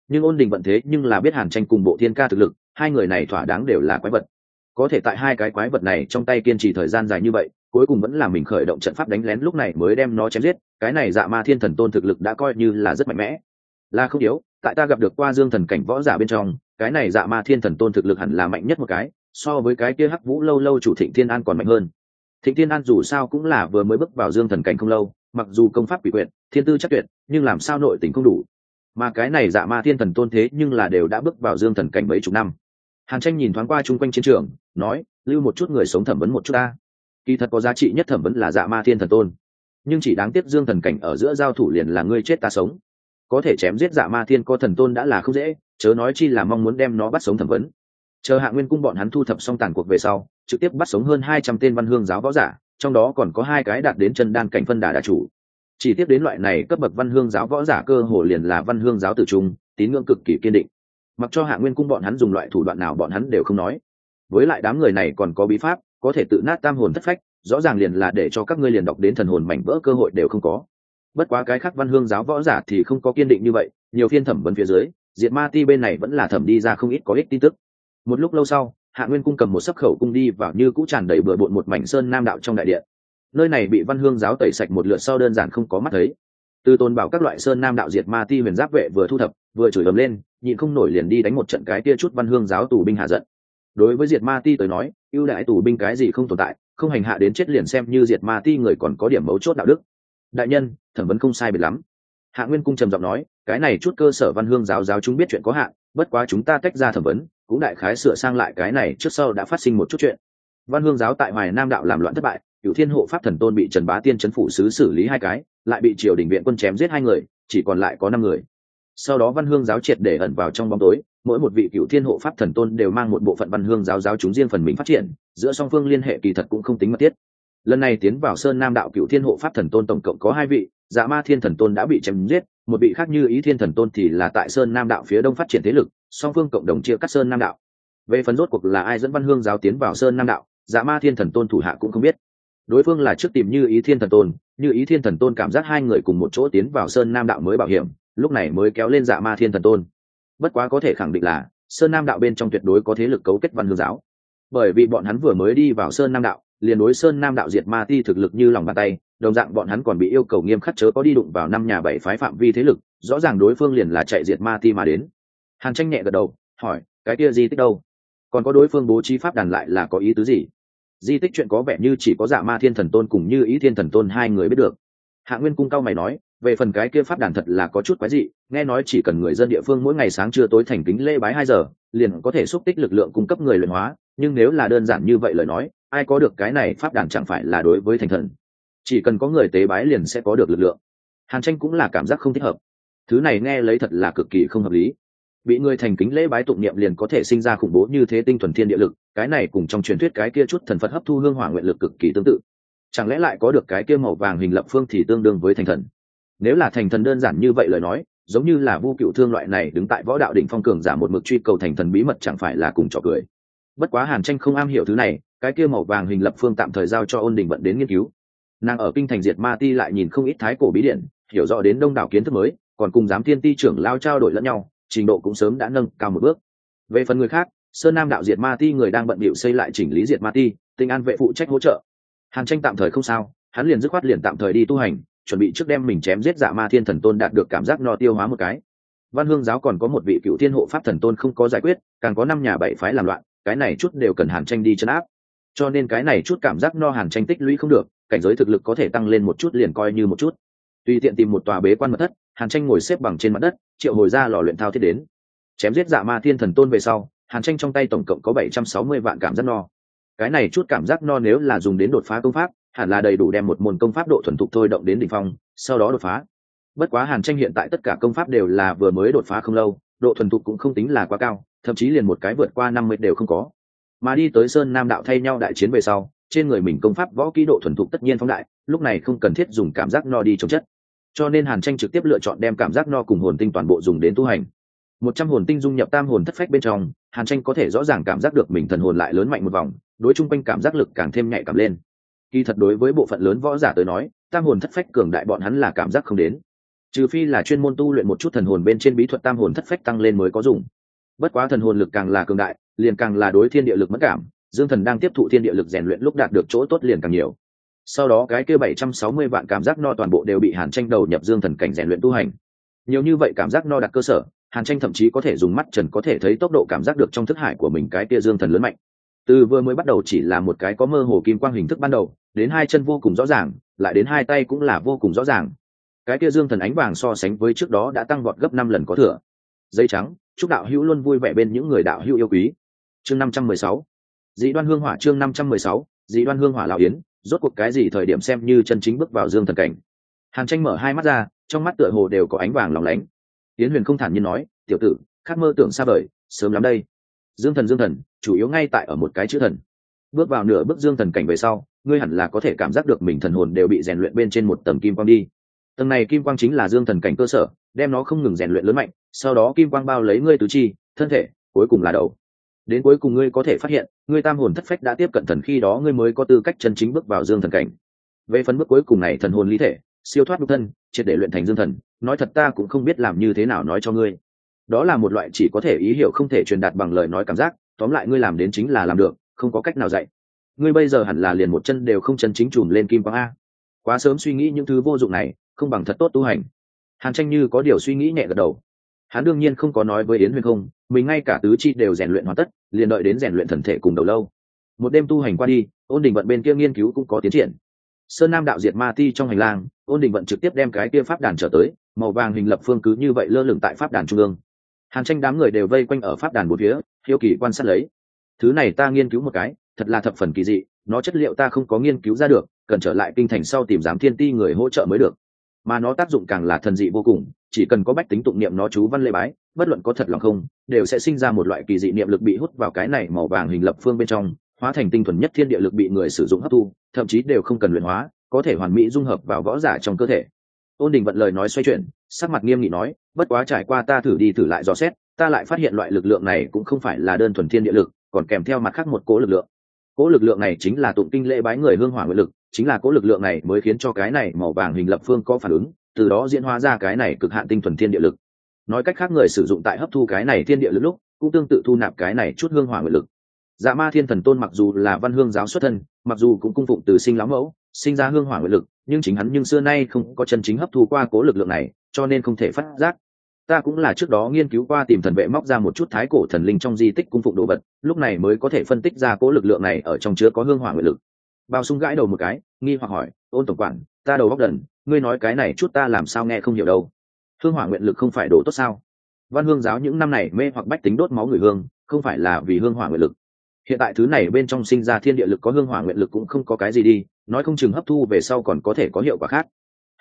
Nhưng ôn đình vận thế, nhưng là biết hàn tranh cùng bộ thiên ca thực lực, hai người này thỏa đáng đều là quái vật. Có thể tại hai cái quái vật này trong tay kiên trì thời gian dài như vậy, cuối cùng vẫn là mình khởi động trận pháp đánh lén lúc này mới đem nó chém giết, cái này dạ ma thiên thần tôn thực lực đã coi như là rất mạnh mẽ. Là không yếu tại ta gặp được qua dương thần cảnh võ giả bên trong, cái này dạ ma thiên thần tôn thực lực hẳn là mạnh nhất một cái, so với cái kia hắc vũ lâu lâu chủ thịnh thiên an còn mạnh hơn. Thịnh thiên an dù sao cũng là vừa mới bước vào dương thần cảnh không lâu, mặc dù công pháp bị quyện thiên tư chắc tuyệt, nhưng làm sao nội tình không đủ. Mà cái này dạ ma thiên thần tôn thế nhưng là đều đã bước vào dương thần cảnh mấy chục năm. Hàn tranh nhìn thoáng qua chung quanh chiến trường, nói, lưu một chút người sống thẩm vấn một chút ta. Kỳ thật có giá trị nhất thẩm vấn là dạ ma thiên thần tôn. Nhưng chỉ đáng tiếc dương thần cảnh ở giữa giao thủ liền là ngươi chết ta sống có thể chém giết dạ ma thiên co thần tôn đã là không dễ, chớ nói chi là mong muốn đem nó bắt sống thẩm vấn. Chờ hạ nguyên cung bọn hắn thu thập xong tàn cuộc về sau, trực tiếp bắt sống hơn hai trăm tên văn hương giáo võ giả, trong đó còn có hai cái đạt đến chân đan cảnh phân đà đà chủ. Chỉ tiếp đến loại này cấp bậc văn hương giáo võ giả cơ hồ liền là văn hương giáo tử trung, tín ngưỡng cực kỳ kiên định. Mặc cho hạ nguyên cung bọn hắn dùng loại thủ đoạn nào bọn hắn đều không nói. Với lại đám người này còn có bí pháp, có thể tự nát tam hồn thất phách, rõ ràng liền là để cho các ngươi liền đọc đến thần hồn mảnh vỡ cơ hội đều không có bất quá cái khác văn hương giáo võ giả thì không có kiên định như vậy, nhiều phiên thẩm vấn phía dưới diệt ma ti bên này vẫn là thẩm đi ra không ít có ích tin tức. Một lúc lâu sau, hạ nguyên cung cầm một sấp khẩu cung đi vào như cũ tràn đầy bừa bộn một mảnh sơn nam đạo trong đại điện. Nơi này bị văn hương giáo tẩy sạch một lượt sau đơn giản không có mắt thấy. Từ tôn bảo các loại sơn nam đạo diệt ma ti huyền giáp vệ vừa thu thập, vừa chửi ấm lên, nhịn không nổi liền đi đánh một trận cái tia chút văn hương giáo tù binh hạ giận. Đối với diệt ma ti tới nói, ưu đại tù binh cái gì không tồn tại, không hành hạ đến chết liền xem như diệt ma ti người còn có điểm mấu chốt đạo đức. Đại nhân thẩm vấn không sai biệt lắm. Hạ nguyên cung trầm giọng nói, cái này chút cơ sở văn hương giáo giáo chúng biết chuyện có hạn, bất quá chúng ta tách ra thẩm vấn, cũng đại khái sửa sang lại cái này trước sau đã phát sinh một chút chuyện. Văn hương giáo tại hoài nam đạo làm loạn thất bại cựu thiên hộ pháp thần tôn bị trần bá tiên c phủ sứ xử lý hai cái, lại bị triều đình viện quân chém giết hai người, chỉ còn lại có năm người. Sau đó văn hương giáo triệt để ẩn vào trong bóng tối, mỗi một vị cựu thiên hộ pháp thần tôn đều mang một bộ phận văn hương giáo giáo chúng riêng phần mình phát triển, giữa song phương liên hệ kỳ thật cũng không tính mật thiết lần này tiến vào sơn nam đạo cựu thiên hộ pháp thần tôn tổng cộng có hai vị dạ ma thiên thần tôn đã bị chém giết, một vị khác như ý thiên thần tôn thì là tại sơn nam đạo phía đông phát triển thế lực, song phương cộng đồng chia cắt sơn nam đạo. Về phần rốt cuộc là ai dẫn văn hương giáo tiến vào sơn nam đạo dạ ma thiên thần tôn thủ hạ cũng không biết. Đối phương là trước tìm như ý thiên thần tôn, như ý thiên thần tôn cảm giác hai người cùng một chỗ tiến vào sơn nam đạo mới bảo hiểm, lúc này mới kéo lên dạ ma thiên thần tôn. Bất quá có thể khẳng định là, sơn nam đạo bên trong tuyệt đối có thế lực cấu kết văn hương giáo. Bởi vì bọn hắn vừa mới đi vào sơn nam đạo liền đối sơn nam đạo diệt ma ti thực lực như lòng bàn tay, đồng dạng bọn hắn còn bị yêu cầu nghiêm khắc chớ có đi đụng vào năm nhà bảy phái phạm vi thế lực, rõ ràng đối phương liền là chạy diệt ma ti mà đến. Hàn tranh nhẹ gật đầu, hỏi, cái kia di tích đâu? Còn có đối phương bố trí pháp đàn lại là có ý tứ gì? Di tích chuyện có vẻ như chỉ có dạ ma thiên thần tôn cùng như ý thiên thần tôn hai người biết được. Hạ nguyên cung cao mày nói, về phần cái kia pháp đàn thật là có chút quái dị, nghe nói chỉ cần người dân địa phương mỗi ngày sáng trưa tối thành kính lễ bái hai giờ, liền có thể xúc tích lực lượng cung cấp người luyện hóa, nhưng nếu là đơn giản như vậy lời nói ai có được cái này pháp đàn chẳng phải là đối với thành thần. Chỉ cần có người tế bái liền sẽ có được lực lượng. Hàn tranh cũng là cảm giác không thích hợp. Thứ này nghe lấy thật là cực kỳ không hợp lý. Bị người thành kính lễ bái tụng niệm liền có thể sinh ra khủng bố như thế tinh thuần thiên địa lực, cái này cùng trong truyền thuyết cái kia chút thần phật hấp thu hương hỏa nguyện lực cực kỳ tương tự. Chẳng lẽ lại có được cái kia màu vàng hình lập phương thì tương đương với thành thần? Nếu là thành thần đơn giản như vậy lời nói, giống như là vu cựu thương loại này đứng tại võ đạo đỉnh phong cường giả một mực truy cầu thành thần bí mật chẳng phải là cùng trò cười. Bất quá hàn tranh không am hiểu thứ này cái kia màu vàng hình lập phương tạm thời giao cho ôn đình vận đến nghiên cứu. Nàng ở kinh thành diệt ma ti lại nhìn không ít thái cổ bí điện, hiểu rõ đến đông đảo kiến thức mới, còn cùng giám thiên ti trưởng lao trao đổi lẫn nhau, trình độ cũng sớm đã nâng cao một bước. Về phần người khác, sơn nam đạo diệt ma ti người đang bận bịu xây lại chỉnh lý diệt ma ti, tinh an vệ phụ trách hỗ trợ. Hàn tranh tạm thời không sao, hắn liền dứt khoát liền tạm thời đi tu hành, chuẩn bị trước đem mình chém giết dạ ma thiên thần tôn đạt được cảm giác no tiêu hóa một cái. Văn hương giáo còn có một vị cựu thiên hộ pháp thần tôn không có giải quyết, càng có năm nhà bảy phái làm loạn, cái này chút đều cần hàn tranh đi chấn áp cho nên cái này chút cảm giác no hàn tranh tích lũy không được, cảnh giới thực lực có thể tăng lên một chút liền coi như một chút. Tùy tiện tìm một tòa bế quan mật thất, hàn tranh ngồi xếp bằng trên mặt đất, triệu hồi ra lò luyện thao thiết đến. Chém giết dạ ma thiên thần tôn về sau, hàn tranh trong tay tổng cộng có bảy trăm sáu mươi vạn cảm giác no. Cái này chút cảm giác no nếu là dùng đến đột phá công pháp, hẳn là đầy đủ đem một môn công pháp độ thuần thục thôi động đến đ ỉ n h phong, sau đó đột phá. Bất quá hàn tranh hiện tại tất cả công pháp đều là vừa mới đột phá không lâu, độ thuần thục cũng không tính là quá cao, thậm chí liền một cái vượt qua năm mươi đều không có mà đi tới sơn nam đạo thay nhau đại chiến về sau, trên người mình công pháp võ kỹ độ thuần thục tất nhiên phóng đại, lúc này không cần thiết dùng cảm giác no đi chống chất. Cho nên hàn tranh trực tiếp lựa chọn đem cảm giác no cùng hồn tinh toàn bộ dùng đến tu hành. Một trăm hồn tinh dung nhập tam hồn thất phách bên trong, hàn tranh có thể rõ ràng cảm giác được mình thần hồn lại lớn mạnh một vòng, đối chung quanh cảm giác lực càng thêm nhạy cảm lên. Kỳ thật đối với bộ phận lớn võ giả tới nói, tam hồn thất phách cường đại bọn hắn là cảm giác không đến. Trừ phi là chuyên môn tu luyện một chút thần hồn bên trên bí thuật tam hồn thất phách tăng lên mới có dùng bất quá thần hồn lực càng là cường đại, liền càng là đối thiên địa lực mất cảm, dương thần đang tiếp thụ thiên địa lực rèn luyện lúc đạt được chỗ tốt liền càng nhiều. Sau đó cái kia bảy trăm sáu mươi vạn cảm giác no toàn bộ đều bị hàn tranh đầu nhập dương thần cảnh rèn luyện tu hành. Nhiều như vậy cảm giác no đặt cơ sở, hàn tranh thậm chí có thể dùng mắt trần có thể thấy tốc độ cảm giác được trong thức hải của mình cái kia dương thần lớn mạnh. Từ vừa mới bắt đầu chỉ là một cái có mơ hồ kim quang hình thức ban đầu, đến hai chân vô cùng rõ ràng, lại đến hai tay cũng là vô cùng rõ ràng. Cái kia dương thần ánh vàng so sánh với trước đó đã tăng vọt gấp năm lần có thừa. Dây trắng chúc đạo hữu luôn vui vẻ bên những người đạo hữu yêu quý. Chương năm trăm mười sáu. Dị đoan hương hỏa chương năm trăm mười sáu. Dị đoan hương hỏa lão yến, rốt cuộc cái gì thời điểm xem như chân chính bước vào dương thần cảnh. Hàn tranh mở hai mắt ra, trong mắt tựa hồ đều có ánh vàng lóng lánh. Yến huyền không thản nhiên nói, tiểu tử khát mơ tưởng xa vời, sớm lắm đây. Dương thần dương thần, chủ yếu ngay tại ở một cái chữ thần. Bước vào nửa bước dương thần cảnh về sau, ngươi hẳn là có thể cảm giác được mình thần hồn đều bị rèn luyện bên trên một tầng kim quang đi tầng này kim quang chính là dương thần cảnh cơ sở, đem nó không ngừng rèn luyện lớn mạnh, sau đó kim quang bao lấy ngươi tứ chi, thân thể, cuối cùng là đầu. Đến cuối cùng ngươi có thể phát hiện, ngươi tam hồn thất phách đã tiếp cận thần khi đó ngươi mới có tư cách chân chính bước vào dương thần cảnh. Về phần bước cuối cùng này thần hồn lý thể, siêu thoát độc thân, triệt để luyện thành dương thần, nói thật ta cũng không biết làm như thế nào nói cho ngươi. Đó là một loại chỉ có thể ý hiểu không thể truyền đạt bằng lời nói cảm giác, tóm lại ngươi làm đến chính là làm được, không có cách nào dạy. Ngươi bây giờ hẳn là liền một chân đều không chân chính chùm lên kim quang a. Quá sớm suy nghĩ những thứ vô dụng này không bằng thật tốt tu hành. Hàn tranh như có điều suy nghĩ nhẹ gật đầu. Hắn đương nhiên không có nói với yến huyền không, mình ngay cả tứ chi đều rèn luyện hoàn tất, liền đợi đến rèn luyện thần thể cùng đầu lâu. Một đêm tu hành qua đi, ôn đình vận bên kia nghiên cứu cũng có tiến triển. Sơn nam đạo diệt ma ti trong hành lang, ôn đình vận trực tiếp đem cái kia pháp đàn trở tới, màu vàng hình lập phương cứ như vậy lơ lửng tại pháp đàn trung ương. Hàn tranh đám người đều vây quanh ở pháp đàn một phía, hiếu kỳ quan sát lấy. Thứ này ta nghiên cứu một cái, thật là thập phần kỳ dị, nó chất liệu ta không có nghiên cứu ra được, cần trở lại kinh thành sau tìm giám thiên ti người hỗ trợ mới được mà nó tác dụng càng là thần dị vô cùng, chỉ cần có bách tính tụng niệm nó chú văn lê bái, bất luận có thật lòng không, đều sẽ sinh ra một loại kỳ dị niệm lực bị hút vào cái này màu vàng hình lập phương bên trong, hóa thành tinh thuần nhất thiên địa lực bị người sử dụng hấp thu, thậm chí đều không cần luyện hóa, có thể hoàn mỹ dung hợp vào võ giả trong cơ thể. Ôn đình vận lời nói xoay chuyển, sắc mặt nghiêm nghị nói, bất quá trải qua ta thử đi thử lại dò xét, ta lại phát hiện loại lực lượng này cũng không phải là đơn thuần thiên địa lực, còn kèm theo mặt khác một cố lực lượng. Cố lực lượng này chính là tụng kinh lễ bái người hương hỏa nguyện lực chính là cố lực lượng này mới khiến cho cái này màu vàng hình lập phương có phản ứng, từ đó diễn hóa ra cái này cực hạn tinh thuần thiên địa lực. Nói cách khác người sử dụng tại hấp thu cái này thiên địa lực lúc, cũng tương tự thu nạp cái này chút hương hỏa nguyện lực. Dạ ma thiên thần tôn mặc dù là văn hương giáo xuất thân, mặc dù cũng cung phụng từ sinh lão mẫu, sinh ra hương hỏa nguyện lực, nhưng chính hắn nhưng xưa nay không có chân chính hấp thu qua cố lực lượng này, cho nên không thể phát giác. Ta cũng là trước đó nghiên cứu qua tìm thần vệ móc ra một chút thái cổ thần linh trong di tích cung phụng đồ vật, lúc này mới có thể phân tích ra cố lực lượng này ở trong chứa có hương hỏa nguyện lực bao sung gãi đầu một cái, nghi hoặc hỏi, ôn tổng quản, ta đầu góc đần, ngươi nói cái này chút ta làm sao nghe không hiểu đâu. Hương hỏa nguyện lực không phải đồ tốt sao? Văn hương giáo những năm này mê hoặc bách tính đốt máu người hương, không phải là vì hương hỏa nguyện lực. Hiện tại thứ này bên trong sinh ra thiên địa lực có hương hỏa nguyện lực cũng không có cái gì đi, nói không chừng hấp thu về sau còn có thể có hiệu quả khác.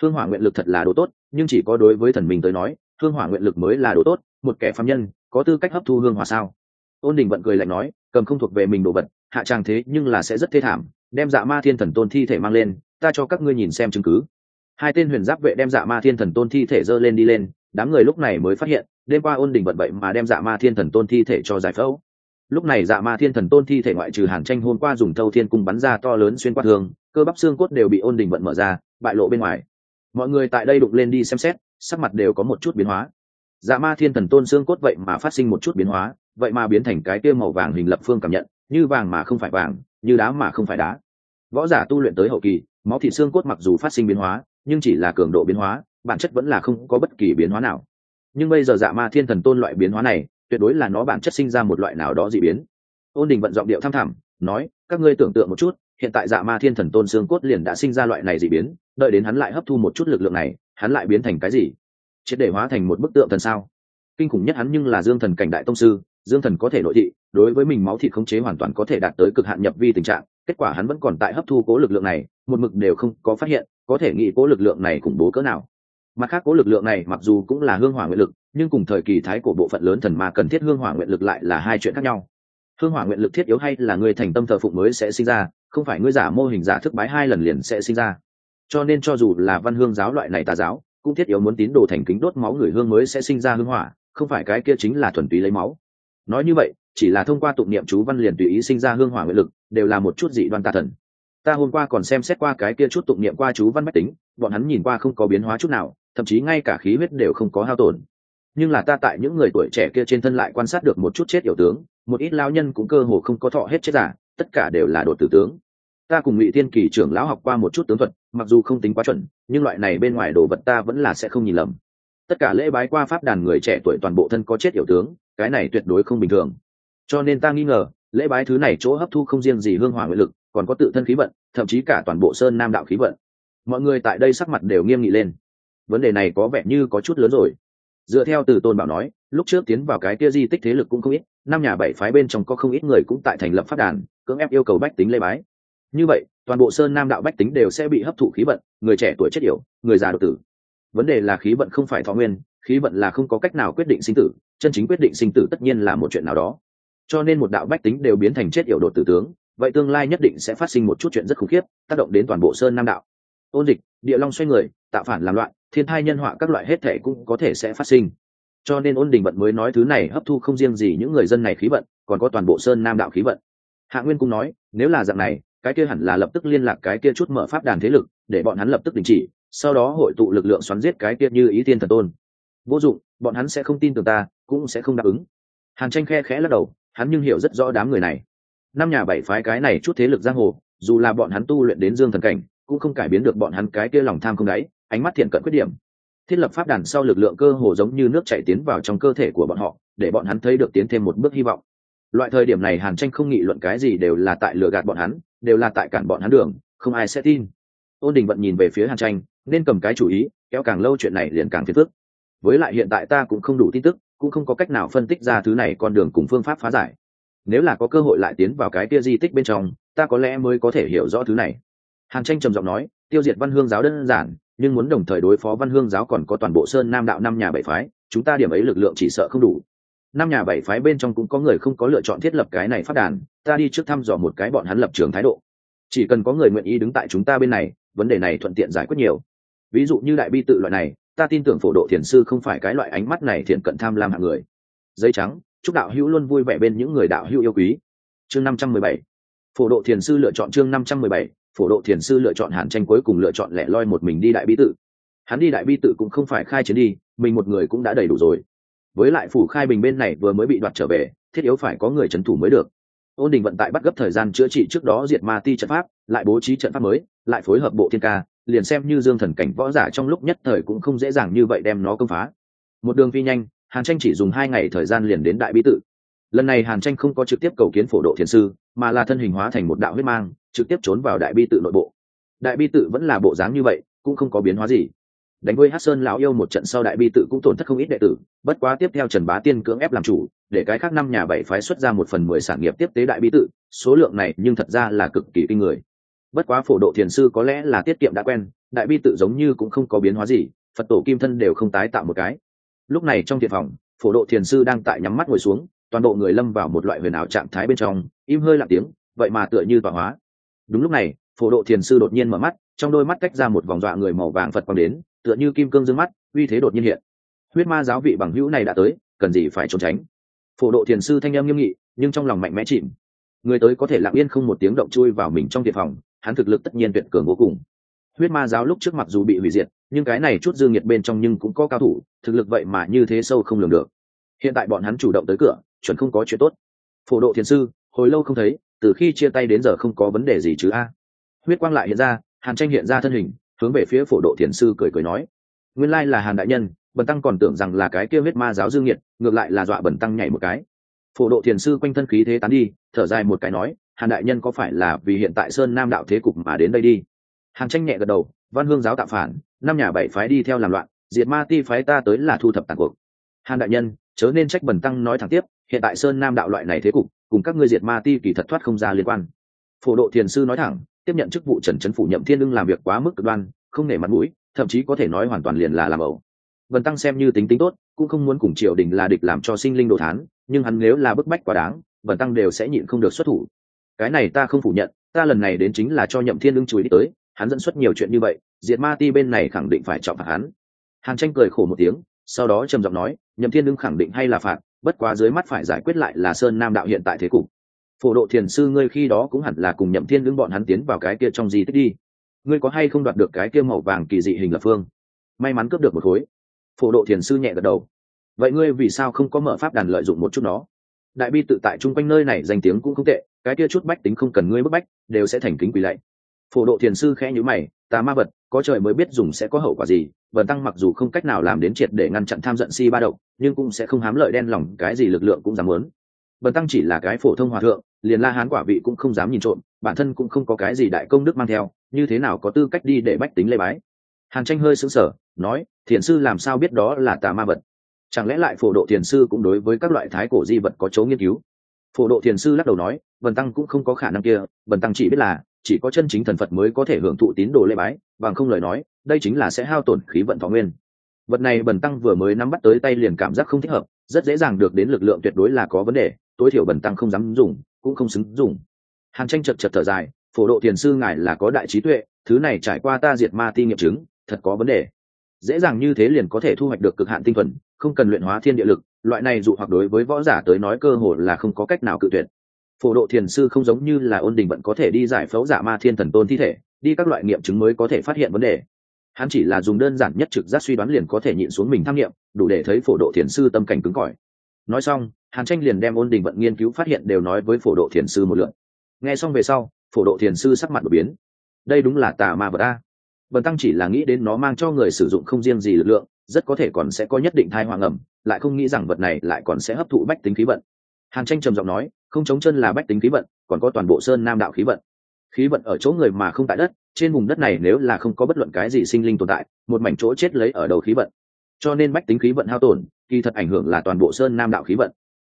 Hương hỏa nguyện lực thật là đồ tốt, nhưng chỉ có đối với thần mình tới nói, hương hỏa nguyện lực mới là đồ tốt, một kẻ phạm nhân, có tư cách hấp thu hương hỏa sao? Ôn đình vận cười lạnh nói, cầm không thuộc về mình đồ vật, hạ tràng thế nhưng là sẽ rất thê thảm đem dạ ma thiên thần tôn thi thể mang lên, ta cho các ngươi nhìn xem chứng cứ. Hai tên huyền giáp vệ đem dạ ma thiên thần tôn thi thể dơ lên đi lên, đám người lúc này mới phát hiện, đêm qua ôn đình vận vậy mà đem dạ ma thiên thần tôn thi thể cho giải phẫu. Lúc này dạ ma thiên thần tôn thi thể ngoại trừ hàn tranh hôm qua dùng thâu thiên cung bắn ra to lớn xuyên qua thương, cơ bắp xương cốt đều bị ôn đình vận mở ra, bại lộ bên ngoài. Mọi người tại đây đục lên đi xem xét, sắc mặt đều có một chút biến hóa. Dạ ma thiên thần tôn xương cốt vậy mà phát sinh một chút biến hóa, vậy mà biến thành cái kia màu vàng hình lập phương cảm nhận, như vàng mà không phải vàng, như đá mà không phải đá võ giả tu luyện tới hậu kỳ, máu thịt xương cốt mặc dù phát sinh biến hóa, nhưng chỉ là cường độ biến hóa, bản chất vẫn là không có bất kỳ biến hóa nào. Nhưng bây giờ dạ ma thiên thần tôn loại biến hóa này, tuyệt đối là nó bản chất sinh ra một loại nào đó dị biến. Ôn đình vận giọng điệu tham thẳm, nói, các ngươi tưởng tượng một chút, hiện tại dạ ma thiên thần tôn xương cốt liền đã sinh ra loại này dị biến, đợi đến hắn lại hấp thu một chút lực lượng này, hắn lại biến thành cái gì? Triệt để hóa thành một bức tượng thần sao? Kinh khủng nhất hắn nhưng là dương thần cảnh đại tông sư, dương thần có thể nội thị, đối với mình máu thịt khống chế hoàn toàn có thể đạt tới cực hạn nhập vi tình trạng kết quả hắn vẫn còn tại hấp thu cố lực lượng này, một mực đều không có phát hiện, có thể nghĩ cố lực lượng này khủng bố cỡ nào. Mặt khác cố lực lượng này mặc dù cũng là hương hỏa nguyện lực, nhưng cùng thời kỳ thái của bộ phận lớn thần ma cần thiết hương hỏa nguyện lực lại là hai chuyện khác nhau. Hương hỏa nguyện lực thiết yếu hay là người thành tâm thờ phụng mới sẽ sinh ra, không phải ngươi giả mô hình giả thức bái hai lần liền sẽ sinh ra. Cho nên cho dù là văn hương giáo loại này tà giáo, cũng thiết yếu muốn tín đồ thành kính đốt máu người hương mới sẽ sinh ra hương hỏa, không phải cái kia chính là thuần túy lấy máu. Nói như vậy chỉ là thông qua tụng niệm chú văn liền tùy ý sinh ra hương hỏa nguyện lực, đều là một chút dị đoan tà thần. Ta hôm qua còn xem xét qua cái kia chút tụng niệm qua chú văn mách tính, bọn hắn nhìn qua không có biến hóa chút nào, thậm chí ngay cả khí huyết đều không có hao tổn. Nhưng là ta tại những người tuổi trẻ kia trên thân lại quan sát được một chút chết yểu tướng, một ít lao nhân cũng cơ hồ không có thọ hết chết giả, tất cả đều là đột tử tướng. Ta cùng ngụy tiên kỳ trưởng lão học qua một chút tướng thuật, mặc dù không tính quá chuẩn, nhưng loại này bên ngoài đồ vật ta vẫn là sẽ không nhìn lầm. Tất cả lễ bái qua pháp đàn người trẻ tuổi toàn bộ thân có chết yểu tướng, cái này tuyệt đối không bình thường cho nên ta nghi ngờ, lễ bái thứ này chỗ hấp thu không riêng gì hương hỏa nguyện lực, còn có tự thân khí vận, thậm chí cả toàn bộ sơn nam đạo khí vận. Mọi người tại đây sắc mặt đều nghiêm nghị lên. Vấn đề này có vẻ như có chút lớn rồi. Dựa theo từ tôn bảo nói, lúc trước tiến vào cái kia di tích thế lực cũng không ít, năm nhà bảy phái bên trong có không ít người cũng tại thành lập pháp đàn, cưỡng ép yêu cầu bách tính lê bái. Như vậy, toàn bộ sơn nam đạo bách tính đều sẽ bị hấp thụ khí vận, người trẻ tuổi chết yểu, người già độc tử. Vấn đề là khí vận không phải thọ nguyên, khí vận là không có cách nào quyết định sinh tử, chân chính quyết định sinh tử tất nhiên là một chuyện nào đó cho nên một đạo bách tính đều biến thành chết yểu đột tử tướng, vậy tương lai nhất định sẽ phát sinh một chút chuyện rất khủng khiếp, tác động đến toàn bộ sơn nam đạo. Ôn dịch, địa long xoay người, tạo phản làm loạn, thiên thai nhân họa các loại hết thể cũng có thể sẽ phát sinh. Cho nên ôn đình vận mới nói thứ này hấp thu không riêng gì những người dân này khí vận, còn có toàn bộ sơn nam đạo khí vận. Hạ nguyên cũng nói, nếu là dạng này, cái kia hẳn là lập tức liên lạc cái kia chút mở pháp đàn thế lực, để bọn hắn lập tức đình chỉ, sau đó hội tụ lực lượng xoắn giết cái kia như ý tiên thần tôn. Vô dụng, bọn hắn sẽ không tin tưởng ta, cũng sẽ không đáp ứng. Hàn tranh khe khẽ lắc đầu hắn nhưng hiểu rất rõ đám người này. Năm nhà bảy phái cái này chút thế lực giang hồ, dù là bọn hắn tu luyện đến dương thần cảnh, cũng không cải biến được bọn hắn cái kia lòng tham không đáy, ánh mắt thiện cận khuyết điểm. Thiết lập pháp đàn sau lực lượng cơ hồ giống như nước chảy tiến vào trong cơ thể của bọn họ, để bọn hắn thấy được tiến thêm một bước hy vọng. Loại thời điểm này hàn tranh không nghị luận cái gì đều là tại lừa gạt bọn hắn, đều là tại cản bọn hắn đường, không ai sẽ tin. Ôn đình vận nhìn về phía hàn tranh, nên cầm cái chủ ý, kéo càng lâu chuyện này liền càng phiền phức. Với lại hiện tại ta cũng không đủ tin tức cũng không có cách nào phân tích ra thứ này con đường cùng phương pháp phá giải. Nếu là có cơ hội lại tiến vào cái kia di tích bên trong, ta có lẽ mới có thể hiểu rõ thứ này. Hàn tranh trầm giọng nói, tiêu diệt văn hương giáo đơn giản, nhưng muốn đồng thời đối phó văn hương giáo còn có toàn bộ sơn nam đạo năm nhà bảy phái, chúng ta điểm ấy lực lượng chỉ sợ không đủ. Năm nhà bảy phái bên trong cũng có người không có lựa chọn thiết lập cái này phát đàn, ta đi trước thăm dò một cái bọn hắn lập trường thái độ. Chỉ cần có người nguyện ý đứng tại chúng ta bên này, vấn đề này thuận tiện giải quyết nhiều. Ví dụ như đại bi tự loại này ta tin tưởng phổ độ thiền sư không phải cái loại ánh mắt này thiện cận tham lam hạng người. Giấy trắng, chúc đạo hữu luôn vui vẻ bên những người đạo hữu yêu quý. Chương năm trăm mười bảy. Phổ độ thiền sư lựa chọn chương năm trăm mười bảy. Phổ độ thiền sư lựa chọn hàn tranh cuối cùng lựa chọn lẻ loi một mình đi đại bi tự. Hắn đi đại bi tự cũng không phải khai chiến đi, mình một người cũng đã đầy đủ rồi. Với lại phủ khai bình bên này vừa mới bị đoạt trở về, thiết yếu phải có người c h ấ n thủ mới được. Ôn đình vận tại bắt gấp thời gian chữa trị trước đó diệt ma ti trận pháp, lại bố trí trận pháp mới, lại phối hợp bộ thiên ca liền xem như dương thần cảnh võ giả trong lúc nhất thời cũng không dễ dàng như vậy đem nó công phá. Một đường phi nhanh, hàn tranh chỉ dùng hai ngày thời gian liền đến đại bi tự. Lần này hàn tranh không có trực tiếp cầu kiến phổ độ thiền sư, mà là thân hình hóa thành một đạo huyết mang, trực tiếp trốn vào đại bi tự nội bộ. Đại bi tự vẫn là bộ dáng như vậy, cũng không có biến hóa gì. Đánh với hát sơn lão yêu một trận sau đại bi tự cũng tổn thất không ít đệ tử, bất quá tiếp theo trần bá tiên cưỡng ép làm chủ, để cái khác năm nhà bảy phái xuất ra một phần mười sản nghiệp tiếp tế đại bi tự, số lượng này nhưng thật ra là cực kỳ kinh người bất quá phổ độ thiền sư có lẽ là tiết kiệm đã quen, đại bi tự giống như cũng không có biến hóa gì, phật tổ kim thân đều không tái tạo một cái. Lúc này trong thiện phòng, phổ độ thiền sư đang tại nhắm mắt ngồi xuống, toàn bộ người lâm vào một loại huyền ảo trạng thái bên trong, im hơi lặng tiếng, vậy mà tựa như tọa hóa. Đúng lúc này, phổ độ thiền sư đột nhiên mở mắt, trong đôi mắt cách ra một vòng dọa người màu vàng phật quang đến, tựa như kim cương dương mắt, uy thế đột nhiên hiện. Huyết ma giáo vị bằng hữu này đã tới, cần gì phải trốn tránh? Phổ độ thiền sư thanh em nghiêm nghị, nhưng trong lòng mạnh mẽ chìm. Người tới có thể lặng yên không một tiếng động chui vào mình trong thiệt phòng hắn thực lực tất nhiên tuyệt cường vô cùng. Huyết ma giáo lúc trước mặc dù bị hủy diệt, nhưng cái này chút dương nhiệt bên trong nhưng cũng có cao thủ, thực lực vậy mà như thế sâu không lường được. Hiện tại bọn hắn chủ động tới cửa, chuẩn không có chuyện tốt. Phổ độ thiền sư, hồi lâu không thấy, từ khi chia tay đến giờ không có vấn đề gì chứ a. Huyết quang lại hiện ra, hàn tranh hiện ra thân hình, hướng về phía phổ độ thiền sư cười cười nói. Nguyên lai là hàn đại nhân, bần tăng còn tưởng rằng là cái kia huyết ma giáo dương nhiệt, ngược lại là dọa bần tăng nhảy một cái phổ độ thiền sư quanh thân khí thế tán đi, thở dài một cái nói, hàn đại nhân có phải là vì hiện tại sơn nam đạo thế cục mà đến đây đi? Hàn tranh nhẹ gật đầu, văn hương giáo tạo phản, năm nhà bảy phái đi theo làm loạn, diệt ma ti phái ta tới là thu thập tàn cuộc. Hàn đại nhân, chớ nên trách bần tăng nói thẳng tiếp, hiện tại sơn nam đạo loại này thế cục, cùng các ngươi diệt ma ti kỳ thật thoát không ra liên quan. Phổ độ thiền sư nói thẳng, tiếp nhận chức vụ trần trấn phủ nhậm thiên lưng làm việc quá mức cực đoan, không nể mặt mũi, thậm chí có thể nói hoàn toàn liền là làm ẩu. Bần tăng xem như tính tính tốt, cũng không muốn cùng triều đình là địch làm cho sinh linh đồ thán nhưng hắn nếu là bức bách quá đáng vần tăng đều sẽ nhịn không được xuất thủ. Cái này ta không phủ nhận, ta lần này đến chính là cho nhậm thiên ưng chùi đi tới, hắn dẫn xuất nhiều chuyện như vậy, diệt ma ti bên này khẳng định phải trọng phạt hắn. Hàn tranh cười khổ một tiếng, sau đó trầm giọng nói, nhậm thiên ưng khẳng định hay là phạt, bất quá dưới mắt phải giải quyết lại là sơn nam đạo hiện tại thế cục. Phổ độ thiền sư ngươi khi đó cũng hẳn là cùng nhậm thiên ưng bọn hắn tiến vào cái kia trong di tích đi. Ngươi có hay không đoạt được cái kia màu vàng kỳ dị hình lập phương? May mắn cướp được một khối. Phổ độ thiền sư nhẹ gật đầu vậy ngươi vì sao không có mở pháp đàn lợi dụng một chút nó? Đại bi tự tại chung quanh nơi này danh tiếng cũng không tệ, cái kia chút bách tính không cần ngươi bức bách, đều sẽ thành kính quỳ lạy. Phổ độ thiền sư khẽ nhữ mày, tà ma vật, có trời mới biết dùng sẽ có hậu quả gì, vần tăng mặc dù không cách nào làm đến triệt để ngăn chặn tham giận si ba độc nhưng cũng sẽ không hám lợi đen lòng, cái gì lực lượng cũng dám muốn. Vần tăng chỉ là cái phổ thông hòa thượng, liền la hán quả vị cũng không dám nhìn trộm, bản thân cũng không có cái gì đại công đức mang theo, như thế nào có tư cách đi để bách tính lê bái? Hàn tranh hơi sững sờ, nói, thiền sư làm sao biết đó là tà ma vật? Chẳng lẽ lại phổ độ thiền sư cũng đối với các loại thái cổ di vật có chấu nghiên cứu? Phổ độ thiền sư lắc đầu nói vần tăng cũng không có khả năng kia vần tăng chỉ biết là, chỉ có chân chính thần phật mới có thể hưởng thụ tín đồ lễ bái, bằng không lời nói, đây chính là sẽ hao tổn khí vận thọ nguyên. Vật này bần tăng vừa mới nắm bắt tới tay liền cảm giác không thích hợp, rất dễ dàng được đến lực lượng tuyệt đối là có vấn đề, tối thiểu bần tăng không dám dùng, cũng không xứng dùng. Hàn tranh chật chật thở dài, phổ độ thiền sư ngài là có đại trí tuệ, thứ này trải qua ta diệt ma ti nghiệm chứng, thật có vấn đề dễ dàng như thế liền có thể thu hoạch được cực hạn tinh thuần, không cần luyện hóa thiên địa lực, loại này dụ hoặc đối với võ giả tới nói cơ hồ là không có cách nào cự tuyệt. Phổ độ thiền sư không giống như là ôn đình vẫn có thể đi giải phẫu giả ma thiên thần tôn thi thể, đi các loại nghiệm chứng mới có thể phát hiện vấn đề. Hắn chỉ là dùng đơn giản nhất trực giác suy đoán liền có thể nhịn xuống mình tham nghiệm, đủ để thấy phổ độ thiền sư tâm cảnh cứng cỏi. Nói xong, hàn tranh liền đem ôn đình vận nghiên cứu phát hiện đều nói với phổ độ thiền sư một lượt. Nghe xong về sau, phổ độ thiền sư sắc mặt đột biến. Đây đúng là tà ma vật a bần tăng chỉ là nghĩ đến nó mang cho người sử dụng không riêng gì lực lượng, rất có thể còn sẽ có nhất định thai hoàng ẩm, lại không nghĩ rằng vật này lại còn sẽ hấp thụ bách tính khí vận. Hàn tranh trầm giọng nói, không chống chân là bách tính khí vận, còn có toàn bộ sơn nam đạo khí vận. Khí vận ở chỗ người mà không tại đất, trên vùng đất này nếu là không có bất luận cái gì sinh linh tồn tại, một mảnh chỗ chết lấy ở đầu khí vận. Cho nên bách tính khí vận hao tổn, kỳ thật ảnh hưởng là toàn bộ sơn nam đạo khí vận.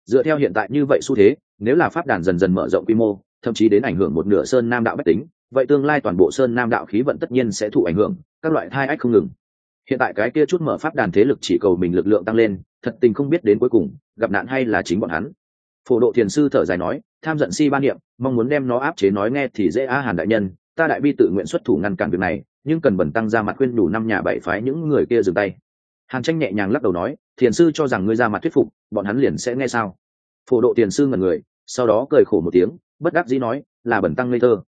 Dựa theo hiện tại như vậy xu thế, nếu là pháp đàn dần dần mở rộng quy mô, thậm chí đến ảnh hưởng một nửa sơn nam đạo bách tính vậy tương lai toàn bộ sơn nam đạo khí vận tất nhiên sẽ thụ ảnh hưởng, các loại thai ách không ngừng. Hiện tại cái kia chút mở pháp đàn thế lực chỉ cầu mình lực lượng tăng lên, thật tình không biết đến cuối cùng, gặp nạn hay là chính bọn hắn. Phổ độ thiền sư thở dài nói, tham giận si ban niệm, mong muốn đem nó áp chế nói nghe thì dễ á hàn đại nhân, ta đại bi tự nguyện xuất thủ ngăn cản việc này, nhưng cần bẩn tăng ra mặt khuyên đủ năm nhà bảy phái những người kia dừng tay. Hàn tranh nhẹ nhàng lắc đầu nói, thiền sư cho rằng ngươi ra mặt thuyết phục, bọn hắn liền sẽ nghe sao? Phổ độ thiền sư ngần người, sau đó cười khổ một tiếng, bất đắc dĩ nói, là bẩn tăng ngây thơ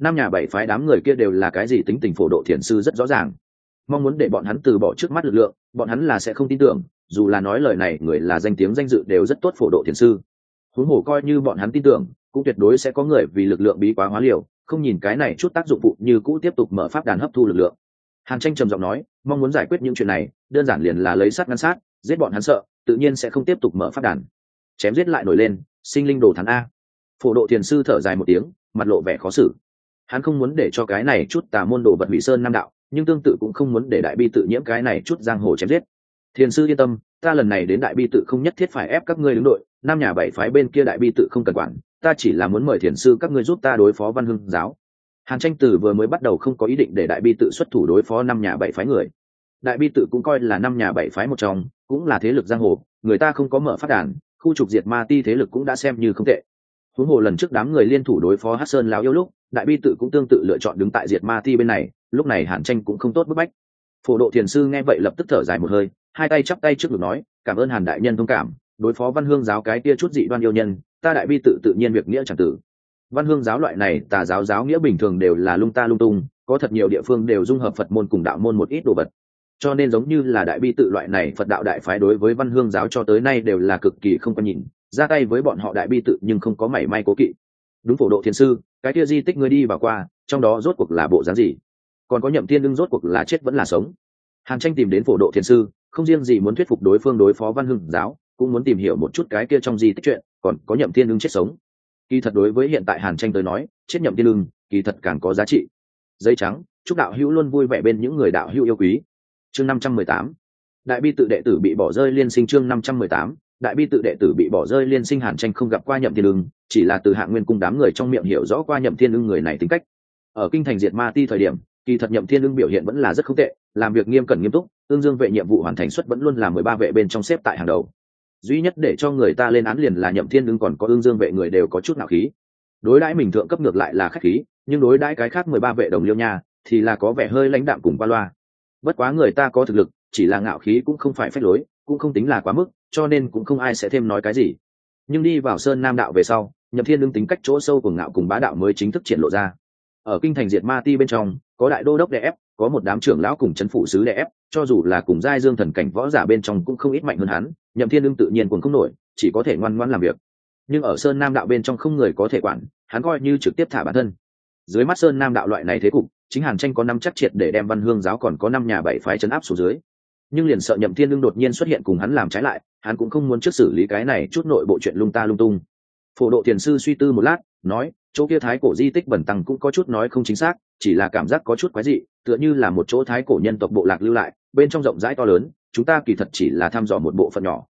năm nhà bảy phái đám người kia đều là cái gì tính tình phổ độ thiền sư rất rõ ràng. Mong muốn để bọn hắn từ bỏ trước mắt lực lượng, bọn hắn là sẽ không tin tưởng, dù là nói lời này, người là danh tiếng danh dự đều rất tốt phổ độ thiền sư. Huống hồ coi như bọn hắn tin tưởng, cũng tuyệt đối sẽ có người vì lực lượng bí quá hóa liều, không nhìn cái này chút tác dụng phụ như cũ tiếp tục mở pháp đàn hấp thu lực lượng. Hàn tranh trầm giọng nói, mong muốn giải quyết những chuyện này, đơn giản liền là lấy sát ngăn sát, giết bọn hắn sợ, tự nhiên sẽ không tiếp tục mở pháp đàn. Chém giết lại nổi lên, sinh linh đồ thắng a. Phổ độ thiền sư thở dài một tiếng, mặt lộ vẻ khó xử hắn không muốn để cho cái này chút tà môn đồ vật hủy sơn nam đạo, nhưng tương tự cũng không muốn để đại bi tự nhiễm cái này chút giang hồ chém giết. Thiền sư yên tâm, ta lần này đến đại bi tự không nhất thiết phải ép các ngươi đứng đội năm nhà bảy phái bên kia đại bi tự không cần quản, ta chỉ là muốn mời thiền sư các ngươi giúp ta đối phó văn hưng giáo. Hàn tranh tử vừa mới bắt đầu không có ý định để đại bi tự xuất thủ đối phó năm nhà bảy phái người. Đại bi tự cũng coi là năm nhà bảy phái một trong, cũng là thế lực giang hồ, người ta không có mở phát đàn, khu trục diệt ma ti thế lực cũng đã xem như không tệ huống hồ lần trước đám người liên thủ đối phó hát sơn lão yêu lúc, đại bi tự cũng tương tự lựa chọn đứng tại diệt ma ti bên này, lúc này hàn tranh cũng không tốt bức bách. Phổ độ thiền sư nghe vậy lập tức thở dài một hơi, hai tay chắp tay trước ngực nói, cảm ơn hàn đại nhân thông cảm, đối phó văn hương giáo cái kia chút dị đoan yêu nhân, ta đại bi tự tự nhiên việc nghĩa chẳng tử. Văn hương giáo loại này, tà giáo giáo nghĩa bình thường đều là lung ta lung tung, có thật nhiều địa phương đều dung hợp phật môn cùng đạo môn một ít đồ vật. Cho nên giống như là đại bi tự loại này phật đạo đại phái đối với văn hương giáo cho tới nay đều là cực kỳ không có nhìn ra tay với bọn họ đại bi tự nhưng không có mảy may cố kỵ. Đúng phổ độ thiên sư, cái kia di tích ngươi đi vào qua, trong đó rốt cuộc là bộ dáng gì? Còn có nhậm thiên đương rốt cuộc là chết vẫn là sống? Hàn tranh tìm đến phổ độ thiên sư, không riêng gì muốn thuyết phục đối phương đối phó văn hưng giáo, cũng muốn tìm hiểu một chút cái kia trong di tích chuyện, còn có nhậm thiên đương chết sống. Kỳ thật đối với hiện tại hàn tranh tới nói, chết nhậm thiên đương, kỳ thật càng có giá trị. Dây trắng, chúc đạo hữu luôn vui vẻ bên những người đạo hữu yêu quý. Chương năm trăm mười tám. Đại bi tự đệ tử bị bỏ rơi liên sinh chương năm trăm mười tám đại bi tự đệ tử bị bỏ rơi liên sinh hàn tranh không gặp qua nhậm thiên ưng, chỉ là từ hạ nguyên cung đám người trong miệng hiểu rõ qua nhậm thiên ưng người này tính cách. Ở kinh thành diệt ma ti thời điểm, kỳ thật nhậm thiên ưng biểu hiện vẫn là rất không tệ, làm việc nghiêm cẩn nghiêm túc, tương dương vệ nhiệm vụ hoàn thành xuất vẫn luôn là mười ba vệ bên trong xếp tại hàng đầu. Duy nhất để cho người ta lên án liền là nhậm thiên ưng còn có ương dương vệ người đều có chút nào khí. Đối đãi mình thượng cấp ngược lại là khách khí, nhưng đối đãi cái khác mười ba vệ đồng liêu nha, thì là có vẻ hơi lãnh đạm cùng qua loa. Bất quá người ta có thực lực, chỉ là ngạo khí cũng không phải phép lối cũng không tính là quá mức, cho nên cũng không ai sẽ thêm nói cái gì. Nhưng đi vào sơn nam đạo về sau, nhậm thiên đương tính cách chỗ sâu của ngạo cùng bá đạo mới chính thức triển lộ ra. Ở kinh thành diệt ma ti bên trong, có đại đô đốc đè ép, có một đám trưởng lão cùng c h ấ n phụ sứ đè ép, cho dù là cùng giai dương thần cảnh võ giả bên trong cũng không ít mạnh hơn hắn, nhậm thiên đương tự nhiên cũng không nổi, chỉ có thể ngoan ngoan làm việc. Nhưng ở sơn nam đạo bên trong không người có thể quản, hắn coi như trực tiếp thả bản thân. Dưới mắt sơn nam đạo loại này thế cục, chính hàn tranh có năm chắc triệt để đem văn hương giáo còn có năm nhà bảy phái chấn áp xuống dưới nhưng liền sợ nhậm thiên lương đột nhiên xuất hiện cùng hắn làm trái lại, hắn cũng không muốn trước xử lý cái này chút nội bộ chuyện lung ta lung tung. Phổ độ thiền sư suy tư một lát, nói, chỗ kia thái cổ di tích bẩn tăng cũng có chút nói không chính xác, chỉ là cảm giác có chút quái dị, tựa như là một chỗ thái cổ nhân tộc bộ lạc lưu lại, bên trong rộng rãi to lớn, chúng ta kỳ thật chỉ là thăm dò một bộ phận nhỏ.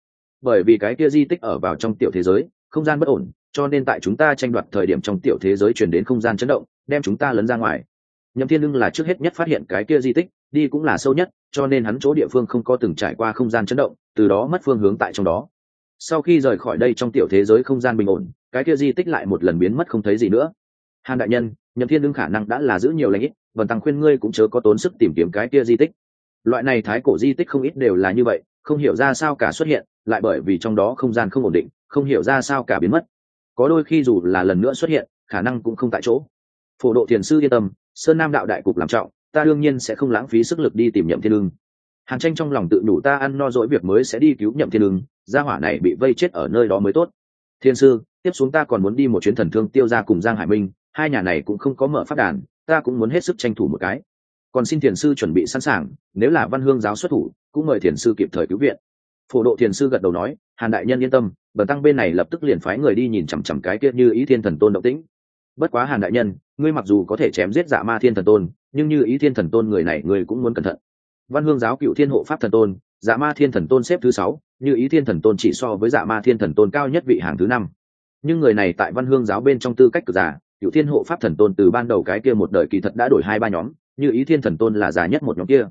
Bởi vì cái kia di tích ở vào trong tiểu thế giới, không gian bất ổn, cho nên tại chúng ta tranh đoạt thời điểm trong tiểu thế giới chuyển đến không gian chấn động, đem chúng ta lấn ra ngoài. Nhậm thiên lưng là trước hết nhất phát hiện cái kia di tích đi cũng là sâu nhất, cho nên hắn chỗ địa phương không có từng trải qua không gian chấn động, từ đó mất phương hướng tại trong đó. Sau khi rời khỏi đây trong tiểu thế giới không gian bình ổn, cái kia di tích lại một lần biến mất không thấy gì nữa. Hàn đại nhân, nhậm thiên đương khả năng đã là giữ nhiều lãnh ít vần tăng khuyên ngươi cũng chớ có tốn sức tìm kiếm cái kia di tích. Loại này thái cổ di tích không ít đều là như vậy, không hiểu ra sao cả xuất hiện, lại bởi vì trong đó không gian không ổn định, không hiểu ra sao cả biến mất. Có đôi khi dù là lần nữa xuất hiện, khả năng cũng không tại chỗ. Phổ độ thiền sư yên tâm, sơn nam đạo đại cục làm trọng ta đương nhiên sẽ không lãng phí sức lực đi tìm nhậm thiên lương hàn tranh trong lòng tự đủ ta ăn no dỗi việc mới sẽ đi cứu nhậm thiên lương gia hỏa này bị vây chết ở nơi đó mới tốt. Thiên sư, tiếp xuống ta còn muốn đi một chuyến thần thương tiêu ra cùng giang hải minh, hai nhà này cũng không có mở phát đàn, ta cũng muốn hết sức tranh thủ một cái. Còn xin thiền sư chuẩn bị sẵn sàng, nếu là văn hương giáo xuất thủ, cũng mời thiền sư kịp thời cứu viện. Phổ độ thiền sư gật đầu nói, hàn đại nhân yên tâm bờ tăng bên này lập tức liền phái người đi nhìn chằm chằm cái kia như ý thiên thần tôn động tĩnh. Bất quá hàn đại nhân, ngươi mặc dù có thể chém giết dạ ma thiên thần tôn nhưng như ý thiên thần tôn người này người cũng muốn cẩn thận. Văn hương giáo cựu thiên hộ pháp thần tôn dạ ma thiên thần tôn xếp thứ sáu, như ý thiên thần tôn chỉ so với dạ ma thiên thần tôn cao nhất vị hàng thứ năm. Nhưng người này tại văn hương giáo bên trong tư cách cực giả cựu thiên hộ pháp thần tôn từ ban đầu cái kia một đời kỳ thật đã đổi hai ba nhóm, như ý thiên thần tôn là già nhất một nhóm kia.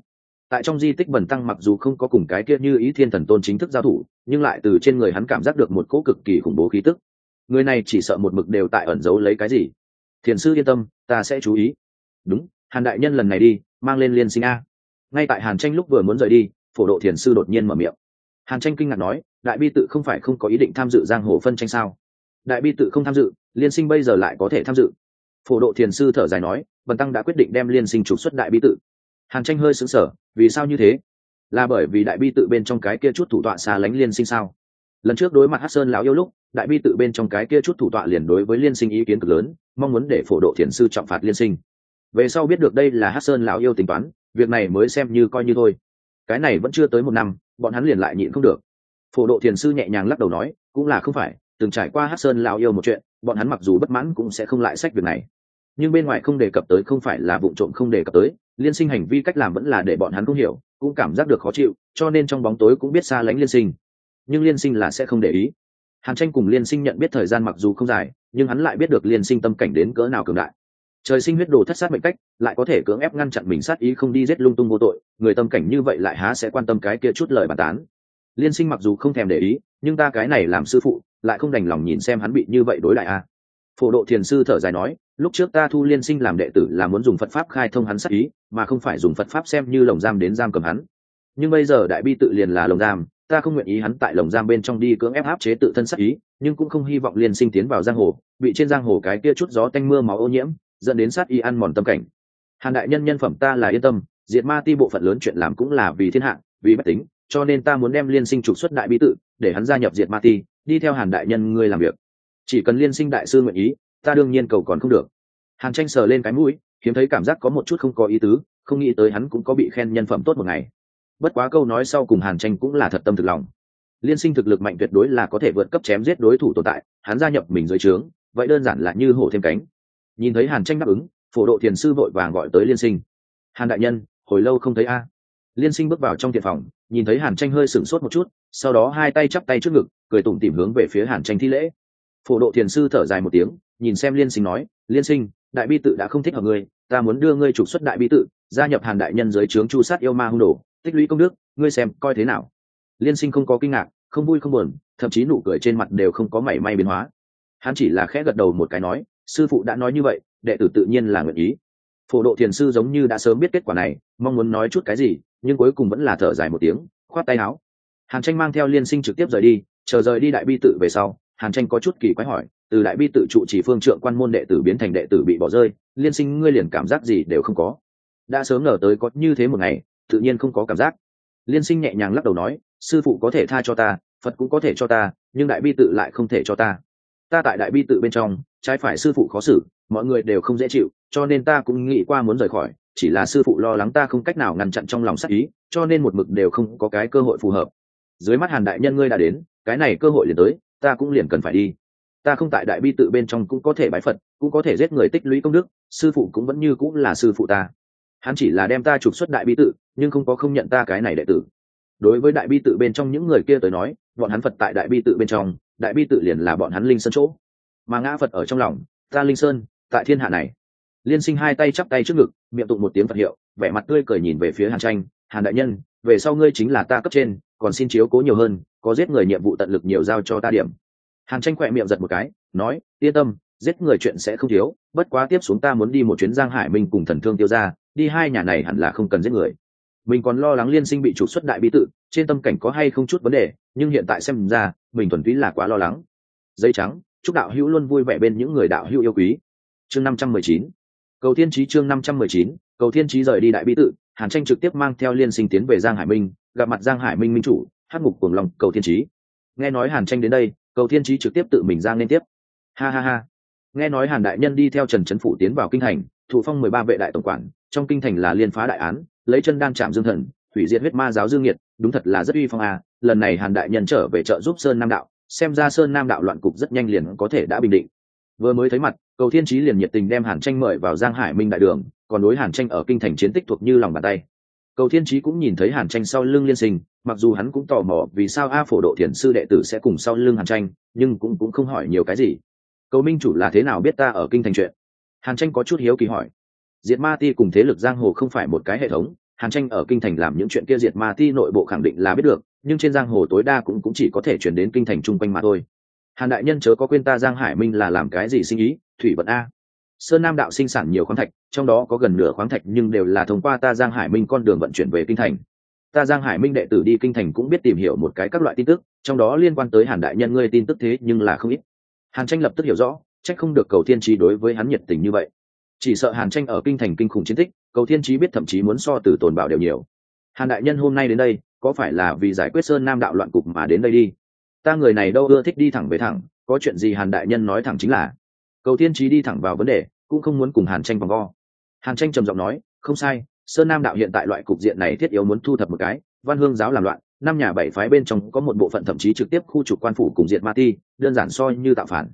Tại trong di tích bần tăng mặc dù không có cùng cái kia như ý thiên thần tôn chính thức giao thủ, nhưng lại từ trên người hắn cảm giác được một cỗ cực kỳ khủng bố khí tức. Người này chỉ sợ một mực đều tại ẩn giấu lấy cái gì? Thiền sư yên tâm, ta sẽ chú ý. Đúng hàn đại nhân lần này đi, mang lên liên sinh a. Ngay tại hàn tranh lúc vừa muốn rời đi, phổ độ thiền sư đột nhiên mở miệng. Hàn tranh kinh ngạc nói, đại bi tự không phải không có ý định tham dự giang hồ phân tranh sao? Đại bi tự không tham dự, liên sinh bây giờ lại có thể tham dự. Phổ độ thiền sư thở dài nói, bần tăng đã quyết định đem liên sinh trục xuất đại bi tự. Hàn tranh hơi xứng sở vì sao như thế? Là bởi vì đại bi tự bên trong cái kia chút thủ tọa xa lánh liên sinh sao? Lần trước đối mặt hát sơn lão yêu lúc, đại bi tự bên trong cái kia chút thủ tọa liền đối với liên sinh ý kiến cực lớn, mong muốn để phổ độ thiền sư trọng phạt liên sinh về sau biết được đây là hát sơn lão yêu tính toán, việc này mới xem như coi như thôi. Cái này vẫn chưa tới một năm, bọn hắn liền lại nhịn không được. Phổ độ thiền sư nhẹ nhàng lắc đầu nói, cũng là không phải, từng trải qua hát sơn lão yêu một chuyện, bọn hắn mặc dù bất mãn cũng sẽ không lại sách việc này. Nhưng bên ngoài không đề cập tới không phải là vụ trộm không đề cập tới, liên sinh hành vi cách làm vẫn là để bọn hắn không hiểu, cũng cảm giác được khó chịu, cho nên trong bóng tối cũng biết xa lánh liên sinh. Nhưng liên sinh là sẽ không để ý. Hàn tranh cùng liên sinh nhận biết thời gian mặc dù không dài, nhưng hắn lại biết được liên sinh tâm cảnh đến cỡ nào cường đại trời sinh huyết đồ thất sát mệnh cách, lại có thể cưỡng ép ngăn chặn mình sát ý không đi giết lung tung vô tội, người tâm cảnh như vậy lại há sẽ quan tâm cái kia chút lời bàn tán. Liên sinh mặc dù không thèm để ý, nhưng ta cái này làm sư phụ, lại không đành lòng nhìn xem hắn bị như vậy đối lại a. Phổ độ thiền sư thở dài nói, lúc trước ta thu liên sinh làm đệ tử là muốn dùng phật pháp khai thông hắn sát ý, mà không phải dùng phật pháp xem như lồng giam đến giam cầm hắn. Nhưng bây giờ đại bi tự liền là lồng giam, ta không nguyện ý hắn tại lồng giam bên trong đi cưỡng ép áp chế tự thân sát ý, nhưng cũng không hy vọng liên sinh tiến vào giang hồ, bị trên giang hồ cái kia chút gió tanh mưa máu ô nhiễm dẫn đến sát y ăn mòn tâm cảnh. Hàn đại nhân nhân phẩm ta là yên tâm, diệt ma ti bộ phận lớn chuyện làm cũng là vì thiên hạ, vì bất tính, cho nên ta muốn đem liên sinh trục xuất đại bí tự để hắn gia nhập diệt ma ti, đi theo hàn đại nhân ngươi làm việc. Chỉ cần liên sinh đại sư nguyện ý, ta đương nhiên cầu còn không được. Hàn tranh sờ lên cái mũi, hiếm thấy cảm giác có một chút không có ý tứ, không nghĩ tới hắn cũng có bị khen nhân phẩm tốt một ngày. Bất quá câu nói sau cùng hàn tranh cũng là thật tâm thực lòng. Liên sinh thực lực mạnh tuyệt đối là có thể vượt cấp chém giết đối thủ tồn tại, hắn gia nhập mình dưới trướng, vậy đơn giản là như hổ thêm cánh nhìn thấy hàn tranh đáp ứng, phổ độ thiền sư vội vàng gọi tới liên sinh. Hàn đại nhân, hồi lâu không thấy a. Liên sinh bước vào trong thiện phòng, nhìn thấy hàn tranh hơi sửng sốt một chút, sau đó hai tay chắp tay trước ngực, cười tủm tìm hướng về phía hàn tranh thi lễ. Phổ độ thiền sư thở dài một tiếng, nhìn xem liên sinh nói, liên sinh, đại bi tự đã không thích hợp ngươi, ta muốn đưa ngươi trục xuất đại bi tự, gia nhập hàn đại nhân dưới trướng chu sát yêu ma hung đồ, tích lũy công đức, ngươi xem coi thế nào. Liên sinh không có kinh ngạc, không vui không buồn, thậm chí nụ cười trên mặt đều không có mảy may biến hóa. Hắn chỉ là khẽ gật đầu một cái nói sư phụ đã nói như vậy, đệ tử tự nhiên là nguyện ý. Phổ độ thiền sư giống như đã sớm biết kết quả này, mong muốn nói chút cái gì, nhưng cuối cùng vẫn là thở dài một tiếng, khoát tay áo. Hàn tranh mang theo liên sinh trực tiếp rời đi, chờ rời đi đại bi tự về sau, hàn tranh có chút kỳ quái hỏi, từ đại bi tự trụ chỉ phương trượng quan môn đệ tử biến thành đệ tử bị bỏ rơi, liên sinh ngươi liền cảm giác gì đều không có. Đã sớm ngờ tới có như thế một ngày, tự nhiên không có cảm giác. Liên sinh nhẹ nhàng lắc đầu nói, sư phụ có thể tha cho ta, phật cũng có thể cho ta, nhưng đại bi tự lại không thể cho ta. Ta tại đại bi tự bên trong trái phải sư phụ khó xử, mọi người đều không dễ chịu, cho nên ta cũng nghĩ qua muốn rời khỏi, chỉ là sư phụ lo lắng ta không cách nào ngăn chặn trong lòng sắc ý, cho nên một mực đều không có cái cơ hội phù hợp. Dưới mắt hàn đại nhân ngươi đã đến, cái này cơ hội liền tới, ta cũng liền cần phải đi. Ta không tại đại bi tự bên trong cũng có thể bái phật, cũng có thể giết người tích lũy công đức, sư phụ cũng vẫn như cũng là sư phụ ta. Hắn chỉ là đem ta trục xuất đại bi tự, nhưng không có không nhận ta cái này đệ tử. Đối với đại bi tự bên trong những người kia tới nói, bọn hắn phật tại đại bi tự bên trong, đại bi tự liền là bọn hắn linh sân chỗ mà ngã phật ở trong lòng, ta linh sơn, tại thiên hạ này. Liên sinh hai tay chắp tay trước ngực, miệng tụng một tiếng phật hiệu, vẻ mặt tươi cười nhìn về phía hàn tranh, hàn đại nhân, về sau ngươi chính là ta cấp trên, còn xin chiếu cố nhiều hơn, có giết người nhiệm vụ tận lực nhiều giao cho ta điểm. Hàn tranh khỏe miệng giật một cái, nói, yên tâm, giết người chuyện sẽ không thiếu, bất quá tiếp xuống ta muốn đi một chuyến giang hải minh cùng thần thương tiêu ra đi hai nhà này hẳn là không cần giết người. Mình còn lo lắng liên sinh bị trục xuất đại bí tự, trên tâm cảnh có hay không chút vấn đề, nhưng hiện tại xem ra, mình thuần túy là quá lo lắng. Dây trắng chúc đạo hữu luôn vui vẻ bên những người đạo hữu yêu quý. Chương năm trăm mười chín. Cầu thiên trí chương năm trăm mười chín. Cầu thiên trí rời đi đại bí tự, hàn tranh trực tiếp mang theo liên sinh tiến về giang hải minh, gặp mặt giang hải minh minh chủ hát mục cuồng lòng, cầu thiên trí nghe nói hàn tranh đến đây, cầu thiên trí trực tiếp tự mình giang lên tiếp. Ha ha ha. Nghe nói hàn đại nhân đi theo trần trấn phủ tiến vào kinh thành thủ phong mười ba vệ đại tổng quản, trong kinh thành là liên phá đại án, lấy chân đan chạm dương thần, hủy diệt huyết ma giáo dương nhiệt đúng thật là rất uy phong à lần này hàn đại nhân trở về trợ giúp sơn nam đạo xem ra sơn nam đạo loạn cục rất nhanh liền có thể đã bình định. Vừa mới thấy mặt, cầu thiên trí liền nhiệt tình đem hàn tranh mời vào giang hải minh đại đường, còn đối hàn tranh ở kinh thành chiến tích thuộc như lòng bàn tay. Cầu thiên trí cũng nhìn thấy hàn tranh sau lưng liên sinh, mặc dù hắn cũng tò mò vì sao a phổ độ thiền sư đệ tử sẽ cùng sau lưng hàn tranh, nhưng cũng cũng không hỏi nhiều cái gì. Cầu minh chủ là thế nào biết ta ở kinh thành chuyện? Hàn tranh có chút hiếu kỳ hỏi. Diệt ma ti cùng thế lực giang hồ không phải một cái hệ thống, hàn tranh ở kinh thành làm những chuyện kia diệt ma ti nội bộ khẳng định là biết được nhưng trên giang hồ tối đa cũng, cũng chỉ có thể chuyển đến kinh thành chung quanh mà thôi. Hàn đại nhân chớ có quên ta giang hải minh là làm cái gì sinh ý thủy vận a. Sơn nam đạo sinh sản nhiều khoáng thạch trong đó có gần nửa khoáng thạch nhưng đều là thông qua ta giang hải minh con đường vận chuyển về kinh thành. Ta giang hải minh đệ tử đi kinh thành cũng biết tìm hiểu một cái các loại tin tức trong đó liên quan tới hàn đại nhân ngươi tin tức thế nhưng là không ít. Hàn tranh lập tức hiểu rõ trách không được cầu thiên trí đối với hắn nhiệt tình như vậy. Chỉ sợ hàn tranh ở kinh thành kinh khủng chiến tích cầu thiên trí biết thậm chí muốn so từ tồn bảo đều nhiều. Hàn đại nhân hôm nay đến đây có phải là vì giải quyết sơn nam đạo loạn cục mà đến đây đi? Ta người này đâu ưa thích đi thẳng về thẳng, có chuyện gì hàn đại nhân nói thẳng chính là. Cầu thiên trí đi thẳng vào vấn đề, cũng không muốn cùng hàn tranh vòng vo. Hàn tranh trầm giọng nói, không sai, sơn nam đạo hiện tại loại cục diện này thiết yếu muốn thu thập một cái, văn hương giáo làm loạn, năm nhà bảy phái bên trong có một bộ phận thậm chí trực tiếp khu trục quan phủ cùng diệt ma ti, đơn giản soi như tạo phản.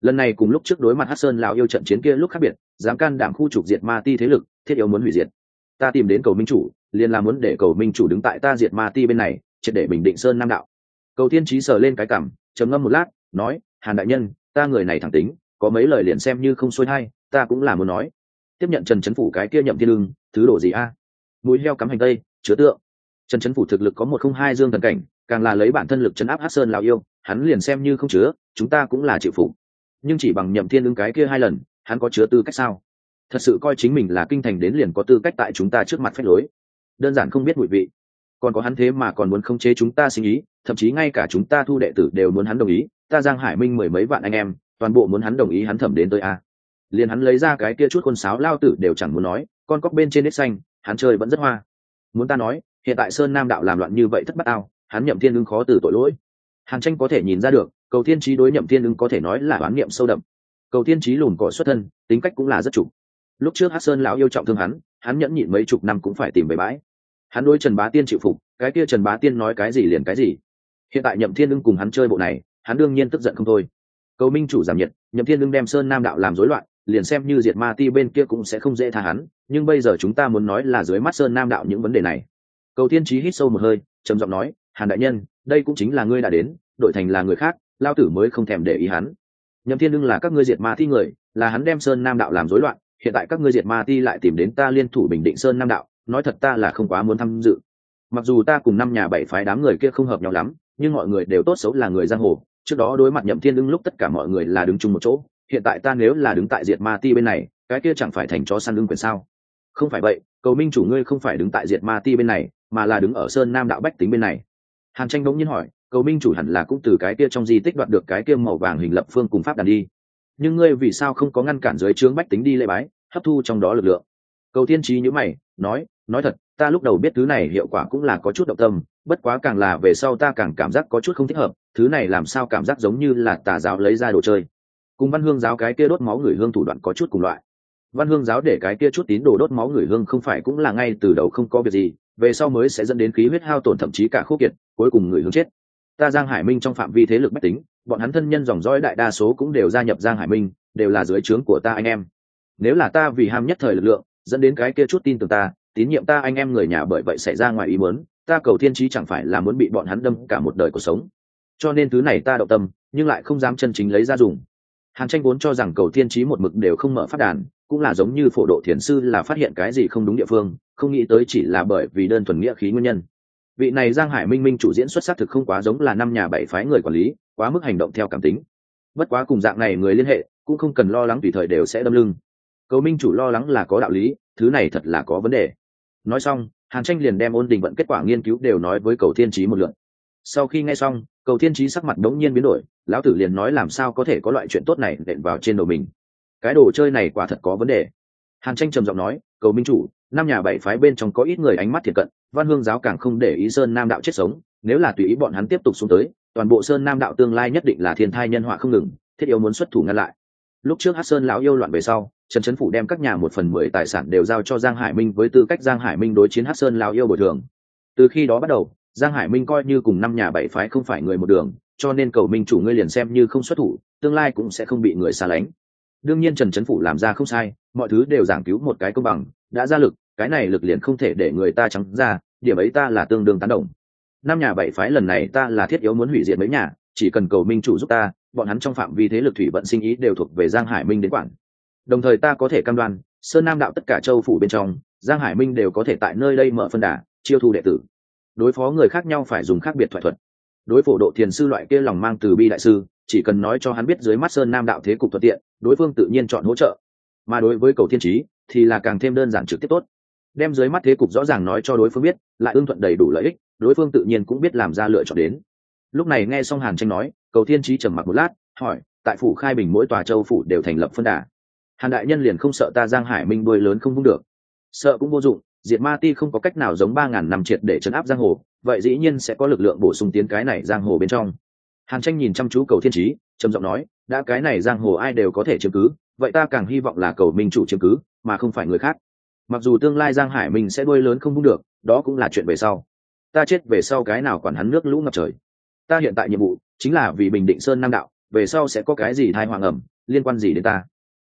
Lần này cùng lúc trước đối mặt hát sơn lào yêu trận chiến kia lúc khác biệt, dám can đảm khu trục diệt ma ti thế lực, thiết yếu muốn hủy diệt. Ta tìm đến cầu minh chủ liền là muốn để cầu minh chủ đứng tại ta diệt ma ti bên này triệt để bình định sơn nam đạo. Cầu thiên trí sờ lên cái cảm trầm ngâm một lát nói hàn đại nhân ta người này thẳng tính có mấy lời liền xem như không xuôi hay ta cũng là muốn nói. Tiếp nhận trần trấn phủ cái kia nhậm thiên lương thứ đồ gì a? Mũi heo cắm hành tây chứa tượng. Trần trấn phủ thực lực có một không hai dương thần cảnh càng là lấy bản thân lực chấn áp hát sơn lào yêu hắn liền xem như không chứa chúng ta cũng là chịu phủ, nhưng chỉ bằng nhậm thiên lương cái kia hai lần hắn có chứa tư cách sao? Thật sự coi chính mình là kinh thành đến liền có tư cách tại chúng ta trước mặt phép lối đơn giản không biết mùi vị. Còn có hắn thế mà còn muốn khống chế chúng ta sinh ý, thậm chí ngay cả chúng ta thu đệ tử đều muốn hắn đồng ý. Ta giang hải minh mười mấy vạn anh em, toàn bộ muốn hắn đồng ý hắn thẩm đến tới a. Liền hắn lấy ra cái kia chút quân sáo lao tử đều chẳng muốn nói, con cóc bên trên nết xanh, hắn chơi vẫn rất hoa. Muốn ta nói, hiện tại sơn nam đạo làm loạn như vậy thất bất ao, hắn nhậm thiên ưng khó từ tội lỗi. Hàn tranh có thể nhìn ra được, cầu thiên trí đối nhậm thiên ưng có thể nói là oán niệm sâu đậm. Cầu thiên trí lùn cỏ xuất thân, tính cách cũng là rất chủ. Lúc trước hát sơn lão yêu trọng thương hắn hắn nhẫn nhịn mấy chục năm cũng phải tìm về bãi. Hắn đối trần bá tiên chịu phục, cái kia trần bá tiên nói cái gì liền cái gì. Hiện tại nhậm thiên ưng cùng hắn chơi bộ này, hắn đương nhiên tức giận không thôi. Cầu minh chủ giảm nhiệt, nhậm thiên ưng đem sơn nam đạo làm rối loạn, liền xem như diệt ma ti bên kia cũng sẽ không dễ tha hắn, nhưng bây giờ chúng ta muốn nói là dưới mắt sơn nam đạo những vấn đề này. Cầu thiên trí hít sâu một hơi, trầm giọng nói, hàn đại nhân, đây cũng chính là ngươi đã đến đội thành là người khác, lao tử mới không thèm để ý hắn. Nhậm thiên ưng là các ngươi diệt ma Thi người, là hắn đem sơn nam đạo làm rối loạn hiện tại các ngươi diệt ma ti lại tìm đến ta liên thủ bình định sơn nam đạo, nói thật ta là không quá muốn tham dự. Mặc dù ta cùng năm nhà bảy phái đám người kia không hợp nhau lắm, nhưng mọi người đều tốt xấu là người giang hồ, trước đó đối mặt nhậm thiên ưng lúc tất cả mọi người là đứng chung một chỗ, hiện tại ta nếu là đứng tại diệt ma ti bên này, cái kia chẳng phải thành chó săn lưng quyền sao? Không phải vậy, cầu minh chủ ngươi không phải đứng tại diệt ma ti bên này, mà là đứng ở sơn nam đạo bách tính bên này. Hàn tranh bỗng nhiên hỏi, cầu minh chủ hẳn là cũng từ cái kia trong di tích đoạt được cái kia màu vàng hình lập phương cùng pháp đàn đi. Nhưng ngươi vì sao không có ngăn cản dưới trướng bách tính đi lễ bái? Hấp thu trong đó lực lượng. Cầu tiên trí nhữ mày, nói nói thật, ta lúc đầu biết thứ này hiệu quả cũng là có chút động tâm, bất quá càng là về sau ta càng cảm giác có chút không thích hợp, thứ này làm sao cảm giác giống như là tà giáo lấy ra đồ chơi. Cùng văn hương giáo cái kia đốt máu người hương thủ đoạn có chút cùng loại. Văn hương giáo để cái kia chút tín đồ đốt máu người hương không phải cũng là ngay từ đầu không có việc gì, về sau mới sẽ dẫn đến khí huyết hao tổn thậm chí cả khô kiệt, cuối cùng người hương chết. Ta giang hải minh trong phạm vi thế lực bách tính, bọn hắn thân nhân dòng dõi đại đa số cũng đều gia nhập giang hải minh, đều là dưới trướng của ta anh em nếu là ta vì ham nhất thời lực lượng, dẫn đến cái kia chút tin tưởng ta, tín nhiệm ta anh em người nhà bởi vậy xảy ra ngoài ý muốn, ta cầu thiên trí chẳng phải là muốn bị bọn hắn đâm cả một đời cuộc sống. Cho nên thứ này ta động tâm, nhưng lại không dám chân chính lấy ra dùng. Hàn tranh vốn cho rằng cầu thiên trí một mực đều không mở phát đàn, cũng là giống như phổ độ thiền sư là phát hiện cái gì không đúng địa phương, không nghĩ tới chỉ là bởi vì đơn thuần nghĩa khí nguyên nhân. Vị này giang hải minh minh chủ diễn xuất sắc thực không quá giống là năm nhà bảy phái người quản lý, quá mức hành động theo cảm tính. Bất quá cùng dạng này người liên hệ, cũng không cần lo lắng tùy thời đều sẽ đâm lưng cầu minh chủ lo lắng là có đạo lý, thứ này thật là có vấn đề. Nói xong, hàn tranh liền đem ôn đình vận kết quả nghiên cứu đều nói với cầu thiên trí một lượt. Sau khi nghe xong, cầu thiên trí sắc mặt đống nhiên biến đổi, lão tử liền nói làm sao có thể có loại chuyện tốt này đện vào trên đầu mình. Cái đồ chơi này quả thật có vấn đề. Hàn tranh trầm giọng nói, cầu minh chủ, năm nhà bảy phái bên trong có ít người ánh mắt thiệt cận, văn hương giáo càng không để ý sơn nam đạo chết sống, nếu là tùy ý bọn hắn tiếp tục xuống tới, toàn bộ sơn nam đạo tương lai nhất định là thiên thai nhân họa không ngừng, thiết yếu muốn xuất thủ ngăn lại. Lúc trước hát sơn lão yêu loạn về sau trần trấn phủ đem các nhà một phần mười tài sản đều giao cho giang hải minh với tư cách giang hải minh đối chiến hát sơn lão yêu bồi thường. Từ khi đó bắt đầu, giang hải minh coi như cùng năm nhà bảy phái không phải người một đường, cho nên cầu minh chủ ngươi liền xem như không xuất thủ, tương lai cũng sẽ không bị người xa lánh. Đương nhiên trần trấn phủ làm ra không sai, mọi thứ đều giảng cứu một cái công bằng, đã ra lực, cái này lực liền không thể để người ta trắng ra, điểm ấy ta là tương đương tán đồng. Năm nhà bảy phái lần này ta là thiết yếu muốn hủy diệt mấy nhà, chỉ cần cầu minh chủ giúp ta, bọn hắn trong phạm vi thế lực thủy vận sinh ý đều thuộc về giang hải minh đến quản đồng thời ta có thể cam đoan, sơn nam đạo tất cả châu phủ bên trong, giang hải minh đều có thể tại nơi đây mở phân đà, chiêu thu đệ tử. Đối phó người khác nhau phải dùng khác biệt thoại thuật. Đối phổ độ thiền sư loại kia lòng mang từ bi đại sư, chỉ cần nói cho hắn biết dưới mắt sơn nam đạo thế cục thuận tiện, đối phương tự nhiên chọn hỗ trợ. Mà đối với cầu thiên trí, thì là càng thêm đơn giản trực tiếp tốt. Đem dưới mắt thế cục rõ ràng nói cho đối phương biết, lại ưng thuận đầy đủ lợi ích, đối phương tự nhiên cũng biết làm ra lựa chọn đến. Lúc này nghe xong hàn tranh nói, cầu thiên trí trầm mặc một lát, hỏi, tại phủ khai bình mỗi tòa châu phủ đều thành lập phân đà hàn đại nhân liền không sợ ta giang hải minh đuôi lớn không vung được. Sợ cũng vô dụng diệt ma ti không có cách nào giống ba ngàn năm triệt để chấn áp giang hồ, vậy dĩ nhiên sẽ có lực lượng bổ sung tiến cái này giang hồ bên trong. Hàn tranh nhìn chăm chú cầu thiên trí, trầm giọng nói, đã cái này giang hồ ai đều có thể chứng cứ, vậy ta càng hy vọng là cầu minh chủ chứng cứ, mà không phải người khác. Mặc dù tương lai giang hải minh sẽ đuôi lớn không vung được, đó cũng là chuyện về sau. Ta chết về sau cái nào quản hắn nước lũ ngập trời. Ta hiện tại nhiệm vụ chính là vì bình định sơn nam đạo, về sau sẽ có cái gì thai hoàng ẩm liên quan gì đến ta?